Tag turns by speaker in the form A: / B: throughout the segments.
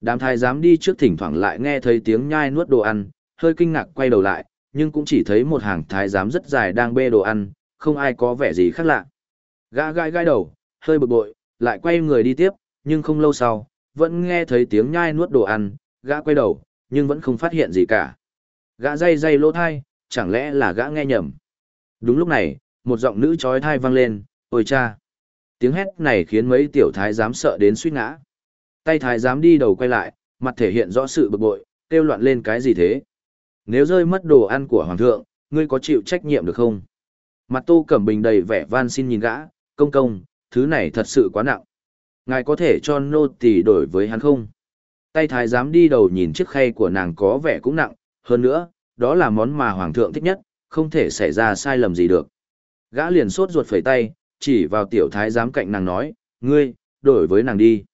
A: Đám thái giám đi trước thỉnh thoảng lại nghe thấy tiếng nhai nuốt đồ ăn, hơi kinh ngạc quay đầu lại, nhưng cũng chỉ thấy một hàng thái giám rất dài đang bê đồ ăn, không ai có vẻ gì khác lạ. Gã gai gai đầu, hơi bực bội, lại quay người đi tiếp, nhưng không lâu sau, vẫn nghe thấy tiếng nhai nuốt đồ ăn, gã quay đầu, nhưng vẫn không phát hiện gì cả. Gã dây dây lỗ thai, chẳng lẽ là gã nghe nhầm. Đúng lúc này, một giọng nữ trói thai vang lên, ôi cha. Tiếng hét này khiến mấy tiểu thái giám sợ đến suýt ngã. Tay thái giám đi đầu quay lại, mặt thể hiện rõ sự bực bội, kêu loạn lên cái gì thế. Nếu rơi mất đồ ăn của hoàng thượng, ngươi có chịu trách nhiệm được không? Mặt tô cẩm bình đầy vẻ van xin nhìn gã, công công, thứ này thật sự quá nặng. Ngài có thể cho nô tỳ đổi với hắn không? Tay thái giám đi đầu nhìn chiếc khay của nàng có vẻ cũng nặng, hơn nữa, đó là món mà hoàng thượng thích nhất, không thể xảy ra sai lầm gì được. Gã liền sốt ruột phẩy tay, chỉ vào tiểu thái giám cạnh nàng nói, ngươi, đổi với nàng đi.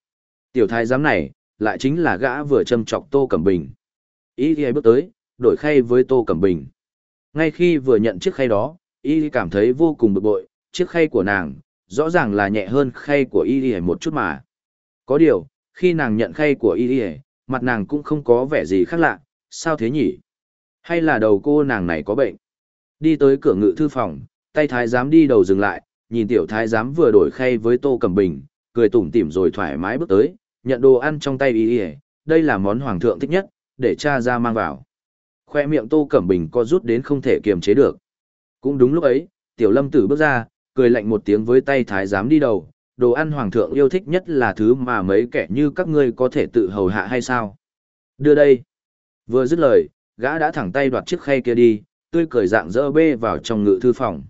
A: Tiểu thái giám này, lại chính là gã vừa châm chọc Tô Cẩm Bình. Ý ghi bước tới, đổi khay với Tô Cẩm Bình. Ngay khi vừa nhận chiếc khay đó, y cảm thấy vô cùng bực bội, chiếc khay của nàng, rõ ràng là nhẹ hơn khay của y một chút mà. Có điều, khi nàng nhận khay của y mặt nàng cũng không có vẻ gì khác lạ, sao thế nhỉ? Hay là đầu cô nàng này có bệnh? Đi tới cửa ngự thư phòng, tay thái giám đi đầu dừng lại, nhìn tiểu thái giám vừa đổi khay với tô cẩm bình, cười tủm tỉm rồi thoải mái bước tới, nhận đồ ăn trong tay y đây là món hoàng thượng thích nhất, để cha ra mang vào. Khoe miệng tô cẩm bình co rút đến không thể kiềm chế được. Cũng đúng lúc ấy, tiểu lâm tử bước ra, cười lạnh một tiếng với tay thái giám đi đầu, đồ ăn hoàng thượng yêu thích nhất là thứ mà mấy kẻ như các ngươi có thể tự hầu hạ hay sao? Đưa đây. Vừa dứt lời, gã đã thẳng tay đoạt chiếc khay kia đi, tươi cười dạng dỡ bê vào trong ngự thư phòng.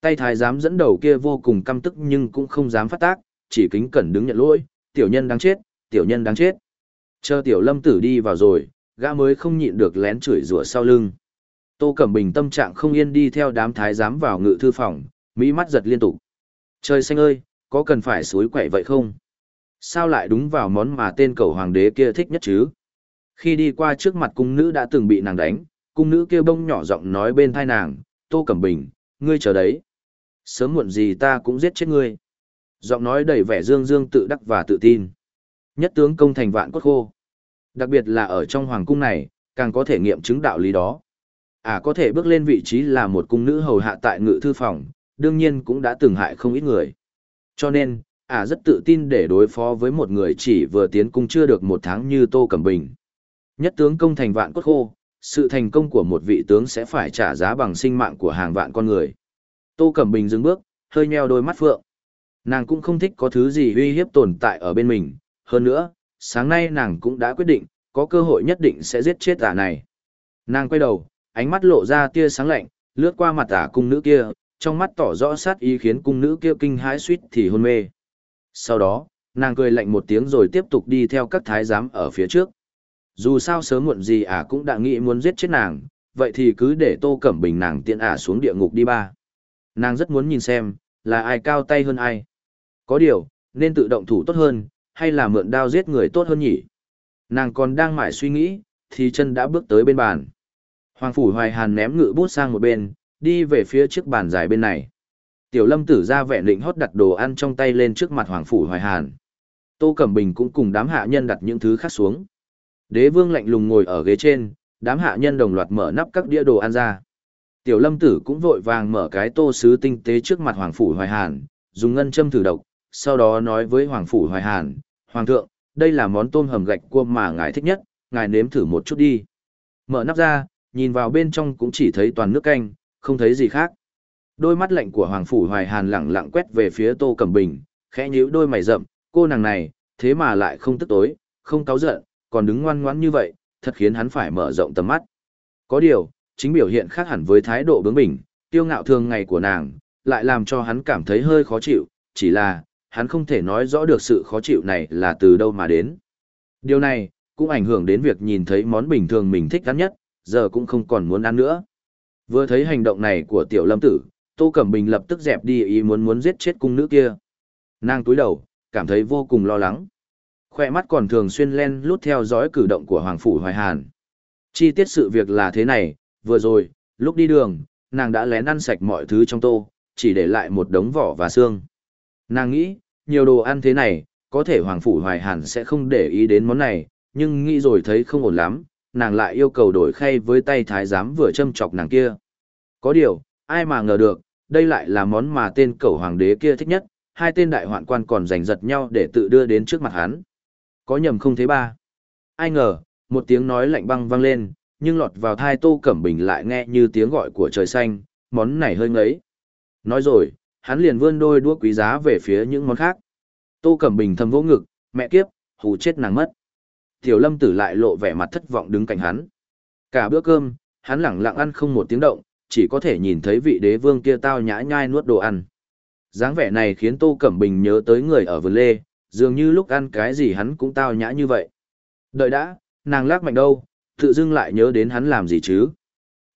A: Tay thái giám dẫn đầu kia vô cùng căm tức nhưng cũng không dám phát tác, chỉ kính cẩn đứng nhận lỗi, tiểu nhân đáng chết, tiểu nhân đáng chết. Chờ tiểu lâm tử đi vào rồi, gã mới không nhịn được lén chửi rủa sau lưng. Tô Cẩm Bình tâm trạng không yên đi theo đám thái giám vào ngự thư phòng, mỹ mắt giật liên tục. Trời xanh ơi, có cần phải suối quậy vậy không? Sao lại đúng vào món mà tên cầu hoàng đế kia thích nhất chứ? Khi đi qua trước mặt cung nữ đã từng bị nàng đánh, cung nữ kia bông nhỏ giọng nói bên thai nàng, Tô Cẩm Bình, ngươi chờ đấy. Sớm muộn gì ta cũng giết chết ngươi. Giọng nói đầy vẻ dương dương tự đắc và tự tin. Nhất tướng công thành vạn cốt khô. Đặc biệt là ở trong hoàng cung này, càng có thể nghiệm chứng đạo lý đó. À có thể bước lên vị trí là một cung nữ hầu hạ tại ngự thư phòng, đương nhiên cũng đã từng hại không ít người. Cho nên, à rất tự tin để đối phó với một người chỉ vừa tiến cung chưa được một tháng như Tô Cẩm Bình. Nhất tướng công thành vạn cốt khô, sự thành công của một vị tướng sẽ phải trả giá bằng sinh mạng của hàng vạn con người. Tô Cẩm Bình dừng bước, hơi nheo đôi mắt phượng. Nàng cũng không thích có thứ gì uy hiếp tồn tại ở bên mình, hơn nữa, sáng nay nàng cũng đã quyết định, có cơ hội nhất định sẽ giết chết tả này. Nàng quay đầu, ánh mắt lộ ra tia sáng lạnh, lướt qua mặt tả cung nữ kia, trong mắt tỏ rõ sát ý khiến cung nữ kia kinh hãi suýt thì hôn mê. Sau đó, nàng cười lạnh một tiếng rồi tiếp tục đi theo các thái giám ở phía trước. Dù sao sớm muộn gì ả cũng đã nghĩ muốn giết chết nàng, vậy thì cứ để Tô Cẩm Bình nàng tiện ả xuống địa ngục đi ba. Nàng rất muốn nhìn xem, là ai cao tay hơn ai. Có điều, nên tự động thủ tốt hơn, hay là mượn đao giết người tốt hơn nhỉ? Nàng còn đang mải suy nghĩ, thì chân đã bước tới bên bàn. Hoàng Phủ Hoài Hàn ném ngự bút sang một bên, đi về phía trước bàn dài bên này. Tiểu Lâm tử ra vẻ định hót đặt đồ ăn trong tay lên trước mặt Hoàng Phủ Hoài Hàn. Tô Cẩm Bình cũng cùng đám hạ nhân đặt những thứ khác xuống. Đế vương lạnh lùng ngồi ở ghế trên, đám hạ nhân đồng loạt mở nắp các đĩa đồ ăn ra. Tiểu Lâm tử cũng vội vàng mở cái tô sứ tinh tế trước mặt Hoàng Phủ Hoài Hàn, dùng ngân châm thử độc, sau đó nói với Hoàng Phủ Hoài Hàn, Hoàng thượng, đây là món tôm hầm gạch cua mà ngài thích nhất, ngài nếm thử một chút đi. Mở nắp ra, nhìn vào bên trong cũng chỉ thấy toàn nước canh, không thấy gì khác. Đôi mắt lạnh của Hoàng Phủ Hoài Hàn lẳng lặng quét về phía Tô Cẩm Bình, khẽ nhíu đôi mày rậm, cô nàng này, thế mà lại không tức tối, không cáu giận, còn đứng ngoan ngoãn như vậy, thật khiến hắn phải mở rộng tầm mắt. Có điều, chính biểu hiện khác hẳn với thái độ bướng bỉnh, tiêu ngạo thường ngày của nàng, lại làm cho hắn cảm thấy hơi khó chịu, chỉ là, hắn không thể nói rõ được sự khó chịu này là từ đâu mà đến. Điều này, cũng ảnh hưởng đến việc nhìn thấy món bình thường mình thích ăn nhất, giờ cũng không còn muốn ăn nữa. Vừa thấy hành động này của tiểu lâm tử, Tô Cẩm Bình lập tức dẹp đi ý muốn muốn giết chết cung nữ kia. Nàng túi đầu, cảm thấy vô cùng lo lắng. Khoe mắt còn thường xuyên len lút theo dõi cử động của Hoàng Phủ Hoài Hàn. Chi tiết sự việc là thế này, vừa rồi, lúc đi đường, nàng đã lén ăn sạch mọi thứ trong tô, chỉ để lại một đống vỏ và xương. Nàng nghĩ, nhiều đồ ăn thế này, có thể Hoàng Phủ Hoài Hàn sẽ không để ý đến món này, nhưng nghĩ rồi thấy không ổn lắm, nàng lại yêu cầu đổi khay với tay thái giám vừa châm chọc nàng kia. Có điều, ai mà ngờ được, đây lại là món mà tên cẩu hoàng đế kia thích nhất, hai tên đại hoạn quan còn giành giật nhau để tự đưa đến trước mặt hắn. Có nhầm không thế ba? Ai ngờ, một tiếng nói lạnh băng vang lên, nhưng lọt vào thai Tô Cẩm Bình lại nghe như tiếng gọi của trời xanh, món này hơi ngấy. Nói rồi, hắn liền vươn đôi đũa quý giá về phía những món khác. Tô Cẩm Bình thầm vỗ ngực, mẹ kiếp, hù chết nàng mất. Tiểu Lâm Tử lại lộ vẻ mặt thất vọng đứng cạnh hắn. Cả bữa cơm, hắn lẳng lặng ăn không một tiếng động, chỉ có thể nhìn thấy vị đế vương kia tao nhã nhai nuốt đồ ăn. dáng vẻ này khiến Tô Cẩm Bình nhớ tới người ở vườn lê, dường như lúc ăn cái gì hắn cũng tao nhã như vậy. Đợi đã, nàng lắc mạnh đâu, tự dưng lại nhớ đến hắn làm gì chứ.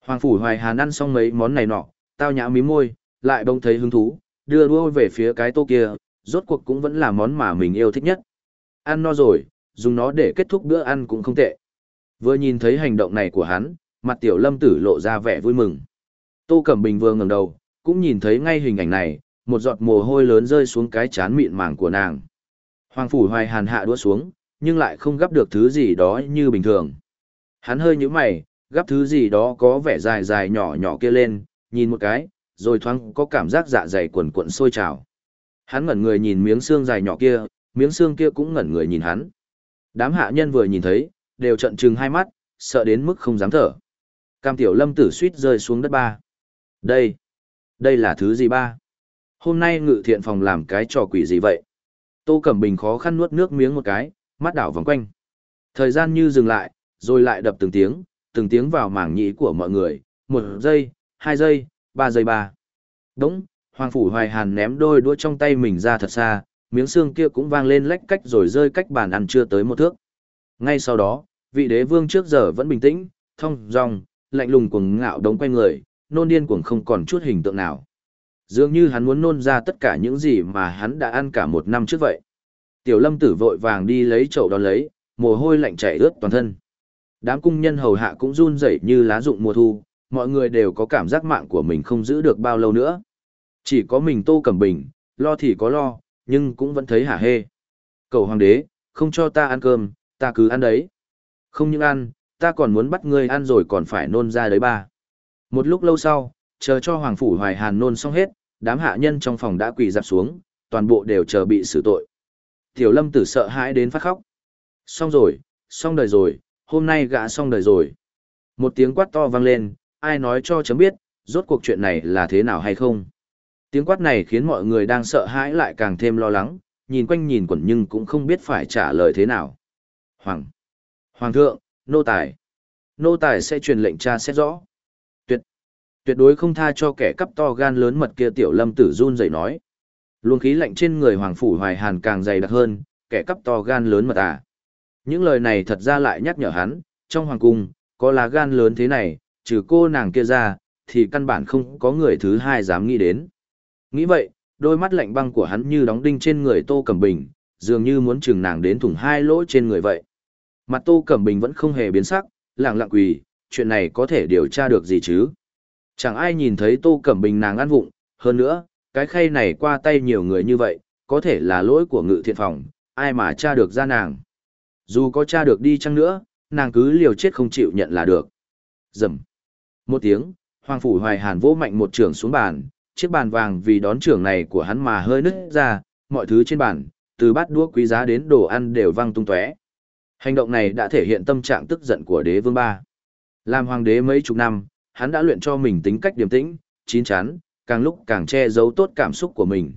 A: Hoàng Phủ Hoài Hàn ăn xong mấy món này nọ, tao nhã mí môi, lại bỗng thấy hứng thú, đưa đua về phía cái tô kia, rốt cuộc cũng vẫn là món mà mình yêu thích nhất. Ăn no rồi, dùng nó để kết thúc bữa ăn cũng không tệ. Vừa nhìn thấy hành động này của hắn, mặt tiểu lâm tử lộ ra vẻ vui mừng. Tô Cẩm Bình vừa ngẩng đầu, cũng nhìn thấy ngay hình ảnh này, một giọt mồ hôi lớn rơi xuống cái chán mịn màng của nàng. Hoàng Phủ Hoài Hàn hạ đũa xuống, nhưng lại không gấp được thứ gì đó như bình thường. Hắn hơi nhíu mày, gấp thứ gì đó có vẻ dài dài nhỏ nhỏ kia lên, nhìn một cái, rồi thoáng có cảm giác dạ dày quần cuộn sôi trào. Hắn ngẩn người nhìn miếng xương dài nhỏ kia, miếng xương kia cũng ngẩn người nhìn hắn. Đám hạ nhân vừa nhìn thấy, đều trận trừng hai mắt, sợ đến mức không dám thở. Cam tiểu lâm tử suýt rơi xuống đất ba. Đây, đây là thứ gì ba? Hôm nay ngự thiện phòng làm cái trò quỷ gì vậy? Tô Cẩm Bình khó khăn nuốt nước miếng một cái, mắt đảo vòng quanh. Thời gian như dừng lại, rồi lại đập từng tiếng, từng tiếng vào mảng nhĩ của mọi người, một giây, hai giây, ba giây ba. Đúng, Hoàng Phủ Hoài Hàn ném đôi đũa trong tay mình ra thật xa, miếng xương kia cũng vang lên lách cách rồi rơi cách bàn ăn chưa tới một thước. Ngay sau đó, vị đế vương trước giờ vẫn bình tĩnh, thong dong, lạnh lùng cuồng ngạo đống quay người, nôn điên cuồng không còn chút hình tượng nào. Dường như hắn muốn nôn ra tất cả những gì mà hắn đã ăn cả một năm trước vậy. Tiểu lâm tử vội vàng đi lấy chậu đón lấy, mồ hôi lạnh chảy ướt toàn thân. Đám cung nhân hầu hạ cũng run rẩy như lá rụng mùa thu, mọi người đều có cảm giác mạng của mình không giữ được bao lâu nữa. Chỉ có mình Tô Cẩm Bình, lo thì có lo, nhưng cũng vẫn thấy hả hê. Cầu hoàng đế, không cho ta ăn cơm, ta cứ ăn đấy. Không những ăn, ta còn muốn bắt ngươi ăn rồi còn phải nôn ra đấy ba. Một lúc lâu sau, chờ cho Hoàng Phủ Hoài Hàn nôn xong hết, đám hạ nhân trong phòng đã quỳ dạp xuống, toàn bộ đều chờ bị xử tội. Tiểu lâm tử sợ hãi đến phát khóc. Xong rồi, xong đời rồi, hôm nay gã xong đời rồi. Một tiếng quát to vang lên, ai nói cho chấm biết, rốt cuộc chuyện này là thế nào hay không. Tiếng quát này khiến mọi người đang sợ hãi lại càng thêm lo lắng, nhìn quanh nhìn quẩn nhưng cũng không biết phải trả lời thế nào. Hoàng! Hoàng thượng, nô tài! Nô tài sẽ truyền lệnh tra xét rõ. Tuyệt! Tuyệt đối không tha cho kẻ cắp to gan lớn mật kia tiểu lâm tử run dậy nói. Luồng khí lạnh trên người Hoàng Phủ Hoài Hàn càng dày đặc hơn, kẻ cắp to gan lớn mật à. Những lời này thật ra lại nhắc nhở hắn, trong Hoàng Cung, có lá gan lớn thế này, trừ cô nàng kia ra, thì căn bản không có người thứ hai dám nghĩ đến. Nghĩ vậy, đôi mắt lạnh băng của hắn như đóng đinh trên người Tô Cẩm Bình, dường như muốn chừng nàng đến thủng hai lỗ trên người vậy. Mặt Tô Cẩm Bình vẫn không hề biến sắc, lặng lặng quỳ, chuyện này có thể điều tra được gì chứ? Chẳng ai nhìn thấy Tô Cẩm Bình nàng ăn vụng, hơn nữa, cái khay này qua tay nhiều người như vậy, có thể là lỗi của ngự thiện phòng, ai mà tra được ra nàng. Dù có tra được đi chăng nữa, nàng cứ liều chết không chịu nhận là được. Dầm. Một tiếng, Hoàng Phủ Hoài Hàn vỗ mạnh một trưởng xuống bàn, chiếc bàn vàng vì đón trưởng này của hắn mà hơi nứt ra, mọi thứ trên bàn, từ bát đũa quý giá đến đồ ăn đều văng tung tóe. Hành động này đã thể hiện tâm trạng tức giận của đế vương ba. Làm hoàng đế mấy chục năm, hắn đã luyện cho mình tính cách điềm tĩnh, chín chắn, càng lúc càng che giấu tốt cảm xúc của mình.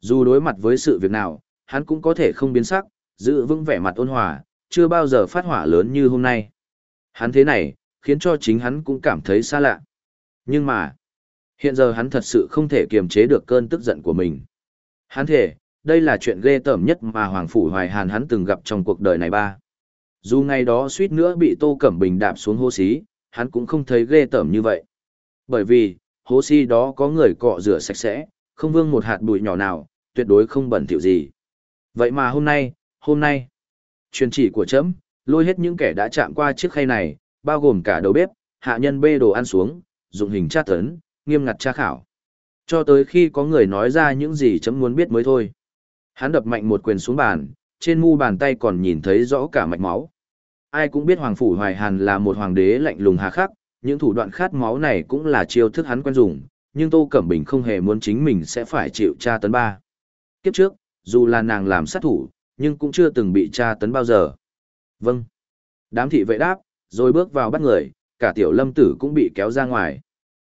A: Dù đối mặt với sự việc nào, hắn cũng có thể không biến sắc, giữ vững vẻ mặt ôn hòa, chưa bao giờ phát hỏa lớn như hôm nay. Hắn thế này, khiến cho chính hắn cũng cảm thấy xa lạ. Nhưng mà, hiện giờ hắn thật sự không thể kiềm chế được cơn tức giận của mình. Hắn thể, đây là chuyện ghê tởm nhất mà Hoàng Phủ Hoài Hàn hắn từng gặp trong cuộc đời này ba. Dù ngày đó suýt nữa bị Tô Cẩm Bình đạp xuống hô xí, hắn cũng không thấy ghê tởm như vậy. Bởi vì, hố xí đó có người cọ rửa sạch sẽ, không vương một hạt bụi nhỏ nào, tuyệt đối không bẩn thỉu gì. Vậy mà hôm nay, hôm nay, truyền chỉ của chấm, lôi hết những kẻ đã chạm qua chiếc khay này, bao gồm cả đầu bếp, hạ nhân bê đồ ăn xuống, dụng hình tra tấn, nghiêm ngặt tra khảo. Cho tới khi có người nói ra những gì chấm muốn biết mới thôi. Hắn đập mạnh một quyền xuống bàn, trên mu bàn tay còn nhìn thấy rõ cả mạch máu, Ai cũng biết Hoàng Phủ Hoài Hàn là một hoàng đế lạnh lùng hà khắc, những thủ đoạn khát máu này cũng là chiêu thức hắn quen dùng, nhưng Tô Cẩm Bình không hề muốn chính mình sẽ phải chịu tra tấn ba. Kiếp trước, dù là nàng làm sát thủ, nhưng cũng chưa từng bị tra tấn bao giờ. Vâng. Đám thị vệ đáp, rồi bước vào bắt người, cả tiểu lâm tử cũng bị kéo ra ngoài.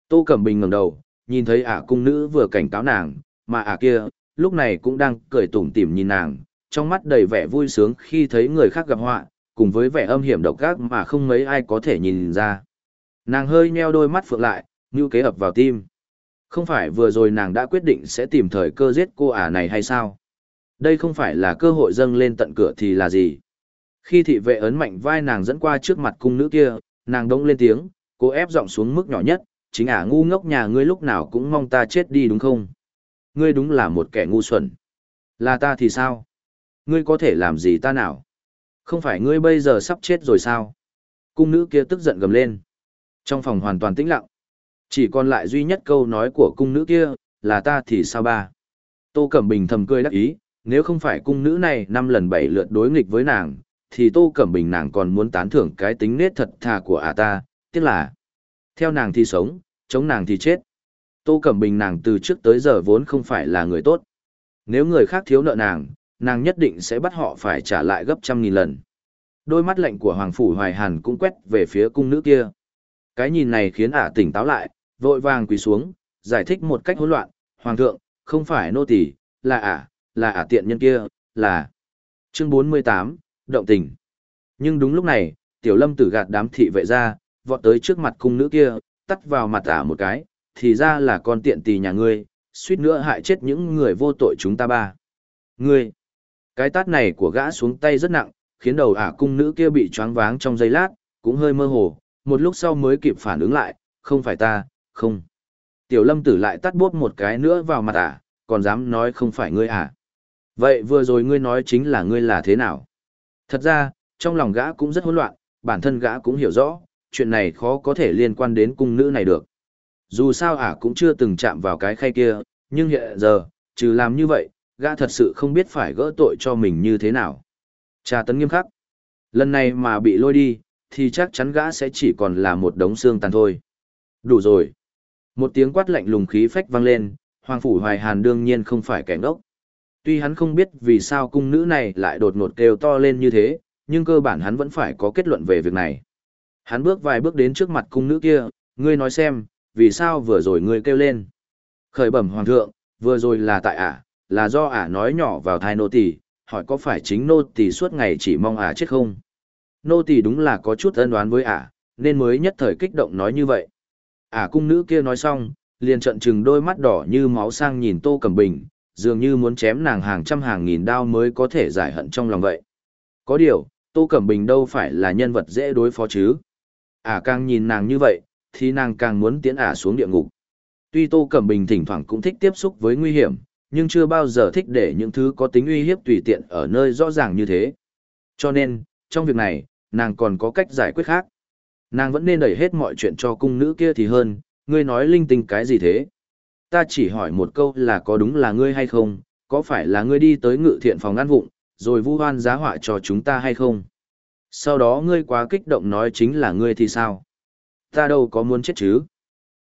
A: Tô Cẩm Bình ngẩng đầu, nhìn thấy ả cung nữ vừa cảnh cáo nàng, mà ả kia, lúc này cũng đang cười tủm tỉm nhìn nàng, trong mắt đầy vẻ vui sướng khi thấy người khác gặp họa, cùng với vẻ âm hiểm độc ác mà không mấy ai có thể nhìn ra. Nàng hơi nheo đôi mắt phượng lại, như kế ập vào tim. Không phải vừa rồi nàng đã quyết định sẽ tìm thời cơ giết cô ả này hay sao? Đây không phải là cơ hội dâng lên tận cửa thì là gì? Khi thị vệ ấn mạnh vai nàng dẫn qua trước mặt cung nữ kia, nàng đống lên tiếng, cố ép giọng xuống mức nhỏ nhất, chính ả ngu ngốc nhà ngươi lúc nào cũng mong ta chết đi đúng không? Ngươi đúng là một kẻ ngu xuẩn. Là ta thì sao? Ngươi có thể làm gì ta nào? Không phải ngươi bây giờ sắp chết rồi sao? Cung nữ kia tức giận gầm lên. Trong phòng hoàn toàn tĩnh lặng. Chỉ còn lại duy nhất câu nói của cung nữ kia, là ta thì sao ba? Tô Cẩm Bình thầm cười đắc ý, nếu không phải cung nữ này năm lần bảy lượt đối nghịch với nàng, thì Tô Cẩm Bình nàng còn muốn tán thưởng cái tính nết thật thà của ả ta, tiếc là theo nàng thì sống, chống nàng thì chết. Tô Cẩm Bình nàng từ trước tới giờ vốn không phải là người tốt. Nếu người khác thiếu nợ nàng, nàng nhất định sẽ bắt họ phải trả lại gấp trăm nghìn lần. Đôi mắt lạnh của Hoàng Phủ Hoài Hàn cũng quét về phía cung nữ kia. Cái nhìn này khiến ả tỉnh táo lại, vội vàng quỳ xuống, giải thích một cách hỗn loạn. Hoàng thượng, không phải nô tỳ, là ả, là ả tiện nhân kia, là... Chương 48, Động tình. Nhưng đúng lúc này, tiểu lâm tử gạt đám thị vệ ra, vọt tới trước mặt cung nữ kia, tắt vào mặt ả một cái, thì ra là con tiện tì nhà ngươi, suýt nữa hại chết những người vô tội chúng ta ba. Ngươi! Cái tát này của gã xuống tay rất nặng, khiến đầu ả cung nữ kia bị choáng váng trong giây lát, cũng hơi mơ hồ, một lúc sau mới kịp phản ứng lại, không phải ta, không. Tiểu lâm tử lại tắt bốp một cái nữa vào mặt ả, còn dám nói không phải ngươi à. Vậy vừa rồi ngươi nói chính là ngươi là thế nào? Thật ra, trong lòng gã cũng rất hỗn loạn, bản thân gã cũng hiểu rõ, chuyện này khó có thể liên quan đến cung nữ này được. Dù sao ả cũng chưa từng chạm vào cái khay kia, nhưng hiện giờ, trừ làm như vậy, gã thật sự không biết phải gỡ tội cho mình như thế nào. Cha tấn nghiêm khắc. Lần này mà bị lôi đi, thì chắc chắn gã sẽ chỉ còn là một đống xương tàn thôi. Đủ rồi. Một tiếng quát lạnh lùng khí phách vang lên, Hoàng Phủ Hoài Hàn đương nhiên không phải kẻ ngốc. Tuy hắn không biết vì sao cung nữ này lại đột ngột kêu to lên như thế, nhưng cơ bản hắn vẫn phải có kết luận về việc này. Hắn bước vài bước đến trước mặt cung nữ kia, ngươi nói xem, vì sao vừa rồi ngươi kêu lên. Khởi bẩm hoàng thượng, vừa rồi là tại ả, là do ả nói nhỏ vào thai nô tỳ, hỏi có phải chính nô tỳ suốt ngày chỉ mong ả chết không. Nô tỳ đúng là có chút ân đoán với ả, nên mới nhất thời kích động nói như vậy. Ả cung nữ kia nói xong, liền trận trừng đôi mắt đỏ như máu sang nhìn tô cẩm bình, dường như muốn chém nàng hàng trăm hàng nghìn đao mới có thể giải hận trong lòng vậy. Có điều, Tô Cẩm Bình đâu phải là nhân vật dễ đối phó chứ. À, càng nhìn nàng như vậy, thì nàng càng muốn tiến ả xuống địa ngục. Tuy Tô Cẩm Bình thỉnh thoảng cũng thích tiếp xúc với nguy hiểm, nhưng chưa bao giờ thích để những thứ có tính uy hiếp tùy tiện ở nơi rõ ràng như thế. Cho nên, trong việc này, nàng còn có cách giải quyết khác. Nàng vẫn nên đẩy hết mọi chuyện cho cung nữ kia thì hơn, ngươi nói linh tinh cái gì thế? Ta chỉ hỏi một câu là có đúng là ngươi hay không, có phải là ngươi đi tới ngự thiện phòng ăn vụng, rồi vu hoan giá họa cho chúng ta hay không? Sau đó ngươi quá kích động nói chính là ngươi thì sao? Ta đâu có muốn chết chứ?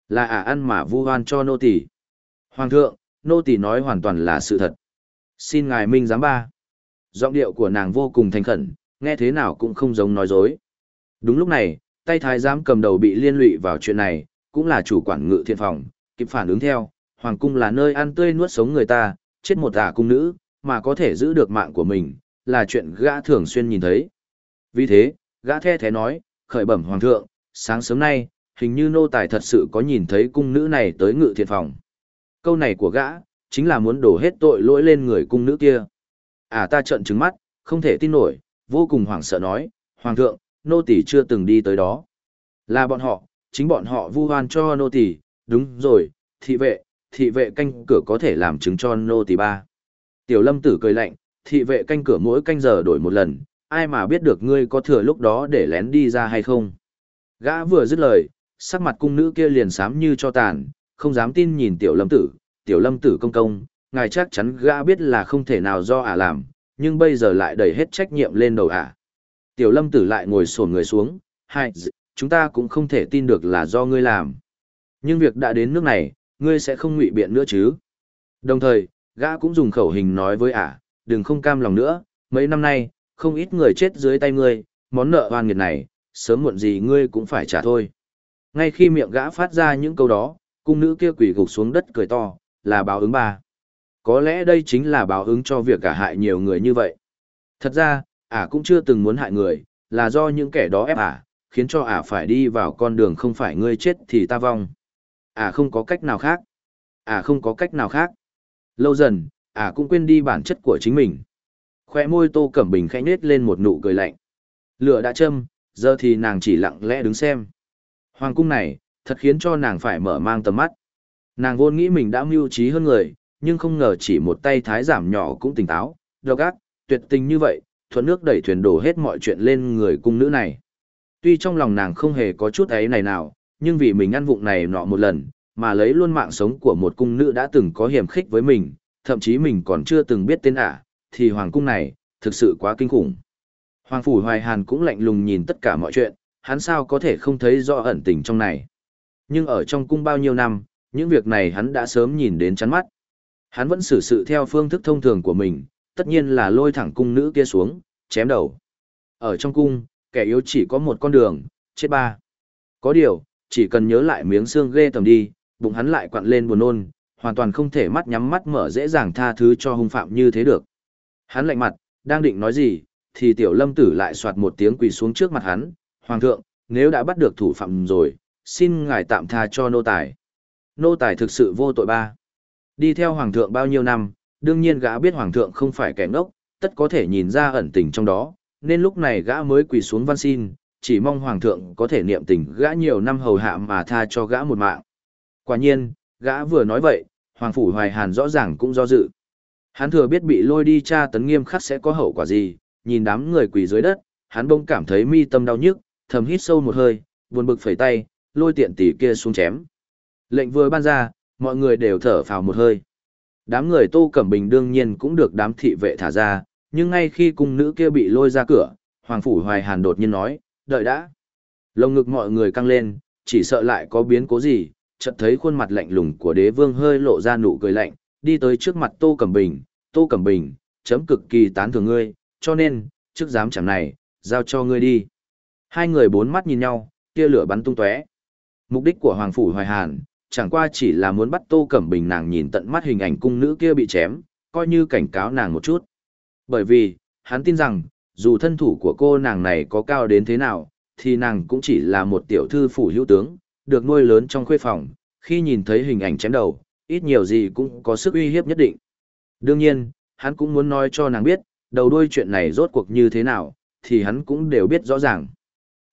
A: Là ả ăn mà vu hoan cho nô tỳ. Hoàng thượng, nô tỳ nói hoàn toàn là sự thật. Xin ngài minh giám ba. Giọng điệu của nàng vô cùng thành khẩn, nghe thế nào cũng không giống nói dối. Đúng lúc này, tay thái giám cầm đầu bị liên lụy vào chuyện này, cũng là chủ quản ngự thiện phòng, kịp phản ứng theo, hoàng cung là nơi ăn tươi nuốt sống người ta, chết một ả cung nữ, mà có thể giữ được mạng của mình, là chuyện gã thường xuyên nhìn thấy. Vì thế, gã the thế nói, khởi bẩm hoàng thượng, sáng sớm nay, hình như nô tài thật sự có nhìn thấy cung nữ này tới ngự thiện phòng. Câu này của gã, chính là muốn đổ hết tội lỗi lên người cung nữ kia. À ta trợn trừng mắt, không thể tin nổi, vô cùng hoảng sợ nói, hoàng thượng, nô tỳ chưa từng đi tới đó. Là bọn họ, chính bọn họ vu oan cho nô tỳ, đúng rồi, thị vệ, thị vệ canh cửa có thể làm chứng cho nô tỳ ba. Tiểu lâm tử cười lạnh, thị vệ canh cửa mỗi canh giờ đổi một lần, ai mà biết được ngươi có thừa lúc đó để lén đi ra hay không. Gã vừa dứt lời, sắc mặt cung nữ kia liền xám như cho tàn, không dám tin nhìn tiểu lâm tử, tiểu lâm tử công công, ngài chắc chắn gã biết là không thể nào do ả làm, nhưng bây giờ lại đẩy hết trách nhiệm lên đầu ả. Tiểu lâm tử lại ngồi sổn người xuống, hai, chúng ta cũng không thể tin được là do ngươi làm. Nhưng việc đã đến nước này, ngươi sẽ không ngụy biện nữa chứ. Đồng thời, gã cũng dùng khẩu hình nói với ả, đừng không cam lòng nữa, mấy năm nay, không ít người chết dưới tay ngươi, món nợ oan nghiệt này, sớm muộn gì ngươi cũng phải trả thôi. Ngay khi miệng gã phát ra những câu đó, cung nữ kia quỳ gục xuống đất cười to, là báo ứng ba. Có lẽ đây chính là báo ứng cho việc cả hại nhiều người như vậy. Thật ra, ả cũng chưa từng muốn hại người, là do những kẻ đó ép ả, khiến cho ả phải đi vào con đường không phải ngươi chết thì ta vong. Ả không có cách nào khác. Ả không có cách nào khác. Lâu dần, ả cũng quên đi bản chất của chính mình. Khoe môi tô cẩm bình khẽ nết lên một nụ cười lạnh. Lửa đã châm, giờ thì nàng chỉ lặng lẽ đứng xem. Hoàng cung này, thật khiến cho nàng phải mở mang tầm mắt. Nàng vốn nghĩ mình đã mưu trí hơn người, nhưng không ngờ chỉ một tay thái giảm nhỏ cũng tỉnh táo, độc ác, tuyệt tình như vậy, thuận nước đẩy thuyền đổ hết mọi chuyện lên người cung nữ này. Tuy trong lòng nàng không hề có chút ấy này nào, nhưng vì mình ăn vụng này nọ một lần, mà lấy luôn mạng sống của một cung nữ đã từng có hiểm khích với mình, thậm chí mình còn chưa từng biết tên ả, thì hoàng cung này, thực sự quá kinh khủng. Hoàng phủ Hoài Hàn cũng lạnh lùng nhìn tất cả mọi chuyện, hắn sao có thể không thấy rõ ẩn tình trong này. Nhưng ở trong cung bao nhiêu năm, những việc này hắn đã sớm nhìn đến chắn mắt. Hắn vẫn xử sự theo phương thức thông thường của mình, tất nhiên là lôi thẳng cung nữ kia xuống, chém đầu. Ở trong cung, kẻ yếu chỉ có một con đường, chết ba. Có điều, chỉ cần nhớ lại miếng xương ghê tầm đi, bụng hắn lại quặn lên buồn nôn, hoàn toàn không thể mắt nhắm mắt mở dễ dàng tha thứ cho hung phạm như thế được. Hắn lạnh mặt, đang định nói gì, thì tiểu lâm tử lại soạt một tiếng quỳ xuống trước mặt hắn, Hoàng thượng, nếu đã bắt được thủ phạm rồi, xin ngài tạm tha cho nô tài. Nô tài thực sự vô tội ba. Đi theo Hoàng thượng bao nhiêu năm, đương nhiên gã biết Hoàng thượng không phải kẻ ngốc, tất có thể nhìn ra ẩn tình trong đó, nên lúc này gã mới quỳ xuống văn xin, chỉ mong Hoàng thượng có thể niệm tình gã nhiều năm hầu hạ mà tha cho gã một mạng. Quả nhiên, gã vừa nói vậy, Hoàng Phủ Hoài Hàn rõ ràng cũng do dự. Hắn thừa biết bị lôi đi tra tấn nghiêm khắc sẽ có hậu quả gì, nhìn đám người quỳ dưới đất, hắn bỗng cảm thấy mi tâm đau nhức, thầm hít sâu một hơi, buồn bực phẩy tay, lôi tiện tỷ kia xuống chém. Lệnh vừa ban ra, mọi người đều thở phào một hơi. Đám người Tô Cẩm Bình đương nhiên cũng được đám thị vệ thả ra, nhưng ngay khi cung nữ kia bị lôi ra cửa, Hoàng Phủ Hoài Hàn đột nhiên nói, đợi đã. Lồng ngực mọi người căng lên, chỉ sợ lại có biến cố gì, chợt thấy khuôn mặt lạnh lùng của đế vương hơi lộ ra nụ cười lạnh, đi tới trước mặt Tô Cẩm Bình, Tô Cẩm Bình, chấm cực kỳ tán thưởng ngươi, cho nên, trước giám chẳng này, giao cho ngươi đi. Hai người bốn mắt nhìn nhau, tia lửa bắn tung tóe. Mục đích của Hoàng Phủ Hoài Hàn, chẳng qua chỉ là muốn bắt Tô Cẩm Bình nàng nhìn tận mắt hình ảnh cung nữ kia bị chém, coi như cảnh cáo nàng một chút. Bởi vì, hắn tin rằng, dù thân thủ của cô nàng này có cao đến thế nào, thì nàng cũng chỉ là một tiểu thư phủ hữu tướng, được nuôi lớn trong khuê phòng, khi nhìn thấy hình ảnh chém đầu, ít nhiều gì cũng có sức uy hiếp nhất định. Đương nhiên, hắn cũng muốn nói cho nàng biết, đầu đuôi chuyện này rốt cuộc như thế nào, thì hắn cũng đều biết rõ ràng.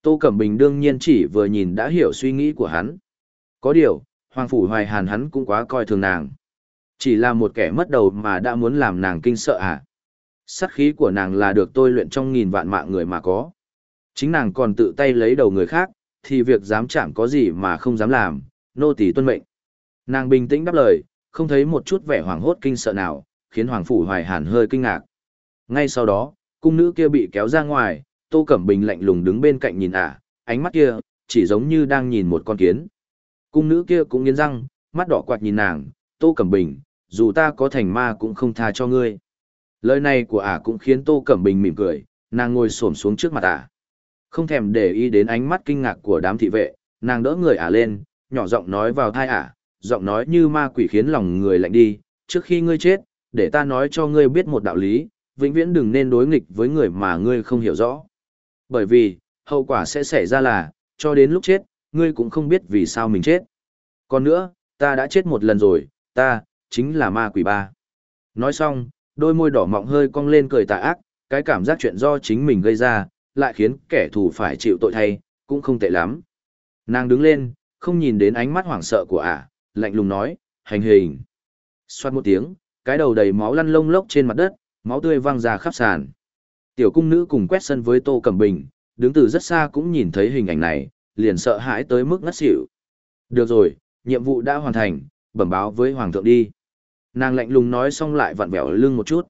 A: Tô Cẩm Bình đương nhiên chỉ vừa nhìn đã hiểu suy nghĩ của hắn. Có điều, Hoàng Phủ Hoài Hàn hắn cũng quá coi thường nàng. Chỉ là một kẻ mất đầu mà đã muốn làm nàng kinh sợ à. Sát khí của nàng là được tôi luyện trong nghìn vạn mạng người mà có. Chính nàng còn tự tay lấy đầu người khác, thì việc dám chẳng có gì mà không dám làm, nô tỳ tuân mệnh. Nàng bình tĩnh đáp lời, không thấy một chút vẻ hoảng hốt kinh sợ nào, khiến Hoàng Phủ Hoài Hàn hơi kinh ngạc. Ngay sau đó, cung nữ kia bị kéo ra ngoài, Tô Cẩm Bình lạnh lùng đứng bên cạnh nhìn ả, ánh mắt kia, chỉ giống như đang nhìn một con kiến. Cung nữ kia cũng nghiến răng, mắt đỏ quạt nhìn nàng, Tô Cẩm Bình, dù ta có thành ma cũng không tha cho ngươi. Lời này của ả cũng khiến Tô Cẩm Bình mỉm cười, nàng ngồi xổm xuống trước mặt ả. Không thèm để ý đến ánh mắt kinh ngạc của đám thị vệ, nàng đỡ người ả lên, nhỏ giọng nói vào thai ả, giọng nói như ma quỷ khiến lòng người lạnh đi, trước khi ngươi chết, để ta nói cho ngươi biết một đạo lý, vĩnh viễn đừng nên đối nghịch với người mà ngươi không hiểu rõ. Bởi vì, hậu quả sẽ xảy ra là, cho đến lúc chết, ngươi cũng không biết vì sao mình chết. Còn nữa, ta đã chết một lần rồi, ta, chính là ma quỷ ba. Nói xong, đôi môi đỏ mọng hơi cong lên cười tà ác, cái cảm giác chuyện do chính mình gây ra, lại khiến kẻ thù phải chịu tội thay, cũng không tệ lắm. Nàng đứng lên, không nhìn đến ánh mắt hoảng sợ của ả, lạnh lùng nói, hành hình. Xoát một tiếng, cái đầu đầy máu lăn lông lốc trên mặt đất, máu tươi văng ra khắp sàn. Tiểu cung nữ cùng quét sân với Tô Cẩm Bình, đứng từ rất xa cũng nhìn thấy hình ảnh này, liền sợ hãi tới mức ngất xỉu. Được rồi, nhiệm vụ đã hoàn thành, bẩm báo với Hoàng thượng đi. Nàng lạnh lùng nói xong lại vặn vẹo lưng một chút.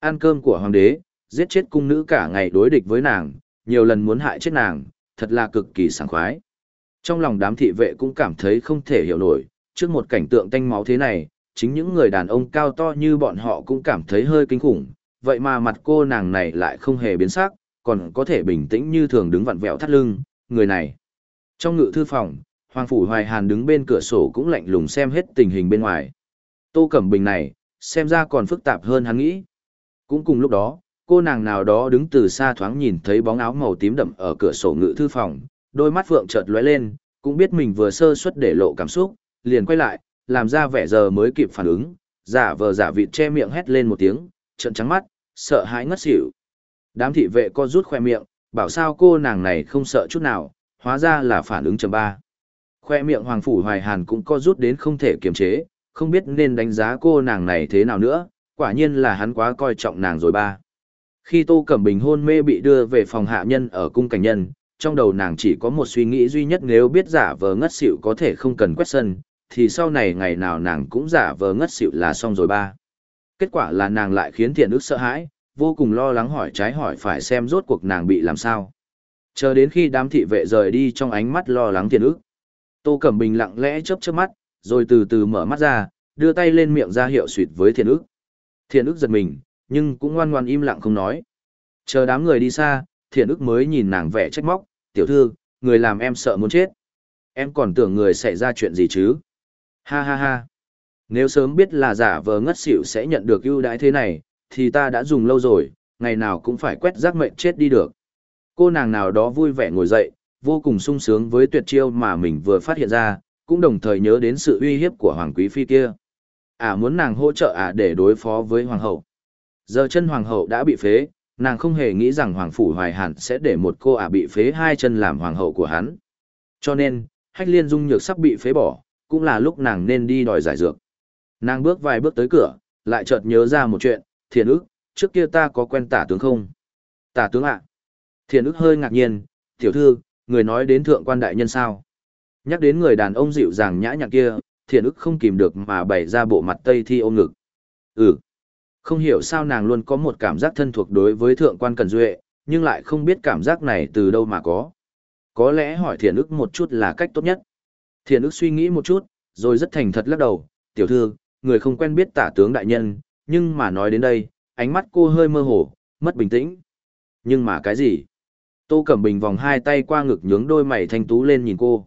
A: Ăn cơm của Hoàng đế, giết chết cung nữ cả ngày đối địch với nàng, nhiều lần muốn hại chết nàng, thật là cực kỳ sảng khoái. Trong lòng đám thị vệ cũng cảm thấy không thể hiểu nổi, trước một cảnh tượng tanh máu thế này, chính những người đàn ông cao to như bọn họ cũng cảm thấy hơi kinh khủng, vậy mà mặt cô nàng này lại không hề biến sắc, còn có thể bình tĩnh như thường đứng vặn vẹo thắt lưng, người này. Trong ngự thư phòng, Hoàng Phủ Hoài Hàn đứng bên cửa sổ cũng lạnh lùng xem hết tình hình bên ngoài. Tô Cẩm Bình này, xem ra còn phức tạp hơn hắn nghĩ. Cũng cùng lúc đó, cô nàng nào đó đứng từ xa thoáng nhìn thấy bóng áo màu tím đậm ở cửa sổ ngự thư phòng, đôi mắt phượng chợt lóe lên, cũng biết mình vừa sơ suất để lộ cảm xúc, liền quay lại, làm ra vẻ giờ mới kịp phản ứng, giả vờ giả vịt che miệng hét lên một tiếng, trợn trắng mắt, sợ hãi ngất xỉu. Đám thị vệ co rút khoe miệng, bảo sao cô nàng này không sợ chút nào, hóa ra là phản ứng chấm ba. Khoe miệng Hoàng Phủ Hoài Hàn cũng co rút đến không thể kiềm chế, không biết nên đánh giá cô nàng này thế nào nữa, quả nhiên là hắn quá coi trọng nàng rồi ba. Khi Tô Cẩm Bình hôn mê bị đưa về phòng hạ nhân ở cung cảnh nhân, trong đầu nàng chỉ có một suy nghĩ duy nhất nếu biết giả vờ ngất xỉu có thể không cần quét sân, thì sau này ngày nào nàng cũng giả vờ ngất xỉu là xong rồi ba. Kết quả là nàng lại khiến thiện ức sợ hãi, vô cùng lo lắng hỏi trái hỏi phải xem rốt cuộc nàng bị làm sao. Chờ đến khi đám thị vệ rời đi trong ánh mắt lo lắng thiện ức. Tô Cẩm Bình lặng lẽ chớp chớp mắt, rồi từ từ mở mắt ra, đưa tay lên miệng ra hiệu suyệt với thiện ức. Thiện ức giật mình, nhưng cũng ngoan ngoan im lặng không nói. Chờ đám người đi xa, thiện ức mới nhìn nàng vẻ trách móc, tiểu thư, người làm em sợ muốn chết. Em còn tưởng người xảy ra chuyện gì chứ? Ha ha ha. Nếu sớm biết là giả vờ ngất xỉu sẽ nhận được ưu đãi thế này, thì ta đã dùng lâu rồi, ngày nào cũng phải quét rác mệnh chết đi được. Cô nàng nào đó vui vẻ ngồi dậy, vô cùng sung sướng với tuyệt chiêu mà mình vừa phát hiện ra, cũng đồng thời nhớ đến sự uy hiếp của Hoàng Quý Phi kia. À muốn nàng hỗ trợ à để đối phó với Hoàng hậu. Giờ chân Hoàng hậu đã bị phế, nàng không hề nghĩ rằng Hoàng Phủ Hoài hẳn sẽ để một cô ả bị phế hai chân làm Hoàng hậu của hắn. Cho nên, Hách Liên Dung Nhược sắp bị phế bỏ, cũng là lúc nàng nên đi đòi giải dược. Nàng bước vài bước tới cửa, lại chợt nhớ ra một chuyện, thiền ức, trước kia ta có quen tả tướng không? Tả tướng ạ. À? Thiền ức hơi ngạc nhiên, tiểu thư, người nói đến thượng quan đại nhân sao? Nhắc đến người đàn ông dịu dàng nhã nhặn kia, thiền ức không kìm được mà bày ra bộ mặt tây thi ôm ngực. Ừ. Không hiểu sao nàng luôn có một cảm giác thân thuộc đối với thượng quan Cần Duệ, nhưng lại không biết cảm giác này từ đâu mà có. Có lẽ hỏi thiền ức một chút là cách tốt nhất. Thiền ức suy nghĩ một chút, rồi rất thành thật lắc đầu, tiểu thư, người không quen biết tả tướng đại nhân, nhưng mà nói đến đây, ánh mắt cô hơi mơ hồ, mất bình tĩnh. Nhưng mà cái gì? Tô Cẩm Bình vòng hai tay qua ngực nhướng đôi mày thanh tú lên nhìn cô.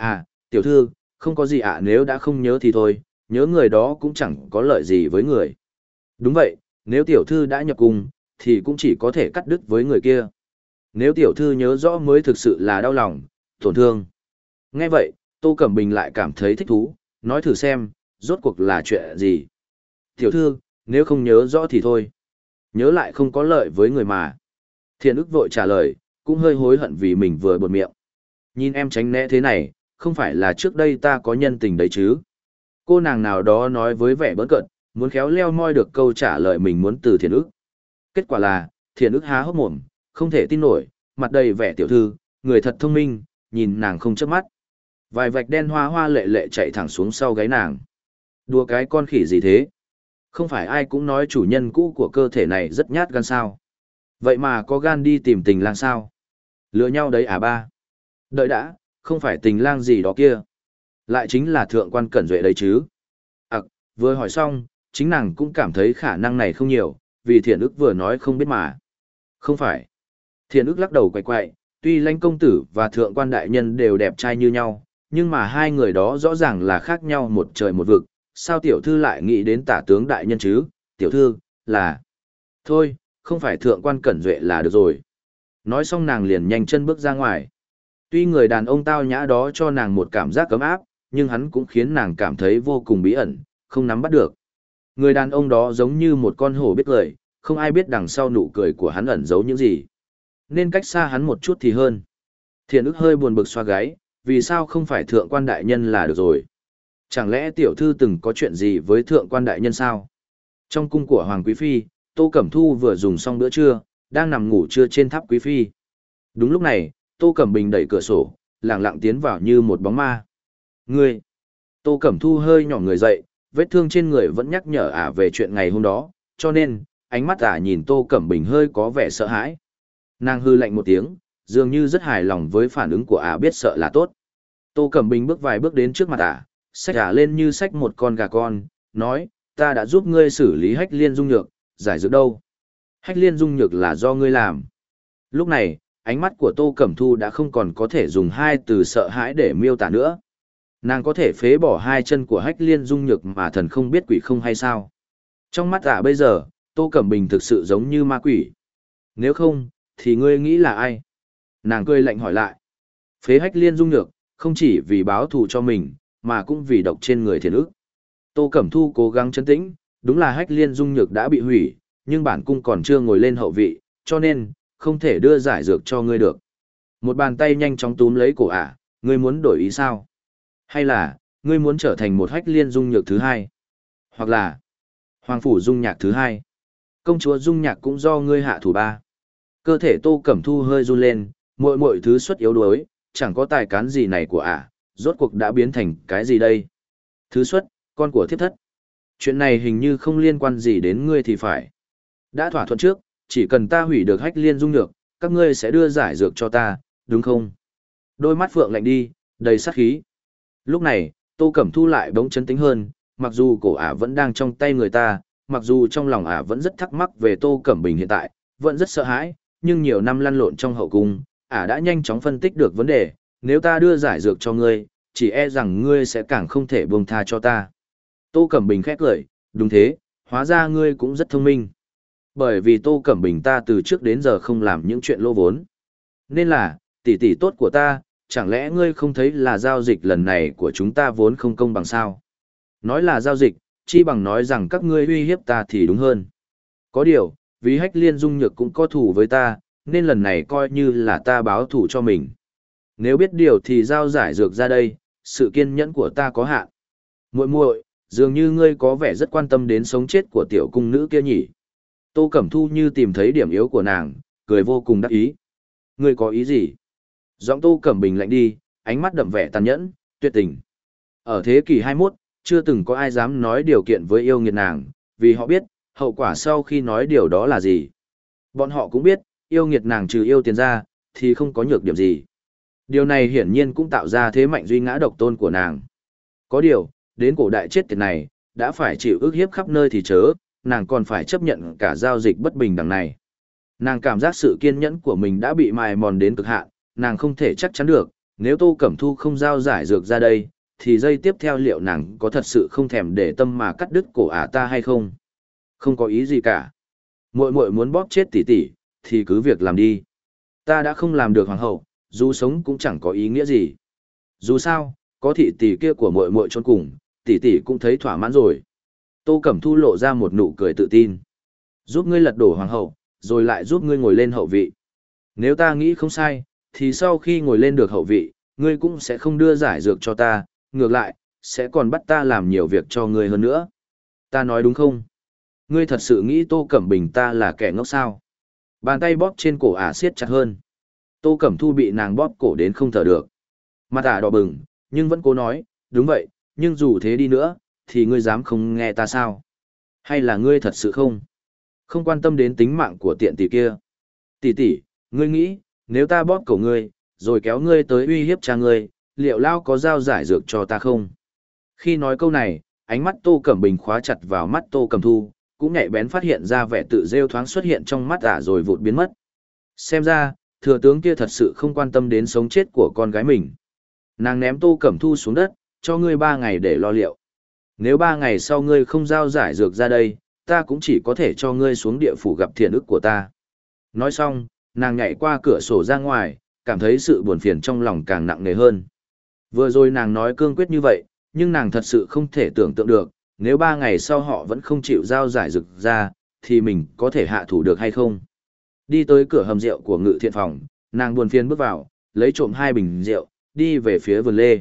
A: À, tiểu thư, không có gì ạ nếu đã không nhớ thì thôi, nhớ người đó cũng chẳng có lợi gì với người. Đúng vậy, nếu tiểu thư đã nhập cung, thì cũng chỉ có thể cắt đứt với người kia. Nếu tiểu thư nhớ rõ mới thực sự là đau lòng, tổn thương. Nghe vậy, Tô Cẩm Bình lại cảm thấy thích thú, nói thử xem, rốt cuộc là chuyện gì. Tiểu thư, nếu không nhớ rõ thì thôi. Nhớ lại không có lợi với người mà. Thiện ức vội trả lời, cũng hơi hối hận vì mình vừa buồn miệng. Nhìn em tránh né thế này, không phải là trước đây ta có nhân tình đấy chứ. Cô nàng nào đó nói với vẻ bớt cận, muốn khéo leo moi được câu trả lời mình muốn từ thiền ức. Kết quả là, thiền ức há hốc mồm, không thể tin nổi, mặt đầy vẻ tiểu thư, người thật thông minh, nhìn nàng không chớp mắt. Vài vạch đen hoa hoa lệ lệ chạy thẳng xuống sau gáy nàng. Đùa cái con khỉ gì thế? Không phải ai cũng nói chủ nhân cũ của cơ thể này rất nhát gan sao. Vậy mà có gan đi tìm tình lang sao? Lừa nhau đấy à ba? Đợi đã, không phải tình lang gì đó kia. Lại chính là thượng quan cẩn duệ đấy chứ. À, vừa hỏi xong, chính nàng cũng cảm thấy khả năng này không nhiều, vì thiện ức vừa nói không biết mà. Không phải. Thiện ức lắc đầu quay quay, tuy lãnh công tử và thượng quan đại nhân đều đẹp trai như nhau, nhưng mà hai người đó rõ ràng là khác nhau một trời một vực, sao tiểu thư lại nghĩ đến tả tướng đại nhân chứ, tiểu thư, là... Thôi, không phải thượng quan cẩn duệ là được rồi. Nói xong nàng liền nhanh chân bước ra ngoài. Tuy người đàn ông tao nhã đó cho nàng một cảm giác cấm áp, nhưng hắn cũng khiến nàng cảm thấy vô cùng bí ẩn, không nắm bắt được. Người đàn ông đó giống như một con hổ biết cười, không ai biết đằng sau nụ cười của hắn ẩn giấu những gì. Nên cách xa hắn một chút thì hơn. Thiền ức hơi buồn bực xoa gáy, vì sao không phải thượng quan đại nhân là được rồi. Chẳng lẽ tiểu thư từng có chuyện gì với thượng quan đại nhân sao? Trong cung của Hoàng Quý Phi, Tô Cẩm Thu vừa dùng xong bữa trưa, đang nằm ngủ trưa trên tháp Quý Phi. Đúng lúc này, Tô Cẩm Bình đẩy cửa sổ, lẳng lặng tiến vào như một bóng ma. Ngươi! Tô Cẩm Thu hơi nhỏ người dậy, vết thương trên người vẫn nhắc nhở ả về chuyện ngày hôm đó, cho nên, ánh mắt ả nhìn Tô Cẩm Bình hơi có vẻ sợ hãi. Nàng hư lạnh một tiếng, dường như rất hài lòng với phản ứng của ả biết sợ là tốt. Tô Cẩm Bình bước vài bước đến trước mặt ả, xách ả lên như xách một con gà con, nói, ta đã giúp ngươi xử lý hách liên dung nhược, giải dược đâu. Hách liên dung nhược là do ngươi làm. Lúc này, ánh mắt của Tô Cẩm Thu đã không còn có thể dùng hai từ sợ hãi để miêu tả nữa. Nàng có thể phế bỏ hai chân của hách liên dung nhược mà thần không biết quỷ không hay sao. Trong mắt ả bây giờ, Tô Cẩm Bình thực sự giống như ma quỷ. Nếu không, thì ngươi nghĩ là ai? Nàng cười lạnh hỏi lại. Phế hách liên dung nhược, không chỉ vì báo thù cho mình, mà cũng vì độc trên người thiền ức. Tô Cẩm Thu cố gắng chấn tĩnh, đúng là hách liên dung nhược đã bị hủy, nhưng bản cung còn chưa ngồi lên hậu vị, cho nên, không thể đưa giải dược cho ngươi được. Một bàn tay nhanh chóng túm lấy cổ ả, ngươi muốn đổi ý sao? Hay là, ngươi muốn trở thành một hách liên dung nhược thứ hai? Hoặc là, hoàng phủ dung nhạc thứ hai? Công chúa dung nhạc cũng do ngươi hạ thủ ba. Cơ thể tô cẩm thu hơi run lên, mỗi mỗi thứ xuất yếu đuối, chẳng có tài cán gì này của ả, rốt cuộc đã biến thành cái gì đây? Thứ xuất, con của thiếp thất. Chuyện này hình như không liên quan gì đến ngươi thì phải. Đã thỏa thuận trước, chỉ cần ta hủy được hách liên dung nhược, các ngươi sẽ đưa giải dược cho ta, đúng không? Đôi mắt phượng lạnh đi, đầy sát khí. Lúc này, Tô Cẩm Thu lại bỗng chấn tính hơn, mặc dù cổ ả vẫn đang trong tay người ta, mặc dù trong lòng ả vẫn rất thắc mắc về Tô Cẩm Bình hiện tại, vẫn rất sợ hãi, nhưng nhiều năm lăn lộn trong hậu cung, ả đã nhanh chóng phân tích được vấn đề, nếu ta đưa giải dược cho ngươi, chỉ e rằng ngươi sẽ càng không thể buông tha cho ta. Tô Cẩm Bình khét lời, đúng thế, hóa ra ngươi cũng rất thông minh. Bởi vì Tô Cẩm Bình ta từ trước đến giờ không làm những chuyện lô vốn. Nên là, tỷ tỷ tốt của ta, chẳng lẽ ngươi không thấy là giao dịch lần này của chúng ta vốn không công bằng sao? Nói là giao dịch, chi bằng nói rằng các ngươi uy hiếp ta thì đúng hơn. Có điều, vì hách liên dung nhược cũng có thủ với ta, nên lần này coi như là ta báo thủ cho mình. Nếu biết điều thì giao giải dược ra đây, sự kiên nhẫn của ta có hạn. muội muội dường như ngươi có vẻ rất quan tâm đến sống chết của tiểu cung nữ kia nhỉ. Tô Cẩm Thu như tìm thấy điểm yếu của nàng, cười vô cùng đắc ý. Ngươi có ý gì? Giọng Tô Cẩm Bình lạnh đi, ánh mắt đậm vẻ tàn nhẫn, tuyệt tình. Ở thế kỷ 21, chưa từng có ai dám nói điều kiện với yêu nghiệt nàng, vì họ biết, hậu quả sau khi nói điều đó là gì. Bọn họ cũng biết, yêu nghiệt nàng trừ yêu tiền ra, thì không có nhược điểm gì. Điều này hiển nhiên cũng tạo ra thế mạnh duy ngã độc tôn của nàng. Có điều, đến cổ đại chết tiệt này, đã phải chịu ức hiếp khắp nơi thì chớ, nàng còn phải chấp nhận cả giao dịch bất bình đằng này. Nàng cảm giác sự kiên nhẫn của mình đã bị mài mòn đến cực hạn, nàng không thể chắc chắn được, nếu Tô Cẩm Thu không giao giải dược ra đây, thì dây tiếp theo liệu nàng có thật sự không thèm để tâm mà cắt đứt cổ ả ta hay không? Không có ý gì cả. Muội muội muốn bóp chết tỷ tỷ, thì cứ việc làm đi. Ta đã không làm được hoàng hậu, dù sống cũng chẳng có ý nghĩa gì. Dù sao, có thị tỷ kia của muội muội chôn cùng, tỷ tỷ cũng thấy thỏa mãn rồi. Tô Cẩm Thu lộ ra một nụ cười tự tin. Giúp ngươi lật đổ hoàng hậu, rồi lại giúp ngươi ngồi lên hậu vị. Nếu ta nghĩ không sai, thì sau khi ngồi lên được hậu vị, ngươi cũng sẽ không đưa giải dược cho ta, ngược lại, sẽ còn bắt ta làm nhiều việc cho ngươi hơn nữa. Ta nói đúng không? Ngươi thật sự nghĩ Tô Cẩm Bình ta là kẻ ngốc sao? Bàn tay bóp trên cổ ả siết chặt hơn. Tô Cẩm Thu bị nàng bóp cổ đến không thở được. Mặt ả đỏ bừng, nhưng vẫn cố nói, đúng vậy, nhưng dù thế đi nữa, thì ngươi dám không nghe ta sao? Hay là ngươi thật sự không? Không quan tâm đến tính mạng của tiện tỷ kia. Tỷ tỷ, ngươi nghĩ, nếu ta bóp cổ ngươi, rồi kéo ngươi tới uy hiếp cha ngươi, liệu lao có giao giải dược cho ta không? Khi nói câu này, ánh mắt Tô Cẩm Bình khóa chặt vào mắt Tô Cẩm Thu, cũng nhạy bén phát hiện ra vẻ tự rêu thoáng xuất hiện trong mắt ả rồi vụt biến mất. Xem ra, thừa tướng kia thật sự không quan tâm đến sống chết của con gái mình. Nàng ném Tô Cẩm Thu xuống đất, cho ngươi ba ngày để lo liệu. Nếu ba ngày sau ngươi không giao giải dược ra đây, ta cũng chỉ có thể cho ngươi xuống địa phủ gặp thiện ức của ta. Nói xong, nàng nhảy qua cửa sổ ra ngoài, cảm thấy sự buồn phiền trong lòng càng nặng nề hơn. Vừa rồi nàng nói cương quyết như vậy, nhưng nàng thật sự không thể tưởng tượng được, nếu ba ngày sau họ vẫn không chịu giao giải dược ra, thì mình có thể hạ thủ được hay không. Đi tới cửa hầm rượu của ngự thiện phòng, nàng buồn phiền bước vào, lấy trộm hai bình rượu, đi về phía vườn lê.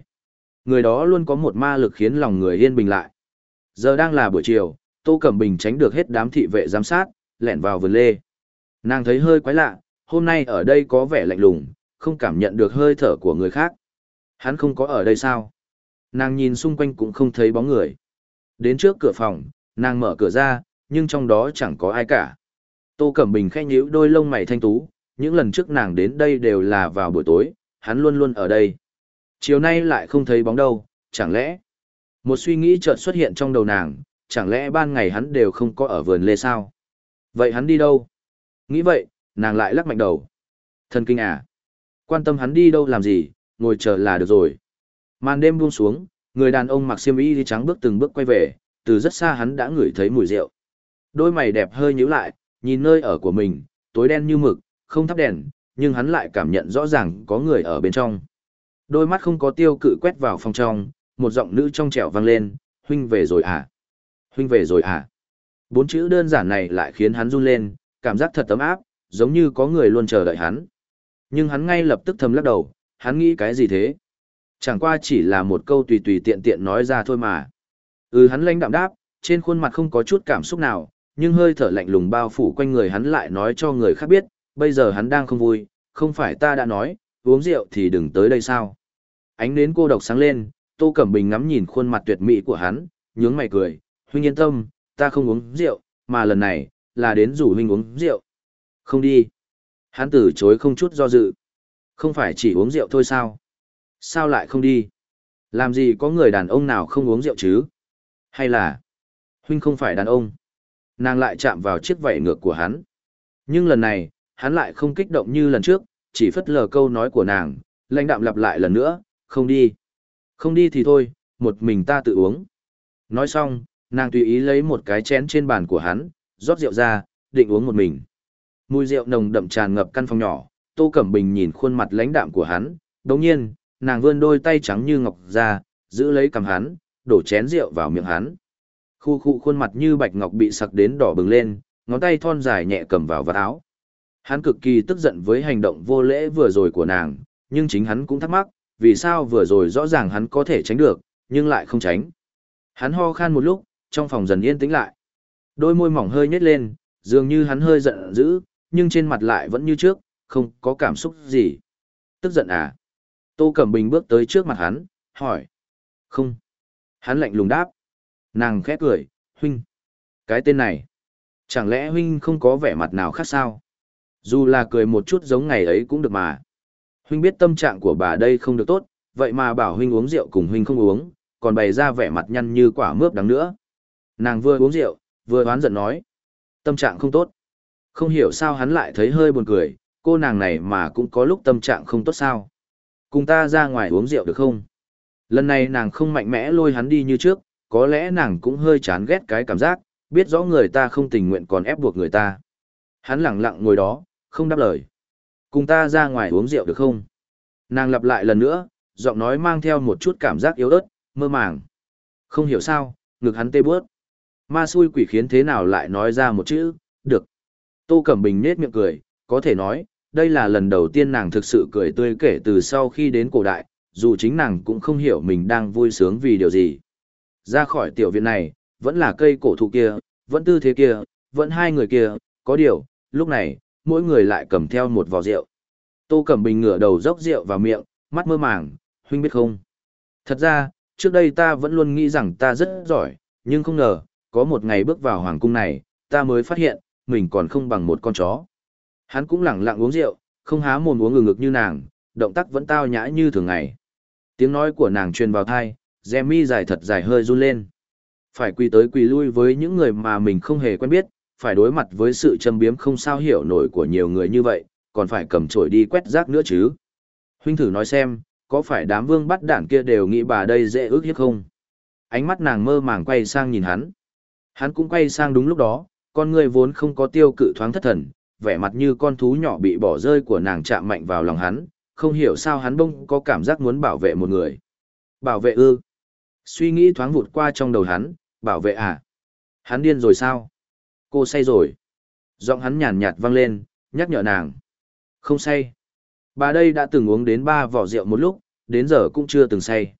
A: Người đó luôn có một ma lực khiến lòng người yên bình lại. Giờ đang là buổi chiều, Tô Cẩm Bình tránh được hết đám thị vệ giám sát, lẻn vào vườn lê. Nàng thấy hơi quái lạ, hôm nay ở đây có vẻ lạnh lùng, không cảm nhận được hơi thở của người khác. Hắn không có ở đây sao? Nàng nhìn xung quanh cũng không thấy bóng người. Đến trước cửa phòng, nàng mở cửa ra, nhưng trong đó chẳng có ai cả. Tô Cẩm Bình khẽ nhíu đôi lông mày thanh tú, những lần trước nàng đến đây đều là vào buổi tối, hắn luôn luôn ở đây. Chiều nay lại không thấy bóng đâu, chẳng lẽ... Một suy nghĩ chợt xuất hiện trong đầu nàng, chẳng lẽ ban ngày hắn đều không có ở vườn lê sao? Vậy hắn đi đâu? Nghĩ vậy, nàng lại lắc mạnh đầu. Thần kinh à? Quan tâm hắn đi đâu làm gì, ngồi chờ là được rồi. Màn đêm buông xuống, người đàn ông mặc xiêm y đi trắng bước từng bước quay về, từ rất xa hắn đã ngửi thấy mùi rượu. Đôi mày đẹp hơi nhíu lại, nhìn nơi ở của mình, tối đen như mực, không thắp đèn, nhưng hắn lại cảm nhận rõ ràng có người ở bên trong. Đôi mắt không có tiêu cự quét vào phòng trong, một giọng nữ trong trẻo vang lên, huynh về rồi à? Huynh về rồi à? Bốn chữ đơn giản này lại khiến hắn run lên, cảm giác thật ấm áp, giống như có người luôn chờ đợi hắn. Nhưng hắn ngay lập tức thầm lắc đầu, hắn nghĩ cái gì thế? Chẳng qua chỉ là một câu tùy tùy tiện tiện nói ra thôi mà. Ừ hắn lãnh đạm đáp, trên khuôn mặt không có chút cảm xúc nào, nhưng hơi thở lạnh lùng bao phủ quanh người hắn lại nói cho người khác biết, bây giờ hắn đang không vui, không phải ta đã nói, uống rượu thì đừng tới đây sao. Ánh nến cô độc sáng lên, Tô Cẩm Bình ngắm nhìn khuôn mặt tuyệt mỹ của hắn, nhướng mày cười, huynh yên tâm, ta không uống rượu, mà lần này, là đến rủ huynh uống rượu. Không đi. Hắn từ chối không chút do dự. Không phải chỉ uống rượu thôi sao? Sao lại không đi? Làm gì có người đàn ông nào không uống rượu chứ? Hay là, huynh không phải đàn ông? Nàng lại chạm vào chiếc vảy ngược của hắn. Nhưng lần này, hắn lại không kích động như lần trước, chỉ phất lờ câu nói của nàng, lãnh đạm lặp lại lần nữa, không đi. Không đi thì thôi, một mình ta tự uống. Nói xong, nàng tùy ý lấy một cái chén trên bàn của hắn, rót rượu ra, định uống một mình. Mùi rượu nồng đậm tràn ngập căn phòng nhỏ, Tô Cẩm Bình nhìn khuôn mặt lãnh đạm của hắn, đồng nhiên, nàng vươn đôi tay trắng như ngọc ra, giữ lấy cầm hắn, đổ chén rượu vào miệng hắn. Khu khu khuôn mặt như bạch ngọc bị sặc đến đỏ bừng lên, ngón tay thon dài nhẹ cầm vào vạt áo. Hắn cực kỳ tức giận với hành động vô lễ vừa rồi của nàng, nhưng chính hắn cũng thắc mắc, vì sao vừa rồi rõ ràng hắn có thể tránh được, nhưng lại không tránh. Hắn ho khan một lúc, trong phòng dần yên tĩnh lại. Đôi môi mỏng hơi nhếch lên, dường như hắn hơi giận dữ, nhưng trên mặt lại vẫn như trước, không có cảm xúc gì. Tức giận à? Tô Cẩm Bình bước tới trước mặt hắn, hỏi. Không. Hắn lạnh lùng đáp. Nàng khẽ cười, huynh. Cái tên này. Chẳng lẽ huynh không có vẻ mặt nào khác sao? Dù là cười một chút giống ngày ấy cũng được mà. Huynh biết tâm trạng của bà đây không được tốt, vậy mà bảo huynh uống rượu cùng huynh không uống, còn bày ra vẻ mặt nhăn như quả mướp đắng nữa. Nàng vừa uống rượu, vừa đoán giận nói. Tâm trạng không tốt. Không hiểu sao hắn lại thấy hơi buồn cười, cô nàng này mà cũng có lúc tâm trạng không tốt sao. Cùng ta ra ngoài uống rượu được không? Lần này nàng không mạnh mẽ lôi hắn đi như trước, có lẽ nàng cũng hơi chán ghét cái cảm giác, biết rõ người ta không tình nguyện còn ép buộc người ta. Hắn lặng lặng ngồi đó, không đáp lời. Cùng ta ra ngoài uống rượu được không? Nàng lặp lại lần nữa, giọng nói mang theo một chút cảm giác yếu ớt, mơ màng. Không hiểu sao, ngực hắn tê bước. Ma xui quỷ khiến thế nào lại nói ra một chữ, được. Tô Cẩm Bình nết miệng cười, có thể nói, đây là lần đầu tiên nàng thực sự cười tươi kể từ sau khi đến cổ đại, dù chính nàng cũng không hiểu mình đang vui sướng vì điều gì. Ra khỏi tiểu viện này, vẫn là cây cổ thụ kia, vẫn tư thế kia, vẫn hai người kia, có điều, lúc này, mỗi người lại cầm theo một vò rượu. Tô Cẩm Bình ngửa đầu dốc rượu vào miệng, mắt mơ màng, huynh biết không? Thật ra, trước đây ta vẫn luôn nghĩ rằng ta rất giỏi, nhưng không ngờ, có một ngày bước vào hoàng cung này, ta mới phát hiện, mình còn không bằng một con chó. Hắn cũng lẳng lặng uống rượu, không há mồm uống ngừng ngực như nàng, động tác vẫn tao nhã như thường ngày. Tiếng nói của nàng truyền vào thai, dè mi dài thật dài hơi run lên. Phải quỳ tới quỳ lui với những người mà mình không hề quen biết, phải đối mặt với sự châm biếm không sao hiểu nổi của nhiều người như vậy, còn phải cầm chổi đi quét rác nữa chứ. Huynh thử nói xem, có phải đám vương bắt đảng kia đều nghĩ bà đây dễ ước hiếp không? Ánh mắt nàng mơ màng quay sang nhìn hắn. Hắn cũng quay sang đúng lúc đó, con người vốn không có tiêu cự thoáng thất thần, vẻ mặt như con thú nhỏ bị bỏ rơi của nàng chạm mạnh vào lòng hắn, không hiểu sao hắn bông có cảm giác muốn bảo vệ một người. Bảo vệ ư? Suy nghĩ thoáng vụt qua trong đầu hắn, bảo vệ à? Hắn điên rồi sao? Cô say rồi. Giọng hắn nhàn nhạt vang lên, nhắc nhở nàng. Không say. Bà đây đã từng uống đến ba vỏ rượu một lúc, đến giờ cũng chưa từng say.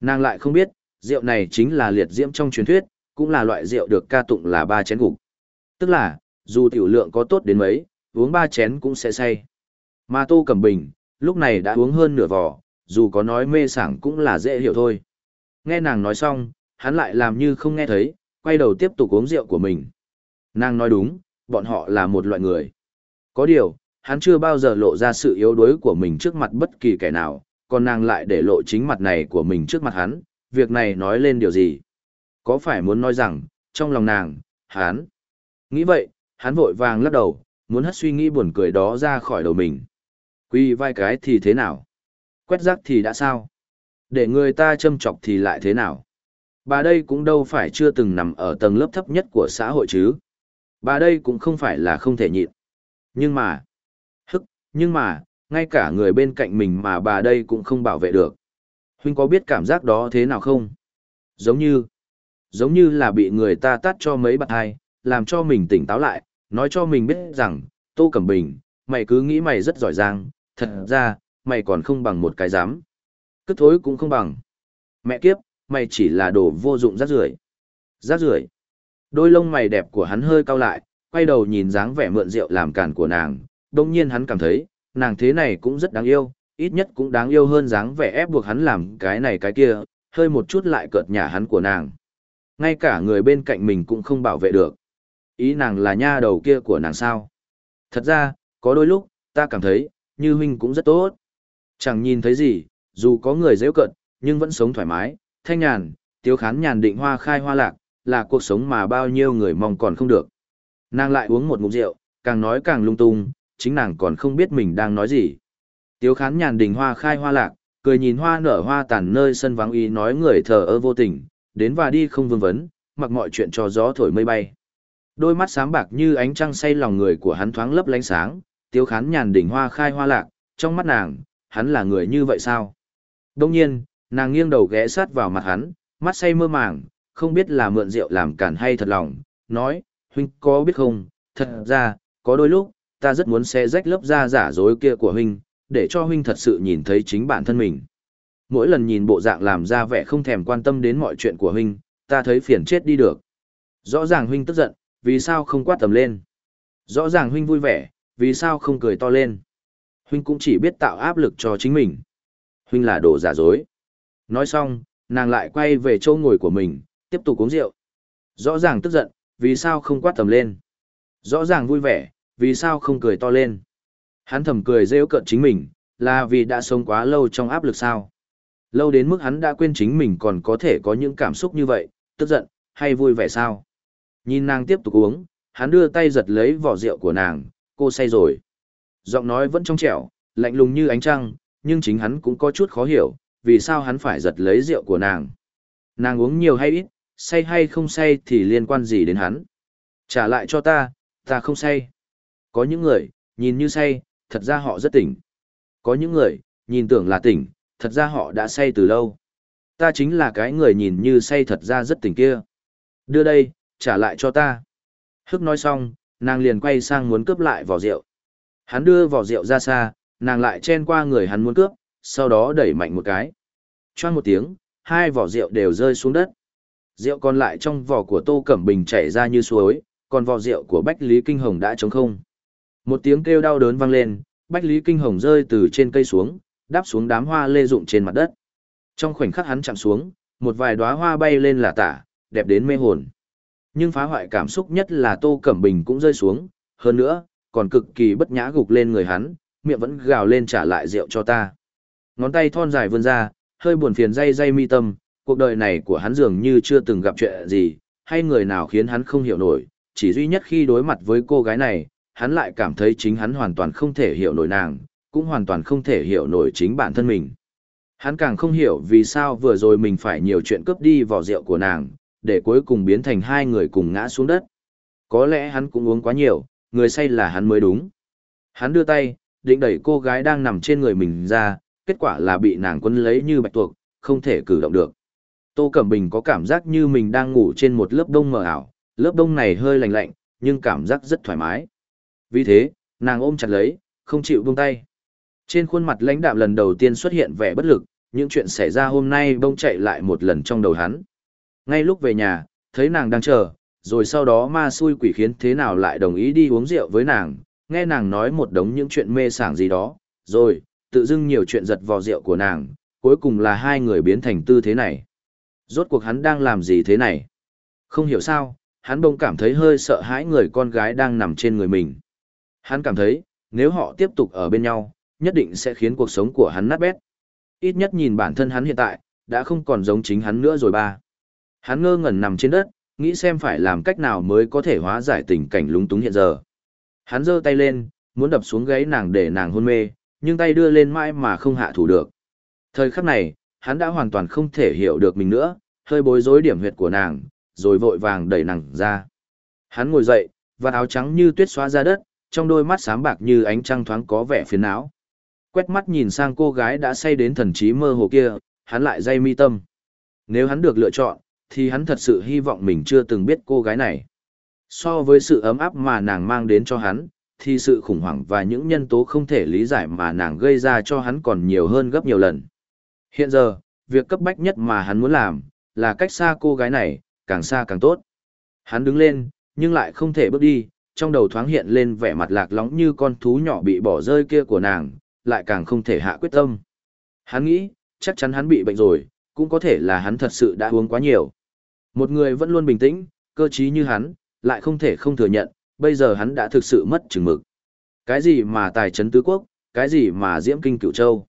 A: Nàng lại không biết, rượu này chính là liệt diễm trong truyền thuyết, cũng là loại rượu được ca tụng là ba chén gục. Tức là, dù tiểu lượng có tốt đến mấy, uống ba chén cũng sẽ say. Mà Tô Cẩm Bình, lúc này đã uống hơn nửa vỏ, dù có nói mê sảng cũng là dễ hiểu thôi. Nghe nàng nói xong, hắn lại làm như không nghe thấy, quay đầu tiếp tục uống rượu của mình. Nàng nói đúng, bọn họ là một loại người. Có điều, hắn chưa bao giờ lộ ra sự yếu đuối của mình trước mặt bất kỳ kẻ nào, còn nàng lại để lộ chính mặt này của mình trước mặt hắn, việc này nói lên điều gì? Có phải muốn nói rằng, trong lòng nàng, hắn. Nghĩ vậy, hắn vội vàng lắc đầu, muốn hất suy nghĩ buồn cười đó ra khỏi đầu mình. Quy vai cái thì thế nào? Quét rác thì đã sao? Để người ta châm chọc thì lại thế nào? Bà đây cũng đâu phải chưa từng nằm ở tầng lớp thấp nhất của xã hội chứ. Bà đây cũng không phải là không thể nhịn. Nhưng mà, hức, nhưng mà, ngay cả người bên cạnh mình mà bà đây cũng không bảo vệ được. Huynh có biết cảm giác đó thế nào không? Giống như, giống như là bị người ta tắt cho mấy bạn hai, làm cho mình tỉnh táo lại, nói cho mình biết rằng, Tô Cẩm Bình, mày cứ nghĩ mày rất giỏi giang, thật ra, mày còn không bằng một cái dám. Cứ thối cũng không bằng. Mẹ kiếp, mày chỉ là đồ vô dụng rác rưởi. Rác rưởi. Đôi lông mày đẹp của hắn hơi cau lại, quay đầu nhìn dáng vẻ mượn rượu làm cản của nàng, đồng nhiên hắn cảm thấy, nàng thế này cũng rất đáng yêu, ít nhất cũng đáng yêu hơn dáng vẻ ép buộc hắn làm cái này cái kia, hơi một chút lại cợt nhả hắn của nàng. Ngay cả người bên cạnh mình cũng không bảo vệ được. Ý nàng là nha đầu kia của nàng sao? Thật ra, có đôi lúc, ta cảm thấy, như huynh cũng rất tốt. Chẳng nhìn thấy gì, dù có người dễ cận, nhưng vẫn sống thoải mái, thanh nhàn, tiếu khán nhàn định hoa khai hoa lạc, là cuộc sống mà bao nhiêu người mong còn không được. Nàng lại uống một ngụm rượu, càng nói càng lung tung, chính nàng còn không biết mình đang nói gì. Tiếu khán nhàn đình hoa khai hoa lạc, cười nhìn hoa nở hoa tàn nơi sân vắng ý nói người thờ ơ vô tình, đến và đi không vương vấn, mặc mọi chuyện cho gió thổi mây bay. Đôi mắt sáng bạc như ánh trăng say lòng người của hắn thoáng lấp lánh sáng, tiếu khán nhàn đỉnh hoa khai hoa lạc, trong mắt nàng, hắn là người như vậy sao? Đông nhiên, nàng nghiêng đầu ghé sát vào mặt hắn, mắt say mơ màng, không biết là mượn rượu làm cản hay thật lòng, nói, huynh có biết không, thật ra, có đôi lúc, ta rất muốn xe rách lớp da giả dối kia của huynh, để cho huynh thật sự nhìn thấy chính bản thân mình. Mỗi lần nhìn bộ dạng làm ra vẻ không thèm quan tâm đến mọi chuyện của huynh, ta thấy phiền chết đi được. Rõ ràng huynh tức giận, vì sao không quát tầm lên? Rõ ràng huynh vui vẻ, vì sao không cười to lên? Huynh cũng chỉ biết tạo áp lực cho chính mình. Huynh là đồ giả dối. Nói xong, nàng lại quay về chỗ ngồi của mình, tiếp tục uống rượu. Rõ ràng tức giận, vì sao không quát tầm lên? Rõ ràng vui vẻ, vì sao không cười to lên? Hắn thầm cười rêu cợt chính mình, là vì đã sống quá lâu trong áp lực sao? Lâu đến mức hắn đã quên chính mình còn có thể có những cảm xúc như vậy, tức giận, hay vui vẻ sao? Nhìn nàng tiếp tục uống, hắn đưa tay giật lấy vỏ rượu của nàng, cô say rồi. Giọng nói vẫn trong trẻo, lạnh lùng như ánh trăng, nhưng chính hắn cũng có chút khó hiểu, vì sao hắn phải giật lấy rượu của nàng. Nàng uống nhiều hay ít, say hay không say thì liên quan gì đến hắn. Trả lại cho ta, ta không say. Có những người, nhìn như say, thật ra họ rất tỉnh. Có những người, nhìn tưởng là tỉnh, thật ra họ đã say từ lâu. Ta chính là cái người nhìn như say thật ra rất tỉnh kia. Đưa đây, trả lại cho ta. Hức nói xong, nàng liền quay sang muốn cướp lại vỏ rượu. Hắn đưa vỏ rượu ra xa, nàng lại chen qua người hắn muốn cướp, sau đó đẩy mạnh một cái. choang một tiếng, hai vỏ rượu đều rơi xuống đất. Rượu còn lại trong vỏ của Tô Cẩm Bình chảy ra như suối, còn vỏ rượu của Bách Lý Kinh Hồng đã trống không. Một tiếng kêu đau đớn vang lên, Bách Lý Kinh Hồng rơi từ trên cây xuống, đáp xuống đám hoa lê rụng trên mặt đất. Trong khoảnh khắc hắn chạm xuống, một vài đóa hoa bay lên là tả, đẹp đến mê hồn. Nhưng phá hoại cảm xúc nhất là Tô Cẩm Bình cũng rơi xuống, hơn nữa, còn cực kỳ bất nhã gục lên người hắn, miệng vẫn gào lên trả lại rượu cho ta. Ngón tay thon dài vươn ra, hơi buồn phiền dây dây mi tâm, cuộc đời này của hắn dường như chưa từng gặp chuyện gì, hay người nào khiến hắn không hiểu nổi, chỉ duy nhất khi đối mặt với cô gái này, hắn lại cảm thấy chính hắn hoàn toàn không thể hiểu nổi nàng, cũng hoàn toàn không thể hiểu nổi chính bản thân mình. Hắn càng không hiểu vì sao vừa rồi mình phải nhiều chuyện cướp đi vỏ rượu của nàng, để cuối cùng biến thành hai người cùng ngã xuống đất. Có lẽ hắn cũng uống quá nhiều, người say là hắn mới đúng. Hắn đưa tay, định đẩy cô gái đang nằm trên người mình ra, kết quả là bị nàng quấn lấy như bạch tuộc, không thể cử động được. Tô Cẩm Bình có cảm giác như mình đang ngủ trên một lớp đông mờ ảo, lớp đông này hơi lạnh lạnh, nhưng cảm giác rất thoải mái. Vì thế, nàng ôm chặt lấy, không chịu buông tay. Trên khuôn mặt lãnh đạm lần đầu tiên xuất hiện vẻ bất lực, những chuyện xảy ra hôm nay bông chạy lại một lần trong đầu hắn. Ngay lúc về nhà, thấy nàng đang chờ, rồi sau đó ma xui quỷ khiến thế nào lại đồng ý đi uống rượu với nàng, nghe nàng nói một đống những chuyện mê sảng gì đó, rồi, tự dưng nhiều chuyện giật vò rượu của nàng, cuối cùng là hai người biến thành tư thế này. Rốt cuộc hắn đang làm gì thế này? Không hiểu sao, hắn bỗng cảm thấy hơi sợ hãi người con gái đang nằm trên người mình. Hắn cảm thấy, Nếu họ tiếp tục ở bên nhau, nhất định sẽ khiến cuộc sống của hắn nát bét. Ít nhất nhìn bản thân hắn hiện tại, đã không còn giống chính hắn nữa rồi ba. Hắn ngơ ngẩn nằm trên đất, nghĩ xem phải làm cách nào mới có thể hóa giải tình cảnh lúng túng hiện giờ. Hắn giơ tay lên, muốn đập xuống gáy nàng để nàng hôn mê, nhưng tay đưa lên mãi mà không hạ thủ được. Thời khắc này, hắn đã hoàn toàn không thể hiểu được mình nữa, hơi bối rối điểm huyệt của nàng, rồi vội vàng đẩy nàng ra. Hắn ngồi dậy, và áo trắng như tuyết xóa ra đất, trong đôi mắt sáng bạc như ánh trăng thoáng có vẻ phiền não. Quét mắt nhìn sang cô gái đã say đến thần trí mơ hồ kia, hắn lại dây mi tâm. Nếu hắn được lựa chọn, thì hắn thật sự hy vọng mình chưa từng biết cô gái này. So với sự ấm áp mà nàng mang đến cho hắn, thì sự khủng hoảng và những nhân tố không thể lý giải mà nàng gây ra cho hắn còn nhiều hơn gấp nhiều lần. Hiện giờ, việc cấp bách nhất mà hắn muốn làm, là cách xa cô gái này, càng xa càng tốt. Hắn đứng lên, nhưng lại không thể bước đi, trong đầu thoáng hiện lên vẻ mặt lạc lõng như con thú nhỏ bị bỏ rơi kia của nàng, lại càng không thể hạ quyết tâm. Hắn nghĩ, chắc chắn hắn bị bệnh rồi, cũng có thể là hắn thật sự đã uống quá nhiều. Một người vẫn luôn bình tĩnh, cơ trí như hắn, lại không thể không thừa nhận, bây giờ hắn đã thực sự mất chừng mực. Cái gì mà tài trấn tứ quốc, cái gì mà diễm kinh cửu châu,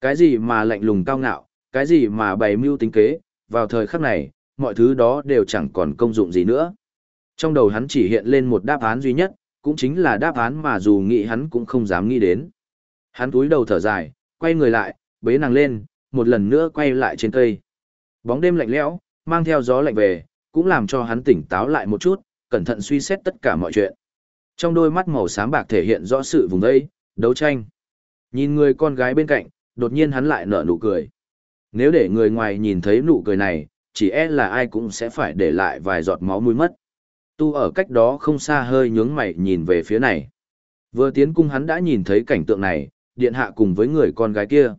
A: cái gì mà lạnh lùng cao ngạo, cái gì mà bày mưu tính kế, vào thời khắc này, mọi thứ đó đều chẳng còn công dụng gì nữa. Trong đầu hắn chỉ hiện lên một đáp án duy nhất, cũng chính là đáp án mà dù nghĩ hắn cũng không dám nghĩ đến. Hắn túi đầu thở dài, quay người lại, bế nàng lên, một lần nữa quay lại trên cây. Bóng đêm lạnh lẽo, mang theo gió lạnh về, cũng làm cho hắn tỉnh táo lại một chút, cẩn thận suy xét tất cả mọi chuyện. Trong đôi mắt màu xám bạc thể hiện rõ sự vùng đây, đấu tranh. Nhìn người con gái bên cạnh, đột nhiên hắn lại nở nụ cười. Nếu để người ngoài nhìn thấy nụ cười này, chỉ e là ai cũng sẽ phải để lại vài giọt máu mũi mất. Tu ở cách đó không xa hơi nhướng mày nhìn về phía này. Vừa tiến cung hắn đã nhìn thấy cảnh tượng này, điện hạ cùng với người con gái kia.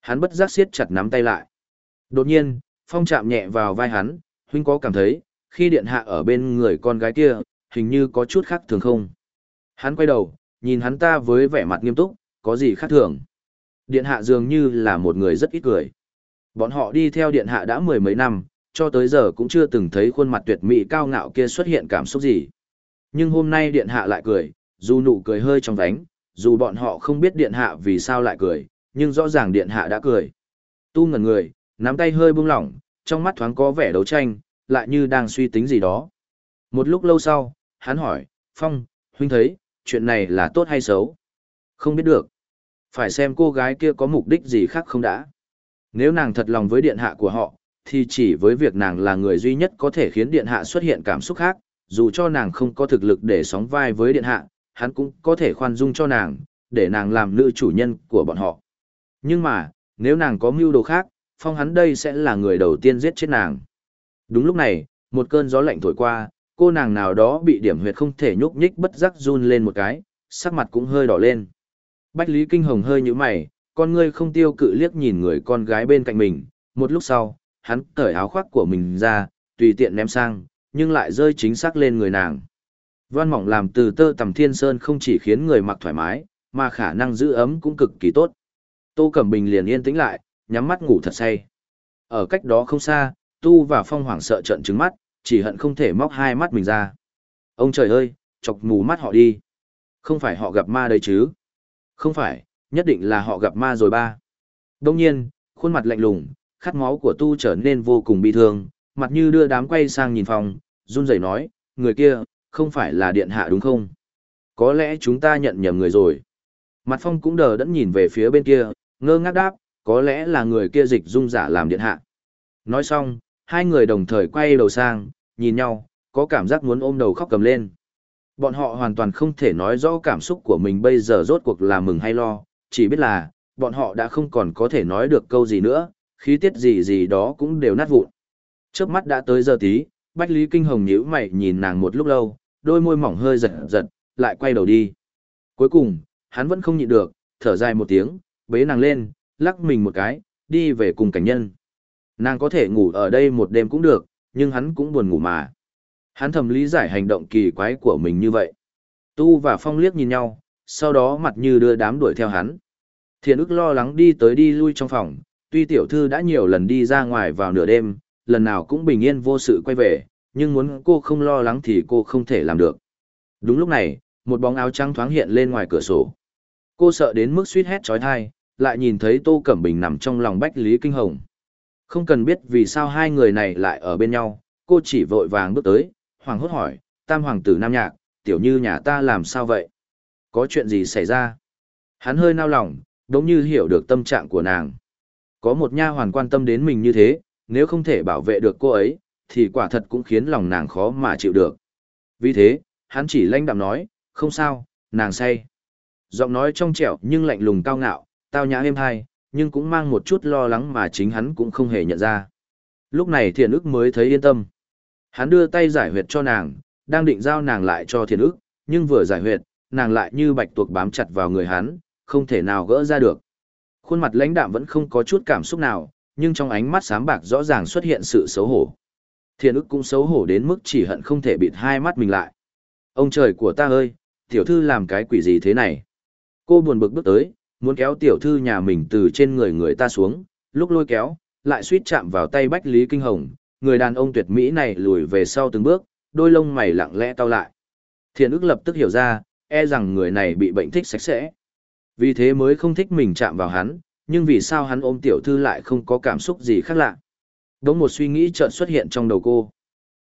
A: Hắn bất giác siết chặt nắm tay lại. Đột nhiên, phong chạm nhẹ vào vai hắn, huynh có cảm thấy, khi điện hạ ở bên người con gái kia, hình như có chút khác thường không? Hắn quay đầu, nhìn hắn ta với vẻ mặt nghiêm túc, có gì khác thường? Điện hạ dường như là một người rất ít cười. Bọn họ đi theo điện hạ đã mười mấy năm, cho tới giờ cũng chưa từng thấy khuôn mặt tuyệt mỹ cao ngạo kia xuất hiện cảm xúc gì. Nhưng hôm nay điện hạ lại cười, dù nụ cười hơi trong vánh, dù bọn họ không biết điện hạ vì sao lại cười, nhưng rõ ràng điện hạ đã cười. Tu ngẩn người, nắm tay hơi buông lỏng, trong mắt thoáng có vẻ đấu tranh, lại như đang suy tính gì đó. Một lúc lâu sau, hắn hỏi, Phong, huynh thấy, chuyện này là tốt hay xấu? Không biết được. Phải xem cô gái kia có mục đích gì khác không đã. Nếu nàng thật lòng với điện hạ của họ, thì chỉ với việc nàng là người duy nhất có thể khiến điện hạ xuất hiện cảm xúc khác, dù cho nàng không có thực lực để sóng vai với điện hạ, hắn cũng có thể khoan dung cho nàng, để nàng làm nữ chủ nhân của bọn họ. Nhưng mà, nếu nàng có mưu đồ khác, phong hắn đây sẽ là người đầu tiên giết chết nàng. Đúng lúc này, một cơn gió lạnh thổi qua, cô nàng nào đó bị điểm huyệt không thể nhúc nhích bất giác run lên một cái, sắc mặt cũng hơi đỏ lên. Bách Lý Kinh Hồng hơi như mày, con ngươi không tiêu cự liếc nhìn người con gái bên cạnh mình, một lúc sau, hắn cởi áo khoác của mình ra, tùy tiện ném sang, nhưng lại rơi chính xác lên người nàng. Văn mỏng làm từ tơ tầm thiên sơn không chỉ khiến người mặc thoải mái, mà khả năng giữ ấm cũng cực kỳ tốt. Tô Cẩm Bình liền yên tĩnh lại, nhắm mắt ngủ thật say. Ở cách đó không xa, Tu và Phong hoảng sợ trận trứng mắt, chỉ hận không thể móc hai mắt mình ra. Ông trời ơi, chọc mù mắt họ đi. Không phải họ gặp ma đây chứ? Không phải, nhất định là họ gặp ma rồi ba. Đông nhiên, khuôn mặt lạnh lùng, khát máu của Tu trở nên vô cùng bi thương, mặt như đưa đám quay sang nhìn phòng, run rẩy nói, người kia, không phải là điện hạ đúng không? Có lẽ chúng ta nhận nhầm người rồi. Mặt Phong cũng đờ đẫn nhìn về phía bên kia, ngơ ngác đáp, có lẽ là người kia dịch dung giả làm điện hạ. Nói xong, hai người đồng thời quay đầu sang, nhìn nhau, có cảm giác muốn ôm đầu khóc cầm lên. Bọn họ hoàn toàn không thể nói rõ cảm xúc của mình bây giờ rốt cuộc là mừng hay lo, chỉ biết là, bọn họ đã không còn có thể nói được câu gì nữa, khí tiết gì gì đó cũng đều nát vụn. Trước mắt đã tới giờ tí, Bách Lý Kinh Hồng nhíu mày nhìn nàng một lúc lâu, đôi môi mỏng hơi giật giật, lại quay đầu đi. Cuối cùng, hắn vẫn không nhịn được, thở dài một tiếng, bế nàng lên, lắc mình một cái, đi về cùng cảnh nhân. Nàng có thể ngủ ở đây một đêm cũng được, nhưng hắn cũng buồn ngủ mà. Hắn thầm lý giải hành động kỳ quái của mình như vậy. Tu và Phong liếc nhìn nhau, sau đó mặt như đưa đám đuổi theo hắn. Thiện ức lo lắng đi tới đi lui trong phòng, tuy tiểu thư đã nhiều lần đi ra ngoài vào nửa đêm, lần nào cũng bình yên vô sự quay về, nhưng muốn cô không lo lắng thì cô không thể làm được. Đúng lúc này, một bóng áo trắng thoáng hiện lên ngoài cửa sổ. Cô sợ đến mức suýt hét trói thai, lại nhìn thấy Tô Cẩm Bình nằm trong lòng Bách Lý Kinh Hồng. Không cần biết vì sao hai người này lại ở bên nhau, cô chỉ vội vàng bước tới, hoàng hốt hỏi, tam hoàng tử Nam Nhạc, tiểu như nhà ta làm sao vậy? Có chuyện gì xảy ra? Hắn hơi nao lòng, đống như hiểu được tâm trạng của nàng. Có một nha hoàn quan tâm đến mình như thế, nếu không thể bảo vệ được cô ấy, thì quả thật cũng khiến lòng nàng khó mà chịu được. Vì thế, hắn chỉ lanh đạm nói, không sao, nàng say. Giọng nói trong trẻo nhưng lạnh lùng cao ngạo, tao nhã êm hai, nhưng cũng mang một chút lo lắng mà chính hắn cũng không hề nhận ra. Lúc này thiền ức mới thấy yên tâm. Hắn đưa tay giải huyệt cho nàng, đang định giao nàng lại cho thiền ức, nhưng vừa giải huyệt, nàng lại như bạch tuộc bám chặt vào người hắn, không thể nào gỡ ra được. Khuôn mặt lãnh đạm vẫn không có chút cảm xúc nào, nhưng trong ánh mắt sáng bạc rõ ràng xuất hiện sự xấu hổ. Thiên ức cũng xấu hổ đến mức chỉ hận không thể bịt hai mắt mình lại. Ông trời của ta ơi, tiểu thư làm cái quỷ gì thế này? Cô buồn bực bước tới, muốn kéo tiểu thư nhà mình từ trên người người ta xuống, lúc lôi kéo, lại suýt chạm vào tay Bách Lý Kinh Hồng, người đàn ông tuyệt mỹ này lùi về sau từng bước, đôi lông mày lặng lẽ cau lại. Thiên ức lập tức hiểu ra, e rằng người này bị bệnh thích sạch sẽ. Vì thế mới không thích mình chạm vào hắn, nhưng vì sao hắn ôm tiểu thư lại không có cảm xúc gì khác lạ. Đống một suy nghĩ chợt xuất hiện trong đầu cô.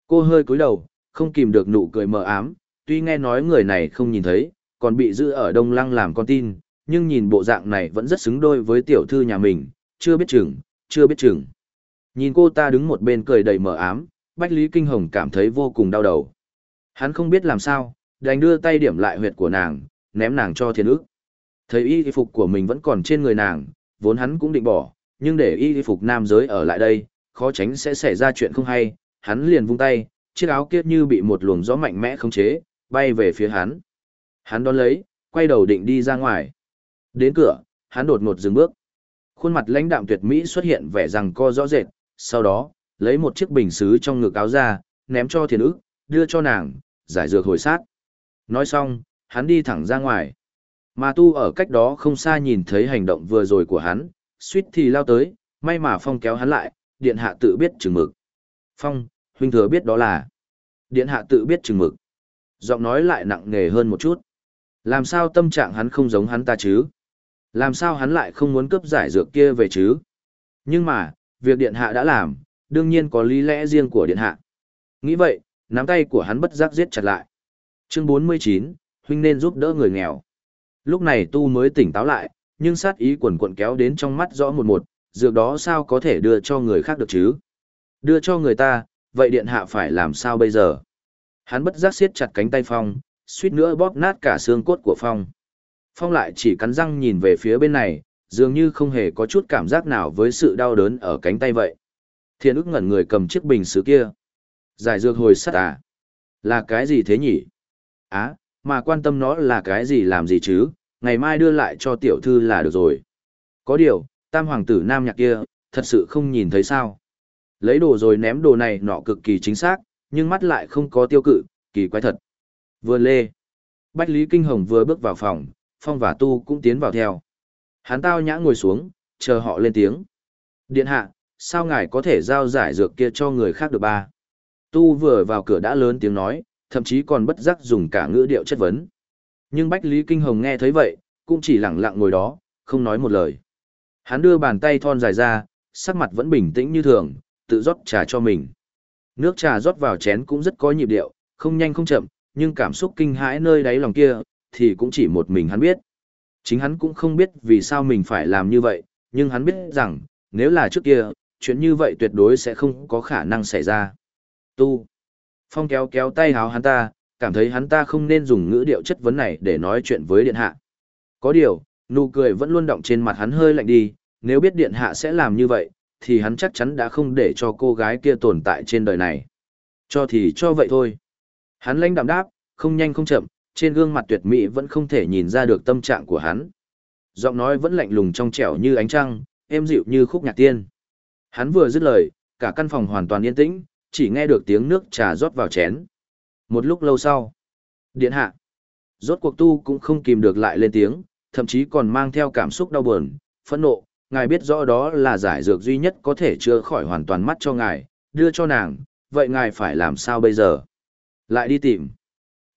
A: Cô hơi cúi đầu, không kìm được nụ cười mờ ám, tuy nghe nói người này không nhìn thấy, còn bị giữ ở đông lăng làm con tin, nhưng nhìn bộ dạng này vẫn rất xứng đôi với tiểu thư nhà mình, chưa biết chừng, chưa biết chừng. Nhìn cô ta đứng một bên cười đầy mờ ám, Bách Lý Kinh Hồng cảm thấy vô cùng đau đầu. Hắn không biết làm sao, đành đưa tay điểm lại huyệt của nàng, ném nàng cho thiên ức. Thấy y phục của mình vẫn còn trên người nàng, vốn hắn cũng định bỏ, nhưng để y phục nam giới ở lại đây, khó tránh sẽ xảy ra chuyện không hay, hắn liền vung tay, chiếc áo kia như bị một luồng gió mạnh mẽ khống chế, bay về phía hắn. Hắn đón lấy, quay đầu định đi ra ngoài. Đến cửa, hắn đột ngột dừng bước. Khuôn mặt lãnh đạm tuyệt mỹ xuất hiện vẻ rằng co rõ rệt, sau đó, lấy một chiếc bình xứ trong ngực áo ra, ném cho thiền ức, đưa cho nàng, giải dược hồi sát. Nói xong, hắn đi thẳng ra ngoài. Mà tu ở cách đó không xa nhìn thấy hành động vừa rồi của hắn, suýt thì lao tới, may mà Phong kéo hắn lại, điện hạ tự biết chừng mực. Phong, huynh thừa biết đó là. Điện hạ tự biết chừng mực. Giọng nói lại nặng nề hơn một chút. Làm sao tâm trạng hắn không giống hắn ta chứ? Làm sao hắn lại không muốn cướp giải dược kia về chứ? Nhưng mà, việc điện hạ đã làm, đương nhiên có lý lẽ riêng của điện hạ. Nghĩ vậy, nắm tay của hắn bất giác giết chặt lại. Chương 49, huynh nên giúp đỡ người nghèo. Lúc này tu mới tỉnh táo lại, nhưng sát ý quần quận kéo đến trong mắt rõ một một, dược đó sao có thể đưa cho người khác được chứ? Đưa cho người ta, vậy điện hạ phải làm sao bây giờ? Hắn bất giác siết chặt cánh tay Phong, suýt nữa bóp nát cả xương cốt của Phong. Phong lại chỉ cắn răng nhìn về phía bên này, dường như không hề có chút cảm giác nào với sự đau đớn ở cánh tay vậy. Thiên ức ngẩn người cầm chiếc bình sứ kia. Giải dược hồi sắt à? Là cái gì thế nhỉ? Á, mà quan tâm nó là cái gì làm gì chứ, ngày mai đưa lại cho tiểu thư là được rồi. Có điều, tam hoàng tử nam nhạc kia, thật sự không nhìn thấy sao. Lấy đồ rồi ném đồ này nọ cực kỳ chính xác, nhưng mắt lại không có tiêu cự, kỳ quái thật. Vừa lê. Bách Lý Kinh Hồng vừa bước vào phòng, Phong và Tu cũng tiến vào theo. Hắn tao nhã ngồi xuống, chờ họ lên tiếng. Điện hạ, sao ngài có thể giao giải dược kia cho người khác được ba? Tu vừa vào cửa đã lớn tiếng nói, thậm chí còn bất giác dùng cả ngữ điệu chất vấn. Nhưng Bách Lý Kinh Hồng nghe thấy vậy, cũng chỉ lặng lặng ngồi đó, không nói một lời. Hắn đưa bàn tay thon dài ra, sắc mặt vẫn bình tĩnh như thường, tự rót trà cho mình. Nước trà rót vào chén cũng rất có nhịp điệu, không nhanh không chậm, nhưng cảm xúc kinh hãi nơi đáy lòng kia, thì cũng chỉ một mình hắn biết. Chính hắn cũng không biết vì sao mình phải làm như vậy, nhưng hắn biết rằng, nếu là trước kia, chuyện như vậy tuyệt đối sẽ không có khả năng xảy ra. Tu. Phong kéo kéo tay háo hắn ta, cảm thấy hắn ta không nên dùng ngữ điệu chất vấn này để nói chuyện với điện hạ. Có điều, nụ cười vẫn luôn động trên mặt hắn hơi lạnh đi, nếu biết điện hạ sẽ làm như vậy, thì hắn chắc chắn đã không để cho cô gái kia tồn tại trên đời này. Cho thì cho vậy thôi. Hắn lãnh đạm đáp, không nhanh không chậm, trên gương mặt tuyệt mỹ vẫn không thể nhìn ra được tâm trạng của hắn. Giọng nói vẫn lạnh lùng trong trẻo như ánh trăng, êm dịu như khúc nhạc tiên. Hắn vừa dứt lời, cả căn phòng hoàn toàn yên tĩnh, chỉ nghe được tiếng nước trà rót vào chén. Một lúc lâu sau, điện hạ, rốt cuộc tu cũng không kìm được lại lên tiếng, thậm chí còn mang theo cảm xúc đau buồn, phẫn nộ, ngài biết rõ đó là giải dược duy nhất có thể chữa khỏi hoàn toàn mắt cho ngài, đưa cho nàng, vậy ngài phải làm sao bây giờ? Lại đi tìm.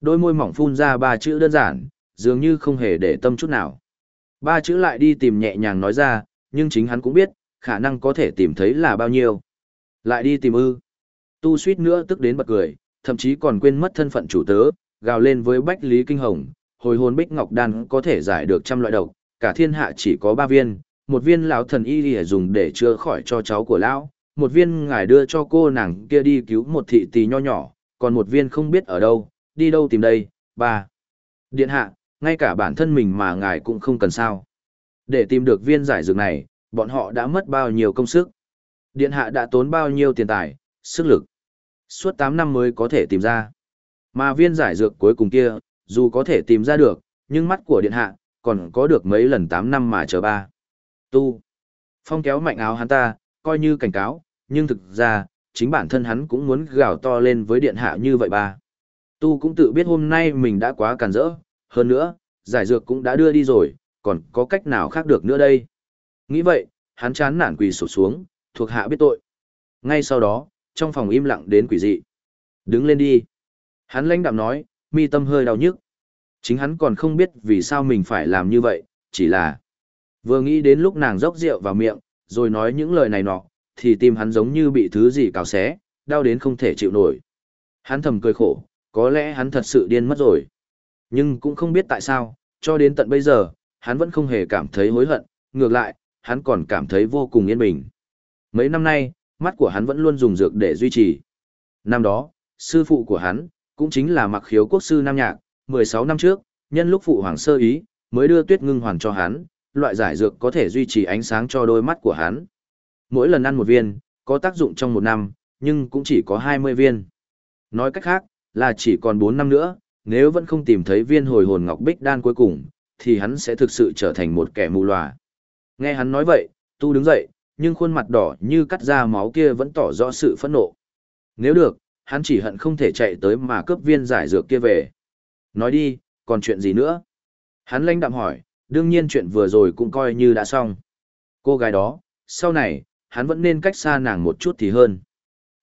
A: Đôi môi mỏng phun ra ba chữ đơn giản, dường như không hề để tâm chút nào. Ba chữ lại đi tìm nhẹ nhàng nói ra, nhưng chính hắn cũng biết, khả năng có thể tìm thấy là bao nhiêu. Lại đi tìm ư. Tu suýt nữa tức đến bật cười, thậm chí còn quên mất thân phận chủ tớ, gào lên với Bách Lý Kinh Hồng, hồi hồn Bích Ngọc Đan có thể giải được trăm loại độc, cả thiên hạ chỉ có ba viên, một viên lão thần y lìa dùng để chữa khỏi cho cháu của lão, một viên ngài đưa cho cô nàng kia đi cứu một thị tỳ nho nhỏ, còn một viên không biết ở đâu, đi đâu tìm đây, ba. Điện hạ, ngay cả bản thân mình mà ngài cũng không cần sao. Để tìm được viên giải dược này, bọn họ đã mất bao nhiêu công sức. Điện hạ đã tốn bao nhiêu tiền tài, sức lực. Suốt 8 năm mới có thể tìm ra. Mà viên giải dược cuối cùng kia, dù có thể tìm ra được, nhưng mắt của điện hạ, còn có được mấy lần 8 năm mà chờ ba. Tu. Phong kéo mạnh áo hắn ta, coi như cảnh cáo, nhưng thực ra, chính bản thân hắn cũng muốn gào to lên với điện hạ như vậy ba. Tu cũng tự biết hôm nay mình đã quá càn rỡ, hơn nữa, giải dược cũng đã đưa đi rồi, còn có cách nào khác được nữa đây. Nghĩ vậy, hắn chán nản quỳ sụp xuống, thuộc hạ biết tội. Ngay sau đó, trong phòng im lặng đến quỷ dị. Đứng lên đi. Hắn lãnh đạm nói, mi tâm hơi đau nhức. Chính hắn còn không biết vì sao mình phải làm như vậy, chỉ là vừa nghĩ đến lúc nàng dốc rượu vào miệng, rồi nói những lời này nọ, thì tim hắn giống như bị thứ gì cào xé, đau đến không thể chịu nổi. Hắn thầm cười khổ, có lẽ hắn thật sự điên mất rồi. Nhưng cũng không biết tại sao, cho đến tận bây giờ, hắn vẫn không hề cảm thấy hối hận, ngược lại, hắn còn cảm thấy vô cùng yên bình. Mấy năm nay, mắt của hắn vẫn luôn dùng dược để duy trì. Năm đó, sư phụ của hắn, cũng chính là mặc khiếu quốc sư Nam Nhạc, 16 năm trước, nhân lúc phụ hoàng sơ ý, mới đưa tuyết ngưng hoàn cho hắn, loại giải dược có thể duy trì ánh sáng cho đôi mắt của hắn. Mỗi lần ăn một viên, có tác dụng trong một năm, nhưng cũng chỉ có 20 viên. Nói cách khác, là chỉ còn 4 năm nữa, nếu vẫn không tìm thấy viên hồi hồn ngọc bích đan cuối cùng, thì hắn sẽ thực sự trở thành một kẻ mù lòa. Nghe hắn nói vậy, tu đứng dậy, nhưng khuôn mặt đỏ như cắt ra máu kia vẫn tỏ rõ sự phẫn nộ. Nếu được, hắn chỉ hận không thể chạy tới mà cướp viên giải dược kia về. Nói đi, còn chuyện gì nữa? Hắn lanh đạm hỏi, đương nhiên chuyện vừa rồi cũng coi như đã xong. Cô gái đó, sau này, hắn vẫn nên cách xa nàng một chút thì hơn.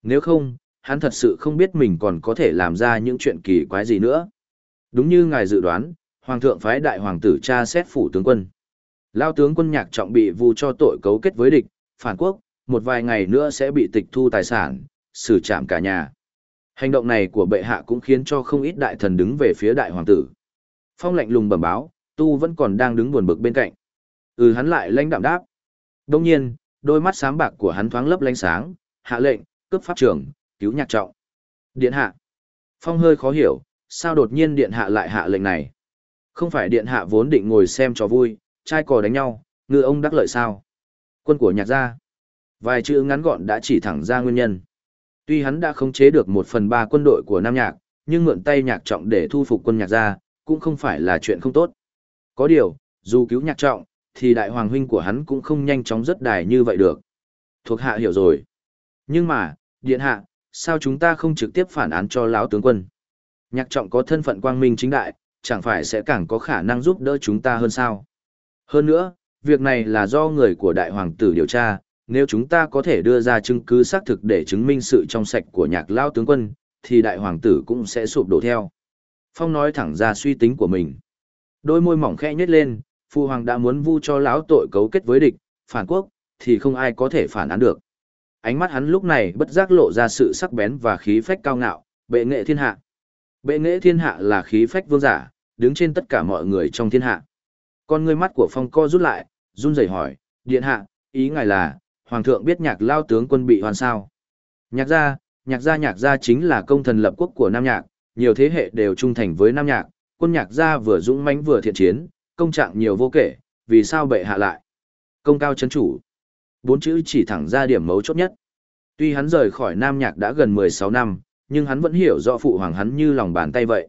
A: Nếu không, hắn thật sự không biết mình còn có thể làm ra những chuyện kỳ quái gì nữa. Đúng như ngài dự đoán, Hoàng thượng phái đại hoàng tử cha xét phủ tướng quân. Lao tướng quân nhạc trọng bị vu cho tội cấu kết với địch, phản quốc, một vài ngày nữa sẽ bị tịch thu tài sản, xử trảm cả nhà. Hành động này của bệ hạ cũng khiến cho không ít đại thần đứng về phía đại hoàng tử. Phong lạnh lùng bẩm báo, tu vẫn còn đang đứng buồn bực bên cạnh. Ừ hắn lại lãnh đạm đáp. Đông nhiên, đôi mắt sáng bạc của hắn thoáng lấp lánh sáng, hạ lệnh, cướp pháp trưởng, cứu nhạc trọng. Điện hạ. Phong hơi khó hiểu, sao đột nhiên điện hạ lại hạ lệnh này. Không phải điện hạ vốn định ngồi xem cho vui, trai cò đánh nhau, ngựa ông đắc lợi sao. Quân của nhạc gia. Vài chữ ngắn gọn đã chỉ thẳng ra nguyên nhân. Tuy hắn đã khống chế được một phần ba quân đội của Nam Nhạc, nhưng mượn tay nhạc trọng để thu phục quân nhạc gia, cũng không phải là chuyện không tốt. Có điều, dù cứu nhạc trọng, thì đại hoàng huynh của hắn cũng không nhanh chóng rất đài như vậy được. Thuộc hạ hiểu rồi. Nhưng mà, điện hạ, sao chúng ta không trực tiếp phản án cho lão tướng quân? Nhạc trọng có thân phận quang minh chính đại, chẳng phải sẽ càng có khả năng giúp đỡ chúng ta hơn sao? Hơn nữa, việc này là do người của đại hoàng tử điều tra, nếu chúng ta có thể đưa ra chứng cứ xác thực để chứng minh sự trong sạch của nhạc lao tướng quân, thì đại hoàng tử cũng sẽ sụp đổ theo. Phong nói thẳng ra suy tính của mình. Đôi môi mỏng khẽ nhếch lên, phu hoàng đã muốn vu cho lão tội cấu kết với địch, phản quốc, thì không ai có thể phản án được. Ánh mắt hắn lúc này bất giác lộ ra sự sắc bén và khí phách cao ngạo, bệ nghệ thiên hạ. Bệ nghệ thiên hạ là khí phách vương giả, đứng trên tất cả mọi người trong thiên hạ. Con ngươi mắt của phong co rút lại, run rẩy hỏi, điện hạ, ý ngài là, hoàng thượng biết nhạc lao tướng quân bị hoàn sao. Nhạc gia, nhạc gia nhạc gia chính là công thần lập quốc của Nam Nhạc, nhiều thế hệ đều trung thành với Nam Nhạc, quân nhạc gia vừa dũng mãnh vừa thiện chiến, công trạng nhiều vô kể, vì sao bệ hạ lại? Công cao chấn chủ. Bốn chữ chỉ thẳng ra điểm mấu chốt nhất. Tuy hắn rời khỏi Nam Nhạc đã gần 16 năm, nhưng hắn vẫn hiểu rõ phụ hoàng hắn như lòng bàn tay vậy.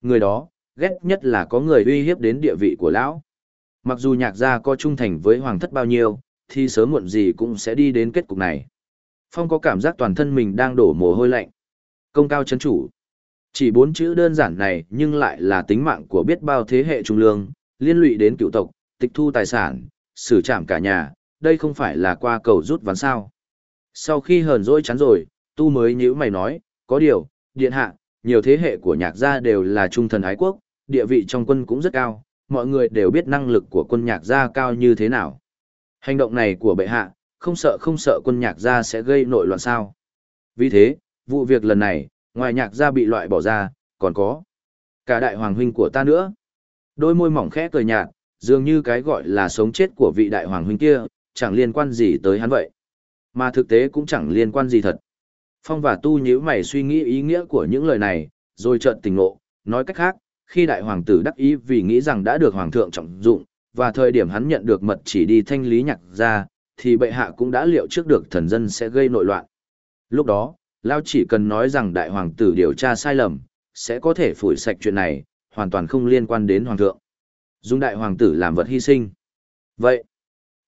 A: Người đó, ghét nhất là có người uy hiếp đến địa vị của lão. Mặc dù nhạc gia có trung thành với hoàng thất bao nhiêu, thì sớm muộn gì cũng sẽ đi đến kết cục này. Phong có cảm giác toàn thân mình đang đổ mồ hôi lạnh. Công cao chấn chủ. Chỉ bốn chữ đơn giản này nhưng lại là tính mạng của biết bao thế hệ trung lương, liên lụy đến cựu tộc, tịch thu tài sản, xử trảm cả nhà, đây không phải là qua cầu rút ván sao. Sau khi hờn dỗi chắn rồi, tu mới nhữ mày nói, có điều, điện hạ, nhiều thế hệ của nhạc gia đều là trung thần ái quốc, địa vị trong quân cũng rất cao, mọi người đều biết năng lực của quân nhạc gia cao như thế nào. Hành động này của bệ hạ, không sợ không sợ quân nhạc gia sẽ gây nội loạn sao. Vì thế, vụ việc lần này, ngoài nhạc gia bị loại bỏ ra, còn có cả đại hoàng huynh của ta nữa. Đôi môi mỏng khẽ cười nhạt, dường như cái gọi là sống chết của vị đại hoàng huynh kia, chẳng liên quan gì tới hắn vậy. Mà thực tế cũng chẳng liên quan gì thật. Phong và tu nhíu mày suy nghĩ ý nghĩa của những lời này, rồi chợt tỉnh ngộ, nói cách khác, khi đại hoàng tử đắc ý vì nghĩ rằng đã được hoàng thượng trọng dụng, và thời điểm hắn nhận được mật chỉ đi thanh lý nhạc ra, thì bệ hạ cũng đã liệu trước được thần dân sẽ gây nội loạn. Lúc đó, Lao chỉ cần nói rằng đại hoàng tử điều tra sai lầm, sẽ có thể phủi sạch chuyện này, hoàn toàn không liên quan đến hoàng thượng. Dùng đại hoàng tử làm vật hy sinh. Vậy,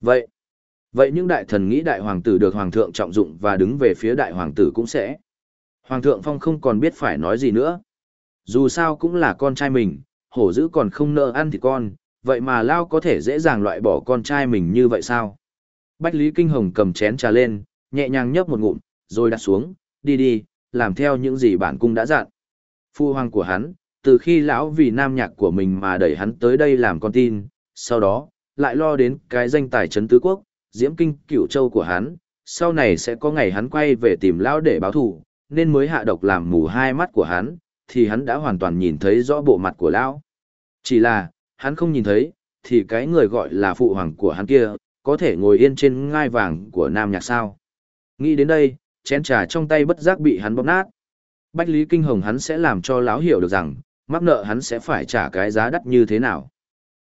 A: vậy, vậy những đại thần nghĩ đại hoàng tử được hoàng thượng trọng dụng và đứng về phía đại hoàng tử cũng sẽ. Hoàng thượng phong không còn biết phải nói gì nữa. Dù sao cũng là con trai mình, hổ dữ còn không nợ ăn thì con, vậy mà Lao có thể dễ dàng loại bỏ con trai mình như vậy sao? Bách Lý Kinh Hồng cầm chén trà lên, nhẹ nhàng nhấp một ngụm, rồi đặt xuống, đi đi, làm theo những gì bản cung đã dặn. Phu hoàng của hắn, từ khi lão vì nam nhạc của mình mà đẩy hắn tới đây làm con tin, sau đó, lại lo đến cái danh tài trấn tứ quốc, diễm kinh cửu châu của hắn, sau này sẽ có ngày hắn quay về tìm lão để báo thù, nên mới hạ độc làm mù hai mắt của hắn, thì hắn đã hoàn toàn nhìn thấy rõ bộ mặt của lão. Chỉ là, hắn không nhìn thấy, thì cái người gọi là phụ hoàng của hắn kia, có thể ngồi yên trên ngai vàng của nam nhạc sao. Nghĩ đến đây, chén trà trong tay bất giác bị hắn bóp nát. Bách Lý Kinh Hồng hắn sẽ làm cho lão hiểu được rằng, mắc nợ hắn sẽ phải trả cái giá đắt như thế nào.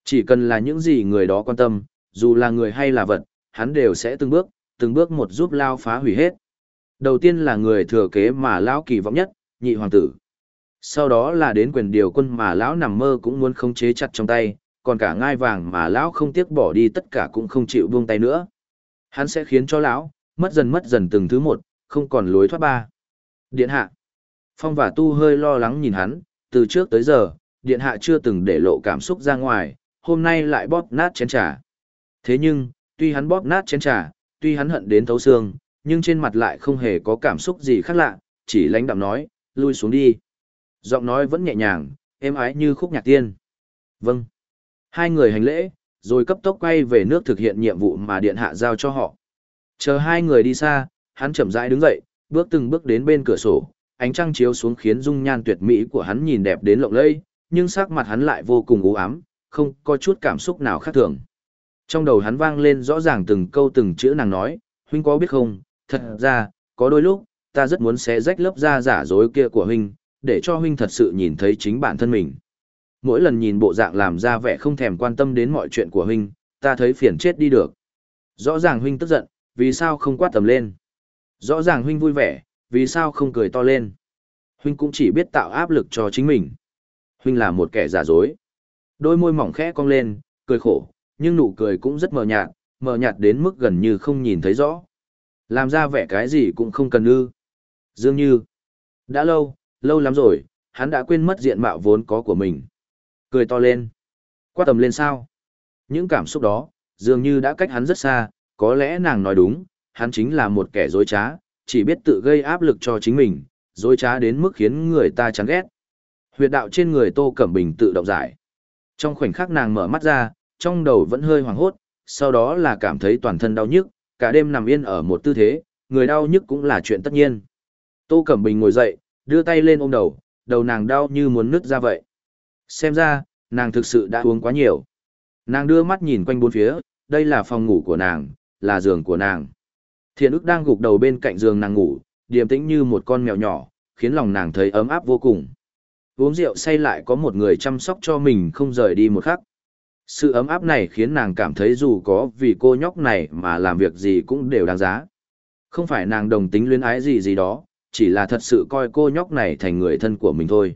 A: Chỉ cần là những gì người đó quan tâm, dù là người hay là vật, hắn đều sẽ từng bước, từng bước một giúp Lao phá hủy hết. Đầu tiên là người thừa kế mà Lão kỳ vọng nhất, nhị hoàng tử. Sau đó là đến quyền điều quân mà Lão nằm mơ cũng muốn khống chế chặt trong tay, còn cả ngai vàng mà Lão không tiếc bỏ đi tất cả cũng không chịu buông tay nữa. Hắn sẽ khiến cho Lão, mất dần mất dần từng thứ một, không còn lối thoát ba. Điện hạ. Phong và Tu hơi lo lắng nhìn hắn, từ trước tới giờ, điện hạ chưa từng để lộ cảm xúc ra ngoài, hôm nay lại bóp nát chén trà. Thế nhưng, tuy hắn bóp nát chén trà, tuy hắn hận đến thấu xương, nhưng trên mặt lại không hề có cảm xúc gì khác lạ, chỉ lãnh đạm nói, lui xuống đi. Giọng nói vẫn nhẹ nhàng, êm ái như khúc nhạc tiên. Vâng. Hai người hành lễ, rồi cấp tốc quay về nước thực hiện nhiệm vụ mà điện hạ giao cho họ. Chờ hai người đi xa, hắn chậm rãi đứng dậy, bước từng bước đến bên cửa sổ, ánh trăng chiếu xuống khiến dung nhan tuyệt mỹ của hắn nhìn đẹp đến lộng lẫy, nhưng sắc mặt hắn lại vô cùng u ám, không có chút cảm xúc nào khác thường. Trong đầu hắn vang lên rõ ràng từng câu từng chữ nàng nói, huynh có biết không, thật ra, có đôi lúc, ta rất muốn xé rách lớp da giả dối kia của huynh, để cho huynh thật sự nhìn thấy chính bản thân mình. Mỗi lần nhìn bộ dạng làm ra vẻ không thèm quan tâm đến mọi chuyện của huynh, ta thấy phiền chết đi được. Rõ ràng huynh tức giận, vì sao không quát tầm lên? Rõ ràng huynh vui vẻ, vì sao không cười to lên? Huynh cũng chỉ biết tạo áp lực cho chính mình. Huynh là một kẻ giả dối. Đôi môi mỏng khẽ cong lên, cười khổ, nhưng nụ cười cũng rất mờ nhạt, mờ nhạt đến mức gần như không nhìn thấy rõ. Làm ra vẻ cái gì cũng không cần ư. Dường như, đã lâu, lâu lắm rồi, hắn đã quên mất diện mạo vốn có của mình. Cười to lên. Quát tầm lên sao? Những cảm xúc đó, dường như đã cách hắn rất xa, có lẽ nàng nói đúng, hắn chính là một kẻ dối trá, chỉ biết tự gây áp lực cho chính mình, dối trá đến mức khiến người ta chán ghét. Huyệt đạo trên người Tô Cẩm Bình tự động giải. Trong khoảnh khắc nàng mở mắt ra, trong đầu vẫn hơi hoảng hốt, sau đó là cảm thấy toàn thân đau nhức, cả đêm nằm yên ở một tư thế, người đau nhức cũng là chuyện tất nhiên. Tô Cẩm Bình ngồi dậy, đưa tay lên ôm đầu, đầu nàng đau như muốn nứt ra vậy. Xem ra, nàng thực sự đã uống quá nhiều. Nàng đưa mắt nhìn quanh bốn phía, đây là phòng ngủ của nàng, là giường của nàng. Thiện ức đang gục đầu bên cạnh giường nàng ngủ, điềm tĩnh như một con mèo nhỏ, khiến lòng nàng thấy ấm áp vô cùng. Uống rượu say lại có một người chăm sóc cho mình không rời đi một khắc. Sự ấm áp này khiến nàng cảm thấy dù có vì cô nhóc này mà làm việc gì cũng đều đáng giá. Không phải nàng đồng tính luyến ái gì gì đó, chỉ là thật sự coi cô nhóc này thành người thân của mình thôi.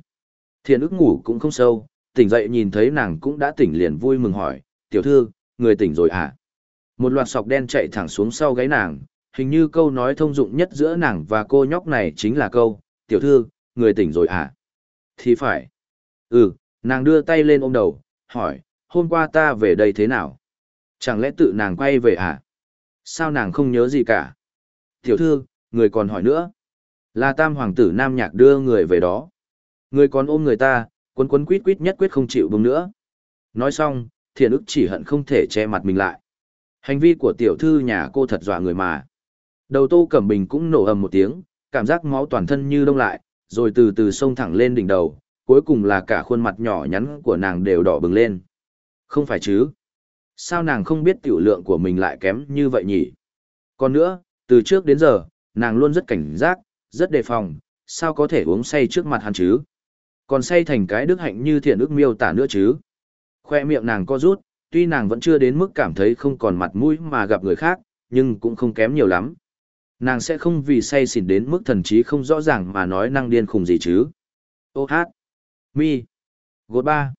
A: Thiện ức ngủ cũng không sâu, tỉnh dậy nhìn thấy nàng cũng đã tỉnh liền vui mừng hỏi, tiểu thư, người tỉnh rồi à? Một loạt sọc đen chạy thẳng xuống sau gáy nàng, hình như câu nói thông dụng nhất giữa nàng và cô nhóc này chính là câu, tiểu thư, người tỉnh rồi à? Thì phải. Ừ, nàng đưa tay lên ôm đầu, hỏi, hôm qua ta về đây thế nào? Chẳng lẽ tự nàng quay về à? Sao nàng không nhớ gì cả? Tiểu thư, người còn hỏi nữa. Là tam hoàng tử Nam Nhạc đưa người về đó. Người còn ôm người ta, quấn quấn quýt quýt nhất quyết không chịu bông nữa. Nói xong, thiện ức chỉ hận không thể che mặt mình lại. Hành vi của tiểu thư nhà cô thật dọa người mà. Đầu tô cẩm bình cũng nổ ầm một tiếng, cảm giác máu toàn thân như đông lại, rồi từ từ xông thẳng lên đỉnh đầu, cuối cùng là cả khuôn mặt nhỏ nhắn của nàng đều đỏ bừng lên. Không phải chứ? Sao nàng không biết tiểu lượng của mình lại kém như vậy nhỉ? Còn nữa, từ trước đến giờ, nàng luôn rất cảnh giác, rất đề phòng, sao có thể uống say trước mặt hắn chứ? Còn say thành cái đức hạnh như thiện ước miêu tả nữa chứ? Khoe miệng nàng co rút, tuy nàng vẫn chưa đến mức cảm thấy không còn mặt mũi mà gặp người khác, nhưng cũng không kém nhiều lắm. Nàng sẽ không vì say xỉn đến mức thần trí không rõ ràng mà nói năng điên khùng gì chứ. Ô hát. Mi. Gột ba.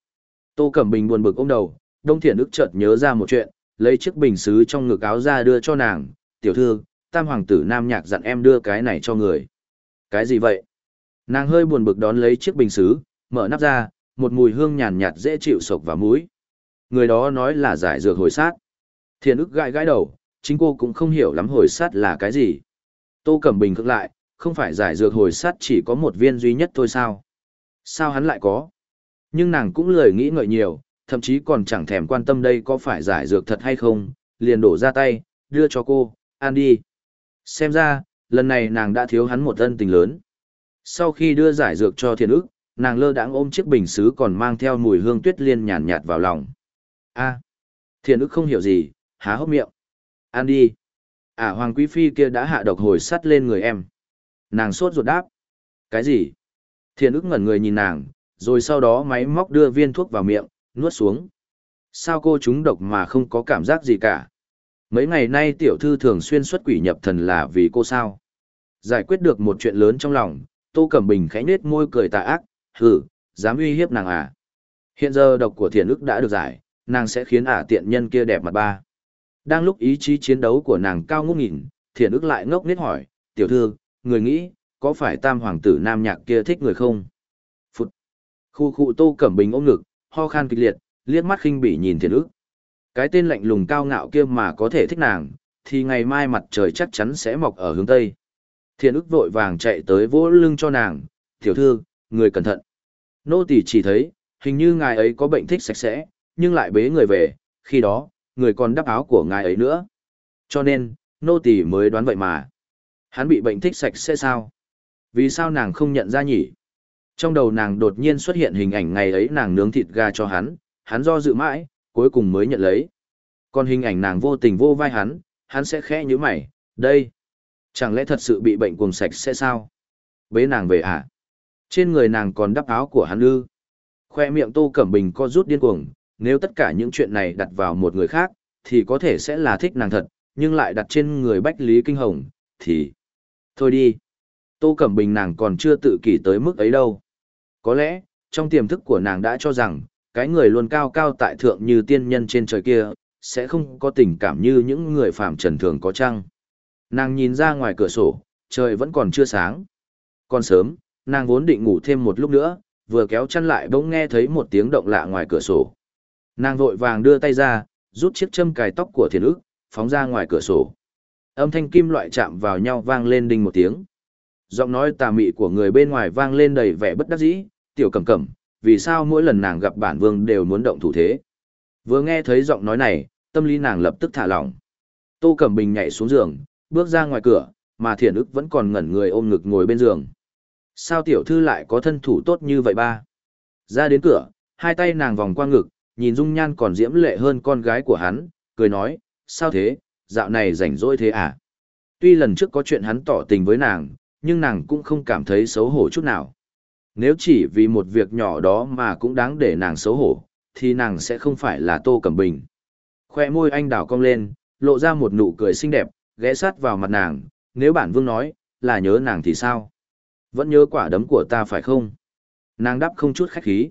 A: Tô Cẩm Bình buồn bực ôm đầu, Đông Thiện Đức chợt nhớ ra một chuyện, lấy chiếc bình xứ trong ngực áo ra đưa cho nàng, tiểu thư, tam hoàng tử nam nhạc dặn em đưa cái này cho người. Cái gì vậy? Nàng hơi buồn bực đón lấy chiếc bình xứ, mở nắp ra, một mùi hương nhàn nhạt dễ chịu sộc vào mũi. Người đó nói là giải dược hồi sát. Thiền ức gãi gãi đầu, chính cô cũng không hiểu lắm hồi sát là cái gì. Tô Cẩm Bình khắc lại, không phải giải dược hồi sát chỉ có một viên duy nhất thôi sao? Sao hắn lại có? Nhưng nàng cũng lười nghĩ ngợi nhiều, thậm chí còn chẳng thèm quan tâm đây có phải giải dược thật hay không, liền đổ ra tay, đưa cho cô, ăn đi. Xem ra, lần này nàng đã thiếu hắn một ân tình lớn. Sau khi đưa giải dược cho thiền ức, nàng lơ đãng ôm chiếc bình xứ còn mang theo mùi hương tuyết liên nhàn nhạt vào lòng. a thiền ức không hiểu gì, há hốc miệng. Ăn đi. À Hoàng Quý Phi kia đã hạ độc hồi sắt lên người em. Nàng sốt ruột đáp. Cái gì? Thiền ức ngẩn người nhìn nàng, rồi sau đó máy móc đưa viên thuốc vào miệng, nuốt xuống. Sao cô trúng độc mà không có cảm giác gì cả? Mấy ngày nay tiểu thư thường xuyên xuất quỷ nhập thần là vì cô sao? Giải quyết được một chuyện lớn trong lòng, Tô Cẩm Bình khẽ nết môi cười tà ác, hừ, dám uy hiếp nàng à? Hiện giờ độc của thiền ức đã được giải, nàng sẽ khiến ả tiện nhân kia đẹp mặt ba. Đang lúc ý chí chiến đấu của nàng cao ngút nghìn, thiền ức lại ngốc nết hỏi, tiểu thư, người nghĩ, có phải tam hoàng tử nam nhạc kia thích người không? Phụt! Khu khu tô cẩm bình ôm ngực, ho khan kịch liệt, liếc mắt khinh bỉ nhìn thiền ức. Cái tên lạnh lùng cao ngạo kia mà có thể thích nàng, thì ngày mai mặt trời chắc chắn sẽ mọc ở hướng tây. Thiền ức vội vàng chạy tới vỗ lưng cho nàng, tiểu thư, người cẩn thận. Nô tỳ chỉ thấy, hình như ngài ấy có bệnh thích sạch sẽ, nhưng lại bế người về, khi đó, người còn đắp áo của ngài ấy nữa. Cho nên, nô tỳ mới đoán vậy mà. Hắn bị bệnh thích sạch sẽ sao? Vì sao nàng không nhận ra nhỉ? Trong đầu nàng đột nhiên xuất hiện hình ảnh ngày ấy nàng nướng thịt gà cho hắn, hắn do dự mãi, cuối cùng mới nhận lấy. Còn hình ảnh nàng vô tình vô vai hắn, hắn sẽ khẽ như mày, đây. Chẳng lẽ thật sự bị bệnh cuồng sạch sẽ sao? Bế nàng về à? Trên người nàng còn đắp áo của hắn ư? Khoe miệng tô cẩm bình co rút điên cuồng, nếu tất cả những chuyện này đặt vào một người khác, thì có thể sẽ là thích nàng thật, nhưng lại đặt trên người Bách Lý Kinh Hồng, thì... Thôi đi. Tô Cẩm Bình nàng còn chưa tự kỷ tới mức ấy đâu. Có lẽ, trong tiềm thức của nàng đã cho rằng, cái người luôn cao cao tại thượng như tiên nhân trên trời kia, sẽ không có tình cảm như những người phạm trần thường có chăng. Nàng nhìn ra ngoài cửa sổ, trời vẫn còn chưa sáng. Còn sớm, nàng vốn định ngủ thêm một lúc nữa, vừa kéo chăn lại bỗng nghe thấy một tiếng động lạ ngoài cửa sổ. Nàng vội vàng đưa tay ra, rút chiếc châm cài tóc của thiền ức, phóng ra ngoài cửa sổ. Âm thanh kim loại chạm vào nhau vang lên đinh một tiếng. Giọng nói tà mị của người bên ngoài vang lên đầy vẻ bất đắc dĩ, tiểu cẩm cẩm, vì sao mỗi lần nàng gặp bản vương đều muốn động thủ thế. Vừa nghe thấy giọng nói này, tâm lý nàng lập tức thả lỏng. Tô Cẩm Bình nhảy xuống giường, bước ra ngoài cửa, mà thiền ức vẫn còn ngẩn người ôm ngực ngồi bên giường. Sao tiểu thư lại có thân thủ tốt như vậy ba? Ra đến cửa, hai tay nàng vòng qua ngực, nhìn dung nhan còn diễm lệ hơn con gái của hắn, cười nói, sao thế, dạo này rảnh rỗi thế à? Tuy lần trước có chuyện hắn tỏ tình với nàng, nhưng nàng cũng không cảm thấy xấu hổ chút nào. Nếu chỉ vì một việc nhỏ đó mà cũng đáng để nàng xấu hổ, thì nàng sẽ không phải là Tô Cẩm Bình. Khoe môi anh đảo cong lên, lộ ra một nụ cười xinh đẹp, ghé sát vào mặt nàng, nếu bản vương nói, là nhớ nàng thì sao? Vẫn nhớ quả đấm của ta phải không? Nàng đáp không chút khách khí.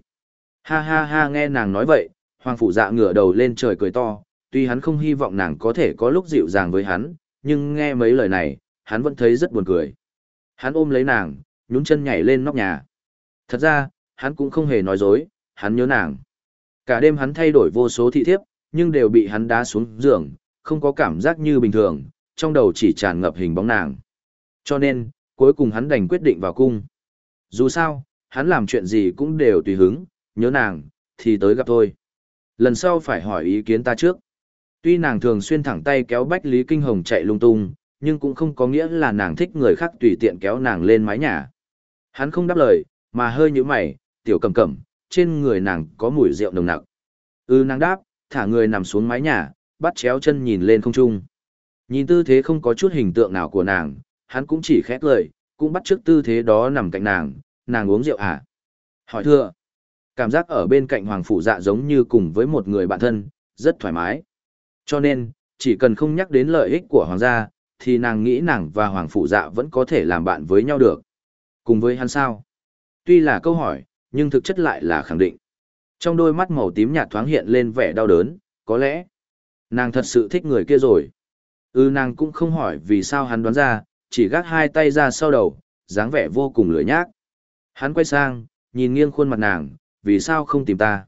A: Ha ha ha nghe nàng nói vậy, hoàng phủ dạ ngửa đầu lên trời cười to, tuy hắn không hy vọng nàng có thể có lúc dịu dàng với hắn, nhưng nghe mấy lời này, hắn vẫn thấy rất buồn cười. Hắn ôm lấy nàng, nhún chân nhảy lên nóc nhà. Thật ra, hắn cũng không hề nói dối, hắn nhớ nàng. Cả đêm hắn thay đổi vô số thị thiếp, nhưng đều bị hắn đá xuống giường, không có cảm giác như bình thường, trong đầu chỉ tràn ngập hình bóng nàng. Cho nên, cuối cùng hắn đành quyết định vào cung. Dù sao, hắn làm chuyện gì cũng đều tùy hứng, nhớ nàng, thì tới gặp thôi. Lần sau phải hỏi ý kiến ta trước. Tuy nàng thường xuyên thẳng tay kéo Bách Lý Kinh Hồng chạy lung tung, nhưng cũng không có nghĩa là nàng thích người khác tùy tiện kéo nàng lên mái nhà. Hắn không đáp lời, mà hơi như mày, tiểu cầm cẩm, trên người nàng có mùi rượu nồng nặc. ư nàng đáp, thả người nằm xuống mái nhà, bắt chéo chân nhìn lên không trung. Nhìn tư thế không có chút hình tượng nào của nàng, hắn cũng chỉ khét lời, cũng bắt trước tư thế đó nằm cạnh nàng, nàng uống rượu à? Hỏi thưa, cảm giác ở bên cạnh hoàng phủ dạ giống như cùng với một người bạn thân, rất thoải mái. Cho nên, chỉ cần không nhắc đến lợi ích của hoàng gia, thì nàng nghĩ nàng và hoàng phủ dạ vẫn có thể làm bạn với nhau được. Cùng với hắn sao? Tuy là câu hỏi, nhưng thực chất lại là khẳng định. Trong đôi mắt màu tím nhạt thoáng hiện lên vẻ đau đớn, có lẽ, nàng thật sự thích người kia rồi. Ừ nàng cũng không hỏi vì sao hắn đoán ra, chỉ gác hai tay ra sau đầu, dáng vẻ vô cùng lửa nhác. Hắn quay sang, nhìn nghiêng khuôn mặt nàng, vì sao không tìm ta?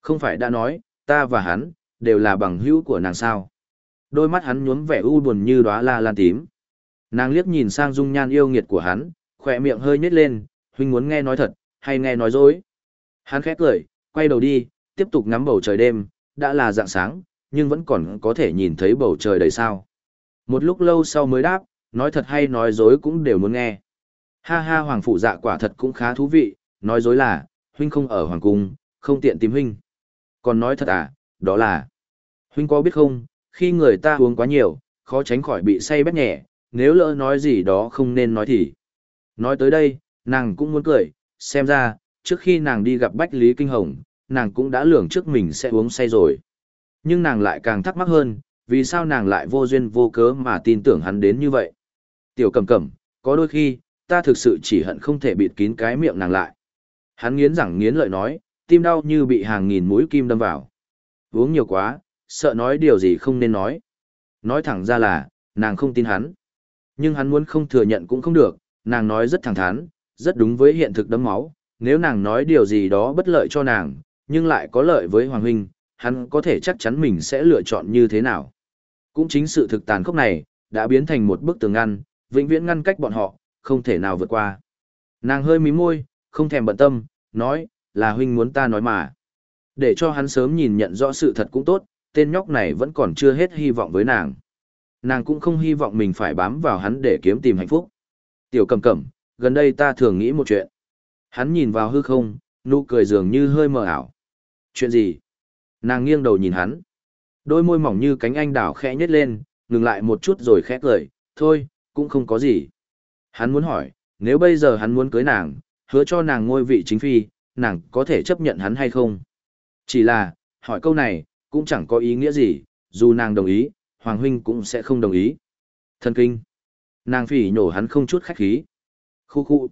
A: Không phải đã nói, ta và hắn, đều là bằng hữu của nàng sao? Đôi mắt hắn nhuốm vẻ u buồn như đóa la lan tím. Nàng liếc nhìn sang dung nhan yêu nghiệt của hắn, khỏe miệng hơi nhếch lên, huynh muốn nghe nói thật, hay nghe nói dối. Hắn khẽ cười, quay đầu đi, tiếp tục ngắm bầu trời đêm, đã là dạng sáng, nhưng vẫn còn có thể nhìn thấy bầu trời đầy sao. Một lúc lâu sau mới đáp, nói thật hay nói dối cũng đều muốn nghe. Ha ha hoàng phụ dạ quả thật cũng khá thú vị, nói dối là, huynh không ở hoàng cung, không tiện tìm huynh. Còn nói thật à, đó là, huynh có biết không, khi người ta uống quá nhiều, khó tránh khỏi bị say bét nhẹ, nếu lỡ nói gì đó không nên nói thì. Nói tới đây, nàng cũng muốn cười, xem ra, trước khi nàng đi gặp Bách Lý Kinh Hồng, nàng cũng đã lường trước mình sẽ uống say rồi. Nhưng nàng lại càng thắc mắc hơn, vì sao nàng lại vô duyên vô cớ mà tin tưởng hắn đến như vậy. Tiểu cầm cầm, có đôi khi, ta thực sự chỉ hận không thể bịt kín cái miệng nàng lại. Hắn nghiến răng nghiến lợi nói, tim đau như bị hàng nghìn mũi kim đâm vào. Uống nhiều quá, sợ nói điều gì không nên nói. Nói thẳng ra là, nàng không tin hắn. Nhưng hắn muốn không thừa nhận cũng không được, nàng nói rất thẳng thắn, rất đúng với hiện thực đấm máu. Nếu nàng nói điều gì đó bất lợi cho nàng, nhưng lại có lợi với Hoàng Huynh, hắn có thể chắc chắn mình sẽ lựa chọn như thế nào. Cũng chính sự thực tàn khốc này, đã biến thành một bức tường ngăn, vĩnh viễn ngăn cách bọn họ, không thể nào vượt qua. Nàng hơi mí môi, không thèm bận tâm, nói, là huynh muốn ta nói mà. Để cho hắn sớm nhìn nhận rõ sự thật cũng tốt, tên nhóc này vẫn còn chưa hết hy vọng với nàng. Nàng cũng không hy vọng mình phải bám vào hắn để kiếm tìm hạnh phúc. Tiểu cầm cầm gần đây ta thường nghĩ một chuyện. Hắn nhìn vào hư không, nụ cười dường như hơi mờ ảo. Chuyện gì? Nàng nghiêng đầu nhìn hắn. Đôi môi mỏng như cánh anh đào khẽ nhếch lên, ngừng lại một chút rồi khẽ cười, thôi, cũng không có gì. Hắn muốn hỏi, nếu bây giờ hắn muốn cưới nàng, hứa cho nàng ngôi vị chính phi, nàng có thể chấp nhận hắn hay không? Chỉ là, hỏi câu này, cũng chẳng có ý nghĩa gì, dù nàng đồng ý, Hoàng Huynh cũng sẽ không đồng ý. Thần kinh. Nàng phỉ nhổ hắn không chút khách khí. Khu khu.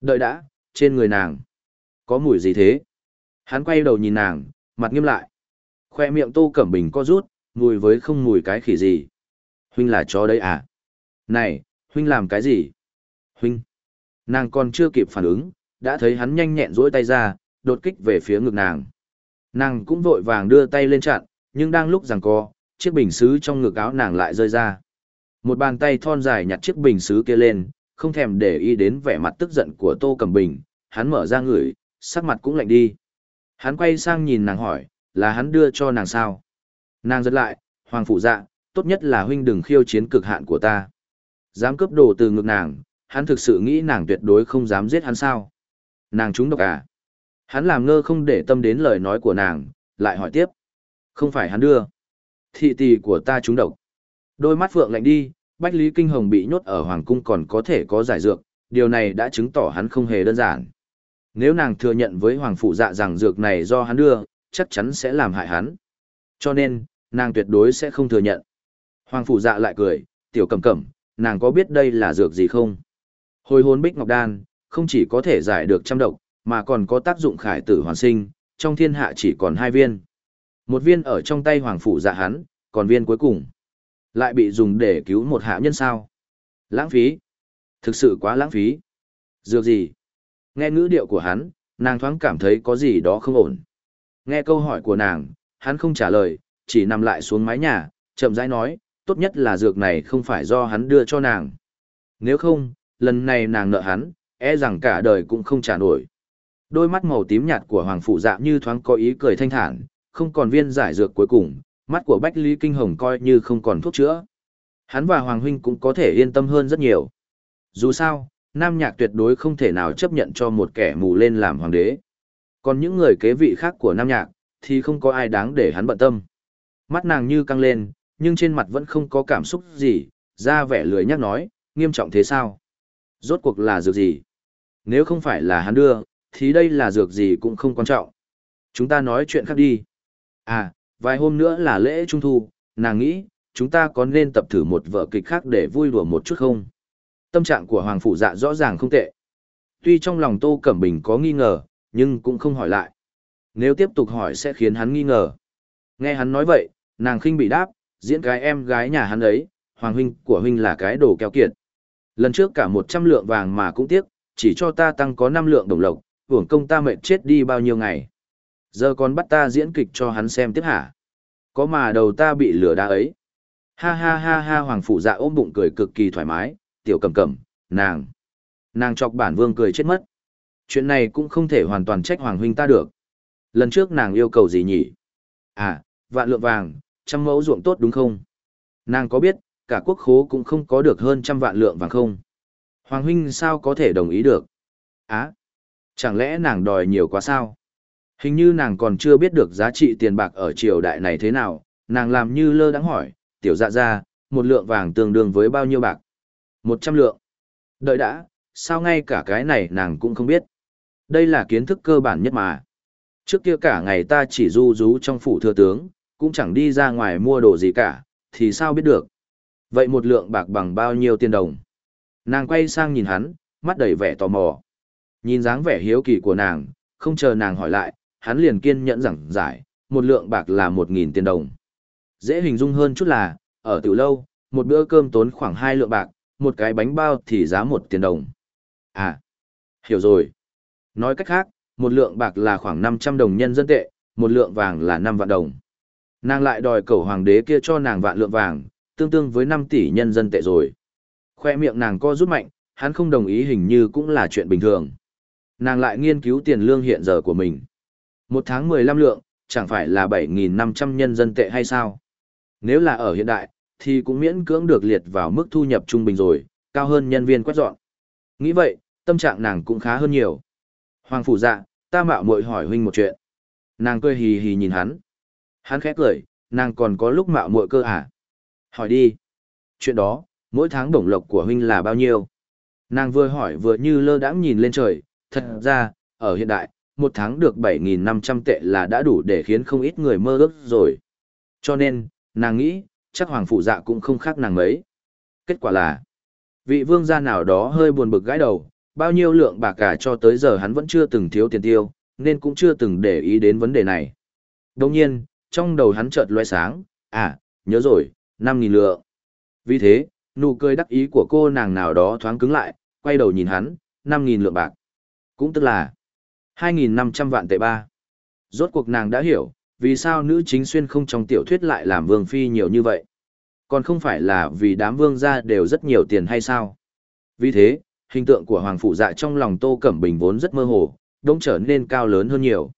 A: Đợi đã, trên người nàng. Có mùi gì thế? Hắn quay đầu nhìn nàng, mặt nghiêm lại. Khoe miệng tô cẩm bình co rút, mùi với không mùi cái khỉ gì. Huynh là chó đấy à? Này, Huynh làm cái gì? Huynh. Nàng còn chưa kịp phản ứng, đã thấy hắn nhanh nhẹn duỗi tay ra, đột kích về phía ngực nàng. Nàng cũng vội vàng đưa tay lên chặn, nhưng đang lúc giằng co, chiếc bình sứ trong ngực áo nàng lại rơi ra. Một bàn tay thon dài nhặt chiếc bình sứ kia lên, không thèm để ý đến vẻ mặt tức giận của Tô Cẩm Bình, hắn mở ra ngửi, sắc mặt cũng lạnh đi. Hắn quay sang nhìn nàng hỏi, là hắn đưa cho nàng sao? Nàng giật lại, hoàng phụ dạ, tốt nhất là huynh đừng khiêu chiến cực hạn của ta. Dám cướp đồ từ ngực nàng, hắn thực sự nghĩ nàng tuyệt đối không dám giết hắn sao? Nàng trúng độc à? Hắn làm ngơ không để tâm đến lời nói của nàng, lại hỏi tiếp. Không phải hắn đưa. Thị tỷ của ta trúng độc. Đôi mắt phượng lạnh đi, Bách Lý Kinh Hồng bị nhốt ở Hoàng Cung còn có thể có giải dược, điều này đã chứng tỏ hắn không hề đơn giản. Nếu nàng thừa nhận với Hoàng Phụ dạ rằng dược này do hắn đưa, chắc chắn sẽ làm hại hắn. Cho nên, nàng tuyệt đối sẽ không thừa nhận. Hoàng Phụ dạ lại cười, tiểu cầm cẩm, nàng có biết đây là dược gì không? Hồi hồn bích ngọc đan, không chỉ có thể giải được trăm độc, mà còn có tác dụng khải tử hoàn sinh, trong thiên hạ chỉ còn hai viên. Một viên ở trong tay hoàng phụ dạ hắn, còn viên cuối cùng lại bị dùng để cứu một hạ nhân sao. Lãng phí. Thực sự quá lãng phí. Dược gì? Nghe ngữ điệu của hắn, nàng thoáng cảm thấy có gì đó không ổn. Nghe câu hỏi của nàng, hắn không trả lời, chỉ nằm lại xuống mái nhà, chậm rãi nói, tốt nhất là dược này không phải do hắn đưa cho nàng. Nếu không, lần này nàng nợ hắn, e rằng cả đời cũng không trả nổi. Đôi mắt màu tím nhạt của Hoàng Phụ Dạ như thoáng có ý cười thanh thản, không còn viên giải dược cuối cùng, mắt của Bách Lý Kinh Hồng coi như không còn thuốc chữa. Hắn và Hoàng Huynh cũng có thể yên tâm hơn rất nhiều. Dù sao, Nam Nhạc tuyệt đối không thể nào chấp nhận cho một kẻ mù lên làm hoàng đế. Còn những người kế vị khác của Nam Nhạc, thì không có ai đáng để hắn bận tâm. Mắt nàng như căng lên, nhưng trên mặt vẫn không có cảm xúc gì, ra vẻ lười nhắc nói, nghiêm trọng thế sao? Rốt cuộc là dược gì? Nếu không phải là hắn đưa, thì đây là dược gì cũng không quan trọng. Chúng ta nói chuyện khác đi. À, vài hôm nữa là lễ trung thu, nàng nghĩ, chúng ta có nên tập thử một vở kịch khác để vui đùa một chút không? Tâm trạng của Hoàng Phủ Dạ rõ ràng không tệ. Tuy trong lòng Tô Cẩm Bình có nghi ngờ, nhưng cũng không hỏi lại. Nếu tiếp tục hỏi sẽ khiến hắn nghi ngờ. Nghe hắn nói vậy, nàng khinh bị đáp, diễn cái em gái nhà hắn ấy, Hoàng Huynh của Huynh là cái đồ keo kiệt. Lần trước cả một trăm lượng vàng mà cũng tiếc, chỉ cho ta tăng có năm lượng đồng lộc, hưởng công ta mệt chết đi bao nhiêu ngày. Giờ còn bắt ta diễn kịch cho hắn xem tiếp hả? Có mà đầu ta bị lửa đá ấy. Ha ha ha ha hoàng phụ dạ ôm bụng cười cực kỳ thoải mái, tiểu cầm cầm, nàng. Nàng chọc bản vương cười chết mất. Chuyện này cũng không thể hoàn toàn trách hoàng huynh ta được. Lần trước nàng yêu cầu gì nhỉ? À, vạn lượng vàng, trăm mẫu ruộng tốt đúng không? Nàng có biết, cả quốc khố cũng không có được hơn trăm vạn lượng vàng không? Hoàng huynh sao có thể đồng ý được? Á, chẳng lẽ nàng đòi nhiều quá sao? Hình như nàng còn chưa biết được giá trị tiền bạc ở triều đại này thế nào, nàng làm như lơ đắng hỏi, tiểu dạ ra, một lượng vàng tương đương với bao nhiêu bạc? Một trăm lượng. Đợi đã, sao ngay cả cái này nàng cũng không biết. Đây là kiến thức cơ bản nhất mà. Trước kia cả ngày ta chỉ du rú trong phủ thừa tướng, cũng chẳng đi ra ngoài mua đồ gì cả, thì sao biết được. Vậy một lượng bạc bằng bao nhiêu tiền đồng? Nàng quay sang nhìn hắn, mắt đầy vẻ tò mò. Nhìn dáng vẻ hiếu kỳ của nàng, không chờ nàng hỏi lại, hắn liền kiên nhẫn giảng giải, một lượng bạc là một nghìn tiền đồng. Dễ hình dung hơn chút là, ở tiểu lâu, một bữa cơm tốn khoảng hai lượng bạc, một cái bánh bao thì giá một tiền đồng. À, hiểu rồi. Nói cách khác, một lượng bạc là khoảng 500 đồng nhân dân tệ, một lượng vàng là 5 vạn đồng. Nàng lại đòi cầu hoàng đế kia cho nàng vạn lượng vàng, tương đương với 5 tỷ nhân dân tệ rồi. Khoe miệng nàng co rút mạnh, hắn không đồng ý hình như cũng là chuyện bình thường. Nàng lại nghiên cứu tiền lương hiện giờ của mình. Một tháng 15 lượng, chẳng phải là 7.500 nhân dân tệ hay sao? Nếu là ở hiện đại, thì cũng miễn cưỡng được liệt vào mức thu nhập trung bình rồi, cao hơn nhân viên quét dọn. Nghĩ vậy, tâm trạng nàng cũng khá hơn nhiều. Hoàng phủ dạ, ta mạo muội hỏi huynh một chuyện. Nàng cười hì hì nhìn hắn. Hắn khẽ cười, nàng còn có lúc mạo muội cơ à? Hỏi đi. Chuyện đó, mỗi tháng bổng lộc của huynh là bao nhiêu? Nàng vừa hỏi vừa như lơ đãng nhìn lên trời, thật ra, ở hiện đại, một tháng được 7.500 tệ là đã đủ để khiến không ít người mơ ước rồi. Cho nên, nàng nghĩ, chắc hoàng phụ dạ cũng không khác nàng mấy. Kết quả là, vị vương gia nào đó hơi buồn bực gãi đầu, bao nhiêu lượng bạc cả cho tới giờ hắn vẫn chưa từng thiếu tiền tiêu, nên cũng chưa từng để ý đến vấn đề này. Đồng nhiên, trong đầu hắn chợt loe sáng, à, nhớ rồi, 5.000 lượng. Vì thế, nụ cười đắc ý của cô nàng nào đó thoáng cứng lại, quay đầu nhìn hắn, 5.000 lượng bạc. Cũng tức là 2.500 vạn tệ ba. Rốt cuộc nàng đã hiểu, vì sao nữ chính xuyên không trong tiểu thuyết lại làm vương phi nhiều như vậy. Còn không phải là vì đám vương gia đều rất nhiều tiền hay sao. Vì thế, hình tượng của Hoàng Phụ Dạ trong lòng Tô Cẩm Bình vốn rất mơ hồ, đông trở nên cao lớn hơn nhiều.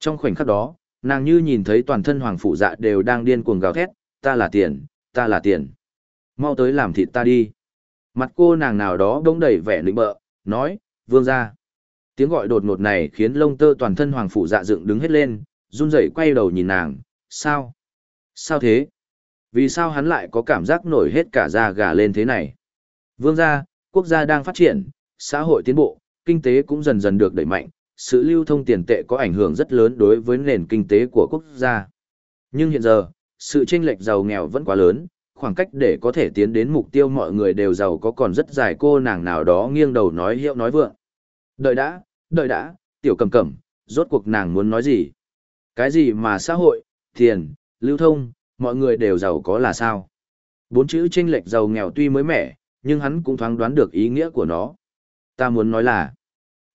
A: Trong khoảnh khắc đó, nàng như nhìn thấy toàn thân Hoàng Phụ Dạ đều đang điên cuồng gào thét, ta là tiền, ta là tiền. Mau tới làm thịt ta đi. Mặt cô nàng nào đó đông đầy vẻ nịnh bợ, nói, vương gia. Tiếng gọi đột ngột này khiến lông tơ toàn thân Hoàng Phụ Dạ dựng đứng hết lên, run rẩy quay đầu nhìn nàng, sao? Sao thế? Vì sao hắn lại có cảm giác nổi hết cả da gà lên thế này? Vương gia, quốc gia đang phát triển, xã hội tiến bộ, kinh tế cũng dần dần được đẩy mạnh, sự lưu thông tiền tệ có ảnh hưởng rất lớn đối với nền kinh tế của quốc gia. Nhưng hiện giờ, sự chênh lệch giàu nghèo vẫn quá lớn, khoảng cách để có thể tiến đến mục tiêu mọi người đều giàu có còn rất dài cô nàng nào đó nghiêng đầu nói hiệu nói vượng. Đợi đã, đợi đã, tiểu cầm cẩm, rốt cuộc nàng muốn nói gì? Cái gì mà xã hội, tiền, lưu thông, mọi người đều giàu có là sao? Bốn chữ chênh lệch giàu nghèo tuy mới mẻ, nhưng hắn cũng thoáng đoán được ý nghĩa của nó. Ta muốn nói là,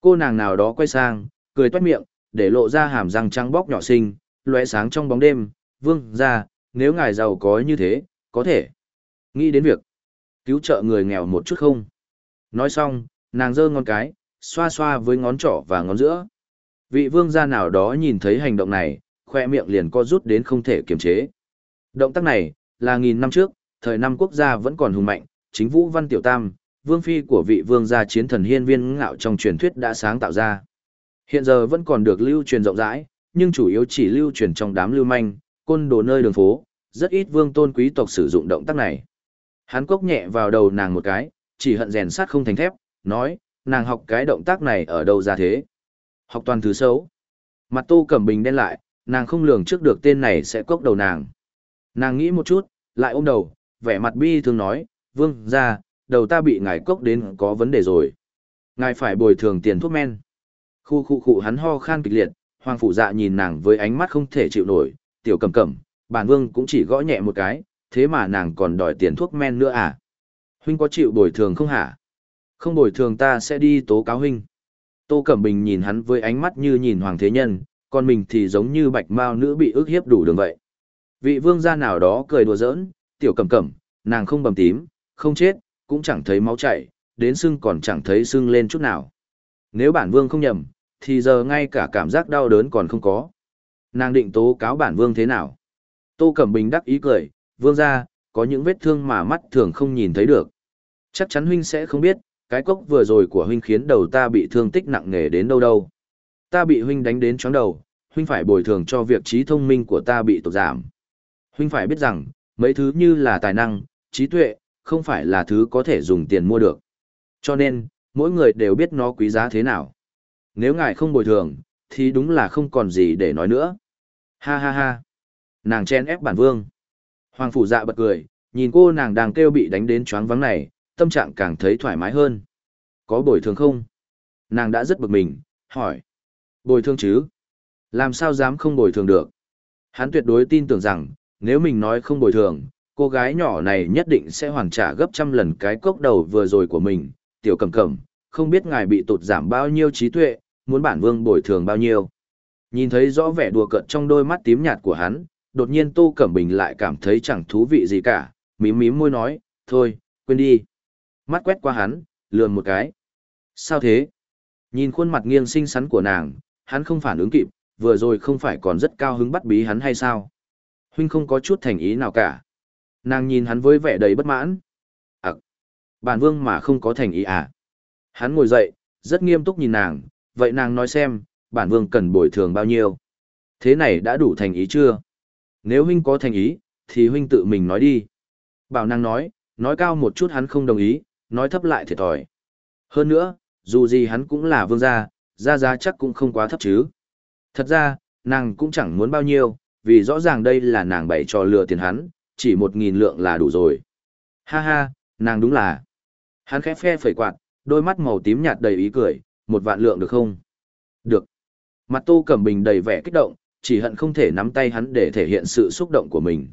A: cô nàng nào đó quay sang, cười toét miệng, để lộ ra hàm răng trắng bóc nhỏ xinh, lóe sáng trong bóng đêm, vương ra, nếu ngài giàu có như thế, có thể nghĩ đến việc cứu trợ người nghèo một chút không. Nói xong, nàng giơ ngón cái, xoa xoa với ngón trỏ và ngón giữa. Vị vương gia nào đó nhìn thấy hành động này, khoe miệng liền co rút đến không thể kiềm chế. Động tác này, là nghìn năm trước, thời năm quốc gia vẫn còn hùng mạnh, chính Vũ Văn Tiểu Tam, vương phi của vị vương gia chiến thần hiên viên ngạo trong truyền thuyết đã sáng tạo ra. Hiện giờ vẫn còn được lưu truyền rộng rãi, nhưng chủ yếu chỉ lưu truyền trong đám lưu manh, côn đồ nơi đường phố, rất ít vương tôn quý tộc sử dụng động tác này. Hắn cốc nhẹ vào đầu nàng một cái, chỉ hận rèn sắt không thành thép, nói, nàng học cái động tác này ở đâu ra thế. Học toàn thứ xấu. Mặt tô cẩm bình đen lại, nàng không lường trước được tên này sẽ cốc đầu nàng. Nàng nghĩ một chút, lại ôm đầu, vẻ mặt bi thương nói, vương ra, đầu ta bị ngài cốc đến có vấn đề rồi. Ngài phải bồi thường tiền thuốc men. Khu khu khu hắn ho khan kịch liệt, hoàng phủ dạ nhìn nàng với ánh mắt không thể chịu nổi, tiểu cầm cầm, bản vương cũng chỉ gõ nhẹ một cái, thế mà nàng còn đòi tiền thuốc men nữa à? Huynh có chịu bồi thường không hả? Không bồi thường ta sẽ đi tố cáo huynh. Tô Cẩm Bình nhìn hắn với ánh mắt như nhìn hoàng thế nhân, còn mình thì giống như bạch mao nữ bị ức hiếp đủ đường vậy. Vị vương gia nào đó cười đùa giỡn, tiểu cẩm cẩm, nàng không bầm tím, không chết, cũng chẳng thấy máu chảy, đến sưng còn chẳng thấy sưng lên chút nào. Nếu bản vương không nhầm, thì giờ ngay cả cảm giác đau đớn còn không có. Nàng định tố cáo bản vương thế nào? Tô Cẩm Bình đắc ý cười, vương gia, có những vết thương mà mắt thường không nhìn thấy được. Chắc chắn huynh sẽ không biết, cái cốc vừa rồi của huynh khiến đầu ta bị thương tích nặng nề đến đâu đâu. Ta bị huynh đánh đến chóng đầu, huynh phải bồi thường cho việc trí thông minh của ta bị tụt giảm. Huynh phải biết rằng, mấy thứ như là tài năng, trí tuệ, không phải là thứ có thể dùng tiền mua được. Cho nên, mỗi người đều biết nó quý giá thế nào. Nếu ngài không bồi thường, thì đúng là không còn gì để nói nữa. Ha ha ha. Nàng chen ép bản vương. Hoàng phủ dạ bật cười, nhìn cô nàng đang kêu bị đánh đến choáng vắng này, tâm trạng càng thấy thoải mái hơn. Có bồi thường không? Nàng đã rất bực mình, hỏi. Bồi thường chứ? Làm sao dám không bồi thường được? Hắn tuyệt đối tin tưởng rằng, nếu mình nói không bồi thường, cô gái nhỏ này nhất định sẽ hoàn trả gấp trăm lần cái cốc đầu vừa rồi của mình. Tiểu cầm cầm, không biết ngài bị tụt giảm bao nhiêu trí tuệ, muốn bản vương bồi thường bao nhiêu. Nhìn thấy rõ vẻ đùa cợt trong đôi mắt tím nhạt của hắn, đột nhiên Tô Cẩm Bình lại cảm thấy chẳng thú vị gì cả, mím mím môi nói, thôi, quên đi. Mắt quét qua hắn, lườn một cái. Sao thế? Nhìn khuôn mặt nghiêng xinh xắn của nàng, hắn không phản ứng kịp, vừa rồi không phải còn rất cao hứng bắt bí hắn hay sao? Huynh không có chút thành ý nào cả. Nàng nhìn hắn với vẻ đầy bất mãn. À, bản vương mà không có thành ý à? Hắn ngồi dậy, rất nghiêm túc nhìn nàng, vậy nàng nói xem, bản vương cần bồi thường bao nhiêu? Thế này đã đủ thành ý chưa? Nếu huynh có thành ý, thì huynh tự mình nói đi. Bảo nàng nói, nói cao một chút hắn không đồng ý, nói thấp lại thiệt thòi. Hơn nữa, dù gì hắn cũng là vương gia, gia giá chắc cũng không quá thấp chứ. Thật ra, nàng cũng chẳng muốn bao nhiêu, vì rõ ràng đây là nàng bày trò lừa tiền hắn, chỉ một nghìn lượng là đủ rồi. Ha ha, nàng đúng là. Hắn khẽ phe phẩy quạt, đôi mắt màu tím nhạt đầy ý cười, một vạn lượng được không? Được. Mặt tô cẩm bình đầy vẻ kích động, chỉ hận không thể nắm tay hắn để thể hiện sự xúc động của mình.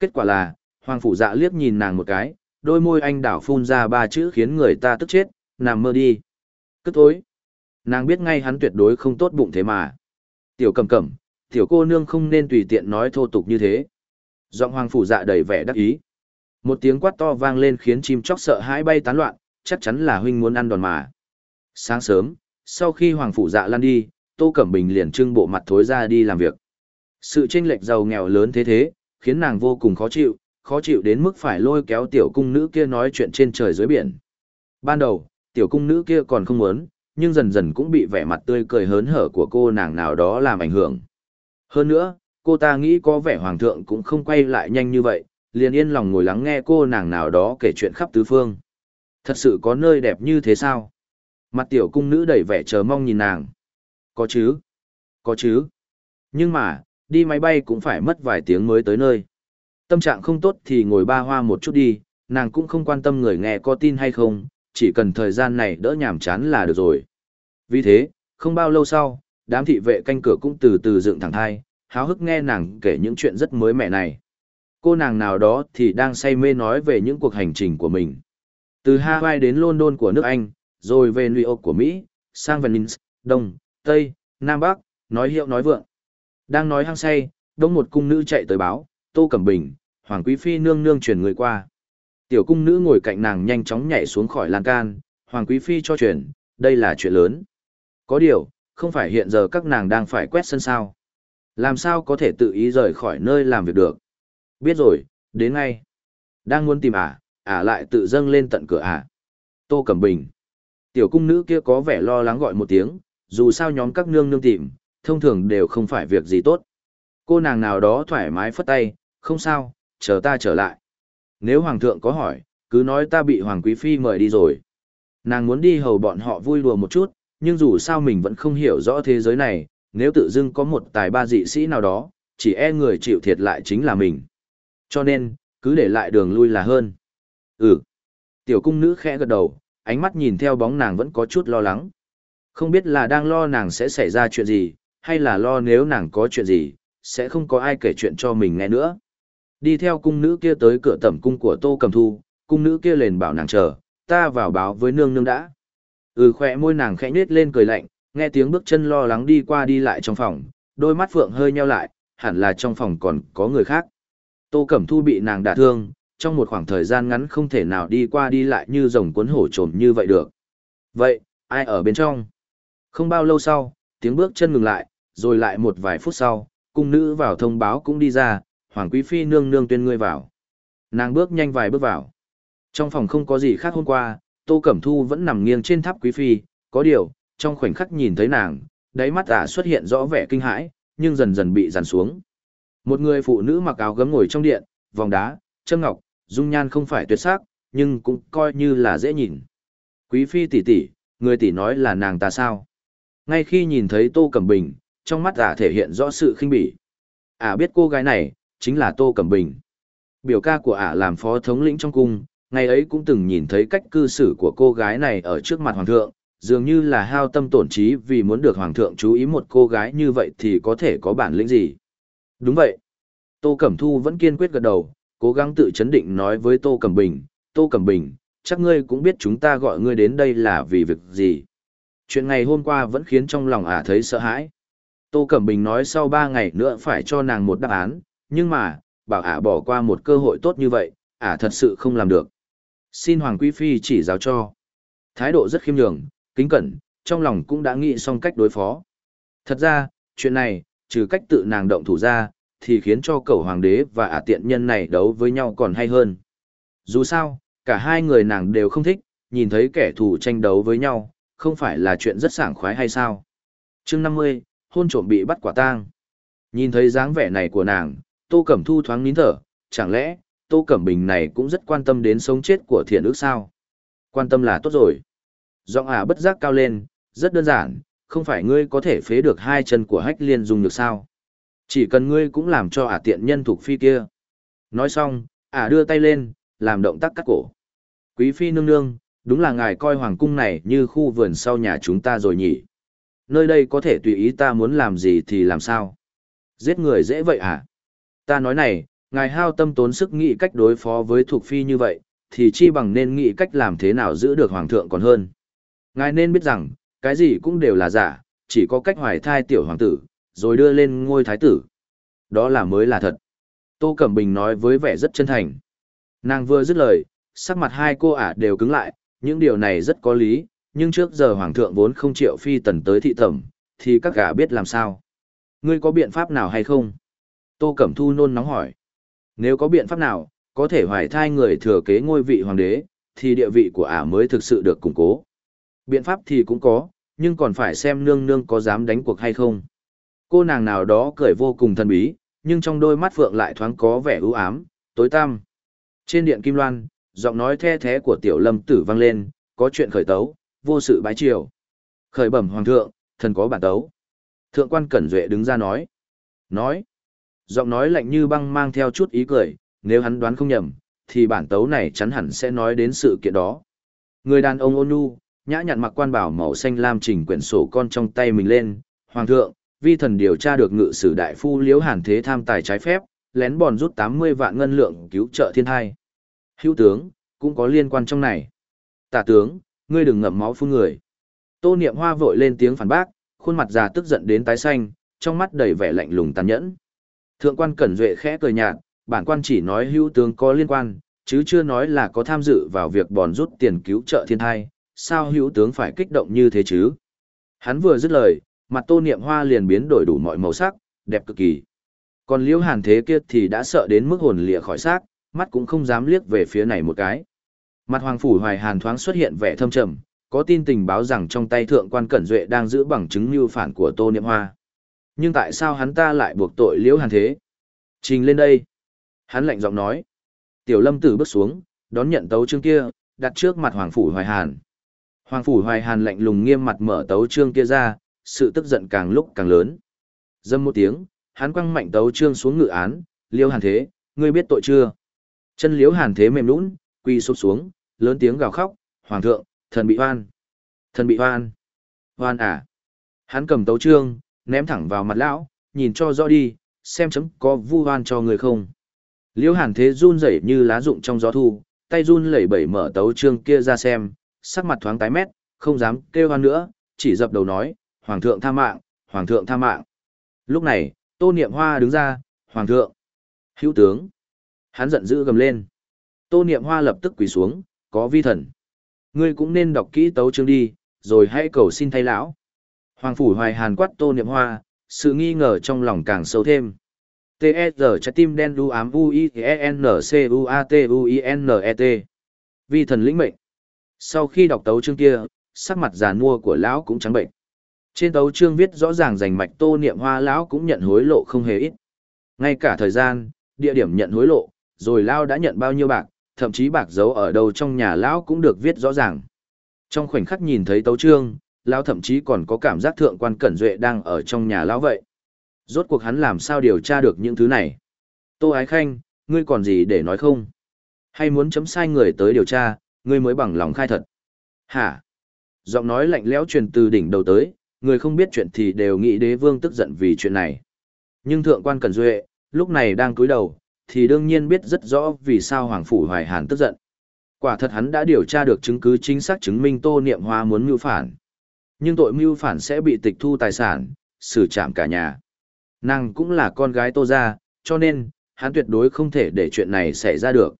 A: Kết quả là, Hoàng Phủ Dạ liếc nhìn nàng một cái, đôi môi anh đảo phun ra ba chữ khiến người ta tức chết, nằm mơ đi. Cất thối. Nàng biết ngay hắn tuyệt đối không tốt bụng thế mà. Tiểu cầm cẩm, tiểu cô nương không nên tùy tiện nói thô tục như thế. Giọng Hoàng Phủ Dạ đầy vẻ đắc ý. Một tiếng quát to vang lên khiến chim chóc sợ hãi bay tán loạn, chắc chắn là huynh muốn ăn đòn mà. Sáng sớm, sau khi Hoàng Phủ Dạ lăn đi, Tô Cẩm Bình liền trưng bộ mặt thối ra đi làm việc. Sự chênh lệch giàu nghèo lớn thế thế, khiến nàng vô cùng khó chịu, khó chịu đến mức phải lôi kéo tiểu cung nữ kia nói chuyện trên trời dưới biển. Ban đầu, tiểu cung nữ kia còn không muốn, nhưng dần dần cũng bị vẻ mặt tươi cười hớn hở của cô nàng nào đó làm ảnh hưởng. Hơn nữa, cô ta nghĩ có vẻ hoàng thượng cũng không quay lại nhanh như vậy, liền yên lòng ngồi lắng nghe cô nàng nào đó kể chuyện khắp tứ phương. Thật sự có nơi đẹp như thế sao? Mặt tiểu cung nữ đầy vẻ chờ mong nhìn nàng. Có chứ? Có chứ? Nhưng mà, đi máy bay cũng phải mất vài tiếng mới tới nơi. Tâm trạng không tốt thì ngồi ba hoa một chút đi, nàng cũng không quan tâm người nghe có tin hay không, chỉ cần thời gian này đỡ nhàm chán là được rồi. Vì thế, không bao lâu sau, đám thị vệ canh cửa cũng từ từ dựng thẳng thai, háo hức nghe nàng kể những chuyện rất mới mẻ này. Cô nàng nào đó thì đang say mê nói về những cuộc hành trình của mình. Từ Hawaii đến London của nước Anh, rồi về New York của Mỹ, sang Venice, Đông, Tây, Nam Bắc, nói hiệu nói vượng. Đang nói hăng say, đông một cung nữ chạy tới báo, Tô Cẩm Bình, Hoàng Quý Phi nương nương truyền người qua. Tiểu cung nữ ngồi cạnh nàng nhanh chóng nhảy xuống khỏi lan can, Hoàng Quý Phi cho truyền, đây là chuyện lớn. Có điều, không phải hiện giờ các nàng đang phải quét sân sao. Làm sao có thể tự ý rời khỏi nơi làm việc được. Biết rồi, đến ngay. Đang muốn tìm ả, ả lại tự dâng lên tận cửa ả. Tô Cẩm Bình. Tiểu cung nữ kia có vẻ lo lắng gọi một tiếng, dù sao nhóm các nương nương tìm, thông thường đều không phải việc gì tốt. Cô nàng nào đó thoải mái phất tay, không sao, chờ ta trở lại. Nếu hoàng thượng có hỏi, cứ nói ta bị hoàng quý phi mời đi rồi. Nàng muốn đi hầu bọn họ vui đùa một chút, nhưng dù sao mình vẫn không hiểu rõ thế giới này, nếu tự dưng có một tài ba dị sĩ nào đó, chỉ e người chịu thiệt lại chính là mình. Cho nên, cứ để lại đường lui là hơn. Ừ. Tiểu cung nữ khẽ gật đầu, ánh mắt nhìn theo bóng nàng vẫn có chút lo lắng. Không biết là đang lo nàng sẽ xảy ra chuyện gì, hay là lo nếu nàng có chuyện gì, sẽ không có ai kể chuyện cho mình nghe nữa. Đi theo cung nữ kia tới cửa tẩm cung của Tô Cầm Thu, cung nữ kia liền bảo nàng chờ, ta vào báo với nương nương đã. Ừ khỏe môi nàng khẽ nết lên cười lạnh, nghe tiếng bước chân lo lắng đi qua đi lại trong phòng, đôi mắt phượng hơi nheo lại, hẳn là trong phòng còn có người khác. Tô Cẩm Thu bị nàng đả thương, trong một khoảng thời gian ngắn không thể nào đi qua đi lại như rồng cuốn hổ trồm như vậy được. Vậy, ai ở bên trong? Không bao lâu sau, tiếng bước chân ngừng lại, rồi lại một vài phút sau, cung nữ vào thông báo cũng đi ra, Hoàng Quý Phi nương nương tuyên ngươi vào. Nàng bước nhanh vài bước vào. Trong phòng không có gì khác hôm qua, Tô Cẩm Thu vẫn nằm nghiêng trên tháp Quý Phi, có điều, trong khoảnh khắc nhìn thấy nàng, đáy mắt ả xuất hiện rõ vẻ kinh hãi, nhưng dần dần bị dàn xuống. Một người phụ nữ mặc áo gấm ngồi trong điện, vòng đá, châm ngọc, dung nhan không phải tuyệt sắc, nhưng cũng coi như là dễ nhìn. Quý phi tỷ tỷ, người tỷ nói là nàng ta sao? Ngay khi nhìn thấy Tô Cẩm Bình, trong mắt ả thể hiện rõ sự khinh bỉ. Ả biết cô gái này, chính là Tô Cẩm Bình. Biểu ca của ả làm phó thống lĩnh trong cung, ngày ấy cũng từng nhìn thấy cách cư xử của cô gái này ở trước mặt hoàng thượng, dường như là hao tâm tổn trí vì muốn được hoàng thượng chú ý một cô gái như vậy thì có thể có bản lĩnh gì. Đúng vậy. Tô Cẩm Thu vẫn kiên quyết gật đầu, cố gắng tự chấn định nói với Tô Cẩm Bình, Tô Cẩm Bình, chắc ngươi cũng biết chúng ta gọi ngươi đến đây là vì việc gì. Chuyện ngày hôm qua vẫn khiến trong lòng ả thấy sợ hãi. Tô Cẩm Bình nói sau ba ngày nữa phải cho nàng một đáp án, nhưng mà, bảo ả bỏ qua một cơ hội tốt như vậy, ả thật sự không làm được. Xin Hoàng Quý Phi chỉ giáo cho. Thái độ rất khiêm nhường, kính cẩn, trong lòng cũng đã nghĩ xong cách đối phó. Thật ra, chuyện này, trừ cách tự nàng động thủ ra, thì khiến cho cậu hoàng đế và ả tiện nhân này đấu với nhau còn hay hơn. Dù sao, cả hai người nàng đều không thích, nhìn thấy kẻ thù tranh đấu với nhau, không phải là chuyện rất sảng khoái hay sao. chương 50, hôn trộm bị bắt quả tang. Nhìn thấy dáng vẻ này của nàng, Tô Cẩm Thu thoáng nín thở, chẳng lẽ, Tô Cẩm Bình này cũng rất quan tâm đến sống chết của thiện ước sao? Quan tâm là tốt rồi. Giọng ả bất giác cao lên, rất đơn giản, không phải ngươi có thể phế được hai chân của hách liên dùng được sao? Chỉ cần ngươi cũng làm cho ả tiện nhân thuộc phi kia. Nói xong, ả đưa tay lên, làm động tác cắt cổ. Quý phi nương nương, đúng là ngài coi hoàng cung này như khu vườn sau nhà chúng ta rồi nhỉ. Nơi đây có thể tùy ý ta muốn làm gì thì làm sao. Giết người dễ vậy à? Ta nói này, ngài hao tâm tốn sức nghĩ cách đối phó với thuộc phi như vậy, thì chi bằng nên nghĩ cách làm thế nào giữ được hoàng thượng còn hơn. Ngài nên biết rằng, cái gì cũng đều là giả, chỉ có cách hoài thai tiểu hoàng tử, rồi đưa lên ngôi thái tử. Đó là mới là thật. Tô Cẩm Bình nói với vẻ rất chân thành. Nàng vừa dứt lời, sắc mặt hai cô ả đều cứng lại, những điều này rất có lý, nhưng trước giờ hoàng thượng vốn không chịu phi tần tới thị tẩm, thì các gã biết làm sao. Ngươi có biện pháp nào hay không? Tô Cẩm Thu nôn nóng hỏi. Nếu có biện pháp nào, có thể hoài thai người thừa kế ngôi vị hoàng đế, thì địa vị của ả mới thực sự được củng cố. Biện pháp thì cũng có, nhưng còn phải xem nương nương có dám đánh cuộc hay không. Cô nàng nào đó cười vô cùng thần bí, nhưng trong đôi mắt phượng lại thoáng có vẻ ưu ám, tối tăm. Trên điện Kim Loan, giọng nói the thế của tiểu lâm tử vang lên, có chuyện khởi tấu, vô sự bái triều. Khởi bẩm hoàng thượng, thần có bản tấu. Thượng quan Cẩn Duệ đứng ra nói. Nói. Giọng nói lạnh như băng mang theo chút ý cười, nếu hắn đoán không nhầm, thì bản tấu này chắn hẳn sẽ nói đến sự kiện đó. Người đàn ông ôn nhu, nhã nhặn mặc quan bảo màu xanh lam chỉnh quyển sổ con trong tay mình lên. Hoàng thượng, vi thần điều tra được ngự sử đại phu liễu hàn thế tham tài trái phép, lén bòn rút 80 vạn ngân lượng cứu trợ thiên hai. Hữu tướng, cũng có liên quan trong này. Tả tướng, ngươi đừng ngậm máu phun người. Tô Niệm Hoa vội lên tiếng phản bác, khuôn mặt già tức giận đến tái xanh, trong mắt đầy vẻ lạnh lùng tàn nhẫn. Thượng quan Cẩn Duệ khẽ cười nhạt, bản quan chỉ nói hữu tướng có liên quan, chứ chưa nói là có tham dự vào việc bòn rút tiền cứu trợ thiên thai, sao hữu tướng phải kích động như thế chứ? Hắn vừa dứt lời, mặt tô niệm hoa liền biến đổi đủ mọi màu sắc, đẹp cực kỳ. Còn liễu hàn thế kia thì đã sợ đến mức hồn lìa khỏi xác, mắt cũng không dám liếc về phía này một cái. Mặt hoàng phủ hoài hàn thoáng xuất hiện vẻ thâm trầm, có tin tình báo rằng trong tay thượng quan cẩn duệ đang giữ bằng chứng mưu phản của tô niệm hoa. Nhưng tại sao hắn ta lại buộc tội liễu hàn thế? Trình lên đây. Hắn lạnh giọng nói. Tiểu lâm tử bước xuống, đón nhận tấu chương kia, đặt trước mặt Hoàng Phủ Hoài Hàn. Hoàng Phủ Hoài Hàn lạnh lùng nghiêm mặt mở tấu chương kia ra, sự tức giận càng lúc càng lớn. Dâm một tiếng, hắn quăng mạnh tấu chương xuống ngự án, liêu hàn thế, ngươi biết tội chưa? Chân Liễu hàn thế mềm lún, quy sụp xuống, lớn tiếng gào khóc, Hoàng thượng, thần bị hoan. Thần bị hoan. Hoan à. Hắn cầm tấu chương, ném thẳng vào mặt lão, nhìn cho rõ đi, xem chấm có vu oan cho người không. Liễu Hàn Thế run rẩy như lá rụng trong gió thu, tay run lẩy bẩy mở tấu chương kia ra xem, sắc mặt thoáng tái mét, không dám kêu oan nữa, chỉ dập đầu nói, Hoàng thượng tha mạng, Hoàng thượng tha mạng. Lúc này, Tô Niệm Hoa đứng ra, Hoàng thượng, hữu tướng. Hắn giận dữ gầm lên. Tô Niệm Hoa lập tức quỳ xuống, có vi thần. Ngươi cũng nên đọc kỹ tấu chương đi, rồi hãy cầu xin thay lão. Hoàng phủ hoài hàn quát Tô Niệm Hoa, sự nghi ngờ trong lòng càng sâu thêm. T.E.G. trái tim đen đu ám u i e n c u a t u i n e t Vi thần lĩnh mệnh. Sau khi đọc tấu chương kia, sắc mặt già nua của lão cũng trắng bệnh. Trên tấu chương viết rõ ràng rành mạch tô niệm hoa lão cũng nhận hối lộ không hề ít. Ngay cả thời gian, địa điểm nhận hối lộ, rồi lão đã nhận bao nhiêu bạc, thậm chí bạc giấu ở đâu trong nhà lão cũng được viết rõ ràng. Trong khoảnh khắc nhìn thấy tấu chương, lão thậm chí còn có cảm giác thượng quan cẩn duệ đang ở trong nhà lão vậy. Rốt cuộc hắn làm sao điều tra được những thứ này? Tô Ái Khanh, ngươi còn gì để nói không? Hay muốn chấm sai người tới điều tra, ngươi mới bằng lòng khai thật? Hả? Giọng nói lạnh lẽo truyền từ đỉnh đầu tới, người không biết chuyện thì đều nghĩ đế vương tức giận vì chuyện này. Nhưng thượng quan cẩn Duệ, lúc này đang cúi đầu, thì đương nhiên biết rất rõ vì sao Hoàng Phủ Hoài Hàn tức giận. Quả thật hắn đã điều tra được chứng cứ chính xác chứng minh Tô Niệm Hoa muốn mưu phản. Nhưng tội mưu phản sẽ bị tịch thu tài sản, xử trảm cả nhà. Nàng cũng là con gái Tô Gia, cho nên, hắn tuyệt đối không thể để chuyện này xảy ra được.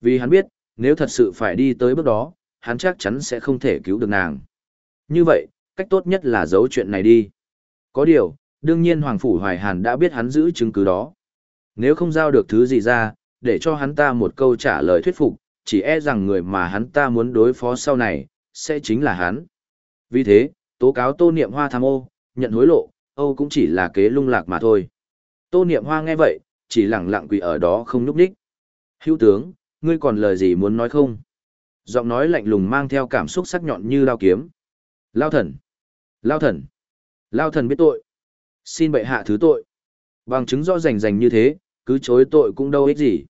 A: Vì hắn biết, nếu thật sự phải đi tới bước đó, hắn chắc chắn sẽ không thể cứu được nàng. Như vậy, cách tốt nhất là giấu chuyện này đi. Có điều, đương nhiên Hoàng Phủ Hoài Hàn đã biết hắn giữ chứng cứ đó. Nếu không giao được thứ gì ra, để cho hắn ta một câu trả lời thuyết phục, chỉ e rằng người mà hắn ta muốn đối phó sau này, sẽ chính là hắn. Vì thế, tố cáo tô niệm hoa tham ô, nhận hối lộ, Âu cũng chỉ là kế lung lạc mà thôi. Tô Niệm Hoa nghe vậy, chỉ lặng lặng quỳ ở đó không nhúc nhích. Hữu tướng, ngươi còn lời gì muốn nói không? Giọng nói lạnh lùng mang theo cảm xúc sắc nhọn như lao kiếm. Lao thần! Lao thần! Lao thần biết tội! Xin bệ hạ thứ tội! Bằng chứng rõ rành rành như thế, cứ chối tội cũng đâu ích gì.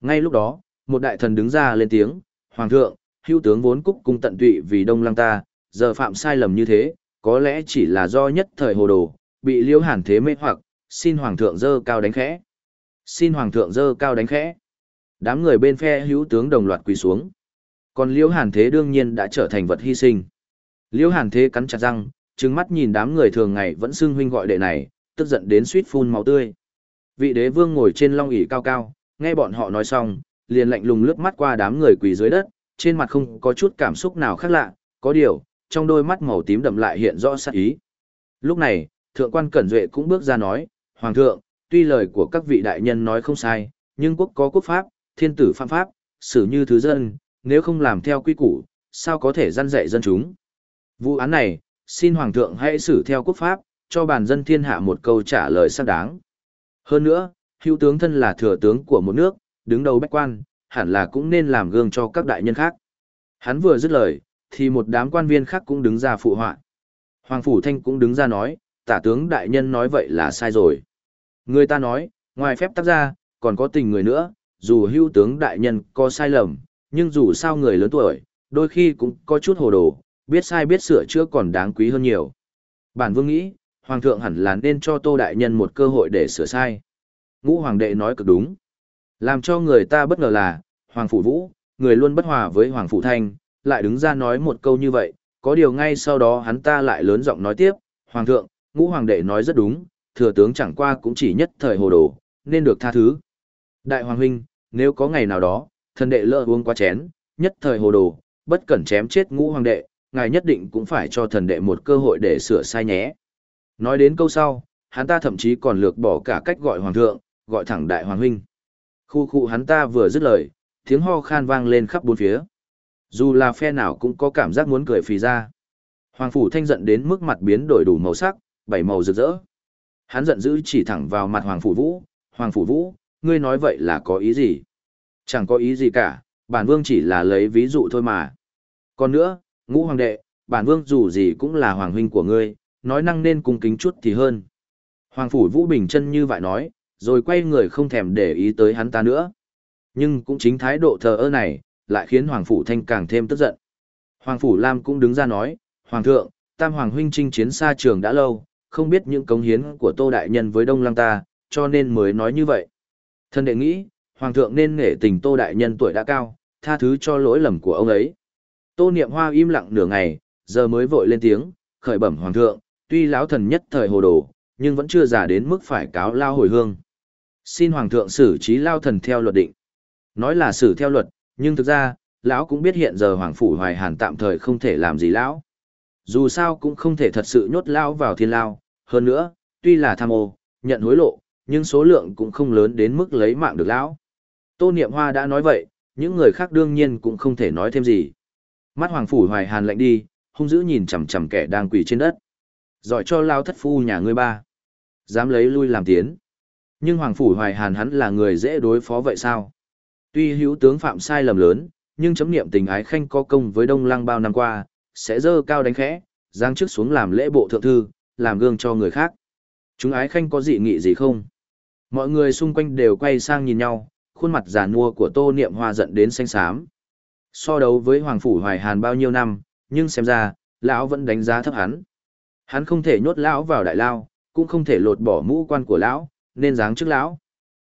A: Ngay lúc đó, một đại thần đứng ra lên tiếng, Hoàng thượng, hữu tướng vốn cúc cung tận tụy vì đông lăng ta, giờ phạm sai lầm như thế, có lẽ chỉ là do nhất thời hồ đồ, bị liễu hàn thế mê hoặc, xin hoàng thượng dơ cao đánh khẽ. Xin hoàng thượng dơ cao đánh khẽ. Đám người bên phe hữu tướng đồng loạt quỳ xuống. Còn liễu hàn thế đương nhiên đã trở thành vật hy sinh. Liễu hàn thế cắn chặt răng, trừng mắt nhìn đám người thường ngày vẫn xưng huynh gọi đệ này, tức giận đến suýt phun máu tươi. Vị đế vương ngồi trên long ỷ cao cao, nghe bọn họ nói xong, liền lạnh lùng lướt mắt qua đám người quỳ dưới đất, trên mặt không có chút cảm xúc nào khác lạ, có điều, trong đôi mắt màu tím đậm lại hiện rõ sát ý. Lúc này, thượng quan Cẩn Duệ cũng bước ra nói, Hoàng thượng, tuy lời của các vị đại nhân nói không sai, nhưng quốc có quốc pháp, thiên tử phạm pháp, xử như thứ dân, nếu không làm theo quy củ, sao có thể gian dạy dân chúng. Vụ án này, xin Hoàng thượng hãy xử theo quốc pháp, cho bản dân thiên hạ một câu trả lời xác đáng. Hơn nữa, hữu tướng thân là thừa tướng của một nước, đứng đầu bách quan, hẳn là cũng nên làm gương cho các đại nhân khác. Hắn vừa dứt lời, thì một đám quan viên khác cũng đứng ra phụ họa. Hoàng Phủ Thanh cũng đứng ra nói, tả tướng đại nhân nói vậy là sai rồi. Người ta nói, ngoài phép tắc ra, còn có tình người nữa, dù hưu tướng đại nhân có sai lầm, nhưng dù sao người lớn tuổi, đôi khi cũng có chút hồ đồ, biết sai biết sửa chữa còn đáng quý hơn nhiều. Bản vương nghĩ, Hoàng thượng hẳn là nên cho Tô Đại Nhân một cơ hội để sửa sai. Ngũ Hoàng đệ nói cực đúng. Làm cho người ta bất ngờ là, Hoàng Phủ Vũ, người luôn bất hòa với Hoàng Phủ Thanh, lại đứng ra nói một câu như vậy, có điều ngay sau đó hắn ta lại lớn giọng nói tiếp, Hoàng thượng, ngũ hoàng đệ nói rất đúng, thừa tướng chẳng qua cũng chỉ nhất thời hồ đồ, nên được tha thứ. Đại hoàng huynh, nếu có ngày nào đó, thần đệ lỡ uống quá chén, nhất thời hồ đồ, bất cẩn chém chết ngũ hoàng đệ, ngài nhất định cũng phải cho thần đệ một cơ hội để sửa sai nhé. Nói đến câu sau, hắn ta thậm chí còn lược bỏ cả cách gọi hoàng thượng, gọi thẳng đại hoàng huynh. Khu khu hắn ta vừa dứt lời, tiếng ho khan vang lên khắp bốn phía. Dù là phe nào cũng có cảm giác muốn cười phì ra. Hoàng phủ thanh giận đến mức mặt biến đổi đủ màu sắc, bảy màu rực rỡ. Hắn giận dữ chỉ thẳng vào mặt Hoàng phủ Vũ, "Hoàng phủ Vũ, ngươi nói vậy là có ý gì?" "Chẳng có ý gì cả, bản vương chỉ là lấy ví dụ thôi mà." "Còn nữa, Ngũ hoàng đệ, bản vương dù gì cũng là hoàng huynh của ngươi, nói năng nên cung kính chút thì hơn." Hoàng phủ Vũ bình chân như vậy nói, rồi quay người không thèm để ý tới hắn ta nữa. Nhưng cũng chính thái độ thờ ơ này, lại khiến Hoàng phủ Thanh càng thêm tức giận. Hoàng phủ Lam cũng đứng ra nói, Hoàng thượng, Tam Hoàng huynh chinh chiến xa trường đã lâu, không biết những cống hiến của Tô Đại Nhân với Đông Lăng ta, cho nên mới nói như vậy. Thân đệ nghĩ, Hoàng thượng nên nể tình Tô Đại Nhân tuổi đã cao, tha thứ cho lỗi lầm của ông ấy. Tô Niệm Hoa im lặng nửa ngày, giờ mới vội lên tiếng, khởi bẩm Hoàng thượng, tuy lão thần nhất thời hồ đồ, nhưng vẫn chưa già đến mức phải cáo lao hồi hương. Xin Hoàng thượng xử trí lao thần theo luật định. Nói là xử theo luật, nhưng thực ra, lão cũng biết hiện giờ Hoàng Phủ Hoài Hàn tạm thời không thể làm gì lão. Dù sao cũng không thể thật sự nhốt lão vào thiên lao, hơn nữa, tuy là tham ô, nhận hối lộ, nhưng số lượng cũng không lớn đến mức lấy mạng được lão. Tô Niệm Hoa đã nói vậy, những người khác đương nhiên cũng không thể nói thêm gì. Mắt Hoàng Phủ Hoài Hàn lạnh đi, hung dữ nhìn chằm chằm kẻ đang quỳ trên đất. Giỏi cho lao thất phu nhà ngươi ba. Dám lấy lui làm tiến. Nhưng Hoàng Phủ Hoài Hàn hắn là người dễ đối phó vậy sao? Tuy hữu tướng phạm sai lầm lớn, nhưng chấm niệm tình ái khanh có công với Đông Lăng bao năm qua, sẽ dơ cao đánh khẽ, giáng chức xuống làm lễ bộ thượng thư, làm gương cho người khác. Chúng ái khanh có dị nghị gì không? Mọi người xung quanh đều quay sang nhìn nhau, khuôn mặt già nua của tô niệm hoa giận đến xanh xám. So đấu với Hoàng Phủ Hoài Hàn bao nhiêu năm, nhưng xem ra, lão vẫn đánh giá thấp hắn. Hắn không thể nhốt lão vào đại lao, cũng không thể lột bỏ mũ quan của lão, nên giáng trước lão.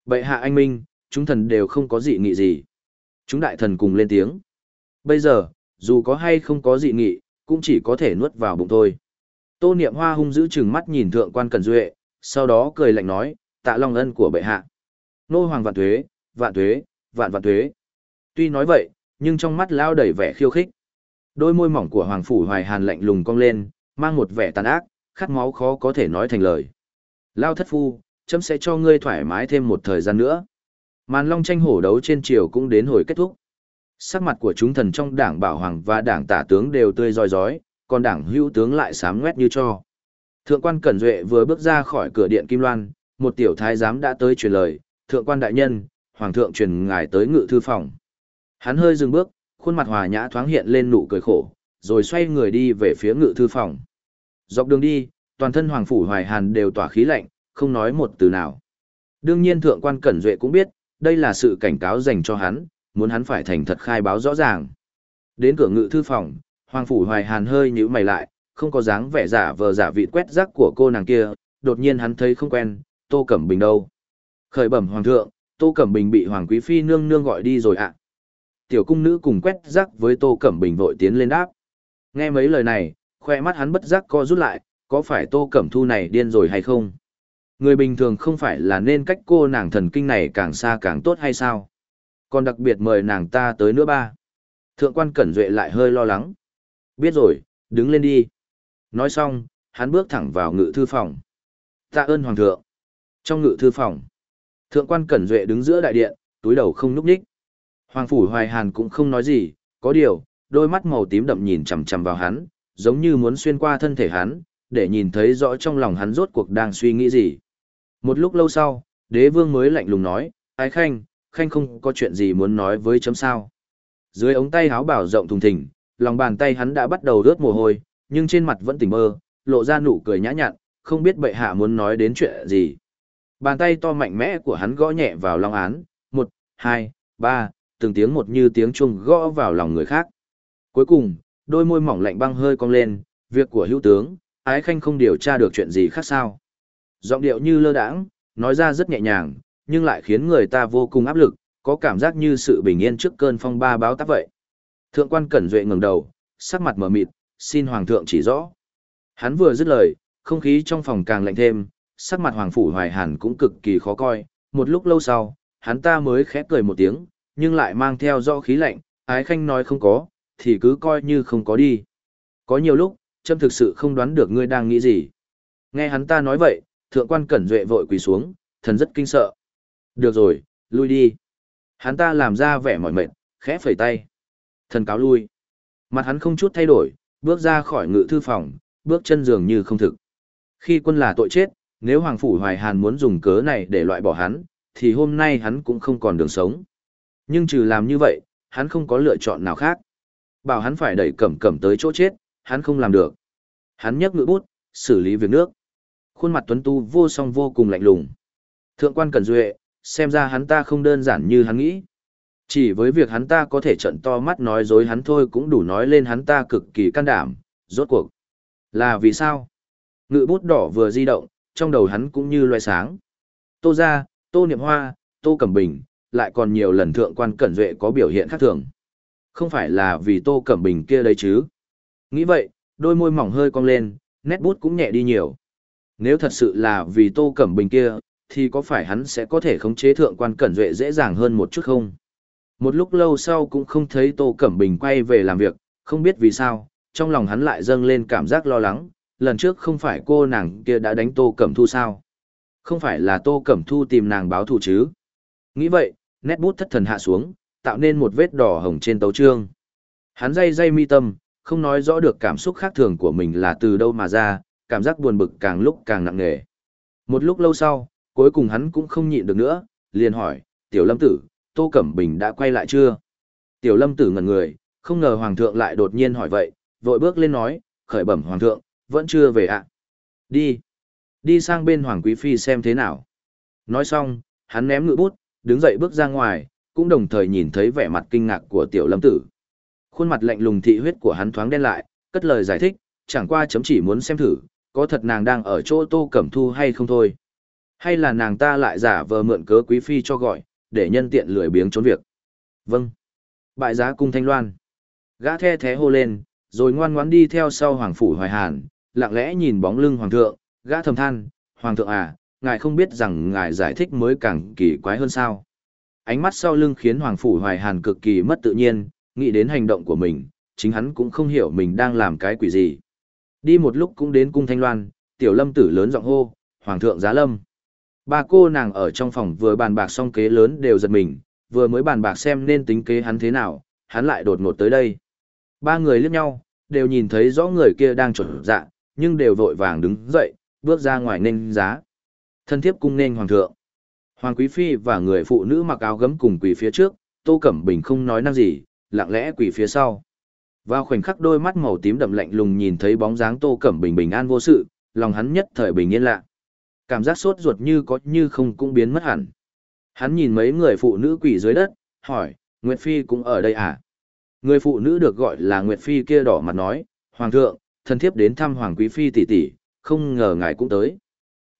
A: Bệ hạ anh minh, chúng thần đều không có dị nghị gì. Chúng đại thần cùng lên tiếng. Bây giờ, dù có hay không có dị nghị, cũng chỉ có thể nuốt vào bụng thôi. Tô Niệm Hoa hung dữ chừng mắt nhìn thượng quan Cần Duệ, sau đó cười lạnh nói, tạ long ân của bệ hạ. Nô hoàng vạn tuế, vạn tuế, vạn vạn tuế. Tuy nói vậy, nhưng trong mắt lao đầy vẻ khiêu khích. Đôi môi mỏng của hoàng phủ hoài hàn lạnh lùng cong lên, mang một vẻ tàn ác, khát máu khó có thể nói thành lời. Lao thất phu, chấm sẽ cho ngươi thoải mái thêm một thời gian nữa. Màn long tranh hổ đấu trên triều cũng đến hồi kết thúc. Sắc mặt của chúng thần trong đảng bảo hoàng và đảng tả tướng đều tươi rói rói, còn đảng hữu tướng lại sám ngoét như cho. Thượng quan Cẩn Duệ vừa bước ra khỏi cửa điện Kim Loan, một tiểu thái giám đã tới truyền lời, thượng quan đại nhân, hoàng thượng truyền ngài tới ngự thư phòng. Hắn hơi dừng bước, khuôn mặt hòa nhã thoáng hiện lên nụ cười khổ, rồi xoay người đi về phía ngự thư phòng. Dọc đường đi, toàn thân hoàng phủ hoài hàn đều tỏa khí lạnh, không nói một từ nào. Đương nhiên thượng quan Cẩn Duệ cũng biết, đây là sự cảnh cáo dành cho hắn, muốn hắn phải thành thật khai báo rõ ràng. Đến cửa ngự thư phòng, Hoàng Phủ Hoài Hàn hơi nhíu mày lại, không có dáng vẻ giả vờ giả vị quét rác của cô nàng kia, đột nhiên hắn thấy không quen, Tô Cẩm Bình đâu. Khởi bẩm Hoàng thượng, Tô Cẩm Bình bị Hoàng Quý Phi nương nương gọi đi rồi ạ. Tiểu cung nữ cùng quét rác với Tô Cẩm Bình vội tiến lên đáp. Nghe mấy lời này, khoe mắt hắn bất giác co rút lại, có phải Tô Cẩm Thu này điên rồi hay không? Người bình thường không phải là nên cách cô nàng thần kinh này càng xa càng tốt hay sao? Còn đặc biệt mời nàng ta tới nữa ba. Thượng quan Cẩn Duệ lại hơi lo lắng. Biết rồi, đứng lên đi. Nói xong, hắn bước thẳng vào ngự thư phòng. Tạ ơn Hoàng thượng. Trong ngự thư phòng, Thượng quan Cẩn Duệ đứng giữa đại điện, túi đầu không núp nhích. Hoàng Phủ Hoài Hàn cũng không nói gì, có điều, đôi mắt màu tím đậm nhìn chằm chằm vào hắn, giống như muốn xuyên qua thân thể hắn, để nhìn thấy rõ trong lòng hắn rốt cuộc đang suy nghĩ gì. Một lúc lâu sau, đế vương mới lạnh lùng nói, ái khanh, khanh không có chuyện gì muốn nói với chấm sao. Dưới ống tay háo bảo rộng thùng thình, lòng bàn tay hắn đã bắt đầu rớt mồ hôi, nhưng trên mặt vẫn tỉnh mơ, lộ ra nụ cười nhã nhặn, không biết bệ hạ muốn nói đến chuyện gì. Bàn tay to mạnh mẽ của hắn gõ nhẹ vào long án, một, hai, ba, từng tiếng một như tiếng chuông gõ vào lòng người khác. Cuối cùng, đôi môi mỏng lạnh băng hơi cong lên, việc của hữu tướng, ái khanh không điều tra được chuyện gì khác sao. Giọng điệu như lơ đãng, nói ra rất nhẹ nhàng, nhưng lại khiến người ta vô cùng áp lực, có cảm giác như sự bình yên trước cơn phong ba báo táp vậy. Thượng quan Cẩn Duệ ngẩng đầu, sắc mặt mở mịt, xin Hoàng thượng chỉ rõ. Hắn vừa dứt lời, không khí trong phòng càng lạnh thêm, sắc mặt Hoàng Phủ Hoài Hàn cũng cực kỳ khó coi, một lúc lâu sau, hắn ta mới khẽ cười một tiếng, nhưng lại mang theo rõ khí lạnh, ái khanh nói không có, thì cứ coi như không có đi. Có nhiều lúc, trâm thực sự không đoán được ngươi đang nghĩ gì. Nghe hắn ta nói vậy, thượng quan cẩn duệ vội quỳ xuống, thần rất kinh sợ. Được rồi, lui đi. Hắn ta làm ra vẻ mỏi mệt, khẽ phẩy tay. Thần cáo lui. Mặt hắn không chút thay đổi, bước ra khỏi ngự thư phòng, bước chân dường như không thực. Khi quân là tội chết, nếu Hoàng Phủ Hoài Hàn muốn dùng cớ này để loại bỏ hắn, thì hôm nay hắn cũng không còn đường sống. Nhưng trừ làm như vậy, hắn không có lựa chọn nào khác. Bảo hắn phải đẩy cẩm cẩm tới chỗ chết, hắn không làm được. Hắn nhấc ngự bút, xử lý việc nước. Khuôn mặt tuấn tu vô song vô cùng lạnh lùng. Thượng quan Cần Duệ, xem ra hắn ta không đơn giản như hắn nghĩ. Chỉ với việc hắn ta có thể trận to mắt nói dối hắn thôi cũng đủ nói lên hắn ta cực kỳ can đảm, rốt cuộc. Là vì sao? Ngự bút đỏ vừa di động, trong đầu hắn cũng như loài sáng. Tô ra, tô niệm hoa, tô cẩm bình, lại còn nhiều lần thượng quan cẩn duệ có biểu hiện khác thường. Không phải là vì tô cẩm bình kia đấy chứ. Nghĩ vậy, đôi môi mỏng hơi cong lên, nét bút cũng nhẹ đi nhiều. Nếu thật sự là vì tô cẩm bình kia, thì có phải hắn sẽ có thể khống chế thượng quan cẩn duệ dễ dàng hơn một chút không? Một lúc lâu sau cũng không thấy Tô Cẩm Bình quay về làm việc, không biết vì sao, trong lòng hắn lại dâng lên cảm giác lo lắng, lần trước không phải cô nàng kia đã đánh Tô Cẩm Thu sao? Không phải là Tô Cẩm Thu tìm nàng báo thù chứ? Nghĩ vậy, nét bút thất thần hạ xuống, tạo nên một vết đỏ hồng trên tấu trương. Hắn day day mi tâm, không nói rõ được cảm xúc khác thường của mình là từ đâu mà ra, cảm giác buồn bực càng lúc càng nặng nề. Một lúc lâu sau, cuối cùng hắn cũng không nhịn được nữa, liền hỏi, tiểu lâm tử, Tô Cẩm Bình đã quay lại chưa? Tiểu lâm tử ngẩn người, không ngờ Hoàng thượng lại đột nhiên hỏi vậy, vội bước lên nói, khởi bẩm Hoàng thượng, vẫn chưa về ạ. Đi. Đi sang bên Hoàng Quý Phi xem thế nào. Nói xong, hắn ném ngự bút, đứng dậy bước ra ngoài, cũng đồng thời nhìn thấy vẻ mặt kinh ngạc của tiểu lâm tử. Khuôn mặt lạnh lùng thị huyết của hắn thoáng đen lại, cất lời giải thích, chẳng qua chấm chỉ muốn xem thử, có thật nàng đang ở chỗ Tô Cẩm Thu hay không thôi. Hay là nàng ta lại giả vờ mượn cớ quý phi cho gọi, để nhân tiện lười biếng trốn việc. Vâng. Bại giá cung thanh loan. Gã the thé hô lên, rồi ngoan ngoãn đi theo sau hoàng phủ hoài hàn, lặng lẽ nhìn bóng lưng hoàng thượng, gã thầm than, hoàng thượng à, ngài không biết rằng ngài giải thích mới càng kỳ quái hơn sao. Ánh mắt sau lưng khiến hoàng phủ hoài hàn cực kỳ mất tự nhiên, nghĩ đến hành động của mình, chính hắn cũng không hiểu mình đang làm cái quỷ gì. Đi một lúc cũng đến cung thanh loan, tiểu lâm tử lớn giọng hô, hoàng thượng giá lâm. Ba cô nàng ở trong phòng vừa bàn bạc xong kế lớn đều giật mình, vừa mới bàn bạc xem nên tính kế hắn thế nào, hắn lại đột ngột tới đây. Ba người liếc nhau, đều nhìn thấy rõ người kia đang chuẩn dạ, nhưng đều vội vàng đứng dậy, bước ra ngoài nên giá. Thân thiếp cung nên hoàng thượng. Hoàng quý phi và người phụ nữ mặc áo gấm cùng quỳ phía trước, Tô Cẩm Bình không nói năng gì, lặng lẽ quỳ phía sau. Vào khoảnh khắc đôi mắt màu tím đậm lạnh lùng nhìn thấy bóng dáng Tô Cẩm Bình bình an vô sự, lòng hắn nhất thời bình yên lạ. Cảm giác sốt ruột như có như không cũng biến mất hẳn. Hắn nhìn mấy người phụ nữ quỷ dưới đất, hỏi, Nguyệt Phi cũng ở đây à? Người phụ nữ được gọi là Nguyệt Phi kia đỏ mặt nói, Hoàng thượng, thân thiếp đến thăm Hoàng Quý Phi tỷ tỷ, không ngờ ngài cũng tới.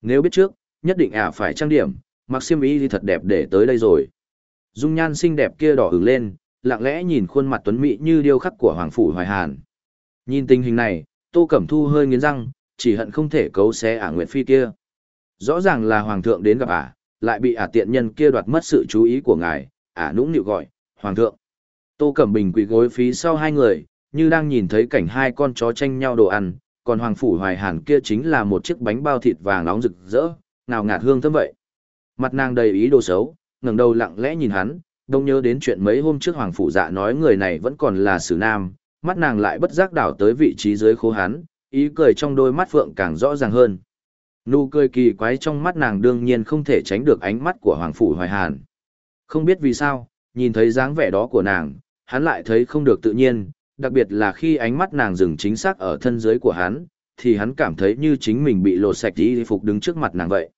A: Nếu biết trước, nhất định ả phải trang điểm, mặc xiêm y thì thật đẹp để tới đây rồi. Dung nhan xinh đẹp kia đỏ ửng lên, lặng lẽ nhìn khuôn mặt tuấn mỹ như điêu khắc của Hoàng Phủ Hoài Hàn. Nhìn tình hình này, Tô Cẩm Thu hơi nghiến răng, chỉ hận không thể cấu xé ả Nguyệt Phi kia. Rõ ràng là hoàng thượng đến gặp ả, lại bị ả tiện nhân kia đoạt mất sự chú ý của ngài, ả nũng nịu gọi, hoàng thượng. Tô Cẩm Bình quỳ gối phí sau hai người, như đang nhìn thấy cảnh hai con chó tranh nhau đồ ăn, còn hoàng phủ hoài hàn kia chính là một chiếc bánh bao thịt vàng nóng rực rỡ, nào ngạt hương thơm vậy. Mặt nàng đầy ý đồ xấu, ngẩng đầu lặng lẽ nhìn hắn, đông nhớ đến chuyện mấy hôm trước hoàng phủ dạ nói người này vẫn còn là sử nam, mắt nàng lại bất giác đảo tới vị trí dưới khố hắn, ý cười trong đôi mắt phượng càng rõ ràng hơn. Nụ cười kỳ quái trong mắt nàng đương nhiên không thể tránh được ánh mắt của Hoàng Phủ Hoài Hàn. Không biết vì sao, nhìn thấy dáng vẻ đó của nàng, hắn lại thấy không được tự nhiên, đặc biệt là khi ánh mắt nàng dừng chính xác ở thân dưới của hắn, thì hắn cảm thấy như chính mình bị lột sạch y phục đứng trước mặt nàng vậy.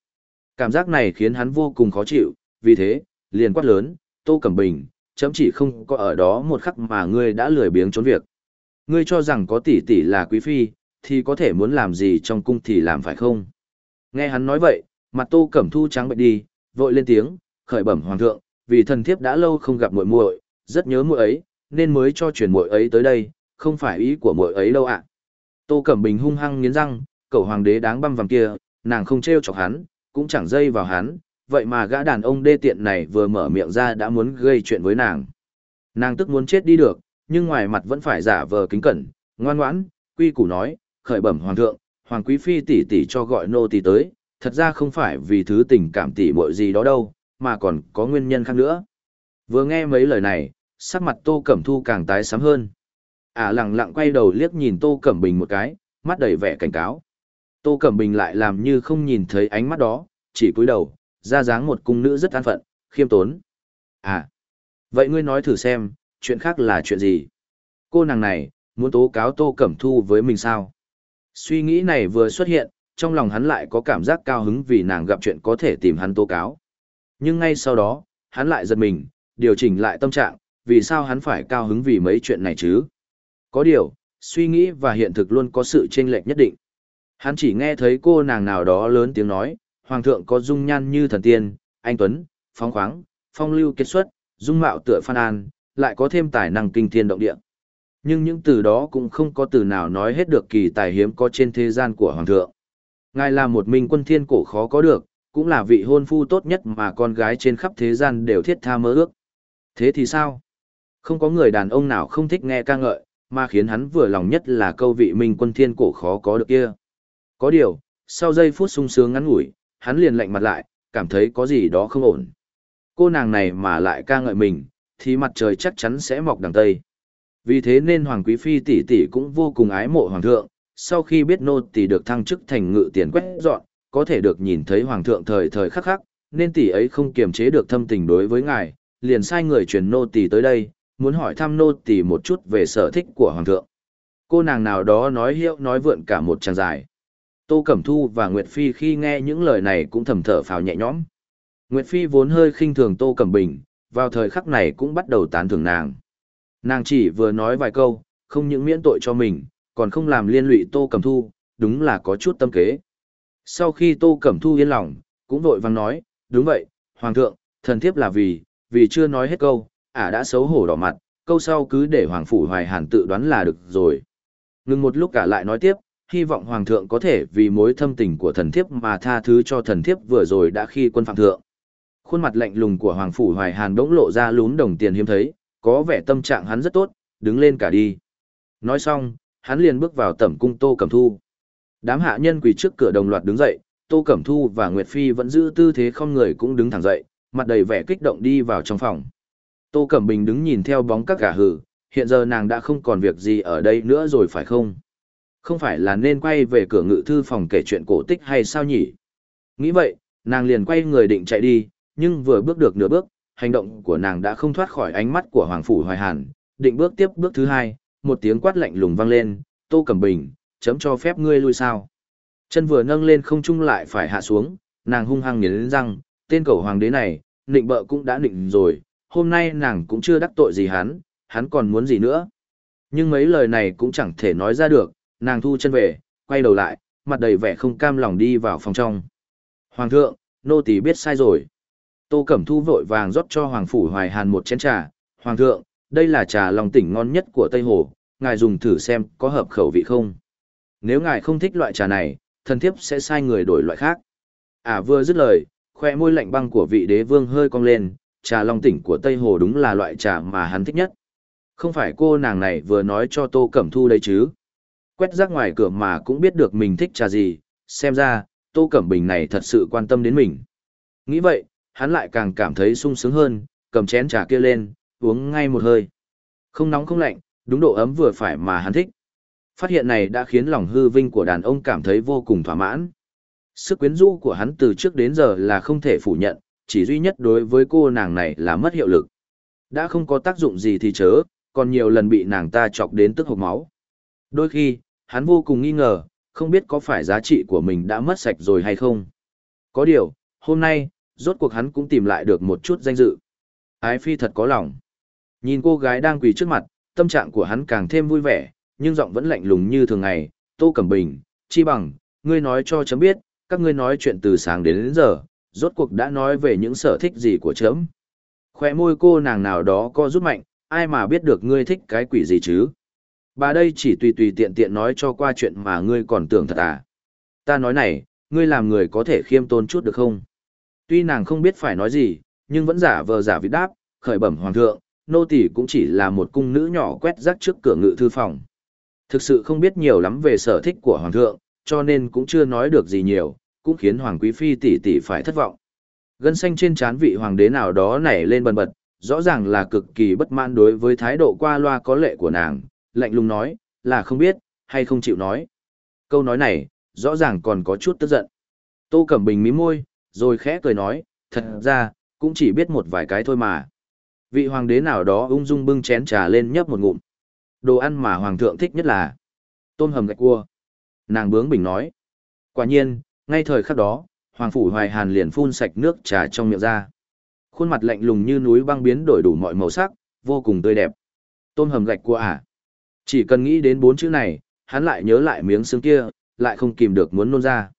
A: Cảm giác này khiến hắn vô cùng khó chịu, vì thế, liền quát lớn, Tô Cẩm Bình, chấm chỉ không có ở đó một khắc mà ngươi đã lười biếng trốn việc. Ngươi cho rằng có tỷ tỷ là quý phi, thì có thể muốn làm gì trong cung thì làm phải không? Nghe hắn nói vậy, mặt Tô Cẩm Thu trắng bệnh đi, vội lên tiếng, khởi bẩm hoàng thượng, vì thần thiếp đã lâu không gặp muội muội, rất nhớ muội ấy, nên mới cho truyền muội ấy tới đây, không phải ý của muội ấy đâu ạ. Tô Cẩm Bình hung hăng nghiến răng, cậu hoàng đế đáng băm vằm kia, nàng không trêu chọc hắn, cũng chẳng dây vào hắn, vậy mà gã đàn ông đê tiện này vừa mở miệng ra đã muốn gây chuyện với nàng. Nàng tức muốn chết đi được, nhưng ngoài mặt vẫn phải giả vờ kính cẩn, ngoan ngoãn, quy củ nói, khởi bẩm hoàng thượng, Hoàng Quý Phi tỷ tỷ cho gọi nô tỳ tới, thật ra không phải vì thứ tình cảm tỷ muội gì đó đâu, mà còn có nguyên nhân khác nữa. Vừa nghe mấy lời này, sắc mặt Tô Cẩm Thu càng tái xám hơn. Ả à, lặng lặng quay đầu liếc nhìn Tô Cẩm Bình một cái, mắt đầy vẻ cảnh cáo. Tô Cẩm Bình lại làm như không nhìn thấy ánh mắt đó, chỉ cúi đầu, ra dáng một cung nữ rất an phận, khiêm tốn. À, vậy ngươi nói thử xem, chuyện khác là chuyện gì? Cô nàng này, muốn tố cáo Tô Cẩm Thu với mình sao? Suy nghĩ này vừa xuất hiện, trong lòng hắn lại có cảm giác cao hứng vì nàng gặp chuyện có thể tìm hắn tố cáo. Nhưng ngay sau đó, hắn lại giật mình, điều chỉnh lại tâm trạng, vì sao hắn phải cao hứng vì mấy chuyện này chứ? Có điều, suy nghĩ và hiện thực luôn có sự chênh lệch nhất định. Hắn chỉ nghe thấy cô nàng nào đó lớn tiếng nói, Hoàng thượng có dung nhan như thần tiên, anh Tuấn, phóng khoáng, phong lưu kết xuất, dung mạo tựa phan an, lại có thêm tài năng kinh thiên động địa. Nhưng những từ đó cũng không có từ nào nói hết được kỳ tài hiếm có trên thế gian của Hoàng thượng. Ngài là một minh quân thiên cổ khó có được, cũng là vị hôn phu tốt nhất mà con gái trên khắp thế gian đều thiết tha mơ ước. Thế thì sao? Không có người đàn ông nào không thích nghe ca ngợi, mà khiến hắn vừa lòng nhất là câu vị minh quân thiên cổ khó có được kia. Có điều, sau giây phút sung sướng ngắn ngủi, hắn liền lạnh mặt lại, cảm thấy có gì đó không ổn. Cô nàng này mà lại ca ngợi mình, thì mặt trời chắc chắn sẽ mọc đằng tây. Vì thế nên Hoàng Quý Phi tỷ tỷ cũng vô cùng ái mộ Hoàng thượng, sau khi biết nô tỷ được thăng chức thành ngự tiền quét dọn, có thể được nhìn thấy Hoàng thượng thời thời khắc khắc, nên tỷ ấy không kiềm chế được thâm tình đối với ngài, liền sai người truyền nô tỷ tới đây, muốn hỏi thăm nô tỷ một chút về sở thích của Hoàng thượng. Cô nàng nào đó nói hiệu nói vượn cả một tràng dài. Tô Cẩm Thu và Nguyệt Phi khi nghe những lời này cũng thầm thở phào nhẹ nhõm. Nguyệt Phi vốn hơi khinh thường Tô Cẩm Bình, vào thời khắc này cũng bắt đầu tán thưởng nàng. Nàng chỉ vừa nói vài câu, không những miễn tội cho mình, còn không làm liên lụy Tô Cẩm Thu, đúng là có chút tâm kế. Sau khi Tô Cẩm Thu yên lòng, cũng vội vang nói, đúng vậy, Hoàng thượng, thần thiếp là vì, vì chưa nói hết câu, ả đã xấu hổ đỏ mặt, câu sau cứ để Hoàng Phủ Hoài Hàn tự đoán là được rồi. Ngừng một lúc cả lại nói tiếp, hy vọng Hoàng thượng có thể vì mối thâm tình của thần thiếp mà tha thứ cho thần thiếp vừa rồi đã khi quân phạm thượng. Khuôn mặt lạnh lùng của Hoàng Phủ Hoài Hàn đống lộ ra lún đồng tiền hiếm thấy, có vẻ tâm trạng hắn rất tốt, đứng lên cả đi. Nói xong, hắn liền bước vào tẩm cung Tô Cẩm Thu. Đám hạ nhân quỳ trước cửa đồng loạt đứng dậy, Tô Cẩm Thu và Nguyệt Phi vẫn giữ tư thế không người cũng đứng thẳng dậy, mặt đầy vẻ kích động đi vào trong phòng. Tô Cẩm Bình đứng nhìn theo bóng các gà hử, hiện giờ nàng đã không còn việc gì ở đây nữa rồi phải không? Không phải là nên quay về cửa ngự thư phòng kể chuyện cổ tích hay sao nhỉ? Nghĩ vậy, nàng liền quay người định chạy đi, nhưng vừa bước được nửa bước, hành động của nàng đã không thoát khỏi ánh mắt của Hoàng Phủ Hoài Hàn, định bước tiếp bước thứ hai, một tiếng quát lạnh lùng vang lên, Tô Cẩm Bình, chấm cho phép ngươi lui sao. Chân vừa nâng lên không trung lại phải hạ xuống, nàng hung hăng nghiến răng, tên cầu hoàng đế này, nịnh bợ cũng đã nịnh rồi, hôm nay nàng cũng chưa đắc tội gì hắn, hắn còn muốn gì nữa. Nhưng mấy lời này cũng chẳng thể nói ra được, nàng thu chân về, quay đầu lại, mặt đầy vẻ không cam lòng đi vào phòng trong. Hoàng thượng, nô tỳ biết sai rồi. Tô Cẩm Thu vội vàng rót cho Hoàng Phủ Hoài Hàn một chén trà. Hoàng thượng, đây là trà lòng tỉnh ngon nhất của Tây Hồ, ngài dùng thử xem có hợp khẩu vị không. Nếu ngài không thích loại trà này, thần thiếp sẽ sai người đổi loại khác. À vừa dứt lời, khoe môi lạnh băng của vị đế vương hơi cong lên, trà long tỉnh của Tây Hồ đúng là loại trà mà hắn thích nhất. Không phải cô nàng này vừa nói cho Tô Cẩm Thu đây chứ. Quét rác ngoài cửa mà cũng biết được mình thích trà gì, xem ra, Tô Cẩm Bình này thật sự quan tâm đến mình. Nghĩ vậy, hắn lại càng cảm thấy sung sướng hơn, cầm chén trà kia lên, uống ngay một hơi. Không nóng không lạnh, đúng độ ấm vừa phải mà hắn thích. Phát hiện này đã khiến lòng hư vinh của đàn ông cảm thấy vô cùng thỏa mãn. Sức quyến rũ của hắn từ trước đến giờ là không thể phủ nhận, chỉ duy nhất đối với cô nàng này là mất hiệu lực. Đã không có tác dụng gì thì chớ, còn nhiều lần bị nàng ta chọc đến tức hộc máu. Đôi khi, hắn vô cùng nghi ngờ, không biết có phải giá trị của mình đã mất sạch rồi hay không. Có điều, hôm nay, rốt cuộc hắn cũng tìm lại được một chút danh dự. Ái phi thật có lòng. Nhìn cô gái đang quỳ trước mặt, tâm trạng của hắn càng thêm vui vẻ, nhưng giọng vẫn lạnh lùng như thường ngày. Tô Cẩm Bình, chi bằng, ngươi nói cho chấm biết, các ngươi nói chuyện từ sáng đến, đến giờ, rốt cuộc đã nói về những sở thích gì của chấm. Khoe môi cô nàng nào đó co rút mạnh, ai mà biết được ngươi thích cái quỷ gì chứ. Bà đây chỉ tùy tùy tiện tiện nói cho qua chuyện mà ngươi còn tưởng thật à. Ta nói này, ngươi làm người có thể khiêm tôn chút được không? Tuy nàng không biết phải nói gì, nhưng vẫn giả vờ giả vịt đáp, khởi bẩm hoàng thượng, nô tỳ cũng chỉ là một cung nữ nhỏ quét rác trước cửa ngự thư phòng. Thực sự không biết nhiều lắm về sở thích của hoàng thượng, cho nên cũng chưa nói được gì nhiều, cũng khiến Hoàng Quý Phi tỷ tỷ phải thất vọng. Gân xanh trên trán vị hoàng đế nào đó nảy lên bần bật, rõ ràng là cực kỳ bất mãn đối với thái độ qua loa có lệ của nàng, lạnh lùng nói, là không biết, hay không chịu nói. Câu nói này, rõ ràng còn có chút tức giận. Tô Cẩm Bình mím môi, rồi khẽ cười nói, thật ra, cũng chỉ biết một vài cái thôi mà. Vị hoàng đế nào đó ung dung bưng chén trà lên nhấp một ngụm. Đồ ăn mà hoàng thượng thích nhất là tôm hầm gạch cua. Nàng bướng bình nói. Quả nhiên, ngay thời khắc đó, hoàng phủ hoài hàn liền phun sạch nước trà trong miệng ra. Khuôn mặt lạnh lùng như núi băng biến đổi đủ mọi màu sắc, vô cùng tươi đẹp. Tôm hầm gạch cua à? Chỉ cần nghĩ đến bốn chữ này, hắn lại nhớ lại miếng xương kia, lại không kìm được muốn nôn ra.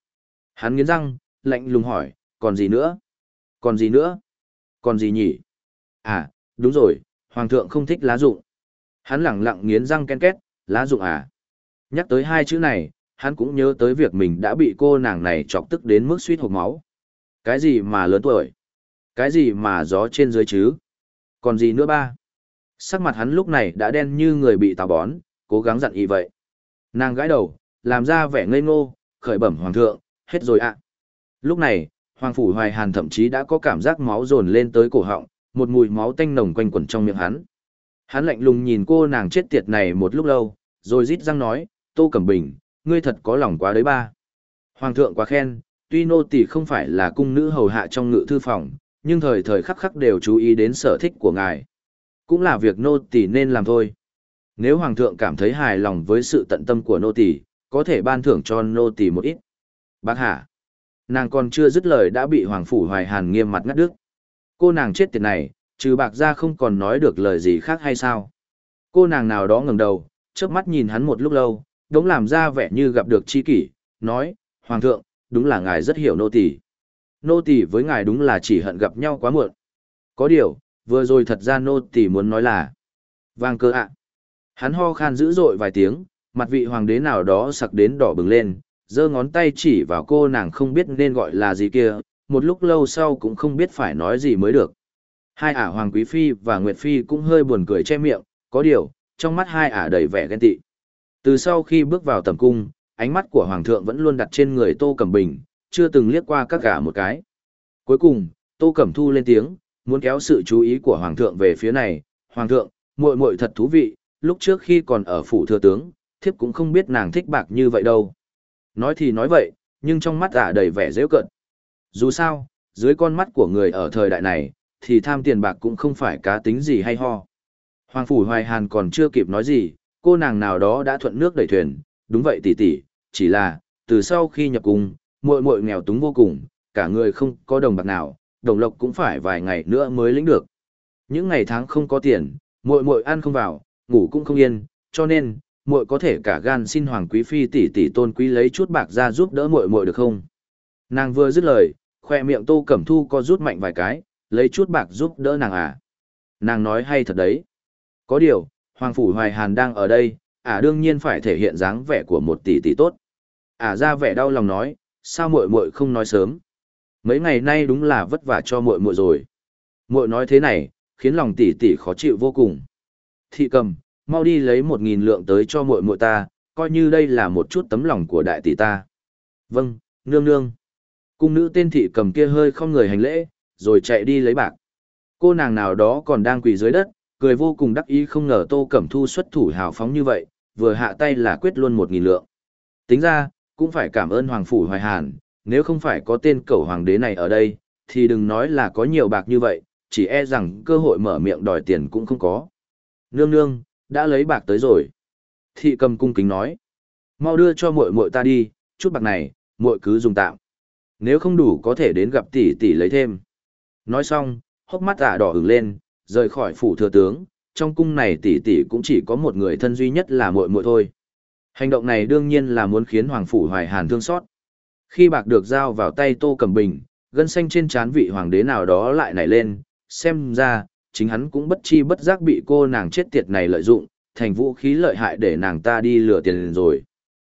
A: Hắn nghiến răng, lạnh lùng hỏi, còn gì nữa? Còn gì nữa? Còn gì nhỉ? À, đúng rồi, hoàng thượng không thích lá dụng. Hắn lẳng lặng nghiến răng ken két, lá dụng à? Nhắc tới hai chữ này, hắn cũng nhớ tới việc mình đã bị cô nàng này chọc tức đến mức suýt hộp máu. Cái gì mà lớn tuổi? Cái gì mà gió trên dưới chứ? Còn gì nữa ba? Sắc mặt hắn lúc này đã đen như người bị tào bón, cố gắng dặn y vậy. Nàng gãi đầu, làm ra vẻ ngây ngô, khởi bẩm hoàng thượng, hết rồi ạ. Lúc này, hoàng phủ hoài hàn thậm chí đã có cảm giác máu dồn lên tới cổ họng, một mùi máu tanh nồng quanh quẩn trong miệng hắn. Hắn lạnh lùng nhìn cô nàng chết tiệt này một lúc lâu, rồi rít răng nói, Tô Cẩm Bình, ngươi thật có lòng quá đấy ba. Hoàng thượng quá khen, tuy nô tỳ không phải là cung nữ hầu hạ trong ngự thư phòng, nhưng thời thời khắc khắc đều chú ý đến sở thích của ngài. Cũng là việc nô tỳ nên làm thôi. Nếu hoàng thượng cảm thấy hài lòng với sự tận tâm của nô tỳ, có thể ban thưởng cho nô tỳ một ít. Bác hạ. Nàng còn chưa dứt lời đã bị hoàng phủ hoài hàn nghiêm mặt ngắt đứt. Cô nàng chết tiệt này, trừ bạc ra không còn nói được lời gì khác hay sao? Cô nàng nào đó ngẩng đầu, chớp mắt nhìn hắn một lúc lâu, đống làm ra vẻ như gặp được chi kỷ, nói, Hoàng thượng, đúng là ngài rất hiểu nô tỳ. Nô tỳ với ngài đúng là chỉ hận gặp nhau quá muộn. Có điều, vừa rồi thật ra nô tỳ muốn nói là, vang cơ ạ. Hắn ho khan dữ dội vài tiếng, mặt vị hoàng đế nào đó sặc đến đỏ bừng lên, giơ ngón tay chỉ vào cô nàng không biết nên gọi là gì kia, một lúc lâu sau cũng không biết phải nói gì mới được. Hai ả Hoàng Quý Phi và Nguyệt Phi cũng hơi buồn cười che miệng, có điều, trong mắt hai ả đầy vẻ ghen tị. Từ sau khi bước vào tầm cung, ánh mắt của Hoàng thượng vẫn luôn đặt trên người Tô Cẩm Bình, chưa từng liếc qua các gà một cái. Cuối cùng, Tô Cẩm Thu lên tiếng, muốn kéo sự chú ý của Hoàng thượng về phía này. Hoàng thượng, muội muội thật thú vị, lúc trước khi còn ở phủ thừa tướng, thiếp cũng không biết nàng thích bạc như vậy đâu. Nói thì nói vậy, nhưng trong mắt ả đầy vẻ dễ cận. Dù sao, dưới con mắt của người ở thời đại này, thì tham tiền bạc cũng không phải cá tính gì hay ho. Hoàng Phủ Hoài Hàn còn chưa kịp nói gì, cô nàng nào đó đã thuận nước đẩy thuyền, đúng vậy tỷ tỷ, chỉ là, từ sau khi nhập cung, muội muội nghèo túng vô cùng, cả người không có đồng bạc nào, đồng lộc cũng phải vài ngày nữa mới lĩnh được. Những ngày tháng không có tiền, muội muội ăn không vào, ngủ cũng không yên, cho nên, muội có thể cả gan xin hoàng quý phi tỷ tỷ tôn quý lấy chút bạc ra giúp đỡ muội muội được không? Nàng vừa dứt lời, khoe miệng Tô Cẩm Thu co rút mạnh vài cái, lấy chút bạc giúp đỡ nàng à. Nàng nói hay thật đấy. Có điều, Hoàng Phủ Hoài Hàn đang ở đây, à đương nhiên phải thể hiện dáng vẻ của một tỷ tỷ tốt. À ra vẻ đau lòng nói, sao muội muội không nói sớm. Mấy ngày nay đúng là vất vả cho muội muội rồi. Muội nói thế này, khiến lòng tỷ tỷ khó chịu vô cùng. Thị cầm, mau đi lấy một nghìn lượng tới cho muội muội ta, coi như đây là một chút tấm lòng của đại tỷ ta. Vâng, nương nương. Cung nữ tên thị cầm kia hơi không người hành lễ, rồi chạy đi lấy bạc. Cô nàng nào đó còn đang quỳ dưới đất, cười vô cùng đắc ý không ngờ Tô Cẩm Thu xuất thủ hào phóng như vậy, vừa hạ tay là quyết luôn một nghìn lượng. Tính ra, cũng phải cảm ơn Hoàng Phủ Hoài Hàn, nếu không phải có tên cẩu hoàng đế này ở đây, thì đừng nói là có nhiều bạc như vậy, chỉ e rằng cơ hội mở miệng đòi tiền cũng không có. Nương nương, đã lấy bạc tới rồi. Thị cầm cung kính nói. Mau đưa cho muội muội ta đi, chút bạc này, muội cứ dùng tạm. Nếu không đủ có thể đến gặp tỷ tỷ lấy thêm. Nói xong, hốc mắt ả đỏ ửng lên, rời khỏi phủ thừa tướng, trong cung này tỷ tỷ cũng chỉ có một người thân duy nhất là muội muội thôi. Hành động này đương nhiên là muốn khiến Hoàng phủ Hoài Hàn thương xót. Khi bạc được giao vào tay Tô Cẩm Bình, gân xanh trên trán vị hoàng đế nào đó lại nảy lên, xem ra, chính hắn cũng bất chi bất giác bị cô nàng chết tiệt này lợi dụng, thành vũ khí lợi hại để nàng ta đi lừa tiền rồi.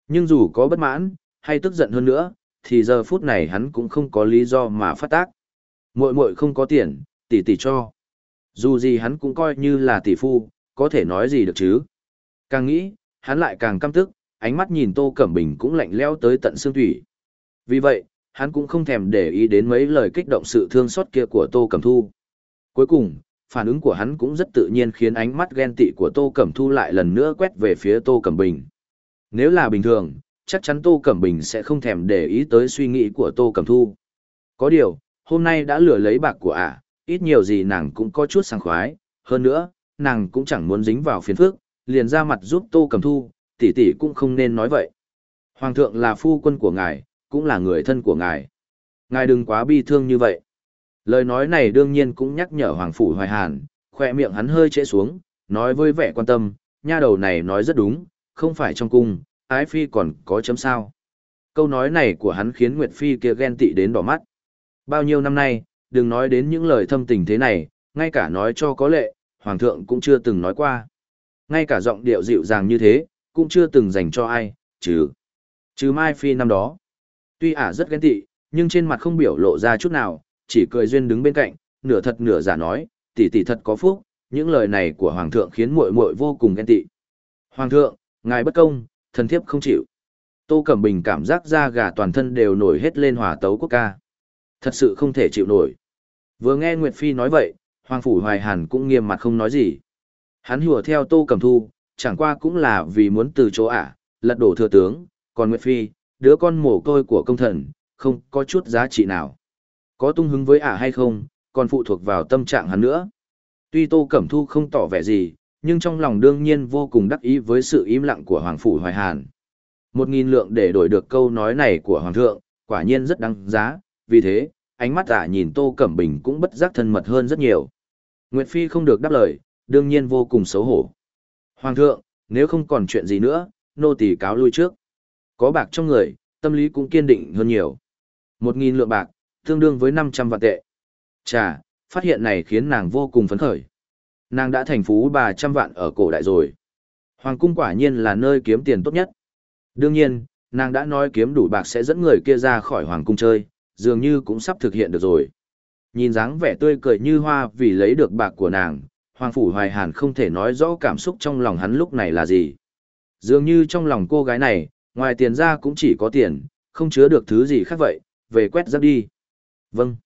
A: Nhưng dù có bất mãn, hay tức giận hơn nữa, thì giờ phút này hắn cũng không có lý do mà phát tác. Muội muội không có tiền, tỷ tỷ cho. Dù gì hắn cũng coi như là tỷ phu, có thể nói gì được chứ. Càng nghĩ, hắn lại càng căm tức, ánh mắt nhìn Tô Cẩm Bình cũng lạnh lẽo tới tận xương thủy. Vì vậy, hắn cũng không thèm để ý đến mấy lời kích động sự thương xót kia của Tô Cẩm Thu. Cuối cùng, phản ứng của hắn cũng rất tự nhiên khiến ánh mắt ghen tị của Tô Cẩm Thu lại lần nữa quét về phía Tô Cẩm Bình. Nếu là bình thường, chắc chắn Tô Cẩm Bình sẽ không thèm để ý tới suy nghĩ của Tô Cẩm Thu. Có điều, hôm nay đã lừa lấy bạc của ả, ít nhiều gì nàng cũng có chút sảng khoái, hơn nữa, nàng cũng chẳng muốn dính vào phiền phức, liền ra mặt giúp Tô Cẩm Thu, tỷ tỷ cũng không nên nói vậy. Hoàng thượng là phu quân của ngài, cũng là người thân của ngài. Ngài đừng quá bi thương như vậy. Lời nói này đương nhiên cũng nhắc nhở Hoàng Phủ Hoài Hàn, khoe miệng hắn hơi trễ xuống, nói với vẻ quan tâm, nha đầu này nói rất đúng, không phải trong cung, ái phi còn có chấm sao. Câu nói này của hắn khiến Nguyệt Phi kia ghen tị đến đỏ mắt. Bao nhiêu năm nay, đừng nói đến những lời thâm tình thế này, ngay cả nói cho có lệ, Hoàng thượng cũng chưa từng nói qua. Ngay cả giọng điệu dịu dàng như thế, cũng chưa từng dành cho ai, chứ. Chứ Mai Phi năm đó. Tuy ả rất ghen tị, nhưng trên mặt không biểu lộ ra chút nào, chỉ cười duyên đứng bên cạnh, nửa thật nửa giả nói, tỷ tỷ thật có phúc, những lời này của hoàng thượng khiến muội muội vô cùng ghen tị. Hoàng thượng, ngài bất công, thần thiếp không chịu. Tô Cẩm Bình cảm giác da gà toàn thân đều nổi hết lên hòa tấu quốc ca. Thật sự không thể chịu nổi. Vừa nghe Nguyệt Phi nói vậy, Hoàng Phủ Hoài Hàn cũng nghiêm mặt không nói gì. Hắn hùa theo Tô Cẩm Thu, chẳng qua cũng là vì muốn từ chỗ ả, lật đổ thừa tướng, còn Nguyệt Phi, đứa con mồ côi của công thần, không có chút giá trị nào. Có tung hứng với ả hay không, còn phụ thuộc vào tâm trạng hắn nữa. Tuy Tô Cẩm Thu không tỏ vẻ gì, nhưng trong lòng đương nhiên vô cùng đắc ý với sự im lặng của Hoàng Phủ Hoài Hàn. Một nghìn lượng để đổi được câu nói này của Hoàng thượng, quả nhiên rất đáng giá, vì thế, ánh mắt ả nhìn Tô Cẩm Bình cũng bất giác thân mật hơn rất nhiều. Nguyệt Phi không được đáp lời, đương nhiên vô cùng xấu hổ. Hoàng thượng, nếu không còn chuyện gì nữa, nô tỳ cáo lui trước. Có bạc trong người, tâm lý cũng kiên định hơn nhiều. Một nghìn lượng bạc, tương đương với 500 vạn tệ. Chà, phát hiện này khiến nàng vô cùng phấn khởi. Nàng đã thành phú bà trăm vạn ở cổ đại rồi. Hoàng cung quả nhiên là nơi kiếm tiền tốt nhất. Đương nhiên, nàng đã nói kiếm đủ bạc sẽ dẫn người kia ra khỏi hoàng cung chơi, dường như cũng sắp thực hiện được rồi. Nhìn dáng vẻ tươi cười như hoa vì lấy được bạc của nàng, Hoàng Phủ Hoài Hàn không thể nói rõ cảm xúc trong lòng hắn lúc này là gì. Dường như trong lòng cô gái này, ngoài tiền ra cũng chỉ có tiền, không chứa được thứ gì khác vậy, về quét rác đi. Vâng.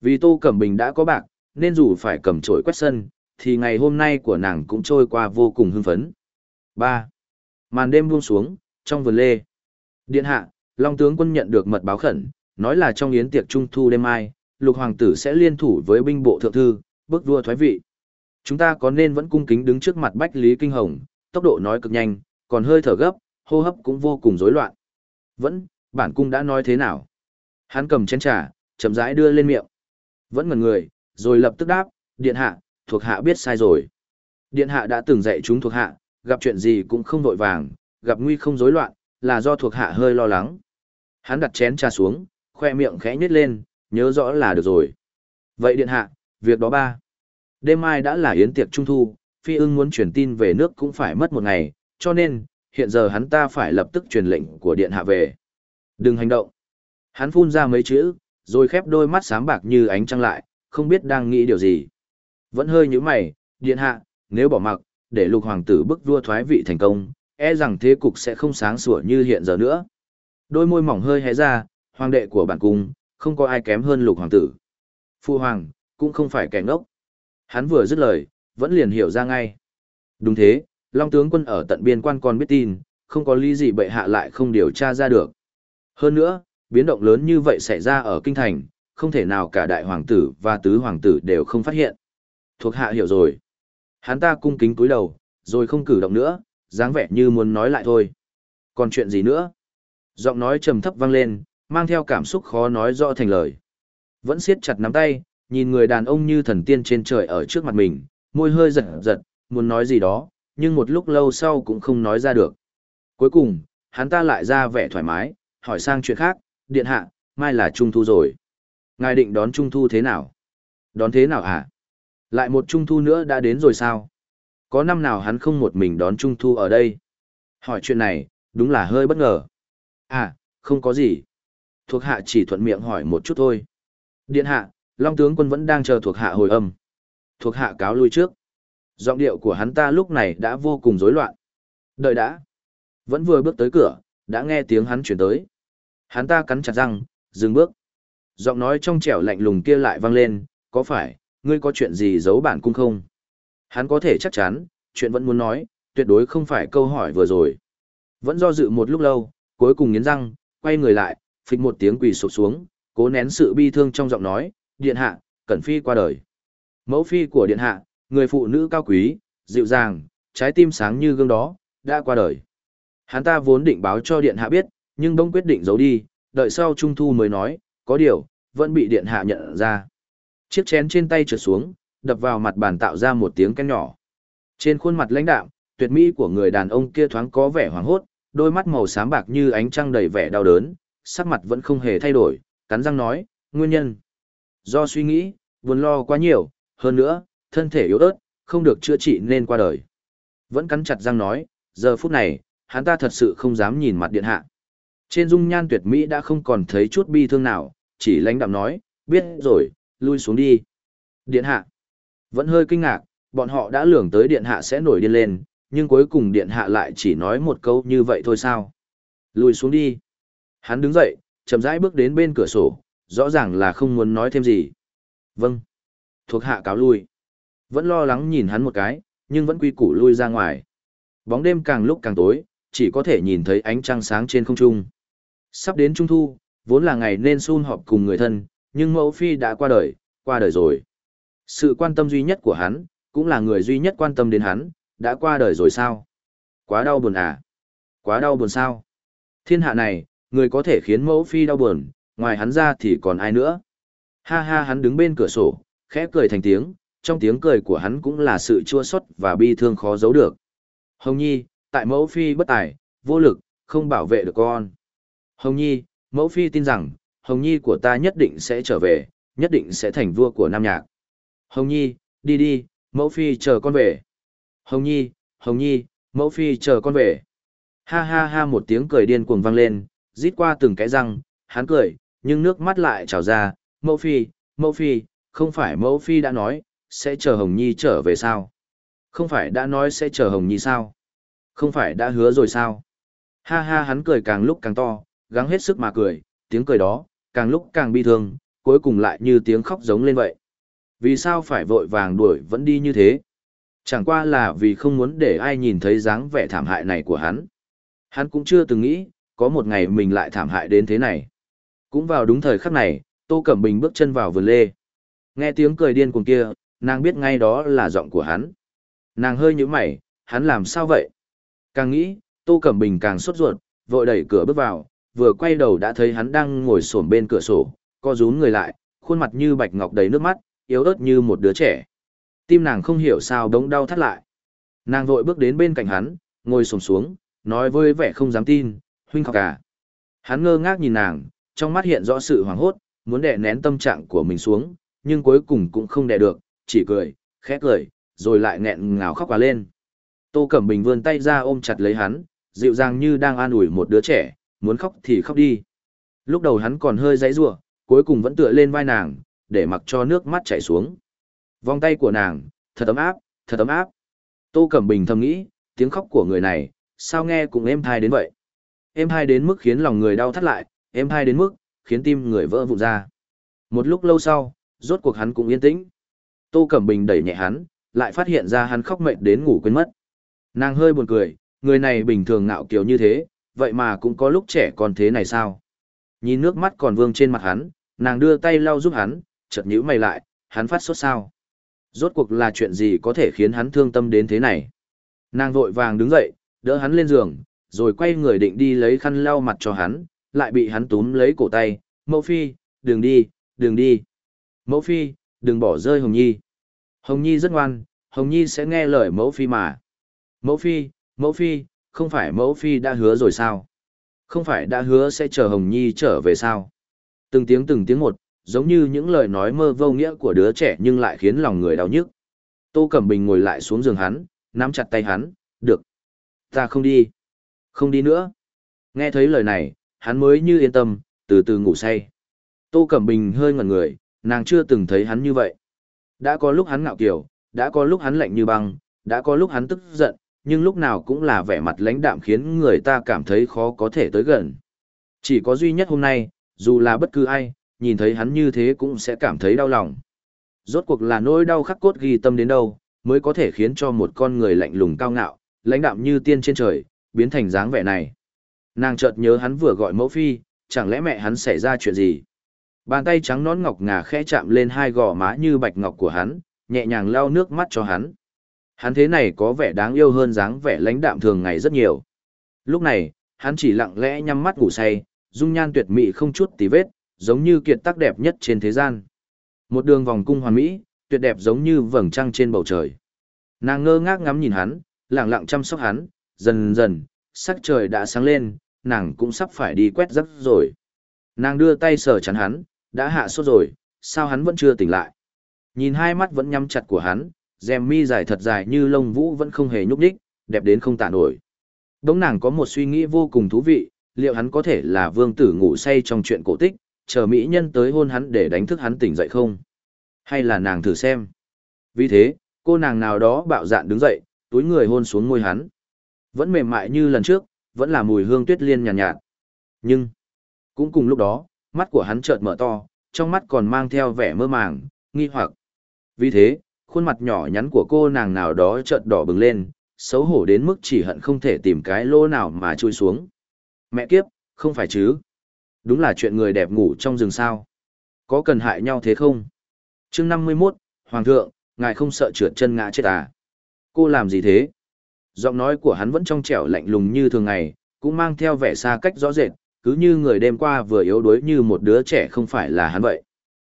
A: Vì Tô Cẩm Bình đã có bạc, nên dù phải cầm chổi quét sân, thì ngày hôm nay của nàng cũng trôi qua vô cùng hưng phấn. 3. Màn đêm buông xuống, trong vườn lê. Điện hạ, Long tướng quân nhận được mật báo khẩn, nói là trong yến tiệc trung thu đêm mai, lục hoàng tử sẽ liên thủ với binh bộ thượng thư, bước vua thoái vị. Chúng ta có nên vẫn cung kính đứng trước mặt Bách Lý Kinh Hồng, tốc độ nói cực nhanh, còn hơi thở gấp, hô hấp cũng vô cùng rối loạn. Vẫn, bản cung đã nói thế nào? Hắn cầm chén trà, chậm rãi đưa lên miệng. Vẫn ngẩn người, rồi lập tức đáp, điện hạ, thuộc hạ biết sai rồi. Điện hạ đã từng dạy chúng thuộc hạ, gặp chuyện gì cũng không vội vàng, gặp nguy không rối loạn, là do thuộc hạ hơi lo lắng. Hắn đặt chén trà xuống, khoe miệng khẽ nhếch lên, nhớ rõ là được rồi. Vậy điện hạ, việc đó ba. Đêm mai đã là yến tiệc trung thu, phi ưng muốn truyền tin về nước cũng phải mất một ngày, cho nên, hiện giờ hắn ta phải lập tức truyền lệnh của điện hạ về. Đừng hành động. Hắn phun ra mấy chữ, rồi khép đôi mắt sáng bạc như ánh trăng lại, không biết đang nghĩ điều gì. Vẫn hơi như mày, điện hạ, nếu bỏ mặc, để lục hoàng tử bức vua thoái vị thành công, e rằng thế cục sẽ không sáng sủa như hiện giờ nữa. Đôi môi mỏng hơi hé ra, hoàng đệ của bản cung, không có ai kém hơn lục hoàng tử. Phu hoàng, cũng không phải kẻ ngốc. Hắn vừa dứt lời, vẫn liền hiểu ra ngay. Đúng thế, Long tướng quân ở tận biên quan còn biết tin, không có lý gì bệ hạ lại không điều tra ra được. Hơn nữa, biến động lớn như vậy xảy ra ở kinh thành, không thể nào cả đại hoàng tử và tứ hoàng tử đều không phát hiện. Thuộc hạ hiểu rồi. Hắn ta cung kính cúi đầu, rồi không cử động nữa, dáng vẻ như muốn nói lại thôi. Còn chuyện gì nữa? Giọng nói trầm thấp vang lên, mang theo cảm xúc khó nói rõ thành lời. Vẫn siết chặt nắm tay, nhìn người đàn ông như thần tiên trên trời ở trước mặt mình, môi hơi giật giật, muốn nói gì đó, nhưng một lúc lâu sau cũng không nói ra được. Cuối cùng, hắn ta lại ra vẻ thoải mái, hỏi sang chuyện khác, điện hạ, mai là trung thu rồi. Ngài định đón trung thu thế nào? Đón thế nào hả? Lại một trung thu nữa đã đến rồi sao? Có năm nào hắn không một mình đón trung thu ở đây? Hỏi chuyện này, đúng là hơi bất ngờ. À, không có gì. Thuộc hạ chỉ thuận miệng hỏi một chút thôi. Điện hạ, Long tướng quân vẫn đang chờ thuộc hạ hồi âm. Thuộc hạ cáo lui trước. Giọng điệu của hắn ta lúc này đã vô cùng rối loạn. Đợi đã. Vẫn vừa bước tới cửa, đã nghe tiếng hắn chuyển tới. Hắn ta cắn chặt răng, dừng bước. Giọng nói trong trẻo lạnh lùng kia lại vang lên, có phải, ngươi có chuyện gì giấu bản cung không? Hắn có thể chắc chắn, chuyện vẫn muốn nói, tuyệt đối không phải câu hỏi vừa rồi. Vẫn do dự một lúc lâu, cuối cùng nghiến răng, quay người lại, phịch một tiếng quỳ sụp xuống, cố nén sự bi thương trong giọng nói, điện hạ, cẩn phi qua đời. Mẫu phi của điện hạ, người phụ nữ cao quý, dịu dàng, trái tim sáng như gương đó, đã qua đời. Hắn ta vốn định báo cho điện hạ biết, nhưng bỗng quyết định giấu đi, đợi sau trung thu mới nói, có điều, vẫn bị điện hạ nhận ra. Chiếc chén trên tay trượt xuống, đập vào mặt bàn tạo ra một tiếng ken nhỏ. Trên khuôn mặt lãnh đạm, tuyệt mỹ của người đàn ông kia thoáng có vẻ hoảng hốt, đôi mắt màu xám bạc như ánh trăng đầy vẻ đau đớn, sắc mặt vẫn không hề thay đổi, cắn răng nói, nguyên nhân. Do suy nghĩ, buồn lo quá nhiều, hơn nữa, thân thể yếu ớt, không được chữa trị nên qua đời. Vẫn cắn chặt răng nói, giờ phút này, hắn ta thật sự không dám nhìn mặt điện hạ. Trên dung nhan tuyệt mỹ đã không còn thấy chút bi thương nào, chỉ lãnh đạm nói, biết rồi, lui xuống đi. Điện hạ. Vẫn hơi kinh ngạc, bọn họ đã lường tới điện hạ sẽ nổi điên lên, nhưng cuối cùng điện hạ lại chỉ nói một câu như vậy thôi sao. Lùi xuống đi. Hắn đứng dậy, chậm rãi bước đến bên cửa sổ, rõ ràng là không muốn nói thêm gì. Vâng. Thuộc hạ cáo lui. Vẫn lo lắng nhìn hắn một cái, nhưng vẫn quy củ lui ra ngoài. Bóng đêm càng lúc càng tối, chỉ có thể nhìn thấy ánh trăng sáng trên không trung. Sắp đến trung thu, vốn là ngày nên sum họp cùng người thân, nhưng mẫu phi đã qua đời, qua đời rồi. Sự quan tâm duy nhất của hắn, cũng là người duy nhất quan tâm đến hắn, đã qua đời rồi sao? Quá đau buồn à? Quá đau buồn sao? Thiên hạ này, người có thể khiến mẫu phi đau buồn, ngoài hắn ra thì còn ai nữa? Ha ha hắn đứng bên cửa sổ, khẽ cười thành tiếng, trong tiếng cười của hắn cũng là sự chua xót và bi thương khó giấu được. Hồng Nhi, tại mẫu phi bất tài, vô lực, không bảo vệ được con. Hồng Nhi, mẫu phi tin rằng, Hồng Nhi của ta nhất định sẽ trở về, nhất định sẽ thành vua của Nam Nhạc. Hồng Nhi, đi đi, mẫu phi chờ con về. Hồng Nhi, Hồng Nhi, mẫu phi chờ con về. Ha ha ha một tiếng cười điên cuồng vang lên, rít qua từng cái răng, hắn cười, nhưng nước mắt lại trào ra, mẫu phi, mẫu phi, không phải mẫu phi đã nói, sẽ chờ Hồng Nhi trở về sao? Không phải đã nói sẽ chờ Hồng Nhi sao? Không phải đã hứa rồi sao? Ha ha hắn cười càng lúc càng to, gắng hết sức mà cười, tiếng cười đó, càng lúc càng bi thương, cuối cùng lại như tiếng khóc giống lên vậy. Vì sao phải vội vàng đuổi vẫn đi như thế? Chẳng qua là vì không muốn để ai nhìn thấy dáng vẻ thảm hại này của hắn. Hắn cũng chưa từng nghĩ, có một ngày mình lại thảm hại đến thế này. Cũng vào đúng thời khắc này, Tô Cẩm Bình bước chân vào vườn lê. Nghe tiếng cười điên cuồng kia, nàng biết ngay đó là giọng của hắn. Nàng hơi nhíu mày, hắn làm sao vậy? Càng nghĩ, Tô Cẩm Bình càng sốt ruột, vội đẩy cửa bước vào, vừa quay đầu đã thấy hắn đang ngồi xổm bên cửa sổ, co rúm người lại, khuôn mặt như bạch ngọc đầy nước mắt, yếu ớt như một đứa trẻ. Tim nàng không hiểu sao đống đau thắt lại. Nàng vội bước đến bên cạnh hắn, ngồi xổm xuống, nói với vẻ không dám tin, huynh khóc à. Hắn ngơ ngác nhìn nàng, trong mắt hiện rõ sự hoảng hốt, muốn đè nén tâm trạng của mình xuống, nhưng cuối cùng cũng không đè được, chỉ cười, khẽ cười, rồi lại nghẹn ngào khóc cả lên. Tô Cẩm Bình vươn tay ra ôm chặt lấy hắn, dịu dàng như đang an ủi một đứa trẻ, muốn khóc thì khóc đi. Lúc đầu hắn còn hơi dãy rủa, cuối cùng vẫn tựa lên vai nàng, để mặc cho nước mắt chảy xuống. Vòng tay của nàng, thật ấm áp, thật ấm áp. Tô Cẩm Bình thầm nghĩ, tiếng khóc của người này, sao nghe cũng êm thai đến vậy. Êm thai đến mức khiến lòng người đau thắt lại, êm thai đến mức, khiến tim người vỡ vụn ra. Một lúc lâu sau, rốt cuộc hắn cũng yên tĩnh. Tô Cẩm Bình đẩy nhẹ hắn, lại phát hiện ra hắn khóc mệt đến ngủ quên mất. Nàng hơi buồn cười, người này bình thường ngạo kiều như thế, vậy mà cũng có lúc trẻ còn thế này sao? Nhìn nước mắt còn vương trên mặt hắn, nàng đưa tay lau giúp hắn, chợt nhíu mày lại, hắn phát sốt sao? Rốt cuộc là chuyện gì có thể khiến hắn thương tâm đến thế này? Nàng vội vàng đứng dậy, đỡ hắn lên giường, rồi quay người định đi lấy khăn lau mặt cho hắn, lại bị hắn túm lấy cổ tay, mẫu phi, đừng đi, đừng đi. Mẫu phi, đừng bỏ rơi Hồng Nhi. Hồng Nhi rất ngoan, Hồng Nhi sẽ nghe lời mẫu phi mà. Mẫu phi, mẫu phi, không phải mẫu phi đã hứa rồi sao? Không phải đã hứa sẽ chờ Hồng Nhi trở về sao? Từng tiếng từng tiếng một, giống như những lời nói mơ vô nghĩa của đứa trẻ nhưng lại khiến lòng người đau nhức. Tô Cẩm Bình ngồi lại xuống giường hắn, nắm chặt tay hắn, được. Ta không đi. Không đi nữa. Nghe thấy lời này, hắn mới như yên tâm, từ từ ngủ say. Tô Cẩm Bình hơi ngẩn người, nàng chưa từng thấy hắn như vậy. Đã có lúc hắn ngạo kiểu, đã có lúc hắn lạnh như băng, đã có lúc hắn tức giận, nhưng lúc nào cũng là vẻ mặt lãnh đạm khiến người ta cảm thấy khó có thể tới gần. Chỉ có duy nhất hôm nay, dù là bất cứ ai, nhìn thấy hắn như thế cũng sẽ cảm thấy đau lòng. Rốt cuộc là nỗi đau khắc cốt ghi tâm đến đâu, mới có thể khiến cho một con người lạnh lùng cao ngạo, lãnh đạm như tiên trên trời, biến thành dáng vẻ này. Nàng chợt nhớ hắn vừa gọi mẫu phi, chẳng lẽ mẹ hắn xảy ra chuyện gì? Bàn tay trắng nón ngọc ngà khẽ chạm lên hai gò má như bạch ngọc của hắn, nhẹ nhàng lau nước mắt cho hắn. Hắn thế này có vẻ đáng yêu hơn dáng vẻ lãnh đạm thường ngày rất nhiều. Lúc này, hắn chỉ lặng lẽ nhắm mắt ngủ say, dung nhan tuyệt mỹ không chút tí vết, giống như kiệt tác đẹp nhất trên thế gian. Một đường vòng cung hoàn mỹ, tuyệt đẹp giống như vầng trăng trên bầu trời. Nàng ngơ ngác ngắm nhìn hắn, lặng lặng chăm sóc hắn, dần dần, sắc trời đã sáng lên, nàng cũng sắp phải đi quét rắc rồi. Nàng đưa tay sờ chắn hắn, đã hạ sốt rồi, sao hắn vẫn chưa tỉnh lại. Nhìn hai mắt vẫn nhắm chặt của hắn, dèm mi dài thật dài như lông vũ vẫn không hề nhúc nhích, đẹp đến không tả nổi. Đống nàng có một suy nghĩ vô cùng thú vị, liệu hắn có thể là vương tử ngủ say trong chuyện cổ tích, chờ mỹ nhân tới hôn hắn để đánh thức hắn tỉnh dậy không? Hay là nàng thử xem? Vì thế, cô nàng nào đó bạo dạn đứng dậy, túi người hôn xuống môi hắn. Vẫn mềm mại như lần trước, vẫn là mùi hương tuyết liên nhàn nhạt, nhạt. Nhưng, cũng cùng lúc đó, mắt của hắn chợt mở to, trong mắt còn mang theo vẻ mơ màng, nghi hoặc. Vì thế, khuôn mặt nhỏ nhắn của cô nàng nào đó chợt đỏ bừng lên, xấu hổ đến mức chỉ hận không thể tìm cái lỗ nào mà chui xuống. Mẹ kiếp, không phải chứ? Đúng là chuyện người đẹp ngủ trong rừng sao? Có cần hại nhau thế không? chương 51, Hoàng thượng, ngài không sợ trượt chân ngã chết à? Cô làm gì thế? Giọng nói của hắn vẫn trong trẻo lạnh lùng như thường ngày, cũng mang theo vẻ xa cách rõ rệt, cứ như người đêm qua vừa yếu đuối như một đứa trẻ không phải là hắn vậy.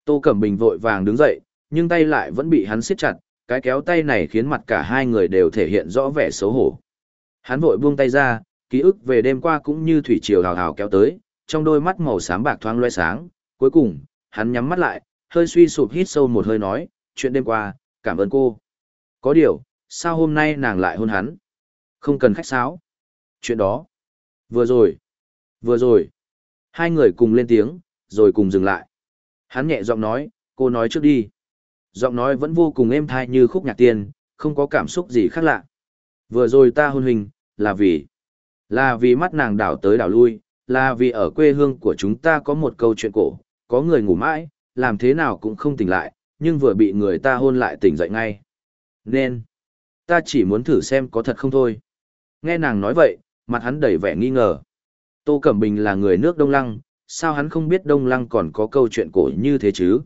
A: Tô Cẩm Bình vội vàng đứng dậy, nhưng tay lại vẫn bị hắn siết chặt, cái kéo tay này khiến mặt cả hai người đều thể hiện rõ vẻ xấu hổ. Hắn vội buông tay ra, ký ức về đêm qua cũng như thủy triều hào hào kéo tới, trong đôi mắt màu xám bạc thoáng loe sáng, cuối cùng, hắn nhắm mắt lại, hơi suy sụp hít sâu một hơi nói, chuyện đêm qua, cảm ơn cô. Có điều, sao hôm nay nàng lại hôn hắn? Không cần khách sáo. Chuyện đó. Vừa rồi. Vừa rồi. Hai người cùng lên tiếng, rồi cùng dừng lại. Hắn nhẹ giọng nói, cô nói trước đi. Giọng nói vẫn vô cùng êm thai như khúc nhạc tiên, không có cảm xúc gì khác lạ. Vừa rồi ta hôn hình, là vì... Là vì mắt nàng đảo tới đảo lui, là vì ở quê hương của chúng ta có một câu chuyện cổ, có người ngủ mãi, làm thế nào cũng không tỉnh lại, nhưng vừa bị người ta hôn lại tỉnh dậy ngay. Nên, ta chỉ muốn thử xem có thật không thôi. Nghe nàng nói vậy, mặt hắn đầy vẻ nghi ngờ. Tô Cẩm Bình là người nước Đông Lăng, sao hắn không biết Đông Lăng còn có câu chuyện cổ như thế chứ?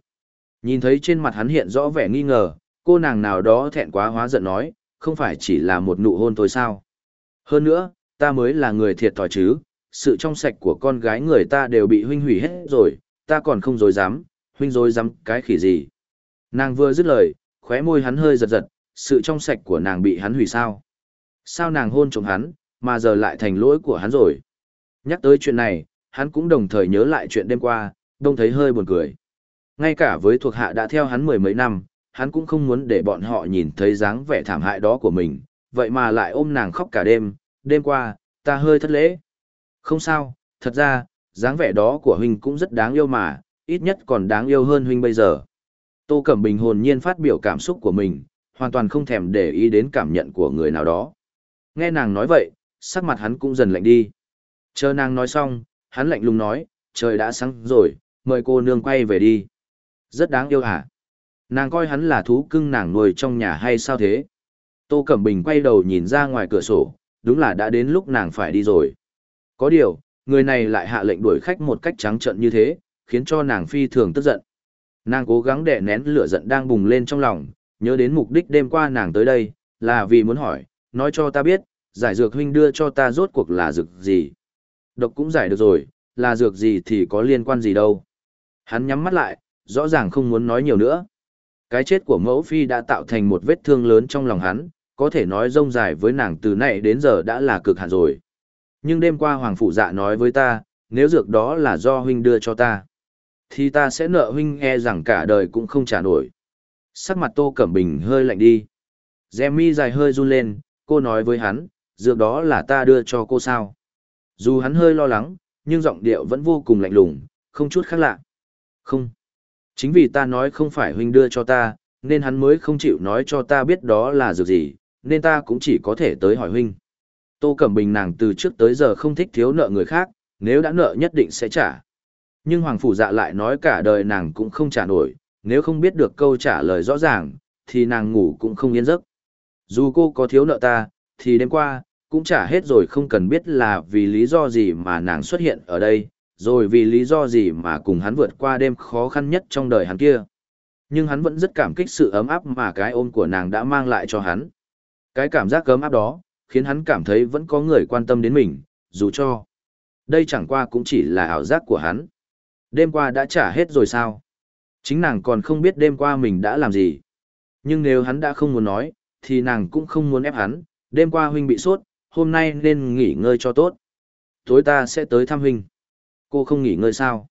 A: Nhìn thấy trên mặt hắn hiện rõ vẻ nghi ngờ, cô nàng nào đó thẹn quá hóa giận nói, không phải chỉ là một nụ hôn thôi sao? Hơn nữa, ta mới là người thiệt thòi chứ, sự trong sạch của con gái người ta đều bị huynh hủy hết rồi, ta còn không dối dám, huynh dối dám cái khỉ gì. Nàng vừa dứt lời, khóe môi hắn hơi giật giật, sự trong sạch của nàng bị hắn hủy sao. Sao nàng hôn trộm hắn, mà giờ lại thành lỗi của hắn rồi. Nhắc tới chuyện này, hắn cũng đồng thời nhớ lại chuyện đêm qua, đông thấy hơi buồn cười. Ngay cả với thuộc hạ đã theo hắn mười mấy năm, hắn cũng không muốn để bọn họ nhìn thấy dáng vẻ thảm hại đó của mình, vậy mà lại ôm nàng khóc cả đêm, đêm qua, ta hơi thất lễ. Không sao, thật ra, dáng vẻ đó của huynh cũng rất đáng yêu mà, ít nhất còn đáng yêu hơn huynh bây giờ. Tô Cẩm Bình hồn nhiên phát biểu cảm xúc của mình, hoàn toàn không thèm để ý đến cảm nhận của người nào đó. Nghe nàng nói vậy, sắc mặt hắn cũng dần lạnh đi. Chờ nàng nói xong, hắn lạnh lùng nói, trời đã sáng rồi, mời cô nương quay về đi. Rất đáng yêu hả? Nàng coi hắn là thú cưng nàng nuôi trong nhà hay sao thế? Tô Cẩm Bình quay đầu nhìn ra ngoài cửa sổ, đúng là đã đến lúc nàng phải đi rồi. Có điều, người này lại hạ lệnh đuổi khách một cách trắng trợn như thế, khiến cho nàng phi thường tức giận. Nàng cố gắng đè nén lửa giận đang bùng lên trong lòng, nhớ đến mục đích đêm qua nàng tới đây, là vì muốn hỏi, nói cho ta biết, giải dược huynh đưa cho ta rốt cuộc là dược gì. Độc cũng giải được rồi, là dược gì thì có liên quan gì đâu. Hắn nhắm mắt lại, rõ ràng không muốn nói nhiều nữa. Cái chết của mẫu phi đã tạo thành một vết thương lớn trong lòng hắn, có thể nói rông dài với nàng từ nay đến giờ đã là cực hạn rồi. Nhưng đêm qua Hoàng Phụ Dạ nói với ta, nếu dược đó là do huynh đưa cho ta, thì ta sẽ nợ huynh e rằng cả đời cũng không trả nổi. Sắc mặt Tô Cẩm Bình hơi lạnh đi. Demi dài hơi run lên, cô nói với hắn, dược đó là ta đưa cho cô sao. Dù hắn hơi lo lắng, nhưng giọng điệu vẫn vô cùng lạnh lùng, không chút khác lạ. Không. Chính vì ta nói không phải huynh đưa cho ta, nên hắn mới không chịu nói cho ta biết đó là dược gì, nên ta cũng chỉ có thể tới hỏi huynh. Tô Cẩm Bình nàng từ trước tới giờ không thích thiếu nợ người khác, nếu đã nợ nhất định sẽ trả. Nhưng Hoàng Phủ Dạ lại nói cả đời nàng cũng không trả nổi, nếu không biết được câu trả lời rõ ràng, thì nàng ngủ cũng không yên giấc. Dù cô có thiếu nợ ta, thì đêm qua, cũng trả hết rồi không cần biết là vì lý do gì mà nàng xuất hiện ở đây, rồi vì lý do gì mà cùng hắn vượt qua đêm khó khăn nhất trong đời hắn kia. Nhưng hắn vẫn rất cảm kích sự ấm áp mà cái ôm của nàng đã mang lại cho hắn. Cái cảm giác ấm áp đó, khiến hắn cảm thấy vẫn có người quan tâm đến mình, dù cho đây chẳng qua cũng chỉ là ảo giác của hắn. Đêm qua đã trả hết rồi sao? Chính nàng còn không biết đêm qua mình đã làm gì. Nhưng nếu hắn đã không muốn nói, thì nàng cũng không muốn ép hắn, đêm qua huynh bị sốt, hôm nay nên nghỉ ngơi cho tốt. Tối ta sẽ tới thăm huynh. Cô không nghỉ ngơi sao?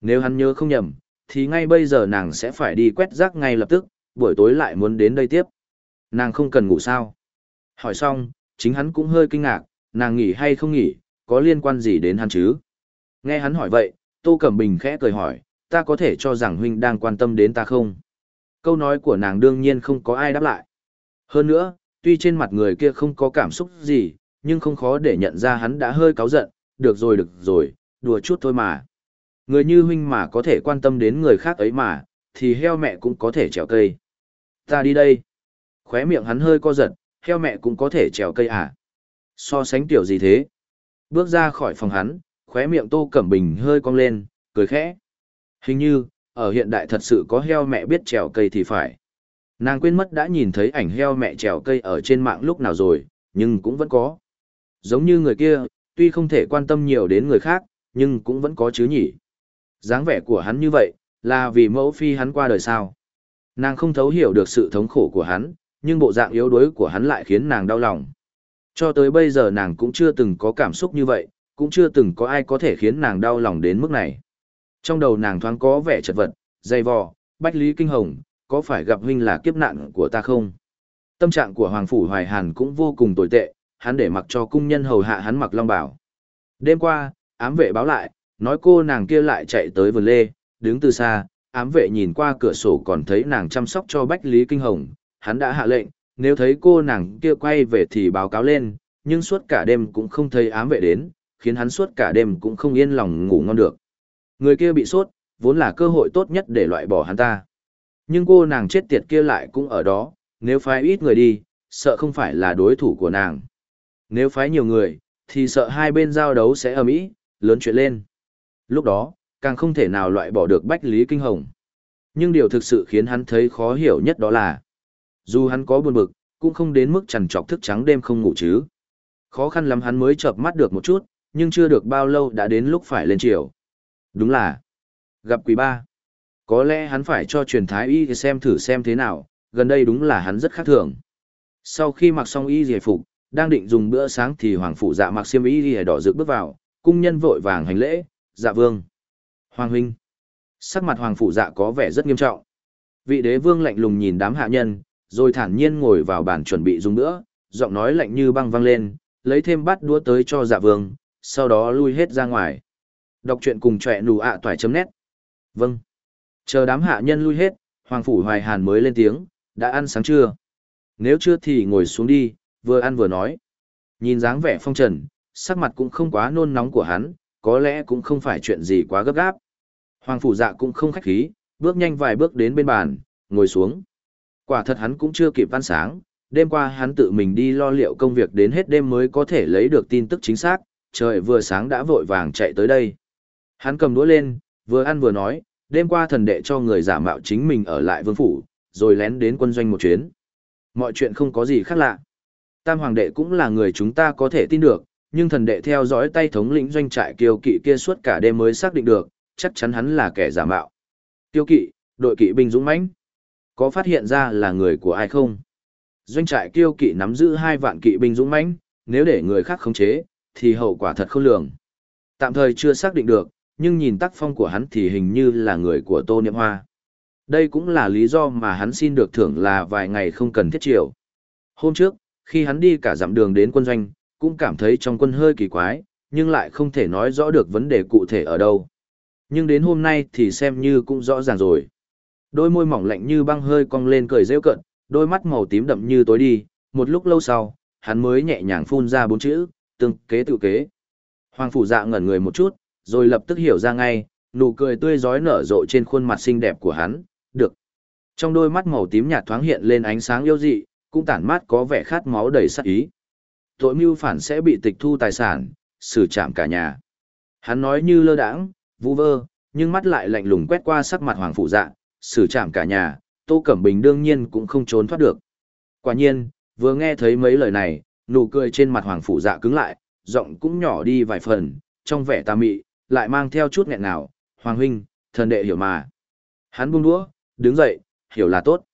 A: Nếu hắn nhớ không nhầm, thì ngay bây giờ nàng sẽ phải đi quét rác ngay lập tức, buổi tối lại muốn đến đây tiếp. Nàng không cần ngủ sao? Hỏi xong, chính hắn cũng hơi kinh ngạc, nàng nghỉ hay không nghỉ, có liên quan gì đến hắn chứ? Nghe hắn hỏi vậy, Tô Cẩm Bình khẽ cười hỏi, ta có thể cho rằng huynh đang quan tâm đến ta không? Câu nói của nàng đương nhiên không có ai đáp lại. Hơn nữa, tuy trên mặt người kia không có cảm xúc gì, nhưng không khó để nhận ra hắn đã hơi cáu giận, được rồi được rồi, đùa chút thôi mà. Người như huynh mà có thể quan tâm đến người khác ấy mà, thì heo mẹ cũng có thể trèo cây. Ta đi đây. Khóe miệng hắn hơi co giật, heo mẹ cũng có thể trèo cây à? So sánh tiểu gì thế? Bước ra khỏi phòng hắn, khóe miệng Tô Cẩm Bình hơi cong lên, cười khẽ. Hình như, ở hiện đại thật sự có heo mẹ biết trèo cây thì phải. Nàng quên mất đã nhìn thấy ảnh heo mẹ trèo cây ở trên mạng lúc nào rồi, nhưng cũng vẫn có. Giống như người kia, tuy không thể quan tâm nhiều đến người khác, nhưng cũng vẫn có chứ nhỉ. dáng vẻ của hắn như vậy, là vì mẫu phi hắn qua đời sao. Nàng không thấu hiểu được sự thống khổ của hắn, nhưng bộ dạng yếu đuối của hắn lại khiến nàng đau lòng. Cho tới bây giờ nàng cũng chưa từng có cảm xúc như vậy, cũng chưa từng có ai có thể khiến nàng đau lòng đến mức này. Trong đầu nàng thoáng có vẻ chật vật, dày vò, bách lý kinh hồng, có phải gặp huynh là kiếp nạn của ta không? Tâm trạng của Hoàng Phủ Hoài Hàn cũng vô cùng tồi tệ, hắn để mặc cho cung nhân hầu hạ hắn mặc long bảo. Đêm qua, ám vệ báo lại, nói cô nàng kia lại chạy tới vườn lê, đứng từ xa, ám vệ nhìn qua cửa sổ còn thấy nàng chăm sóc cho Bách Lý Kinh Hồng, hắn đã hạ lệnh, nếu thấy cô nàng kia quay về thì báo cáo lên, nhưng suốt cả đêm cũng không thấy ám vệ đến, khiến hắn suốt cả đêm cũng không yên lòng ngủ ngon được. Người kia bị sốt, vốn là cơ hội tốt nhất để loại bỏ hắn ta. Nhưng cô nàng chết tiệt kia lại cũng ở đó, nếu phái ít người đi, sợ không phải là đối thủ của nàng. Nếu phái nhiều người, thì sợ hai bên giao đấu sẽ ầm ĩ, lớn chuyện lên. Lúc đó, càng không thể nào loại bỏ được Bách Lý Kinh Hồng. Nhưng điều thực sự khiến hắn thấy khó hiểu nhất đó là, dù hắn có buồn bực, cũng không đến mức chằn trọc thức trắng đêm không ngủ chứ. Khó khăn lắm hắn mới chợp mắt được một chút, nhưng chưa được bao lâu đã đến lúc phải lên chiều. Đúng là, gặp quý ba. Có lẽ hắn phải cho truyền thái y xem thử xem thế nào, gần đây đúng là hắn rất khác thường. Sau khi mặc xong y giải phục, đang định dùng bữa sáng thì hoàng phụ dạ mặc xiêm y lìa đỏ rực bước vào, cung nhân vội vàng hành lễ, dạ vương. Hoàng huynh. Sắc mặt hoàng phụ dạ có vẻ rất nghiêm trọng. Vị đế vương lạnh lùng nhìn đám hạ nhân, rồi thản nhiên ngồi vào bàn chuẩn bị dùng bữa, giọng nói lạnh như băng vang lên, lấy thêm bát đũa tới cho dạ vương, sau đó lui hết ra ngoài. Đọc truyện cùng trẻ nù ạ toải chấm nét. Vâng. Chờ đám hạ nhân lui hết, Hoàng Phủ Hoài Hàn mới lên tiếng, đã ăn sáng chưa? Nếu chưa thì ngồi xuống đi, vừa ăn vừa nói. Nhìn dáng vẻ phong trần, sắc mặt cũng không quá nôn nóng của hắn, có lẽ cũng không phải chuyện gì quá gấp gáp. Hoàng Phủ Dạ cũng không khách khí, bước nhanh vài bước đến bên bàn, ngồi xuống. Quả thật hắn cũng chưa kịp ăn sáng, đêm qua hắn tự mình đi lo liệu công việc đến hết đêm mới có thể lấy được tin tức chính xác, trời vừa sáng đã vội vàng chạy tới đây. Hắn cầm đũa lên, vừa ăn vừa nói, đêm qua thần đệ cho người giả mạo chính mình ở lại vương phủ, rồi lén đến quân doanh một chuyến. Mọi chuyện không có gì khác lạ. Tam hoàng đệ cũng là người chúng ta có thể tin được, nhưng thần đệ theo dõi tay thống lĩnh doanh trại kiêu kỵ kia suốt cả đêm mới xác định được, chắc chắn hắn là kẻ giả mạo. Kiêu kỵ, đội kỵ binh dũng mãnh, có phát hiện ra là người của ai không? Doanh trại kiêu kỵ nắm giữ hai vạn kỵ binh dũng mãnh, nếu để người khác khống chế, thì hậu quả thật không lường. Tạm thời chưa xác định được, nhưng nhìn tác phong của hắn thì hình như là người của Tô Niệm Hoa. Đây cũng là lý do mà hắn xin được thưởng là vài ngày không cần thiết triệu. Hôm trước, khi hắn đi cả dặm đường đến quân doanh, cũng cảm thấy trong quân hơi kỳ quái, nhưng lại không thể nói rõ được vấn đề cụ thể ở đâu. Nhưng đến hôm nay thì xem như cũng rõ ràng rồi. Đôi môi mỏng lạnh như băng hơi cong lên cười rêu cận, đôi mắt màu tím đậm như tối đi, một lúc lâu sau, hắn mới nhẹ nhàng phun ra bốn chữ, tương kế tự kế. Hoàng phủ dạ ngẩn người một chút, rồi lập tức hiểu ra ngay, nụ cười tươi rói nở rộ trên khuôn mặt xinh đẹp của hắn, được. Trong đôi mắt màu tím nhạt thoáng hiện lên ánh sáng yêu dị, cũng tản mát có vẻ khát máu đầy sát ý. Tội mưu phản sẽ bị tịch thu tài sản, xử trảm cả nhà. Hắn nói như lơ đãng, vu vơ, nhưng mắt lại lạnh lùng quét qua sắc mặt hoàng phụ dạ, xử trảm cả nhà, Tô Cẩm Bình đương nhiên cũng không trốn thoát được. Quả nhiên, vừa nghe thấy mấy lời này, nụ cười trên mặt hoàng phụ dạ cứng lại, giọng cũng nhỏ đi vài phần, trong vẻ tà mị, lại mang theo chút nghẹn nào, hoàng huynh, thần đệ hiểu mà. Hắn buông đũa, đứng dậy, hiểu là tốt.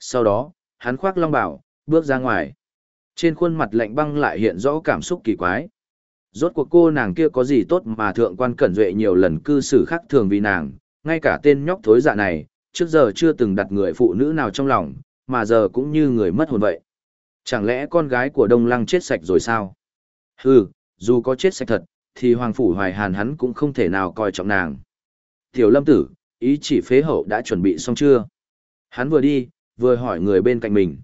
A: Sau đó, hắn khoác long bảo, bước ra ngoài. Trên khuôn mặt lạnh băng lại hiện rõ cảm xúc kỳ quái. Rốt cuộc cô nàng kia có gì tốt mà thượng quan cẩn duệ nhiều lần cư xử khác thường vì nàng, ngay cả tên nhóc thối dạ này, trước giờ chưa từng đặt người phụ nữ nào trong lòng, mà giờ cũng như người mất hồn vậy. Chẳng lẽ con gái của Đông Lăng chết sạch rồi sao? Hừ, dù có chết sạch thật, thì Hoàng Phủ Hoài Hàn hắn cũng không thể nào coi trọng nàng. Tiểu lâm tử, ý chỉ phế hậu đã chuẩn bị xong chưa? Hắn vừa đi, vừa hỏi người bên cạnh mình.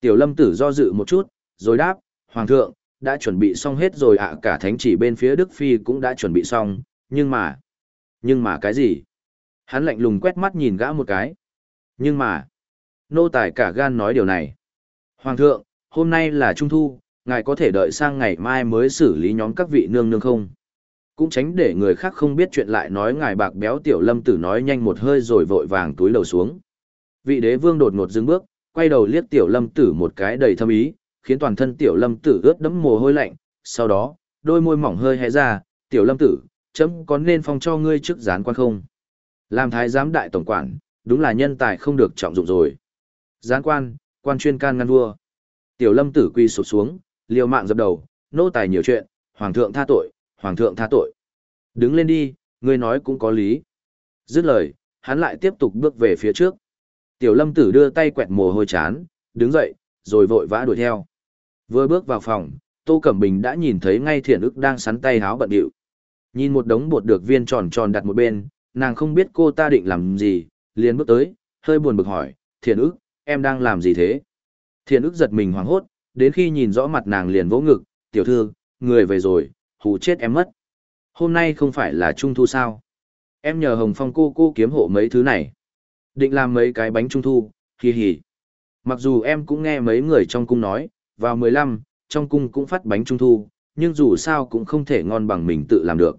A: Tiểu lâm tử do dự một chút, rồi đáp, Hoàng thượng, đã chuẩn bị xong hết rồi ạ cả thánh chỉ bên phía Đức Phi cũng đã chuẩn bị xong, nhưng mà... Nhưng mà cái gì? Hắn lạnh lùng quét mắt nhìn gã một cái. Nhưng mà... Nô tài cả gan nói điều này. Hoàng thượng, hôm nay là Trung Thu, ngài có thể đợi sang ngày mai mới xử lý nhóm các vị nương nương không? Cũng tránh để người khác không biết chuyện lại nói ngài bạc béo tiểu lâm tử nói nhanh một hơi rồi vội vàng túi đầu xuống. Vị đế vương đột ngột dừng bước, quay đầu liếc tiểu lâm tử một cái đầy thâm ý, khiến toàn thân tiểu lâm tử ướt đẫm mồ hôi lạnh, sau đó, đôi môi mỏng hơi hé ra, tiểu lâm tử, chấm có nên phong cho ngươi chức gián quan không? Làm thái giám đại tổng quản, đúng là nhân tài không được trọng dụng rồi. Gián quan, quan chuyên can ngăn vua. Tiểu lâm tử quy sụp xuống, liều mạng dập đầu, nô tài nhiều chuyện, hoàng thượng tha tội, hoàng thượng tha tội. Đứng lên đi, ngươi nói cũng có lý. Dứt lời, hắn lại tiếp tục bước về phía trước. Tiểu lâm tử đưa tay quẹt mồ hôi chán, đứng dậy, rồi vội vã đuổi theo. Vừa bước vào phòng, Tô Cẩm Bình đã nhìn thấy ngay thiện ức đang sắn tay háo bận điệu. Nhìn một đống bột được viên tròn tròn đặt một bên, nàng không biết cô ta định làm gì, liền bước tới, hơi buồn bực hỏi, thiện ức, em đang làm gì thế? Thiện ức giật mình hoảng hốt, đến khi nhìn rõ mặt nàng liền vỗ ngực, tiểu thư, người về rồi, hù chết em mất. Hôm nay không phải là trung thu sao? Em nhờ Hồng Phong cô cô kiếm hộ mấy thứ này. Định làm mấy cái bánh trung thu, hì hì. Mặc dù em cũng nghe mấy người trong cung nói, vào 15, trong cung cũng phát bánh trung thu, nhưng dù sao cũng không thể ngon bằng mình tự làm được.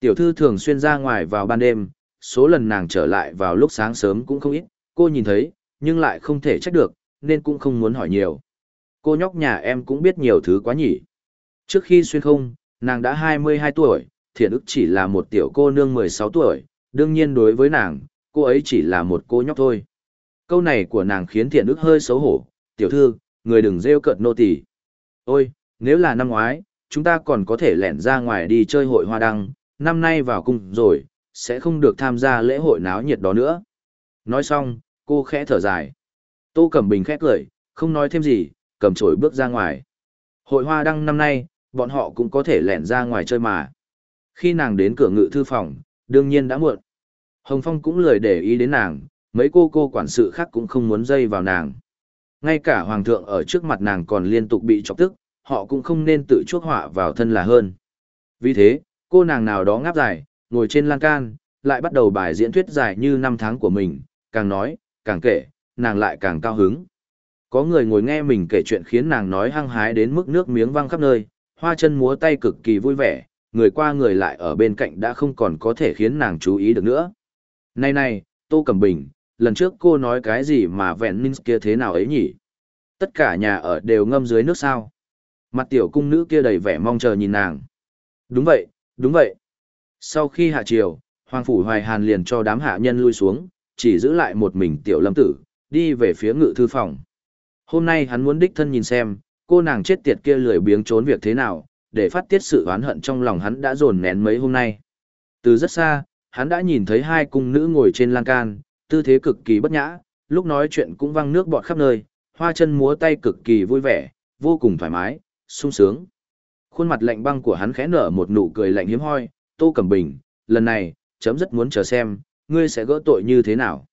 A: Tiểu thư thường xuyên ra ngoài vào ban đêm, số lần nàng trở lại vào lúc sáng sớm cũng không ít, cô nhìn thấy, nhưng lại không thể trách được, nên cũng không muốn hỏi nhiều. Cô nhóc nhà em cũng biết nhiều thứ quá nhỉ. Trước khi xuyên không, nàng đã 22 tuổi, thiện ức chỉ là một tiểu cô nương 16 tuổi, đương nhiên đối với nàng, cô ấy chỉ là một cô nhóc thôi. Câu này của nàng khiến thiện ức hơi xấu hổ, tiểu thư, người đừng rêu cợt nô tỳ. Ôi, nếu là năm ngoái, chúng ta còn có thể lẻn ra ngoài đi chơi hội hoa đăng, năm nay vào cung rồi, sẽ không được tham gia lễ hội náo nhiệt đó nữa. Nói xong, cô khẽ thở dài. Tô Cẩm Bình khẽ cười, không nói thêm gì, cầm chổi bước ra ngoài. Hội hoa đăng năm nay, bọn họ cũng có thể lẻn ra ngoài chơi mà. Khi nàng đến cửa ngự thư phòng, đương nhiên đã muộn. Hồng Phong cũng lười để ý đến nàng, mấy cô cô quản sự khác cũng không muốn dây vào nàng. Ngay cả hoàng thượng ở trước mặt nàng còn liên tục bị chọc tức, họ cũng không nên tự chuốc họa vào thân là hơn. Vì thế, cô nàng nào đó ngáp dài, ngồi trên lan can, lại bắt đầu bài diễn thuyết dài như năm tháng của mình, càng nói, càng kể, nàng lại càng cao hứng. Có người ngồi nghe mình kể chuyện khiến nàng nói hăng hái đến mức nước miếng văng khắp nơi, hoa chân múa tay cực kỳ vui vẻ, người qua người lại ở bên cạnh đã không còn có thể khiến nàng chú ý được nữa. Này này, Tô Cẩm Bình, lần trước cô nói cái gì mà vẹn ninh kia thế nào ấy nhỉ? Tất cả nhà ở đều ngâm dưới nước sao? Mặt tiểu cung nữ kia đầy vẻ mong chờ nhìn nàng. Đúng vậy, đúng vậy. Sau khi hạ triều, Hoàng Phủ Hoài Hàn liền cho đám hạ nhân lui xuống, chỉ giữ lại một mình tiểu lâm tử, đi về phía ngự thư phòng. Hôm nay hắn muốn đích thân nhìn xem, cô nàng chết tiệt kia lười biếng trốn việc thế nào, để phát tiết sự oán hận trong lòng hắn đã dồn nén mấy hôm nay. Từ rất xa, hắn đã nhìn thấy hai cung nữ ngồi trên lan can, tư thế cực kỳ bất nhã, lúc nói chuyện cũng văng nước bọt khắp nơi, hoa chân múa tay cực kỳ vui vẻ, vô cùng thoải mái, sung sướng. Khuôn mặt lạnh băng của hắn khẽ nở một nụ cười lạnh hiếm hoi, Tô Cẩm Bình, lần này, chấm rất muốn chờ xem, ngươi sẽ gỡ tội như thế nào.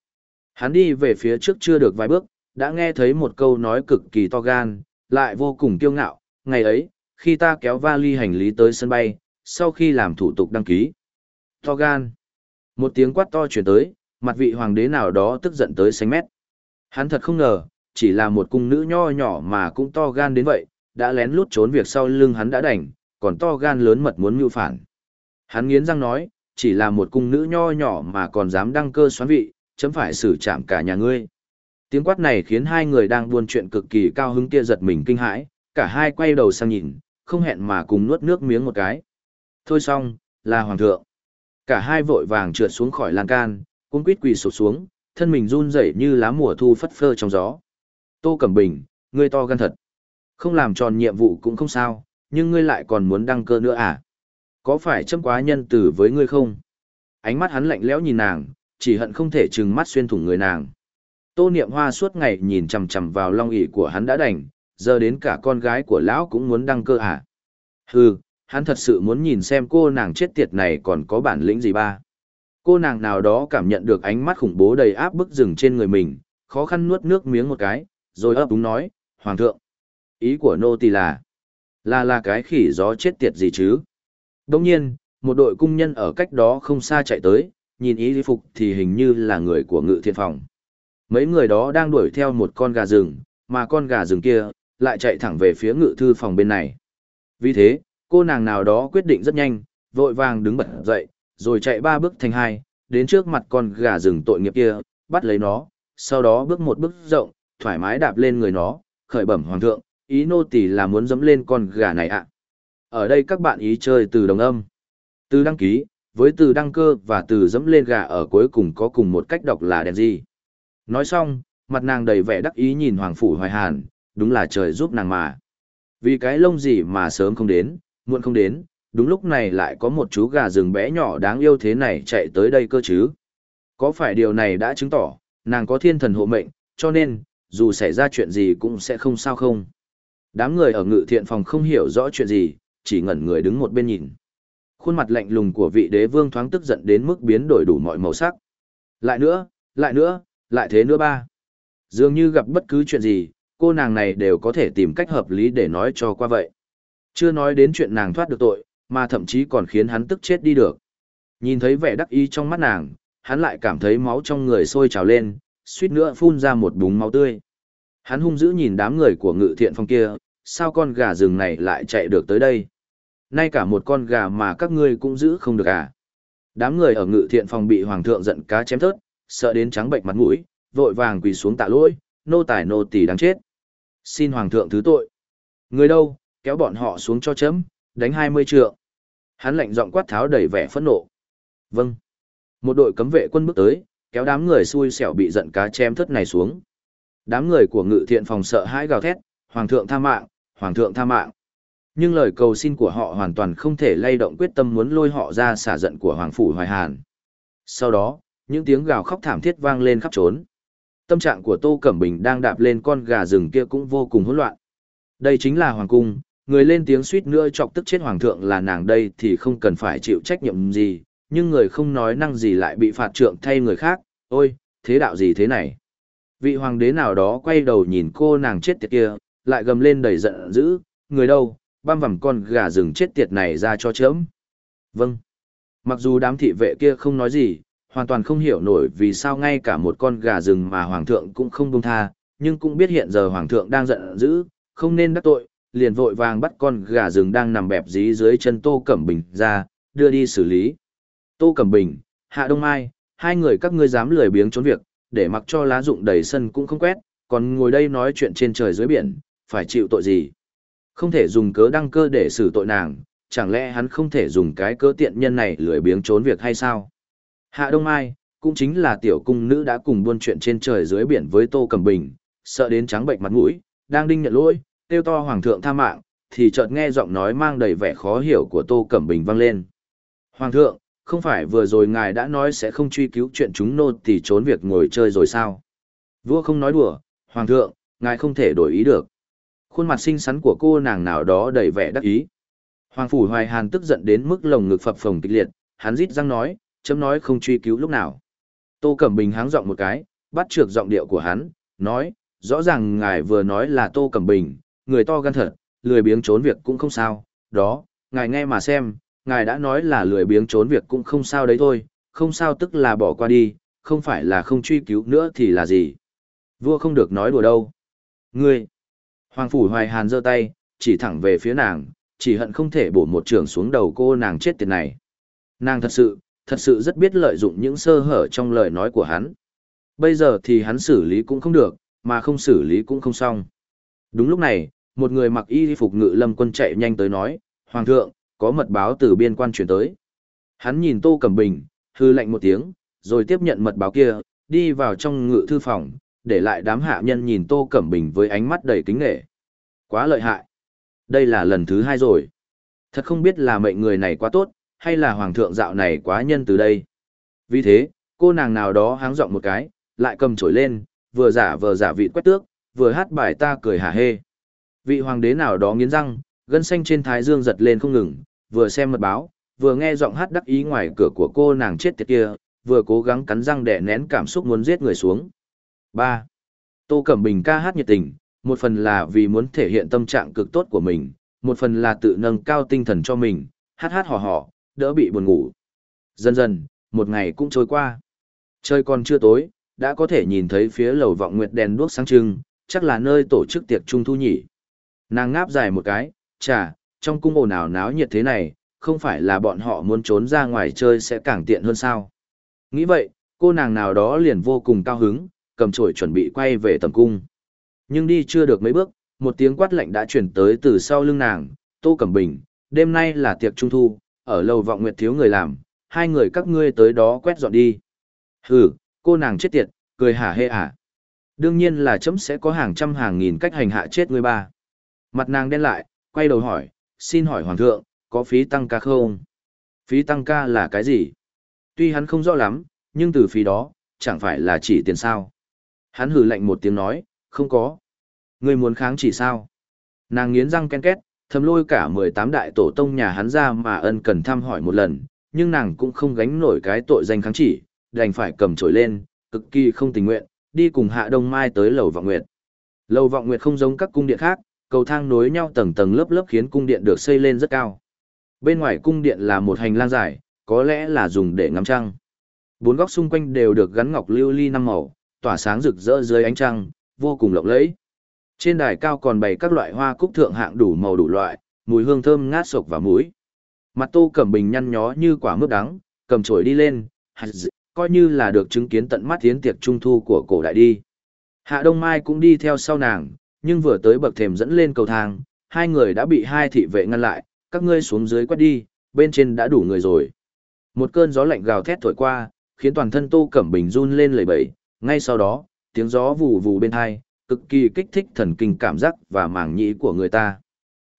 A: Hắn đi về phía trước chưa được vài bước, đã nghe thấy một câu nói cực kỳ to gan, lại vô cùng kiêu ngạo, ngày ấy, khi ta kéo vali hành lý tới sân bay, sau khi làm thủ tục đăng ký. To gan. Một tiếng quát to chuyển tới, mặt vị hoàng đế nào đó tức giận tới xanh mét. Hắn thật không ngờ, chỉ là một cung nữ nho nhỏ mà cũng to gan đến vậy, đã lén lút trốn việc sau lưng hắn đã đành, còn to gan lớn mật muốn mưu phản. Hắn nghiến răng nói, chỉ là một cung nữ nho nhỏ mà còn dám đăng cơ xoán vị, chấm phải xử trảm cả nhà ngươi. Tiếng quát này khiến hai người đang buôn chuyện cực kỳ cao hứng kia giật mình kinh hãi, cả hai quay đầu sang nhìn, không hẹn mà cùng nuốt nước miếng một cái. Thôi xong, là hoàng thượng. Cả hai vội vàng trượt xuống khỏi lan can, cung quýt quỳ sụp xuống, thân mình run rẩy như lá mùa thu phất phơ trong gió. Tô Cẩm Bình, ngươi to gan thật. Không làm tròn nhiệm vụ cũng không sao, nhưng ngươi lại còn muốn đăng cơ nữa à? Có phải châm quá nhân tử với ngươi không? Ánh mắt hắn lạnh lẽo nhìn nàng, chỉ hận không thể trừng mắt xuyên thủng người nàng. Tô Niệm Hoa suốt ngày nhìn chằm chằm vào long ỷ của hắn đã đành, giờ đến cả con gái của lão cũng muốn đăng cơ à? Hừ, hắn thật sự muốn nhìn xem cô nàng chết tiệt này còn có bản lĩnh gì ba. Cô nàng nào đó cảm nhận được ánh mắt khủng bố đầy áp bức rừng trên người mình, khó khăn nuốt nước miếng một cái, rồi ấp úng nói, Hoàng thượng, ý của nô tỳ là, là là cái khỉ gió chết tiệt gì chứ? Đồng nhiên, một đội cung nhân ở cách đó không xa chạy tới, nhìn ý phục thì hình như là người của ngự thiên phòng. Mấy người đó đang đuổi theo một con gà rừng, mà con gà rừng kia, lại chạy thẳng về phía ngự thư phòng bên này. Vì thế, cô nàng nào đó quyết định rất nhanh, vội vàng đứng bật dậy, rồi chạy ba bước thành hai, đến trước mặt con gà rừng tội nghiệp kia, bắt lấy nó, sau đó bước một bước rộng, thoải mái đạp lên người nó, khởi bẩm hoàng thượng, ý nô tỳ là muốn dẫm lên con gà này ạ. Ở đây các bạn ý chơi từ đồng âm. Từ đăng ký, với từ đăng cơ và từ dẫm lên gà ở cuối cùng có cùng một cách đọc là đèn gì. Nói xong, mặt nàng đầy vẻ đắc ý nhìn Hoàng Phủ Hoài Hàn, đúng là trời giúp nàng mà. Vì cái lông gì mà sớm không đến, muộn không đến, đúng lúc này lại có một chú gà rừng bé nhỏ đáng yêu thế này chạy tới đây cơ chứ. Có phải điều này đã chứng tỏ, nàng có thiên thần hộ mệnh, cho nên, dù xảy ra chuyện gì cũng sẽ không sao không. Đám người ở ngự thiện phòng không hiểu rõ chuyện gì, chỉ ngẩn người đứng một bên nhìn. Khuôn mặt lạnh lùng của vị đế vương thoáng tức giận đến mức biến đổi đủ mọi màu sắc. Lại nữa, lại nữa, lại thế nữa ba. Dường như gặp bất cứ chuyện gì, cô nàng này đều có thể tìm cách hợp lý để nói cho qua vậy. Chưa nói đến chuyện nàng thoát được tội, mà thậm chí còn khiến hắn tức chết đi được. Nhìn thấy vẻ đắc ý trong mắt nàng, hắn lại cảm thấy máu trong người sôi trào lên, suýt nữa phun ra một búng máu tươi. Hắn hung dữ nhìn đám người của ngự thiện phong kia, sao con gà rừng này lại chạy được tới đây? Nay cả một con gà mà các ngươi cũng giữ không được à? Đám người ở ngự thiện phòng bị hoàng thượng giận cá chém thớt, sợ đến trắng bệnh mặt mũi, vội vàng quỳ xuống tạ lỗi, nô tài nô tỳ đáng chết. Xin hoàng thượng thứ tội. Người đâu, kéo bọn họ xuống cho chấm, đánh hai mươi trượng. Hắn lạnh giọng quát tháo đầy vẻ phẫn nộ. Vâng. Một đội cấm vệ quân bước tới, kéo đám người xui xẻo bị giận cá chém thất này xuống. Đám người của ngự thiện phòng sợ hãi gào thét, Hoàng thượng tha mạng, Hoàng thượng tha mạng. Nhưng lời cầu xin của họ hoàn toàn không thể lay động quyết tâm muốn lôi họ ra xả giận của Hoàng Phủ Hoài Hàn. Sau đó, những tiếng gào khóc thảm thiết vang lên khắp trốn. Tâm trạng của Tô Cẩm Bình đang đạp lên con gà rừng kia cũng vô cùng hỗn loạn. Đây chính là Hoàng Cung, người lên tiếng suýt nữa chọc tức chết Hoàng thượng là nàng đây thì không cần phải chịu trách nhiệm gì, nhưng người không nói năng gì lại bị phạt trượng thay người khác, ôi, thế đạo gì thế này? Vị hoàng đế nào đó quay đầu nhìn cô nàng chết tiệt kia, lại gầm lên đầy giận dữ, người đâu, băm vằm con gà rừng chết tiệt này ra cho chớm. Vâng. Mặc dù đám thị vệ kia không nói gì, hoàn toàn không hiểu nổi vì sao ngay cả một con gà rừng mà hoàng thượng cũng không buông tha, nhưng cũng biết hiện giờ hoàng thượng đang giận dữ, không nên đắc tội, liền vội vàng bắt con gà rừng đang nằm bẹp dí dưới chân Tô Cẩm Bình ra, đưa đi xử lý. Tô Cẩm Bình, Hạ Đông Mai, hai người các ngươi dám lười biếng trốn việc, để mặc cho lá rụng đầy sân cũng không quét, còn ngồi đây nói chuyện trên trời dưới biển, phải chịu tội gì? Không thể dùng cớ đăng cơ để xử tội nàng, chẳng lẽ hắn không thể dùng cái cớ tiện nhân này lười biếng trốn việc hay sao? Hạ Đông Mai, cũng chính là tiểu cung nữ đã cùng buôn chuyện trên trời dưới biển với Tô Cẩm Bình, sợ đến trắng bệnh mặt mũi, đang đinh nhận lỗi, kêu to hoàng thượng tha mạng, thì chợt nghe giọng nói mang đầy vẻ khó hiểu của Tô Cẩm Bình vang lên. Hoàng thượng, không phải vừa rồi ngài đã nói sẽ không truy cứu chuyện chúng nô thì trốn việc ngồi chơi rồi sao? Vua không nói đùa, Hoàng thượng, ngài không thể đổi ý được. Khuôn mặt xinh xắn của cô nàng nào đó đầy vẻ đắc ý. Hoàng Phủ Hoài Hàn tức giận đến mức lồng ngực phập phồng kịch liệt, hắn rít răng nói, chấm nói không truy cứu lúc nào. Tô Cẩm Bình háng giọng một cái, bắt trược giọng điệu của hắn, nói, rõ ràng ngài vừa nói là Tô Cẩm Bình, người to gan thật, lười biếng trốn việc cũng không sao, đó, ngài nghe mà xem, ngài đã nói là lười biếng trốn việc cũng không sao đấy thôi, không sao tức là bỏ qua đi, không phải là không truy cứu nữa thì là gì. Vua không được nói đùa đâu. Ngươi! Hoàng Phủ Hoài Hàn giơ tay, chỉ thẳng về phía nàng, chỉ hận không thể bổ một trường xuống đầu cô nàng chết tiệt này. Nàng thật sự, thật sự rất biết lợi dụng những sơ hở trong lời nói của hắn. Bây giờ thì hắn xử lý cũng không được, mà không xử lý cũng không xong. Đúng lúc này, một người mặc y phục ngự lâm quân chạy nhanh tới nói, Hoàng thượng, có mật báo từ biên quan chuyển tới. Hắn nhìn Tô Cẩm Bình, hư lạnh một tiếng, rồi tiếp nhận mật báo kia, đi vào trong ngự thư phòng, để lại đám hạ nhân nhìn Tô Cẩm Bình với ánh mắt đầy kính nghệ. Quá lợi hại. Đây là lần thứ hai rồi. Thật không biết là mệnh người này quá tốt, hay là hoàng thượng dạo này quá nhân từ đây. Vì thế, cô nàng nào đó háng giọng một cái, lại cầm chổi lên, vừa giả vờ giả vị quét tước, vừa hát bài ta cười hả hê. Vị hoàng đế nào đó nghiến răng, gân xanh trên thái dương giật lên không ngừng, vừa xem mật báo, vừa nghe giọng hát đắc ý ngoài cửa của cô nàng chết tiệt kia, vừa cố gắng cắn răng đè nén cảm xúc muốn giết người xuống. 3. Tô Cẩm Bình ca hát nhiệt tình, một phần là vì muốn thể hiện tâm trạng cực tốt của mình, một phần là tự nâng cao tinh thần cho mình, hát hát hò hò, đỡ bị buồn ngủ. Dần dần, một ngày cũng trôi qua. Trời còn chưa tối, đã có thể nhìn thấy phía lầu vọng nguyệt đèn đuốc sáng trưng, chắc là nơi tổ chức tiệc trung thu nhỉ. Nàng ngáp dài một cái, chà, trong cung ồn ào náo nhiệt thế này, không phải là bọn họ muốn trốn ra ngoài chơi sẽ càng tiện hơn sao. Nghĩ vậy, cô nàng nào đó liền vô cùng cao hứng, cầm chổi chuẩn bị quay về tầm cung. Nhưng đi chưa được mấy bước, một tiếng quát lạnh đã chuyển tới từ sau lưng nàng, Tô Cẩm Bình, đêm nay là tiệc trung thu, ở lầu vọng nguyệt thiếu người làm, hai người các ngươi tới đó quét dọn đi. Hừ, cô nàng chết tiệt, cười hả hê hả. Đương nhiên là chấm sẽ có hàng trăm hàng nghìn cách hành hạ chết ngươi ba. Mặt nàng đen lại, quay đầu hỏi, xin hỏi hoàng thượng, có phí tăng ca không? Phí tăng ca là cái gì? Tuy hắn không rõ lắm, nhưng từ phí đó, chẳng phải là chỉ tiền sao. Hắn hừ lạnh một tiếng nói, không có. Ngươi muốn kháng chỉ sao? Nàng nghiến răng ken két, thầm lôi cả 18 đại tổ tông nhà hắn ra mà ân cần thăm hỏi một lần, nhưng nàng cũng không gánh nổi cái tội danh kháng chỉ, đành phải cầm trổi lên, cực kỳ không tình nguyện, đi cùng Hạ Đông Mai tới lầu vọng nguyệt. Lầu vọng nguyệt không giống các cung điện khác, cầu thang nối nhau tầng tầng lớp lớp khiến cung điện được xây lên rất cao. Bên ngoài cung điện là một hành lang dài, có lẽ là dùng để ngắm trăng. Bốn góc xung quanh đều được gắn ngọc lưu ly năm màu, tỏa sáng rực rỡ dưới ánh trăng, vô cùng lộng lẫy. Trên đài cao còn bày các loại hoa cúc thượng hạng đủ màu đủ loại, mùi hương thơm ngát sộc vào mũi. Mặt Tô Cẩm Bình nhăn nhó như quả mướp đắng, cầm chổi đi lên, coi như là được chứng kiến tận mắt tiến tiệc trung thu của cổ đại đi. Hạ Đông Mai cũng đi theo sau nàng, nhưng vừa tới bậc thềm dẫn lên cầu thang, hai người đã bị hai thị vệ ngăn lại, các ngươi xuống dưới quét đi, bên trên đã đủ người rồi. Một cơn gió lạnh gào thét thổi qua, khiến toàn thân Tô Cẩm Bình run lên lẩy bẩy, ngay sau đó, tiếng gió vù vù bên tai, cực kỳ kích thích thần kinh cảm giác và màng nhĩ của người ta.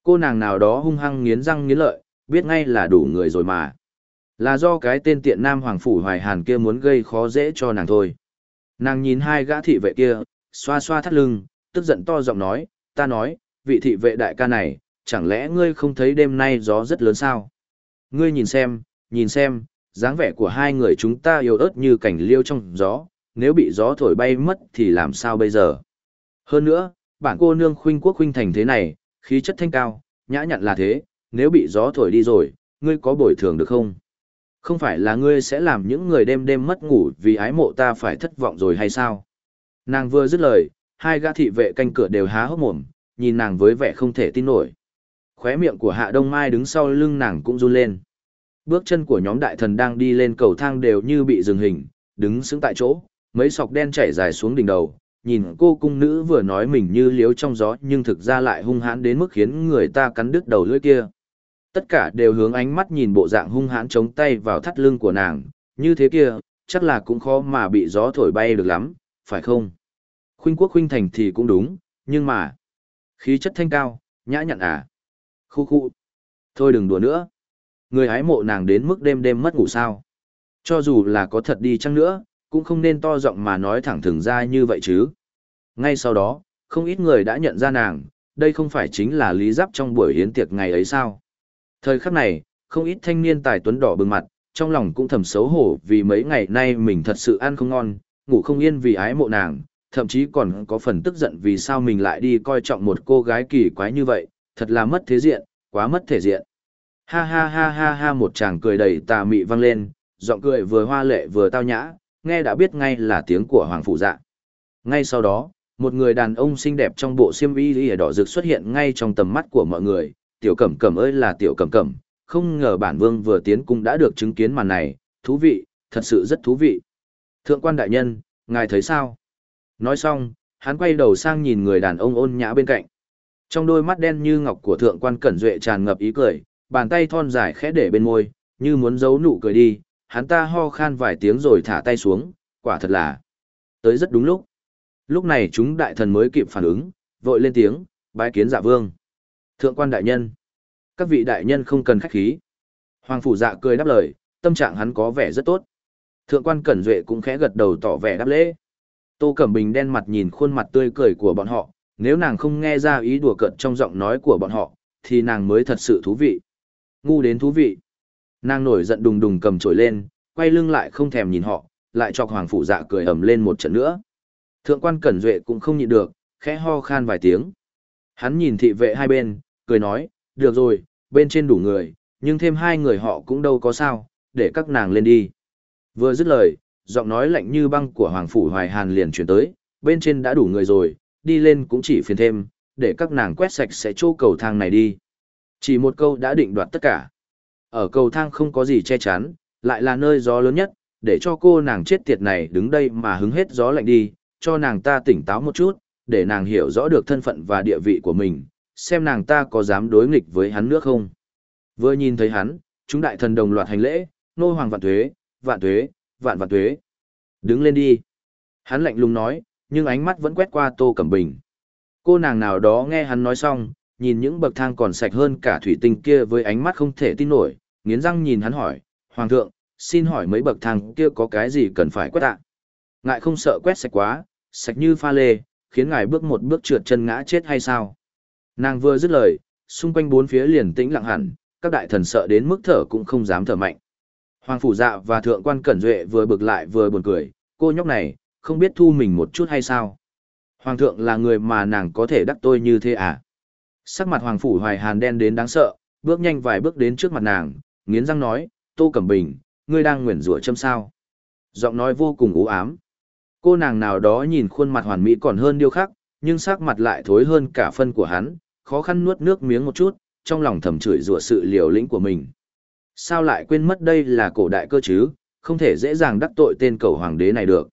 A: Cô nàng nào đó hung hăng nghiến răng nghiến lợi, biết ngay là đủ người rồi mà. Là do cái tên tiện nam hoàng phủ hoài hàn kia muốn gây khó dễ cho nàng thôi. Nàng nhìn hai gã thị vệ kia, xoa xoa thắt lưng, tức giận to giọng nói, ta nói, vị thị vệ đại ca này, chẳng lẽ ngươi không thấy đêm nay gió rất lớn sao? Ngươi nhìn xem, nhìn xem, dáng vẻ của hai người chúng ta yếu ớt như cảnh liêu trong gió, nếu bị gió thổi bay mất thì làm sao bây giờ? Hơn nữa, bản cô nương khuynh quốc khuynh thành thế này, khí chất thanh cao, nhã nhặn là thế, nếu bị gió thổi đi rồi, ngươi có bồi thường được không? Không phải là ngươi sẽ làm những người đêm đêm mất ngủ vì ái mộ ta phải thất vọng rồi hay sao? Nàng vừa dứt lời, hai gã thị vệ canh cửa đều há hốc mồm, nhìn nàng với vẻ không thể tin nổi. Khóe miệng của Hạ Đông Mai đứng sau lưng nàng cũng run lên. Bước chân của nhóm đại thần đang đi lên cầu thang đều như bị dừng hình, đứng sững tại chỗ, mấy sọc đen chảy dài xuống đỉnh đầu, nhìn cô cung nữ vừa nói mình như liếu trong gió nhưng thực ra lại hung hãn đến mức khiến người ta cắn đứt đầu lưỡi kia. Tất cả đều hướng ánh mắt nhìn bộ dạng hung hãn chống tay vào thắt lưng của nàng, như thế kia, chắc là cũng khó mà bị gió thổi bay được lắm, phải không? Khuynh quốc khuynh thành thì cũng đúng, nhưng mà... Khí chất thanh cao, nhã nhặn à? Khu khu. Thôi đừng đùa nữa. Người hái mộ nàng đến mức đêm đêm mất ngủ sao. Cho dù là có thật đi chăng nữa, cũng không nên to giọng mà nói thẳng thừng ra như vậy chứ. Ngay sau đó, không ít người đã nhận ra nàng, đây không phải chính là lý giáp trong buổi hiến tiệc ngày ấy sao. Thời khắc này, không ít thanh niên tài tuấn đỏ bừng mặt, trong lòng cũng thầm xấu hổ vì mấy ngày nay mình thật sự ăn không ngon, ngủ không yên vì ái mộ nàng, thậm chí còn có phần tức giận vì sao mình lại đi coi trọng một cô gái kỳ quái như vậy, thật là mất thế diện, quá mất thể diện. Ha ha ha ha ha một chàng cười đầy tà mị vang lên, giọng cười vừa hoa lệ vừa tao nhã, nghe đã biết ngay là tiếng của Hoàng Phụ Dạ. Ngay sau đó, một người đàn ông xinh đẹp trong bộ xiêm y lìa đỏ rực xuất hiện ngay trong tầm mắt của mọi người, tiểu cẩm cẩm ơi là tiểu cẩm cẩm, không ngờ bản vương vừa tiến cung đã được chứng kiến màn này, thú vị, thật sự rất thú vị. Thượng quan đại nhân, ngài thấy sao? Nói xong, hắn quay đầu sang nhìn người đàn ông ôn nhã bên cạnh. Trong đôi mắt đen như ngọc của thượng quan cẩn duệ tràn ngập ý cười, bàn tay thon dài khẽ để bên môi, như muốn giấu nụ cười đi, hắn ta ho khan vài tiếng rồi thả tay xuống, quả thật là tới rất đúng lúc. Lúc này chúng đại thần mới kịp phản ứng, vội lên tiếng, bái kiến dạ vương. Thượng quan đại nhân. Các vị đại nhân không cần khách khí. Hoàng phủ dạ cười đáp lời, tâm trạng hắn có vẻ rất tốt. Thượng quan Cẩn Duệ cũng khẽ gật đầu tỏ vẻ đáp lễ. Tô Cẩm Bình đen mặt nhìn khuôn mặt tươi cười của bọn họ, nếu nàng không nghe ra ý đùa cợt trong giọng nói của bọn họ, thì nàng mới thật sự thú vị. Ngu đến thú vị. Nàng nổi giận đùng đùng cầm trổi lên, quay lưng lại không thèm nhìn họ, lại cho Hoàng Phủ Dạ cười ầm lên một trận nữa. Thượng quan Cẩn Duệ cũng không nhịn được, khẽ ho khan vài tiếng. Hắn nhìn thị vệ hai bên, cười nói, được rồi, bên trên đủ người, nhưng thêm hai người họ cũng đâu có sao, để các nàng lên đi. Vừa dứt lời, giọng nói lạnh như băng của Hoàng Phủ Hoài Hàn liền chuyển tới, bên trên đã đủ người rồi, đi lên cũng chỉ phiền thêm, để các nàng quét sạch sẽ chỗ cầu thang này đi. Chỉ một câu đã định đoạt tất cả. Ở cầu thang không có gì che chắn, lại là nơi gió lớn nhất, để cho cô nàng chết tiệt này đứng đây mà hứng hết gió lạnh đi, cho nàng ta tỉnh táo một chút, để nàng hiểu rõ được thân phận và địa vị của mình, xem nàng ta có dám đối nghịch với hắn nữa không. Vừa nhìn thấy hắn, chúng đại thần đồng loạt hành lễ, nô hoàng vạn thuế, vạn thuế, vạn vạn thuế. Đứng lên đi. Hắn lạnh lùng nói, nhưng ánh mắt vẫn quét qua Tô Cẩm Bình. Cô nàng nào đó nghe hắn nói xong, nhìn những bậc thang còn sạch hơn cả thủy tinh kia với ánh mắt không thể tin nổi, nghiến răng nhìn hắn hỏi, Hoàng thượng, xin hỏi mấy bậc thang kia có cái gì cần phải quét ạ? Ngại không sợ quét sạch quá, sạch như pha lê, khiến ngài bước một bước trượt chân ngã chết hay sao? Nàng vừa dứt lời, xung quanh bốn phía liền tĩnh lặng hẳn, các đại thần sợ đến mức thở cũng không dám thở mạnh. Hoàng phủ dạ và thượng quan cẩn duệ vừa bực lại vừa buồn cười, cô nhóc này, không biết thu mình một chút hay sao? Hoàng thượng là người mà nàng có thể đắc tôi như thế à? Sắc mặt hoàng phủ hoài hàn đen đến đáng sợ, bước nhanh vài bước đến trước mặt nàng, nghiến răng nói, Tô Cẩm Bình, ngươi đang nguyền rủa châm sao? Giọng nói vô cùng u ám. Cô nàng nào đó nhìn khuôn mặt hoàn mỹ còn hơn điêu khắc, nhưng sắc mặt lại thối hơn cả phân của hắn, khó khăn nuốt nước miếng một chút, trong lòng thầm chửi rủa sự liều lĩnh của mình. Sao lại quên mất đây là cổ đại cơ chứ, không thể dễ dàng đắc tội tên cầu hoàng đế này được.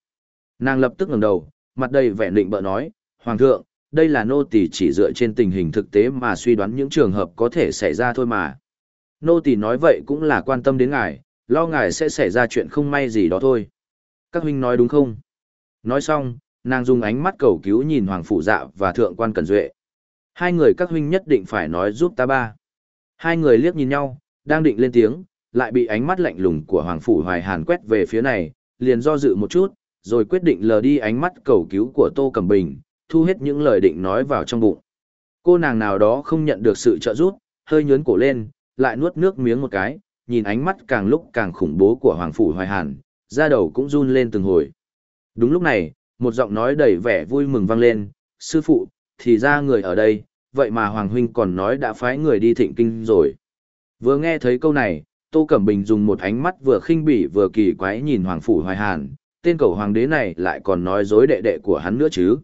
A: Nàng lập tức ngẩng đầu, mặt đầy vẻ định bợ nói, Hoàng thượng, đây là nô tỳ chỉ dựa trên tình hình thực tế mà suy đoán những trường hợp có thể xảy ra thôi mà. Nô tỳ nói vậy cũng là quan tâm đến ngài, lo ngài sẽ xảy ra chuyện không may gì đó thôi. Các huynh nói đúng không? Nói xong, nàng dùng ánh mắt cầu cứu nhìn Hoàng Phủ Dạ và Thượng quan Cần Duệ. Hai người các huynh nhất định phải nói giúp ta ba. Hai người liếc nhìn nhau, đang định lên tiếng, lại bị ánh mắt lạnh lùng của Hoàng Phủ Hoài Hàn quét về phía này, liền do dự một chút, rồi quyết định lờ đi ánh mắt cầu cứu của Tô Cẩm Bình, thu hết những lời định nói vào trong bụng. Cô nàng nào đó không nhận được sự trợ giúp, hơi nhớn cổ lên, lại nuốt nước miếng một cái, nhìn ánh mắt càng lúc càng khủng bố của Hoàng Phủ Hoài Hàn, da đầu cũng run lên từng hồi. Đúng lúc này, một giọng nói đầy vẻ vui mừng vang lên, sư phụ, thì ra người ở đây, vậy mà Hoàng Huynh còn nói đã phái người đi thịnh kinh rồi. Vừa nghe thấy câu này, Tô Cẩm Bình dùng một ánh mắt vừa khinh bỉ vừa kỳ quái nhìn Hoàng Phủ Hoài Hàn, tên cầu hoàng đế này lại còn nói dối đệ đệ của hắn nữa chứ.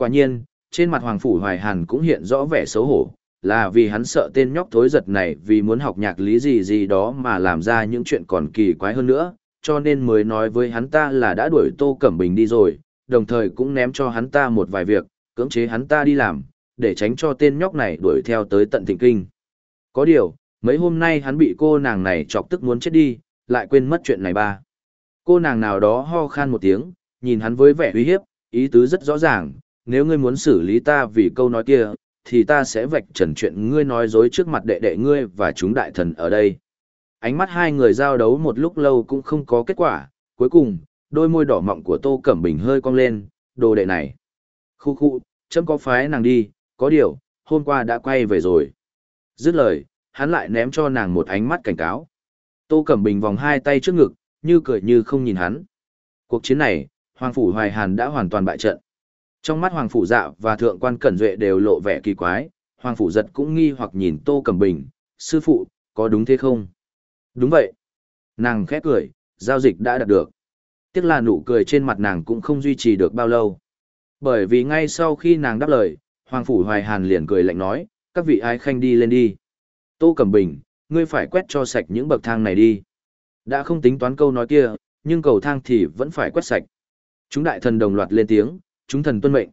A: Quả nhiên, trên mặt Hoàng Phủ Hoài Hàn cũng hiện rõ vẻ xấu hổ, là vì hắn sợ tên nhóc thối giật này vì muốn học nhạc lý gì gì đó mà làm ra những chuyện còn kỳ quái hơn nữa, cho nên mới nói với hắn ta là đã đuổi Tô Cẩm Bình đi rồi, đồng thời cũng ném cho hắn ta một vài việc, cưỡng chế hắn ta đi làm, để tránh cho tên nhóc này đuổi theo tới tận thịnh kinh. Có điều, mấy hôm nay hắn bị cô nàng này chọc tức muốn chết đi, lại quên mất chuyện này ba. Cô nàng nào đó ho khan một tiếng, nhìn hắn với vẻ uy hiếp, ý tứ rất rõ ràng, nếu ngươi muốn xử lý ta vì câu nói kia, thì ta sẽ vạch trần chuyện ngươi nói dối trước mặt đệ đệ ngươi và chúng đại thần ở đây. Ánh mắt hai người giao đấu một lúc lâu cũng không có kết quả, cuối cùng, đôi môi đỏ mọng của Tô Cẩm Bình hơi cong lên, đồ đệ này. Khu khu, chấm có phái nàng đi, có điều, hôm qua đã quay về rồi. Dứt lời, hắn lại ném cho nàng một ánh mắt cảnh cáo. Tô Cẩm Bình vòng hai tay trước ngực, như cười như không nhìn hắn. Cuộc chiến này, Hoàng Phủ Hoài Hàn đã hoàn toàn bại trận. Trong mắt Hoàng Phủ Dạ và Thượng quan Cẩn Duệ đều lộ vẻ kỳ quái, Hoàng Phủ Giật cũng nghi hoặc nhìn Tô Cẩm Bình, sư phụ, có đúng thế không? Đúng vậy. Nàng khẽ cười, giao dịch đã đạt được. Tiếc là nụ cười trên mặt nàng cũng không duy trì được bao lâu. Bởi vì ngay sau khi nàng đáp lời, Hoàng Phủ Hoài Hàn liền cười lạnh nói, các vị ái khanh đi lên đi. Tô Cẩm Bình, ngươi phải quét cho sạch những bậc thang này đi. Đã không tính toán câu nói kia, nhưng cầu thang thì vẫn phải quét sạch. Chúng đại thần đồng loạt lên tiếng, chúng thần tuân mệnh.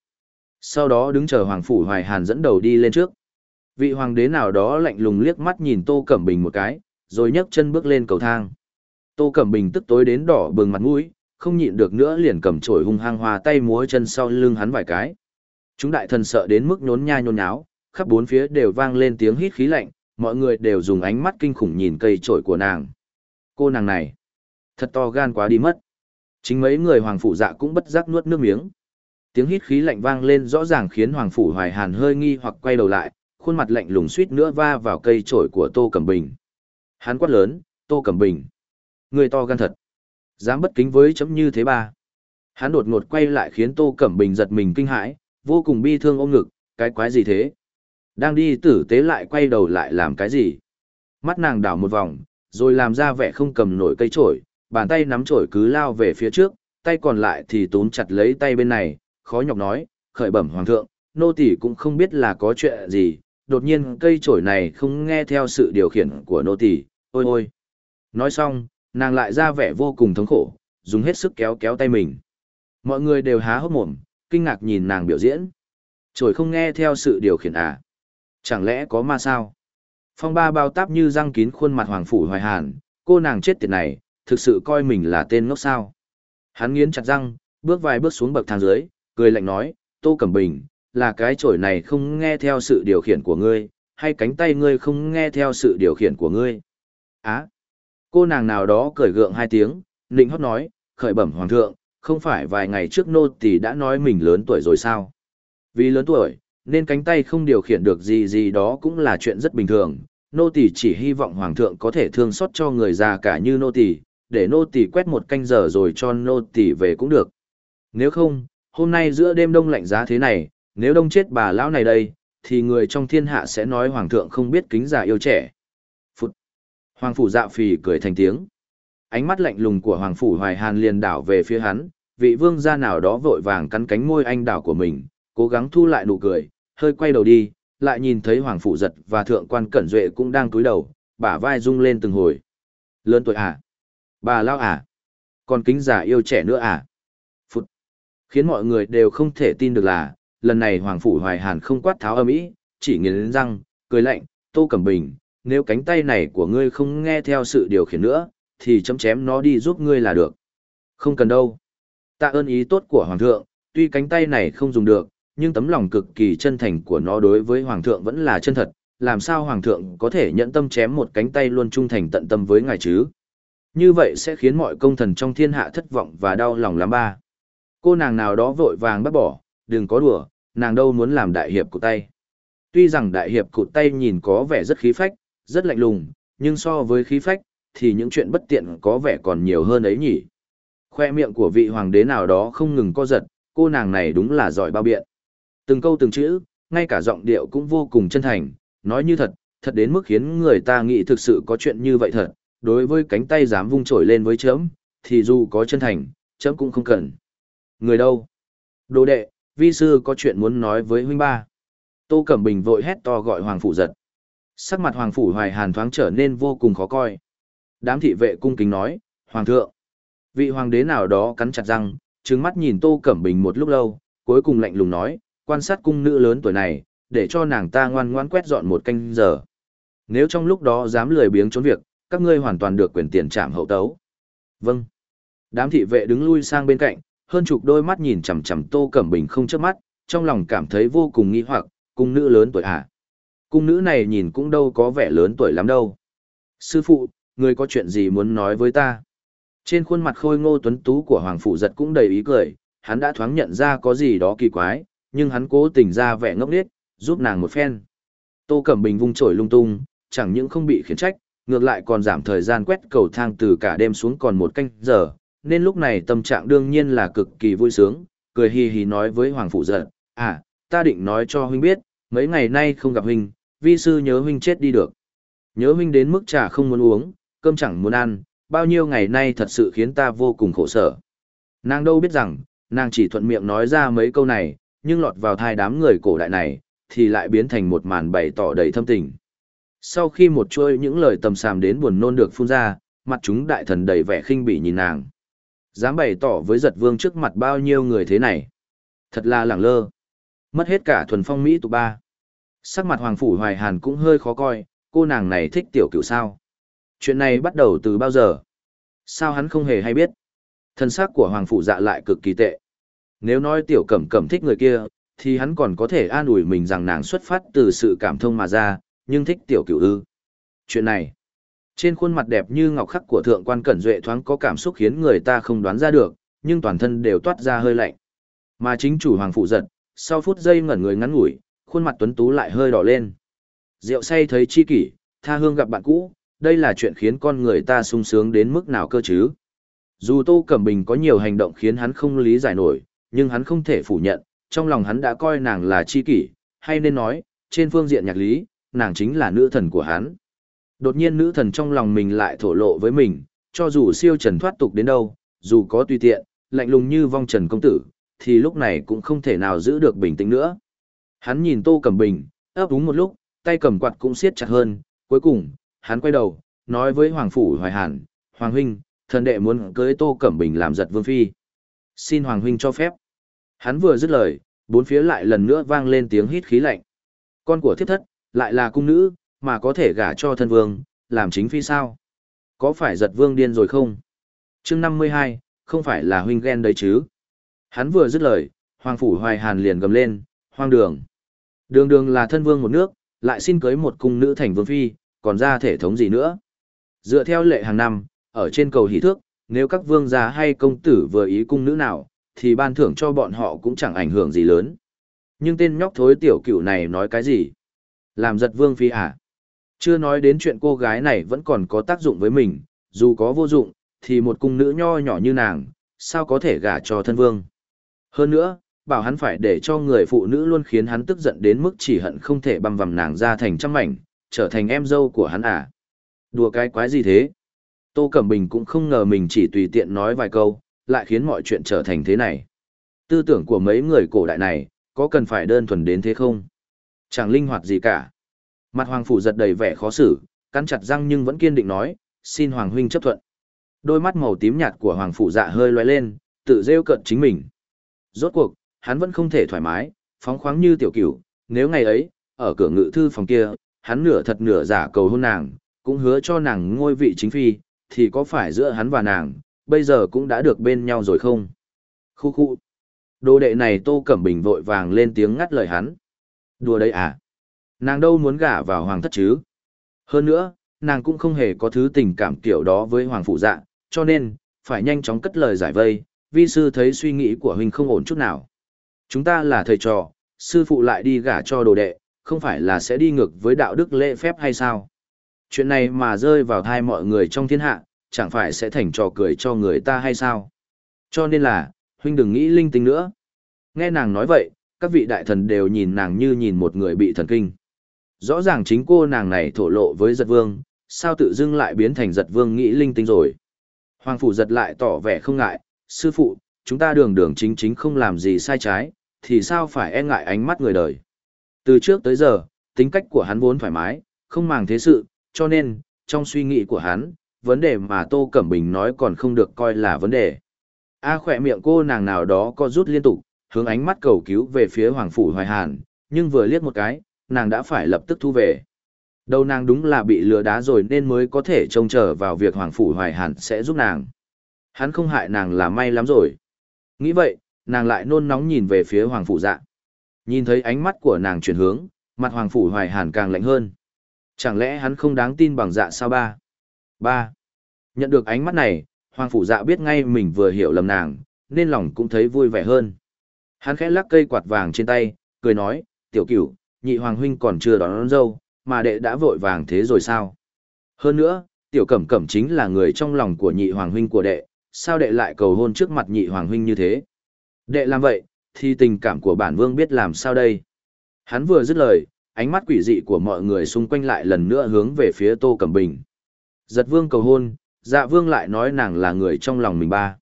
A: Sau đó đứng chờ Hoàng Phủ Hoài Hàn dẫn đầu đi lên trước. Vị hoàng đế nào đó lạnh lùng liếc mắt nhìn Tô Cẩm Bình một cái, rồi nhấc chân bước lên cầu thang. Tô Cẩm Bình tức tối đến đỏ bừng mặt mũi, không nhịn được nữa liền cầm chổi hung hăng hòa tay múa chân sau lưng hắn vài cái. Chúng đại thần sợ đến mức nhốn nha nhốn nháo, khắp bốn phía đều vang lên tiếng hít khí lạnh, mọi người đều dùng ánh mắt kinh khủng nhìn cây chổi của nàng. Cô nàng này, thật to gan quá đi mất. Chính mấy người hoàng phủ dạ cũng bất giác nuốt nước miếng. Tiếng hít khí lạnh vang lên rõ ràng khiến hoàng phủ hoài hàn hơi nghi hoặc quay đầu lại, khuôn mặt lạnh lùng suýt nữa va vào cây trổi của Tô Cẩm Bình. Hắn quát lớn, Tô Cẩm Bình. Người to gan thật. Dám bất kính với chấm như thế ba. Hắn đột ngột quay lại khiến Tô Cẩm Bình giật mình kinh hãi, vô cùng bi thương ôm ngực, cái quái gì thế? Đang đi tử tế lại quay đầu lại làm cái gì? Mắt nàng đảo một vòng, rồi làm ra vẻ không cầm nổi cây trổi, bàn tay nắm trổi cứ lao về phía trước, tay còn lại thì túm chặt lấy tay bên này, khó nhọc nói, khởi bẩm hoàng thượng, nô tỳ cũng không biết là có chuyện gì, đột nhiên cây trổi này không nghe theo sự điều khiển của nô tỳ, ôi ôi. Nói xong, nàng lại ra vẻ vô cùng thống khổ, dùng hết sức kéo kéo tay mình. Mọi người đều há hốc mồm, kinh ngạc nhìn nàng biểu diễn. Trổi không nghe theo sự điều khiển à? Chẳng lẽ có ma sao? Phong ba bao táp như răng kín khuôn mặt hoàng phủ hoài hàn, cô nàng chết tiệt này, thực sự coi mình là tên ngốc sao. Hắn nghiến chặt răng, bước vài bước xuống bậc thang dưới, cười lạnh nói, Tô Cẩm Bình, là cái chổi này không nghe theo sự điều khiển của ngươi, hay cánh tay ngươi không nghe theo sự điều khiển của ngươi. Á, cô nàng nào đó cười gượng hai tiếng, nịnh hót nói, khởi bẩm hoàng thượng, không phải vài ngày trước nô tỳ đã nói mình lớn tuổi rồi sao? Vì lớn tuổi, nên cánh tay không điều khiển được gì gì đó cũng là chuyện rất bình thường. Nô tỳ chỉ hy vọng hoàng thượng có thể thương xót cho người già cả như nô tỳ, để nô tỳ quét một canh giờ rồi cho nô tỳ về cũng được. Nếu không, hôm nay giữa đêm đông lạnh giá thế này, nếu đông chết bà lão này đây, thì người trong thiên hạ sẽ nói hoàng thượng không biết kính già yêu trẻ. Phụt! Hoàng phủ dạ phì cười thành tiếng. Ánh mắt lạnh lùng của hoàng phủ hoài hàn liền đảo về phía hắn, vị vương gia nào đó vội vàng cắn cánh môi anh đảo của mình, cố gắng thu lại nụ cười, hơi quay đầu đi, lại nhìn thấy hoàng phủ giật và thượng quan cẩn duệ cũng đang cúi đầu, bả vai rung lên từng hồi. Lớn tuổi à? Bà lao à? Còn kính già yêu trẻ nữa à? Khiến mọi người đều không thể tin được là, lần này Hoàng Phủ Hoài Hàn không quát tháo âm ý, chỉ nghiến răng, cười lạnh, Tô Cẩm Bình, nếu cánh tay này của ngươi không nghe theo sự điều khiển nữa, thì chấm chém nó đi giúp ngươi là được. Không cần đâu. Tạ ơn ý tốt của Hoàng thượng, tuy cánh tay này không dùng được, nhưng tấm lòng cực kỳ chân thành của nó đối với Hoàng thượng vẫn là chân thật, làm sao Hoàng thượng có thể nhận tâm chém một cánh tay luôn trung thành tận tâm với ngài chứ? Như vậy sẽ khiến mọi công thần trong thiên hạ thất vọng và đau lòng lắm ba. Cô nàng nào đó vội vàng bắt bỏ, đừng có đùa, nàng đâu muốn làm đại hiệp cụt tay. Tuy rằng đại hiệp cụt tay nhìn có vẻ rất khí phách, rất lạnh lùng, nhưng so với khí phách, thì những chuyện bất tiện có vẻ còn nhiều hơn ấy nhỉ. Khoe miệng của vị hoàng đế nào đó không ngừng co giật, cô nàng này đúng là giỏi bao biện. Từng câu từng chữ, ngay cả giọng điệu cũng vô cùng chân thành, nói như thật, thật đến mức khiến người ta nghĩ thực sự có chuyện như vậy thật, đối với cánh tay dám vung trổi lên với chấm, thì dù có chân thành, chấm cũng không cần. Người đâu? Đồ đệ, vi sư có chuyện muốn nói với huynh ba. Tô Cẩm Bình vội hét to gọi Hoàng Phủ giật. Sắc mặt Hoàng Phủ hoài hàn thoáng trở nên vô cùng khó coi. Đám thị vệ cung kính nói, Hoàng thượng. Vị hoàng đế nào đó cắn chặt răng, trừng mắt nhìn Tô Cẩm Bình một lúc lâu, cuối cùng lạnh lùng nói, quan sát cung nữ lớn tuổi này, để cho nàng ta ngoan ngoan quét dọn một canh giờ. Nếu trong lúc đó dám lười biếng trốn việc, các ngươi hoàn toàn được quyền tiền trảm hậu tấu. Vâng. Đám thị vệ đứng lui sang bên cạnh, hơn chục đôi mắt nhìn chằm chằm Tô Cẩm Bình không chớp mắt, trong lòng cảm thấy vô cùng nghi hoặc, cung nữ lớn tuổi à? Cung nữ này nhìn cũng đâu có vẻ lớn tuổi lắm đâu. Sư phụ, người có chuyện gì muốn nói với ta? Trên khuôn mặt khôi ngô tuấn tú của Hoàng Phụ giật cũng đầy ý cười, hắn đã thoáng nhận ra có gì đó kỳ quái, nhưng hắn cố tình ra vẻ ngốc nghếch, giúp nàng một phen. Tô Cẩm Bình vung chổi lung tung, chẳng những không bị khiển trách, ngược lại còn giảm thời gian quét cầu thang từ cả đêm xuống còn một canh giờ, nên lúc này tâm trạng đương nhiên là cực kỳ vui sướng, cười hì hì nói với Hoàng phụ giận, à, ta định nói cho huynh biết, mấy ngày nay không gặp huynh, vi sư nhớ huynh chết đi được. Nhớ huynh đến mức trà không muốn uống, cơm chẳng muốn ăn, bao nhiêu ngày nay thật sự khiến ta vô cùng khổ sở. Nàng đâu biết rằng, nàng chỉ thuận miệng nói ra mấy câu này, nhưng lọt vào thai đám người cổ đại này, thì lại biến thành một màn bày tỏ đầy thâm tình. Sau khi một chuôi những lời tầm sàm đến buồn nôn được phun ra, mặt chúng đại thần đầy vẻ khinh bỉ nhìn nàng. Dám bày tỏ với giật vương trước mặt bao nhiêu người thế này. Thật là lẳng lơ. Mất hết cả thuần phong Mỹ tụ ba. Sắc mặt Hoàng Phủ Hoài Hàn cũng hơi khó coi, cô nàng này thích tiểu cửu sao. Chuyện này bắt đầu từ bao giờ? Sao hắn không hề hay biết? Thân xác của Hoàng Phủ dạ lại cực kỳ tệ. Nếu nói tiểu cẩm cẩm thích người kia, thì hắn còn có thể an ủi mình rằng nàng xuất phát từ sự cảm thông mà ra, nhưng thích tiểu cửu ư. Chuyện này, trên khuôn mặt đẹp như ngọc khắc của thượng quan cẩn duệ thoáng có cảm xúc khiến người ta không đoán ra được, nhưng toàn thân đều toát ra hơi lạnh. Mà chính chủ hoàng phụ giật, sau phút giây ngẩn người ngắn ngủi, khuôn mặt tuấn tú lại hơi đỏ lên. Rượu say thấy chi kỷ, tha hương gặp bạn cũ, đây là chuyện khiến con người ta sung sướng đến mức nào cơ chứ. Dù Tô Cẩm Bình có nhiều hành động khiến hắn không lý giải nổi, nhưng hắn không thể phủ nhận, trong lòng hắn đã coi nàng là chi kỷ, hay nên nói, trên phương diện nhạc lý, nàng chính là nữ thần của hắn. Đột nhiên nữ thần trong lòng mình lại thổ lộ với mình, cho dù siêu trần thoát tục đến đâu, dù có tùy tiện, lạnh lùng như vong trần công tử, thì lúc này cũng không thể nào giữ được bình tĩnh nữa. Hắn nhìn Tô Cẩm Bình, ấp úng một lúc, tay cầm quạt cũng siết chặt hơn, cuối cùng, hắn quay đầu, nói với Hoàng Phủ Hoài Hàn, Hoàng Huynh, thần đệ muốn cưới Tô Cẩm Bình làm giật vương phi. Xin Hoàng Huynh cho phép. Hắn vừa dứt lời, bốn phía lại lần nữa vang lên tiếng hít khí lạnh. Con của thiếp thất, lại là cung nữ, mà có thể gả cho thân vương, làm chính phi sao? Có phải giật vương điên rồi không? chương 52, không phải là huynh ghen đấy chứ? Hắn vừa dứt lời, Hoàng Phủ Hoài Hàn liền gầm lên, hoang đường. Đường đường là thân vương một nước, lại xin cưới một cung nữ thành vương phi, còn ra thể thống gì nữa? Dựa theo lệ hàng năm, ở trên cầu hỷ thước, nếu các vương gia hay công tử vừa ý cung nữ nào, thì ban thưởng cho bọn họ cũng chẳng ảnh hưởng gì lớn. Nhưng tên nhóc thối tiểu cửu này nói cái gì? Làm giật vương phi à? Chưa nói đến chuyện cô gái này vẫn còn có tác dụng với mình, dù có vô dụng, thì một cung nữ nho nhỏ như nàng, sao có thể gả cho thân vương. Hơn nữa, bảo hắn phải để cho người phụ nữ luôn khiến hắn tức giận đến mức chỉ hận không thể băm vằm nàng ra thành trăm mảnh, trở thành em dâu của hắn à. Đùa cái quái gì thế? Tô Cẩm Bình cũng không ngờ mình chỉ tùy tiện nói vài câu, lại khiến mọi chuyện trở thành thế này. Tư tưởng của mấy người cổ đại này, có cần phải đơn thuần đến thế không? Chẳng linh hoạt gì cả. Mặt Hoàng Phủ giật đầy vẻ khó xử, cắn chặt răng nhưng vẫn kiên định nói, xin Hoàng Huynh chấp thuận. Đôi mắt màu tím nhạt của Hoàng Phủ dạ hơi lóe lên, tự rêu cận chính mình. Rốt cuộc, hắn vẫn không thể thoải mái, phóng khoáng như tiểu cửu, nếu ngày ấy, ở cửa ngự thư phòng kia, hắn nửa thật nửa giả cầu hôn nàng, cũng hứa cho nàng ngôi vị chính phi, thì có phải giữa hắn và nàng, bây giờ cũng đã được bên nhau rồi không? Khu khu. Đồ đệ này Tô Cẩm Bình vội vàng lên tiếng ngắt lời hắn. Đùa đấy à? Nàng đâu muốn gả vào hoàng thất chứ? Hơn nữa, nàng cũng không hề có thứ tình cảm kiểu đó với hoàng phụ dạ, cho nên, phải nhanh chóng cất lời giải vây, vi sư thấy suy nghĩ của huynh không ổn chút nào. Chúng ta là thầy trò, sư phụ lại đi gả cho đồ đệ, không phải là sẽ đi ngược với đạo đức lễ phép hay sao? Chuyện này mà rơi vào thai mọi người trong thiên hạ, chẳng phải sẽ thành trò cười cho người ta hay sao? Cho nên là, huynh đừng nghĩ linh tinh nữa. Nghe nàng nói vậy, các vị đại thần đều nhìn nàng như nhìn một người bị thần kinh. Rõ ràng chính cô nàng này thổ lộ với giật vương, sao tự dưng lại biến thành giật vương nghĩ linh tinh rồi. Hoàng phủ giật lại tỏ vẻ không ngại, sư phụ, chúng ta đường đường chính chính không làm gì sai trái, thì sao phải e ngại ánh mắt người đời. Từ trước tới giờ, tính cách của hắn vốn thoải mái, không màng thế sự, cho nên, trong suy nghĩ của hắn, vấn đề mà Tô Cẩm Bình nói còn không được coi là vấn đề. A khỏe miệng cô nàng nào đó co rút liên tục, hướng ánh mắt cầu cứu về phía Hoàng Phủ Hoài Hàn, nhưng vừa liếc một cái, nàng đã phải lập tức thu về. Đầu nàng đúng là bị lừa đá rồi nên mới có thể trông chờ vào việc Hoàng Phủ Hoài Hàn sẽ giúp nàng. Hắn không hại nàng là may lắm rồi. Nghĩ vậy, nàng lại nôn nóng nhìn về phía Hoàng Phủ dạ. Nhìn thấy ánh mắt của nàng chuyển hướng, mặt Hoàng Phủ Hoài Hàn càng lạnh hơn. Chẳng lẽ hắn không đáng tin bằng dạ sao ba? Ba. Nhận được ánh mắt này, Hoàng Phủ dạ biết ngay mình vừa hiểu lầm nàng, nên lòng cũng thấy vui vẻ hơn. Hắn khẽ lắc cây quạt vàng trên tay, cười nói, tiểu cửu, nhị hoàng huynh còn chưa đón, đón dâu, mà đệ đã vội vàng thế rồi sao? Hơn nữa, tiểu cẩm cẩm chính là người trong lòng của nhị hoàng huynh của đệ, sao đệ lại cầu hôn trước mặt nhị hoàng huynh như thế? Đệ làm vậy, thì tình cảm của bản vương biết làm sao đây. Hắn vừa dứt lời, ánh mắt quỷ dị của mọi người xung quanh lại lần nữa hướng về phía Tô Cẩm Bình. Giật vương cầu hôn, dạ vương lại nói nàng là người trong lòng mình ba.